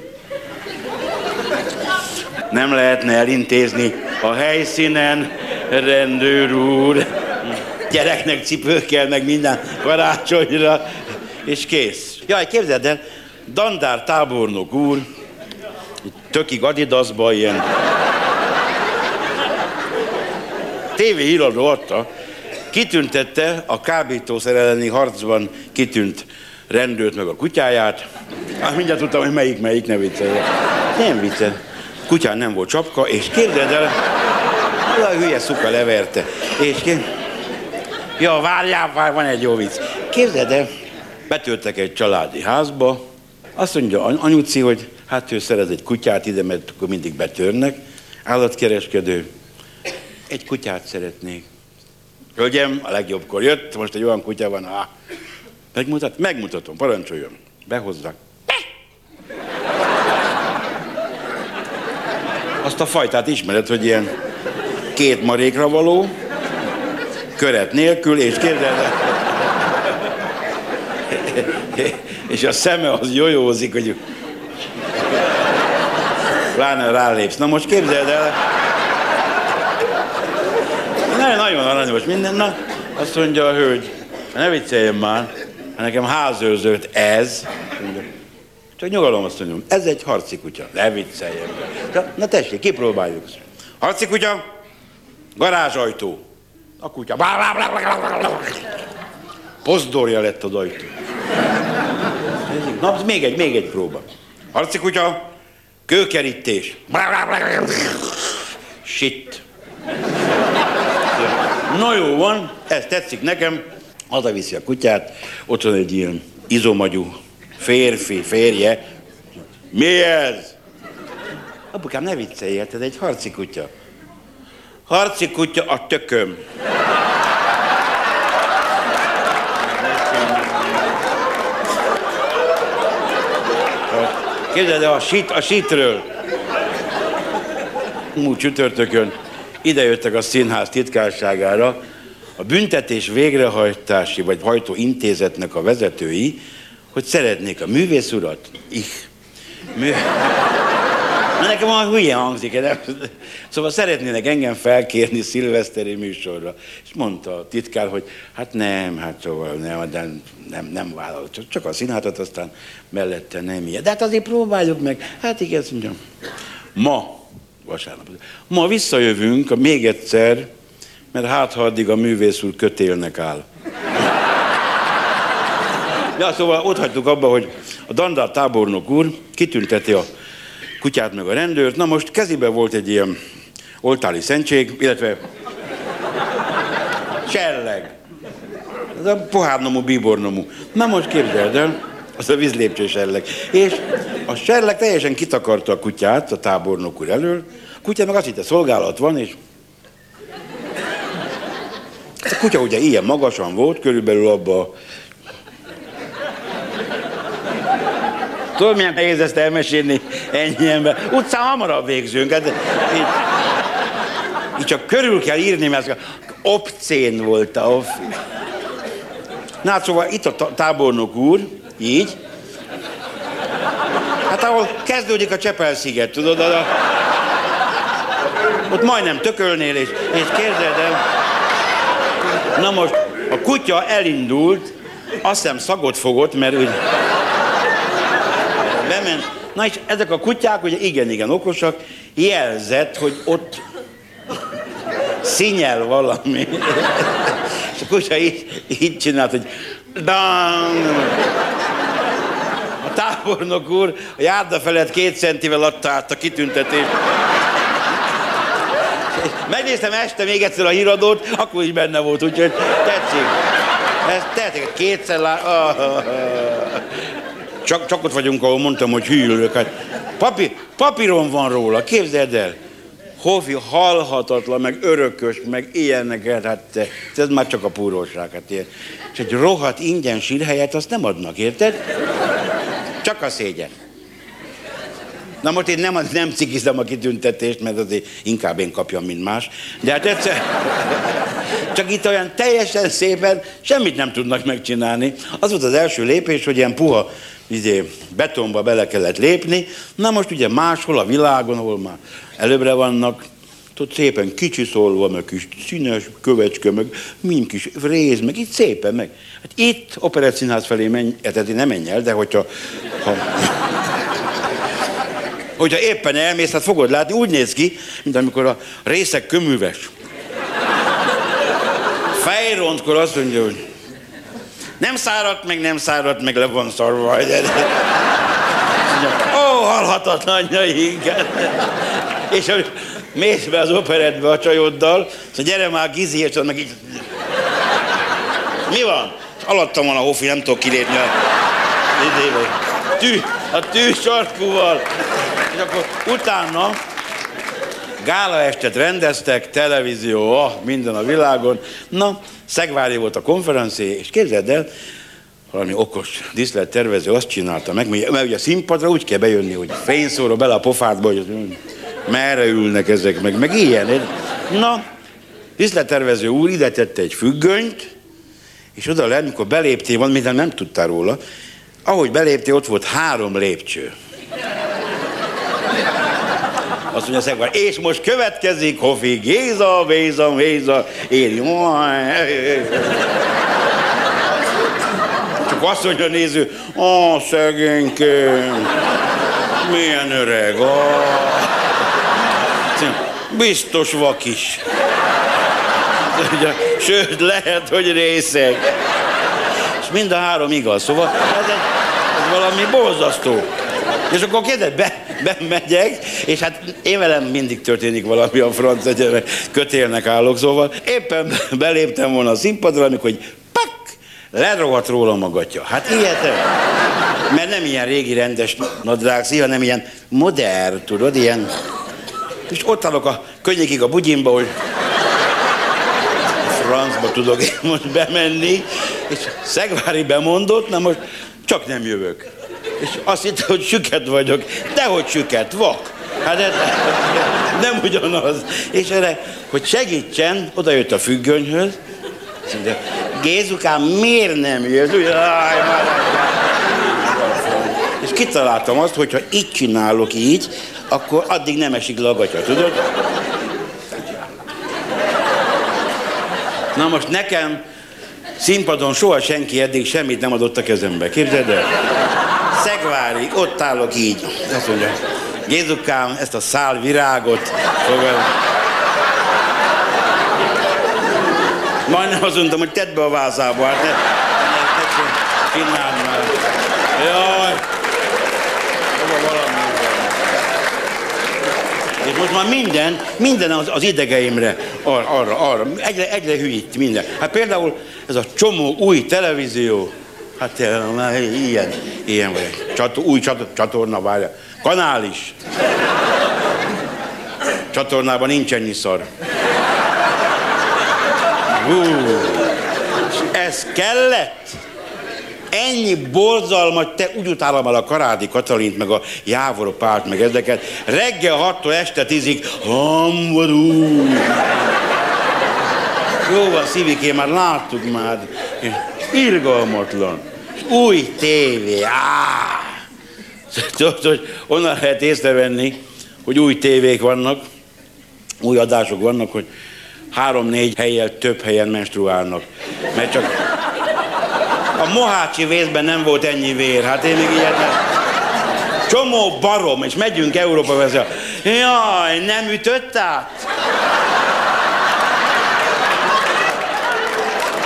nem lehetne elintézni a helyszínen, rendőr úr. Gyereknek cipő kell, meg minden karácsonyra, és kész. Jaj, képzeld el, Dandár tábornok úr, tökig adidaszba ilyen TV híradó adta, kitüntette a kábítószer elleni harcban kitűnt rendőrt meg a kutyáját. Hát mindjárt tudtam, hogy melyik, melyik, ne viccelje. Nem viccel. Kutyán nem volt csapka, és képzeld el, a hülye szuka leverte. És ké... Ja, várjál, van egy jó vicc. Képzeld el, betöltek egy családi házba, azt mondja anyuci, hogy hát ő szerez egy kutyát ide, mert akkor mindig betörnek. Állatkereskedő. Egy kutyát szeretnék. Hölgyem, a legjobbkor jött, most egy olyan kutya van, ah, megmutat, megmutatom, parancsoljon. Behozzak. Azt a fajtát ismered, hogy ilyen két marékra való, köret nélkül, és képzeld el, és a szeme az jojózik, hogy pláne rálépsz. Na most képzeld el, ne, nagyon aranyos minden, na, azt mondja a hölgy, ne vicceljen már, nekem házőrzőt ez, mondja, csak nyugalom azt mondjam, ez egy harci kutya, ne vicceljen. Na, na tessék, kipróbáljuk. Harci kutya, garázsajtó. A kutya. Pozdorja lett az ajtó. Na, még egy, még egy próba. Harci kutya, kőkerítés. Shit. Na jó van, ez tetszik nekem. Hazaviszi a kutyát, ott van egy ilyen izomagyú férfi, férje. Mi ez? Apukám, ne viccelj, ez egy harci kutya. Harci kutya a tököm. Képzeld el, a, sit, a sitről. Múlt csütörtökön idejöttek a színház titkárságára a büntetés végrehajtási vagy hajtó intézetnek a vezetői, hogy szeretnék a művész urat. Ich. Mű... Na nekem olyan hülye hangzik, de... Szóval szeretnének engem felkérni szilveszteri műsorra. És mondta a titkár, hogy hát nem, hát szóval nem, de nem, nem vállal, csak, a színhátat, aztán mellette nem ilyen. De hát azért próbáljuk meg. Hát igen, mondjam. Ma, vasárnap, ma visszajövünk még egyszer, mert hát ha addig a művész úr kötélnek áll. Ja, szóval ott hagytuk abba, hogy a dandár tábornok úr kitünteti a kutyát meg a rendőrt. Na most kezébe volt egy ilyen oltári szentség, illetve selleg. Ez a pohárnomú, bíbornomú. Na most képzeld el, az a vízlépcső selleg. És a selleg teljesen kitakarta a kutyát a tábornok úr elől. A kutya meg azt hitte, szolgálat van, és a kutya ugye ilyen magasan volt, körülbelül abba Tudod, milyen nehéz ezt elmesélni ennyi ember? Utcán hamarabb végzünk. Hát, így, így csak körül kell írni, mert obcén volt a. Na hát szóval itt a tábornok úr, így. Hát ahol kezdődik a Csepel-sziget, tudod? A, ott majdnem tökölnél, és, és képzeld el. Na most a kutya elindult, azt hiszem szagot fogott, mert úgy bement. Na és ezek a kutyák, ugye igen-igen okosak, jelzett, hogy ott színyel valami. És a kutya így, így csinált, hogy dang. Tábornok úr a járda felett két centivel adta át a kitüntetést. Megnéztem este még egyszer a híradót, akkor is benne volt, úgyhogy tetszik. Ez tetszik, kétszer lá... Oh, oh, oh. Csak, csak ott vagyunk, ahol mondtam, hogy hűlök. Hát papi, papíron van róla, képzeld el. Hofi halhatatlan, meg örökös, meg ilyeneket, hát te, ez már csak a púróság, hát ilyen. És egy rohadt ingyen sírhelyet azt nem adnak, érted? Csak a szégyen. Na most én nem, nem cikizem a kitüntetést, mert azért inkább én kapjam, mint más. De hát egyszer... Csak itt olyan teljesen szépen semmit nem tudnak megcsinálni. Az volt az első lépés, hogy ilyen puha izé, betonba bele kellett lépni. Na most ugye máshol a világon, ahol már előbbre vannak, ott szépen kicsiszolva, meg kis színes kövecske, meg mind kis réz, meg itt szépen, meg. Hát itt operettszínház felé menj, tehát nem menj el, de hogyha... Ha, hogyha éppen elmész, hát fogod látni, úgy néz ki, mint amikor a részek köműves. Fejrontkor azt mondja, hogy nem száradt meg, nem száradt meg, le van szarva. Ó, halhatatlan igen. És mész be az operetbe a csajoddal, szóval gyere már Gizi, és meg így... Mi van? Alattam van a hofi, nem tudok kilépni a... Tű, a tű sarkúval. És akkor utána gála estet rendeztek, televízió, ah, minden a világon. Na, Szegvári volt a konferencié, és képzeld el, valami okos díszlettervező azt csinálta meg, mert ugye a színpadra úgy kell bejönni, hogy fényszóró bele a pofádba, hogy merre ülnek ezek meg, meg ilyen. Na, díszlettervező úr ide tette egy függönyt, és oda le, mikor beléptél, van, minden nem tudtál róla, ahogy beléptél, ott volt három lépcső. Azt mondja Szegvár, és most következik Hofi Géza, Véza, Véza, én Csak azt mondja a néző, a szegénykém, milyen öreg, ó. Biztos vak is. Sőt, lehet, hogy részeg. És mind a három igaz, szóval ez, egy, ez valami borzasztó. És akkor kérdez, be, bemegyek, és hát én velem mindig történik valami a franc egyenek, kötélnek állok, szóval éppen beléptem volna a színpadra, amikor hogy pak, lerohadt róla magatja. Hát ilyet, mert nem ilyen régi rendes nadrág, hanem ilyen modern, tudod, ilyen... És ott állok a könnyékig a bugyimba, hogy francba tudok én most bemenni, és Szegvári bemondott, na most csak nem jövök. És azt hitte, hogy süket vagyok. Dehogy süket, vak. Hát ez nem ugyanaz. És erre, hogy segítsen, oda jött a függönyhöz, azt mondja, Gézukám, miért nem jössz? Úgy, aj, és kitaláltam azt, hogy ha így csinálok így, akkor addig nem esik le tudod? Na most nekem színpadon soha senki eddig semmit nem adott a kezembe. Képzeld el? Szegvári, ott állok így. Azt mondja, Gézukám, ezt a szál virágot fogad. Majdnem azt mondtam, hogy tedd be a vázába, hát ne, ne, ne, már. Jaj. És most már minden, minden az, az idegeimre, arra, arra, arra. Egyre, egyre hülyít minden. Hát például ez a csomó új televízió, Hát már ilyen, ilyen vagy. Csat, új csat, csatorna, várja. Kanál is. Csatornában nincs ennyi szar. Hú, ez kellett? Ennyi borzalmat, te úgy utálom el a Karádi Katalint, meg a Jávor párt, meg ezeket. Reggel hattól este tízig, hamvadú. Jó van, szívikém, már láttuk már. Irgalmatlan. Új tévé. Tudod, hogy onnan lehet észrevenni, hogy új tévék vannak, új adások vannak, hogy három-négy helyen, több helyen menstruálnak. Mert csak a mohácsi vészben nem volt ennyi vér. Hát én még ilyet nem... Csomó barom, és megyünk Európa vezet. Jaj, nem ütött át?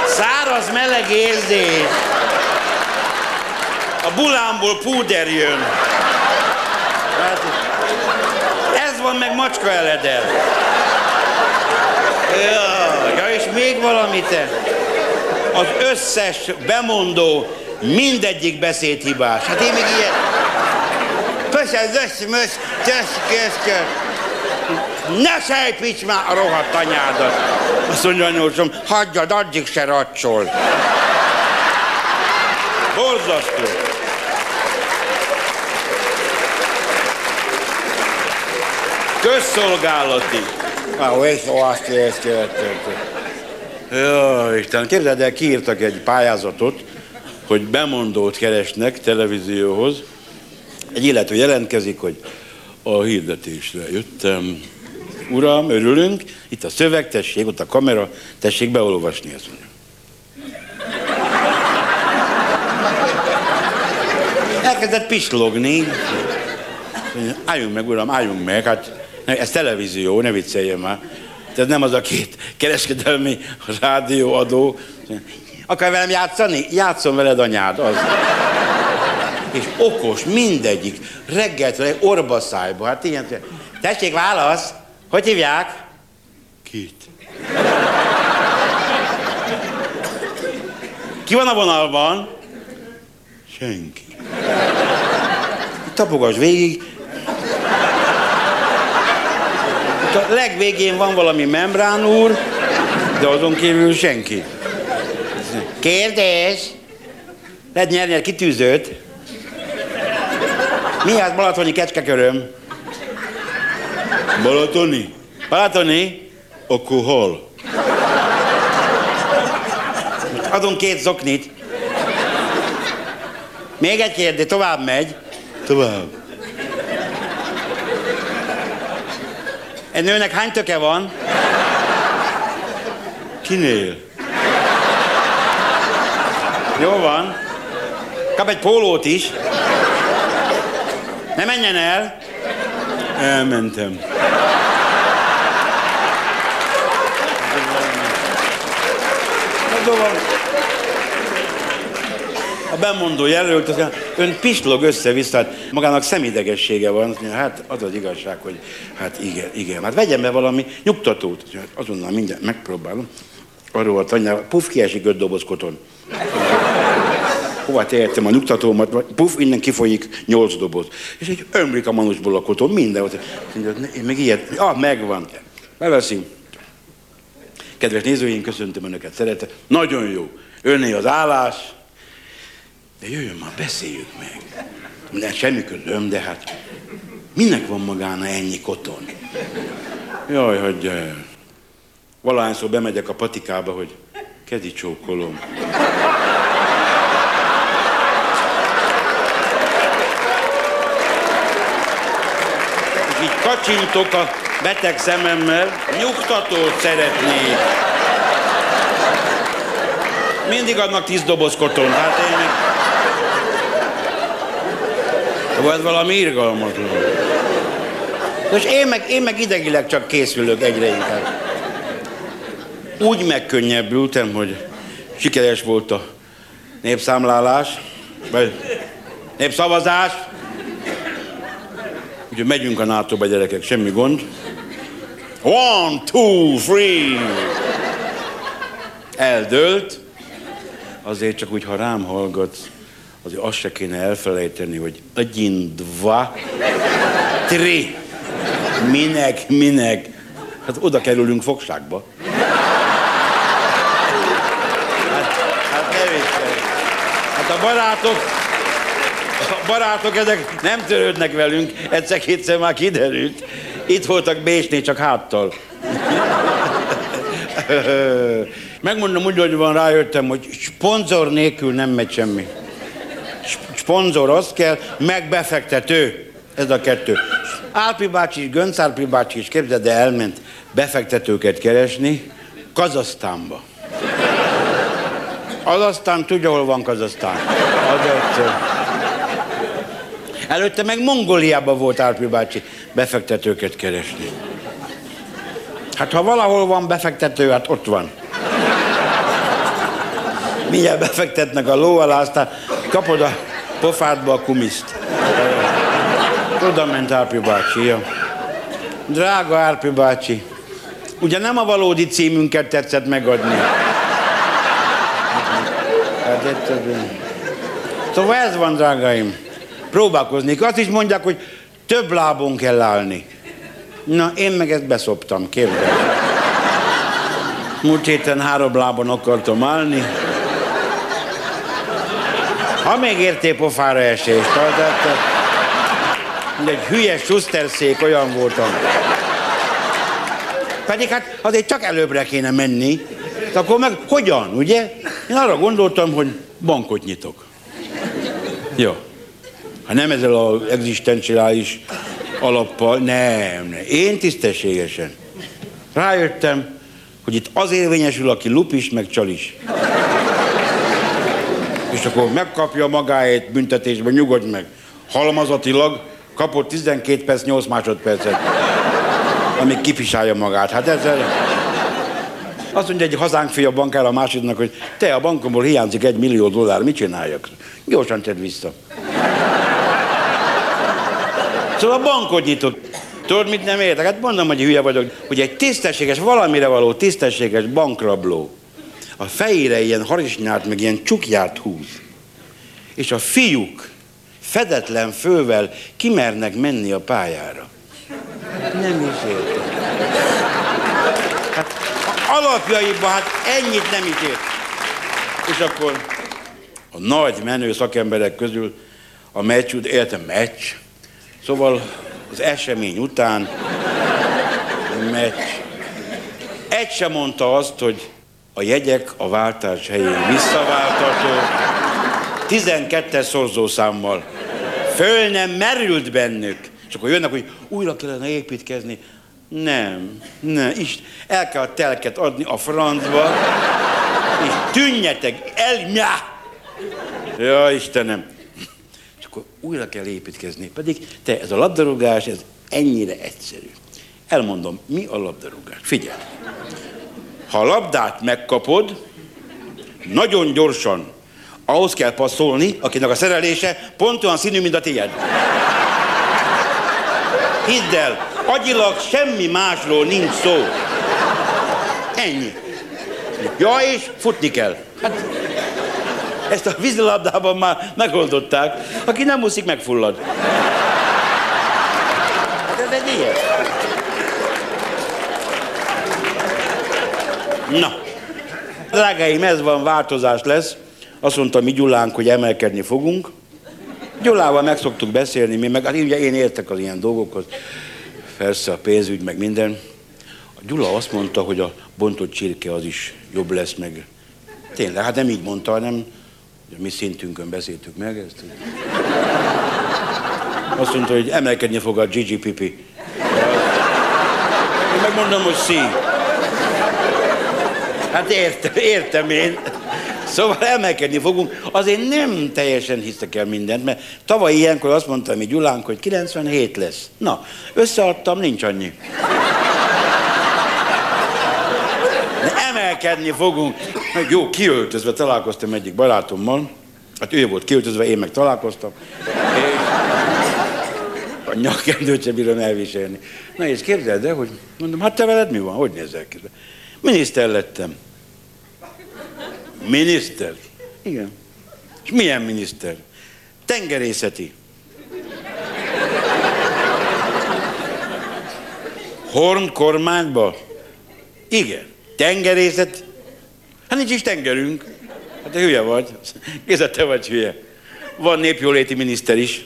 Száraz meleg érzés. A bulámból púder jön. Hát, ez van meg macska eledel. Ja, ja, és még valamit. Az összes bemondó mindegyik beszédhibás. Hát én még ilyen... Pösze, zösz, mösz, tösz, kösz, Ne sejpíts már a rohadt anyádat! Azt mondja anyósom, hagyjad, addig se racsol. Borzasztó. Közszolgálati. Ah, és azt Jó, Isten, képzeld el, kiírtak egy pályázatot, hogy bemondót keresnek televízióhoz. Egy illető jelentkezik, hogy a hirdetésre jöttem. Uram, örülünk, itt a szöveg, tessék, ott a kamera, tessék beolvasni, ezt mondja. Elkezdett pislogni. Álljunk meg, uram, álljunk meg, hát ez televízió, ne vicceljen már. Ez nem az a két kereskedelmi rádióadó. Akar velem játszani? Játszom veled anyád, az. És okos, mindegyik. Reggeltől orba szájba. Hát ilyen, tessék, válasz. Hogy hívják? Kit? Ki van a vonalban? Senki. Tapogass végig, Ott a legvégén van valami membrán úr, de azon kívül senki. Kérdés? Lehet nyerni egy kitűzőt? Mi az balatoni kecskeköröm? Balatoni? Balatoni? Akkor hol? Adunk két zoknit. Még egy kérdés, tovább megy. Tovább. Egy nőnek hány töke van? Kinél? Jó van. Kap egy pólót is. Ne menjen el. Elmentem. A bemondó jelölt, az, ön pislog össze-vissza, hát magának szemidegessége van. Hát az az igazság, hogy hát igen, igen. Hát vegyen be valami nyugtatót. Hát azonnal mindjárt megpróbálom. Arról a tanyával, puf, kiesik öt doboz koton. Hova tehettem a nyugtatómat, puf, innen kifolyik nyolc doboz. És egy ömlik a manusból a koton, minden. Én meg ilyet, ah, megvan. Beveszünk. Kedves nézőim, köszöntöm Önöket, szeretet. Nagyon jó. Önné az állás. De jöjjön már, beszéljük meg. De semmi közöm, de hát minek van magána ennyi koton? Jaj, el. Valahányszor bemegyek a patikába, hogy kedi csókolom. És így kacsintok a beteg szememmel, nyugtatót szeretnék. Mindig adnak tíz doboz koton, hát én meg... Vagy valami irgalmatlan. És én meg, én meg idegileg csak készülök egyre inkább. Úgy megkönnyebbültem, hogy sikeres volt a népszámlálás, vagy népszavazás. Úgyhogy megyünk a nato gyerekek, semmi gond. One, two, three. Eldőlt. Azért csak úgy, ha rám hallgatsz, azért azt se kéne elfelejteni, hogy agyin, dva, tri. Minek, minek? Hát oda kerülünk fogságba. Hát, hát ne viccelj. Hát a barátok, a barátok ezek nem törődnek velünk, egyszer-kétszer már kiderült. Itt voltak Bécsnél, csak háttal. Megmondom úgy, hogy van rájöttem, hogy szponzor nélkül nem megy semmi. Sponzor az kell, meg befektető. Ez a kettő. Álpi bácsi, Gönc Álpi bácsi is képzeld, de elment befektetőket keresni Kazasztánba. Az aztán tudja, hol van Kazasztán. Az egyszer. Előtte meg Mongóliában volt Álpi bácsi befektetőket keresni. Hát ha valahol van befektető, hát ott van. Mindjárt befektetnek a ló alá, aztán kapod a pofádba a kumiszt. Oda ment Árpi bácsi, ja. Drága Árpi bácsi, ugye nem a valódi címünket tetszett megadni. Hát egyszerűen. Szóval ez van, drágáim. Próbálkoznék. Azt is mondják, hogy több lábon kell állni. Na, én meg ezt beszoptam, képzeld. Múlt héten három lábon akartam állni. Ha még értél pofára esést, tehát egy hülye suszterszék, olyan voltam. Pedig hát azért csak előbbre kéne menni. De akkor meg hogyan, ugye? Én arra gondoltam, hogy bankot nyitok. Jó. Ha nem ezzel az egzisztenciális alappal, nem, nem. Én tisztességesen. Rájöttem, hogy itt az érvényesül, aki lupis, meg csalis. És akkor megkapja magáét büntetésben, nyugodj meg. Halmazatilag kapott 12 perc, 8 másodpercet, amíg kipisálja magát. Hát ezzel... Azt mondja egy hazánk fia bankár a másiknak, hogy te a bankomból hiányzik egy millió dollár, mit csináljak? Gyorsan tedd vissza. Szóval a bankot nyitott. Tudod, mit nem értek? Hát mondom, hogy hülye vagyok, hogy egy tisztességes, valamire való tisztességes bankrabló a fejére ilyen harisnyát, meg ilyen csukját húz. És a fiúk fedetlen fővel kimernek menni a pályára. Nem is értem. Hát alapjaiban hát ennyit nem is ért. És akkor a nagy menő szakemberek közül a meccs, értem, meccs, szóval az esemény után meccs. Egy sem mondta azt, hogy a jegyek a váltás helyén visszaváltató, 12-es szorzószámmal. Föl nem merült bennük. És akkor jönnek, hogy újra kellene építkezni. Nem, nem, is el kell a telket adni a francba, és tűnjetek el, nyá! Ja, Istenem. És akkor újra kell építkezni. Pedig te, ez a labdarúgás, ez ennyire egyszerű. Elmondom, mi a labdarúgás? Figyelj! Ha a labdát megkapod, nagyon gyorsan ahhoz kell passzolni, akinek a szerelése pont olyan színű, mint a tiéd. Hidd el, agyilag semmi másról nincs szó. Ennyi. Ja, és futni kell. Hát, ezt a vízilabdában már megoldották. Aki nem úszik, megfullad. Hát ez egy ilyen. Na, drágáim, ez van, változás lesz. Azt mondta mi Gyulánk, hogy emelkedni fogunk. Gyulával meg szoktuk beszélni, mi meg, hát ugye én értek az ilyen dolgokhoz. Persze a pénzügy, meg minden. A Gyula azt mondta, hogy a bontott csirke az is jobb lesz, meg tényleg, hát nem így mondta, hanem mi szintünkön beszéltük meg ezt. Azt mondta, hogy emelkedni fog a Gigi Pipi. Én megmondom, hogy szí. Hát értem, értem én. Szóval emelkedni fogunk. Azért nem teljesen hiszek el mindent, mert tavaly ilyenkor azt mondta mi Gyulánk, hogy 97 lesz. Na, összeadtam, nincs annyi. De emelkedni fogunk. Jó, kiöltözve találkoztam egyik barátommal. Hát ő volt kiöltözve, én meg találkoztam. És a nyakkendőt sem bírom elviselni. Na és képzeld el, hogy mondom, hát te veled mi van? Hogy nézel ki? Miniszter lettem. Miniszter? Igen. És milyen miniszter? Tengerészeti. Horn kormányba? Igen. Tengerészet? Hát nincs is tengerünk. Hát te hülye vagy. Géza, te vagy hülye. Van népjóléti miniszter is.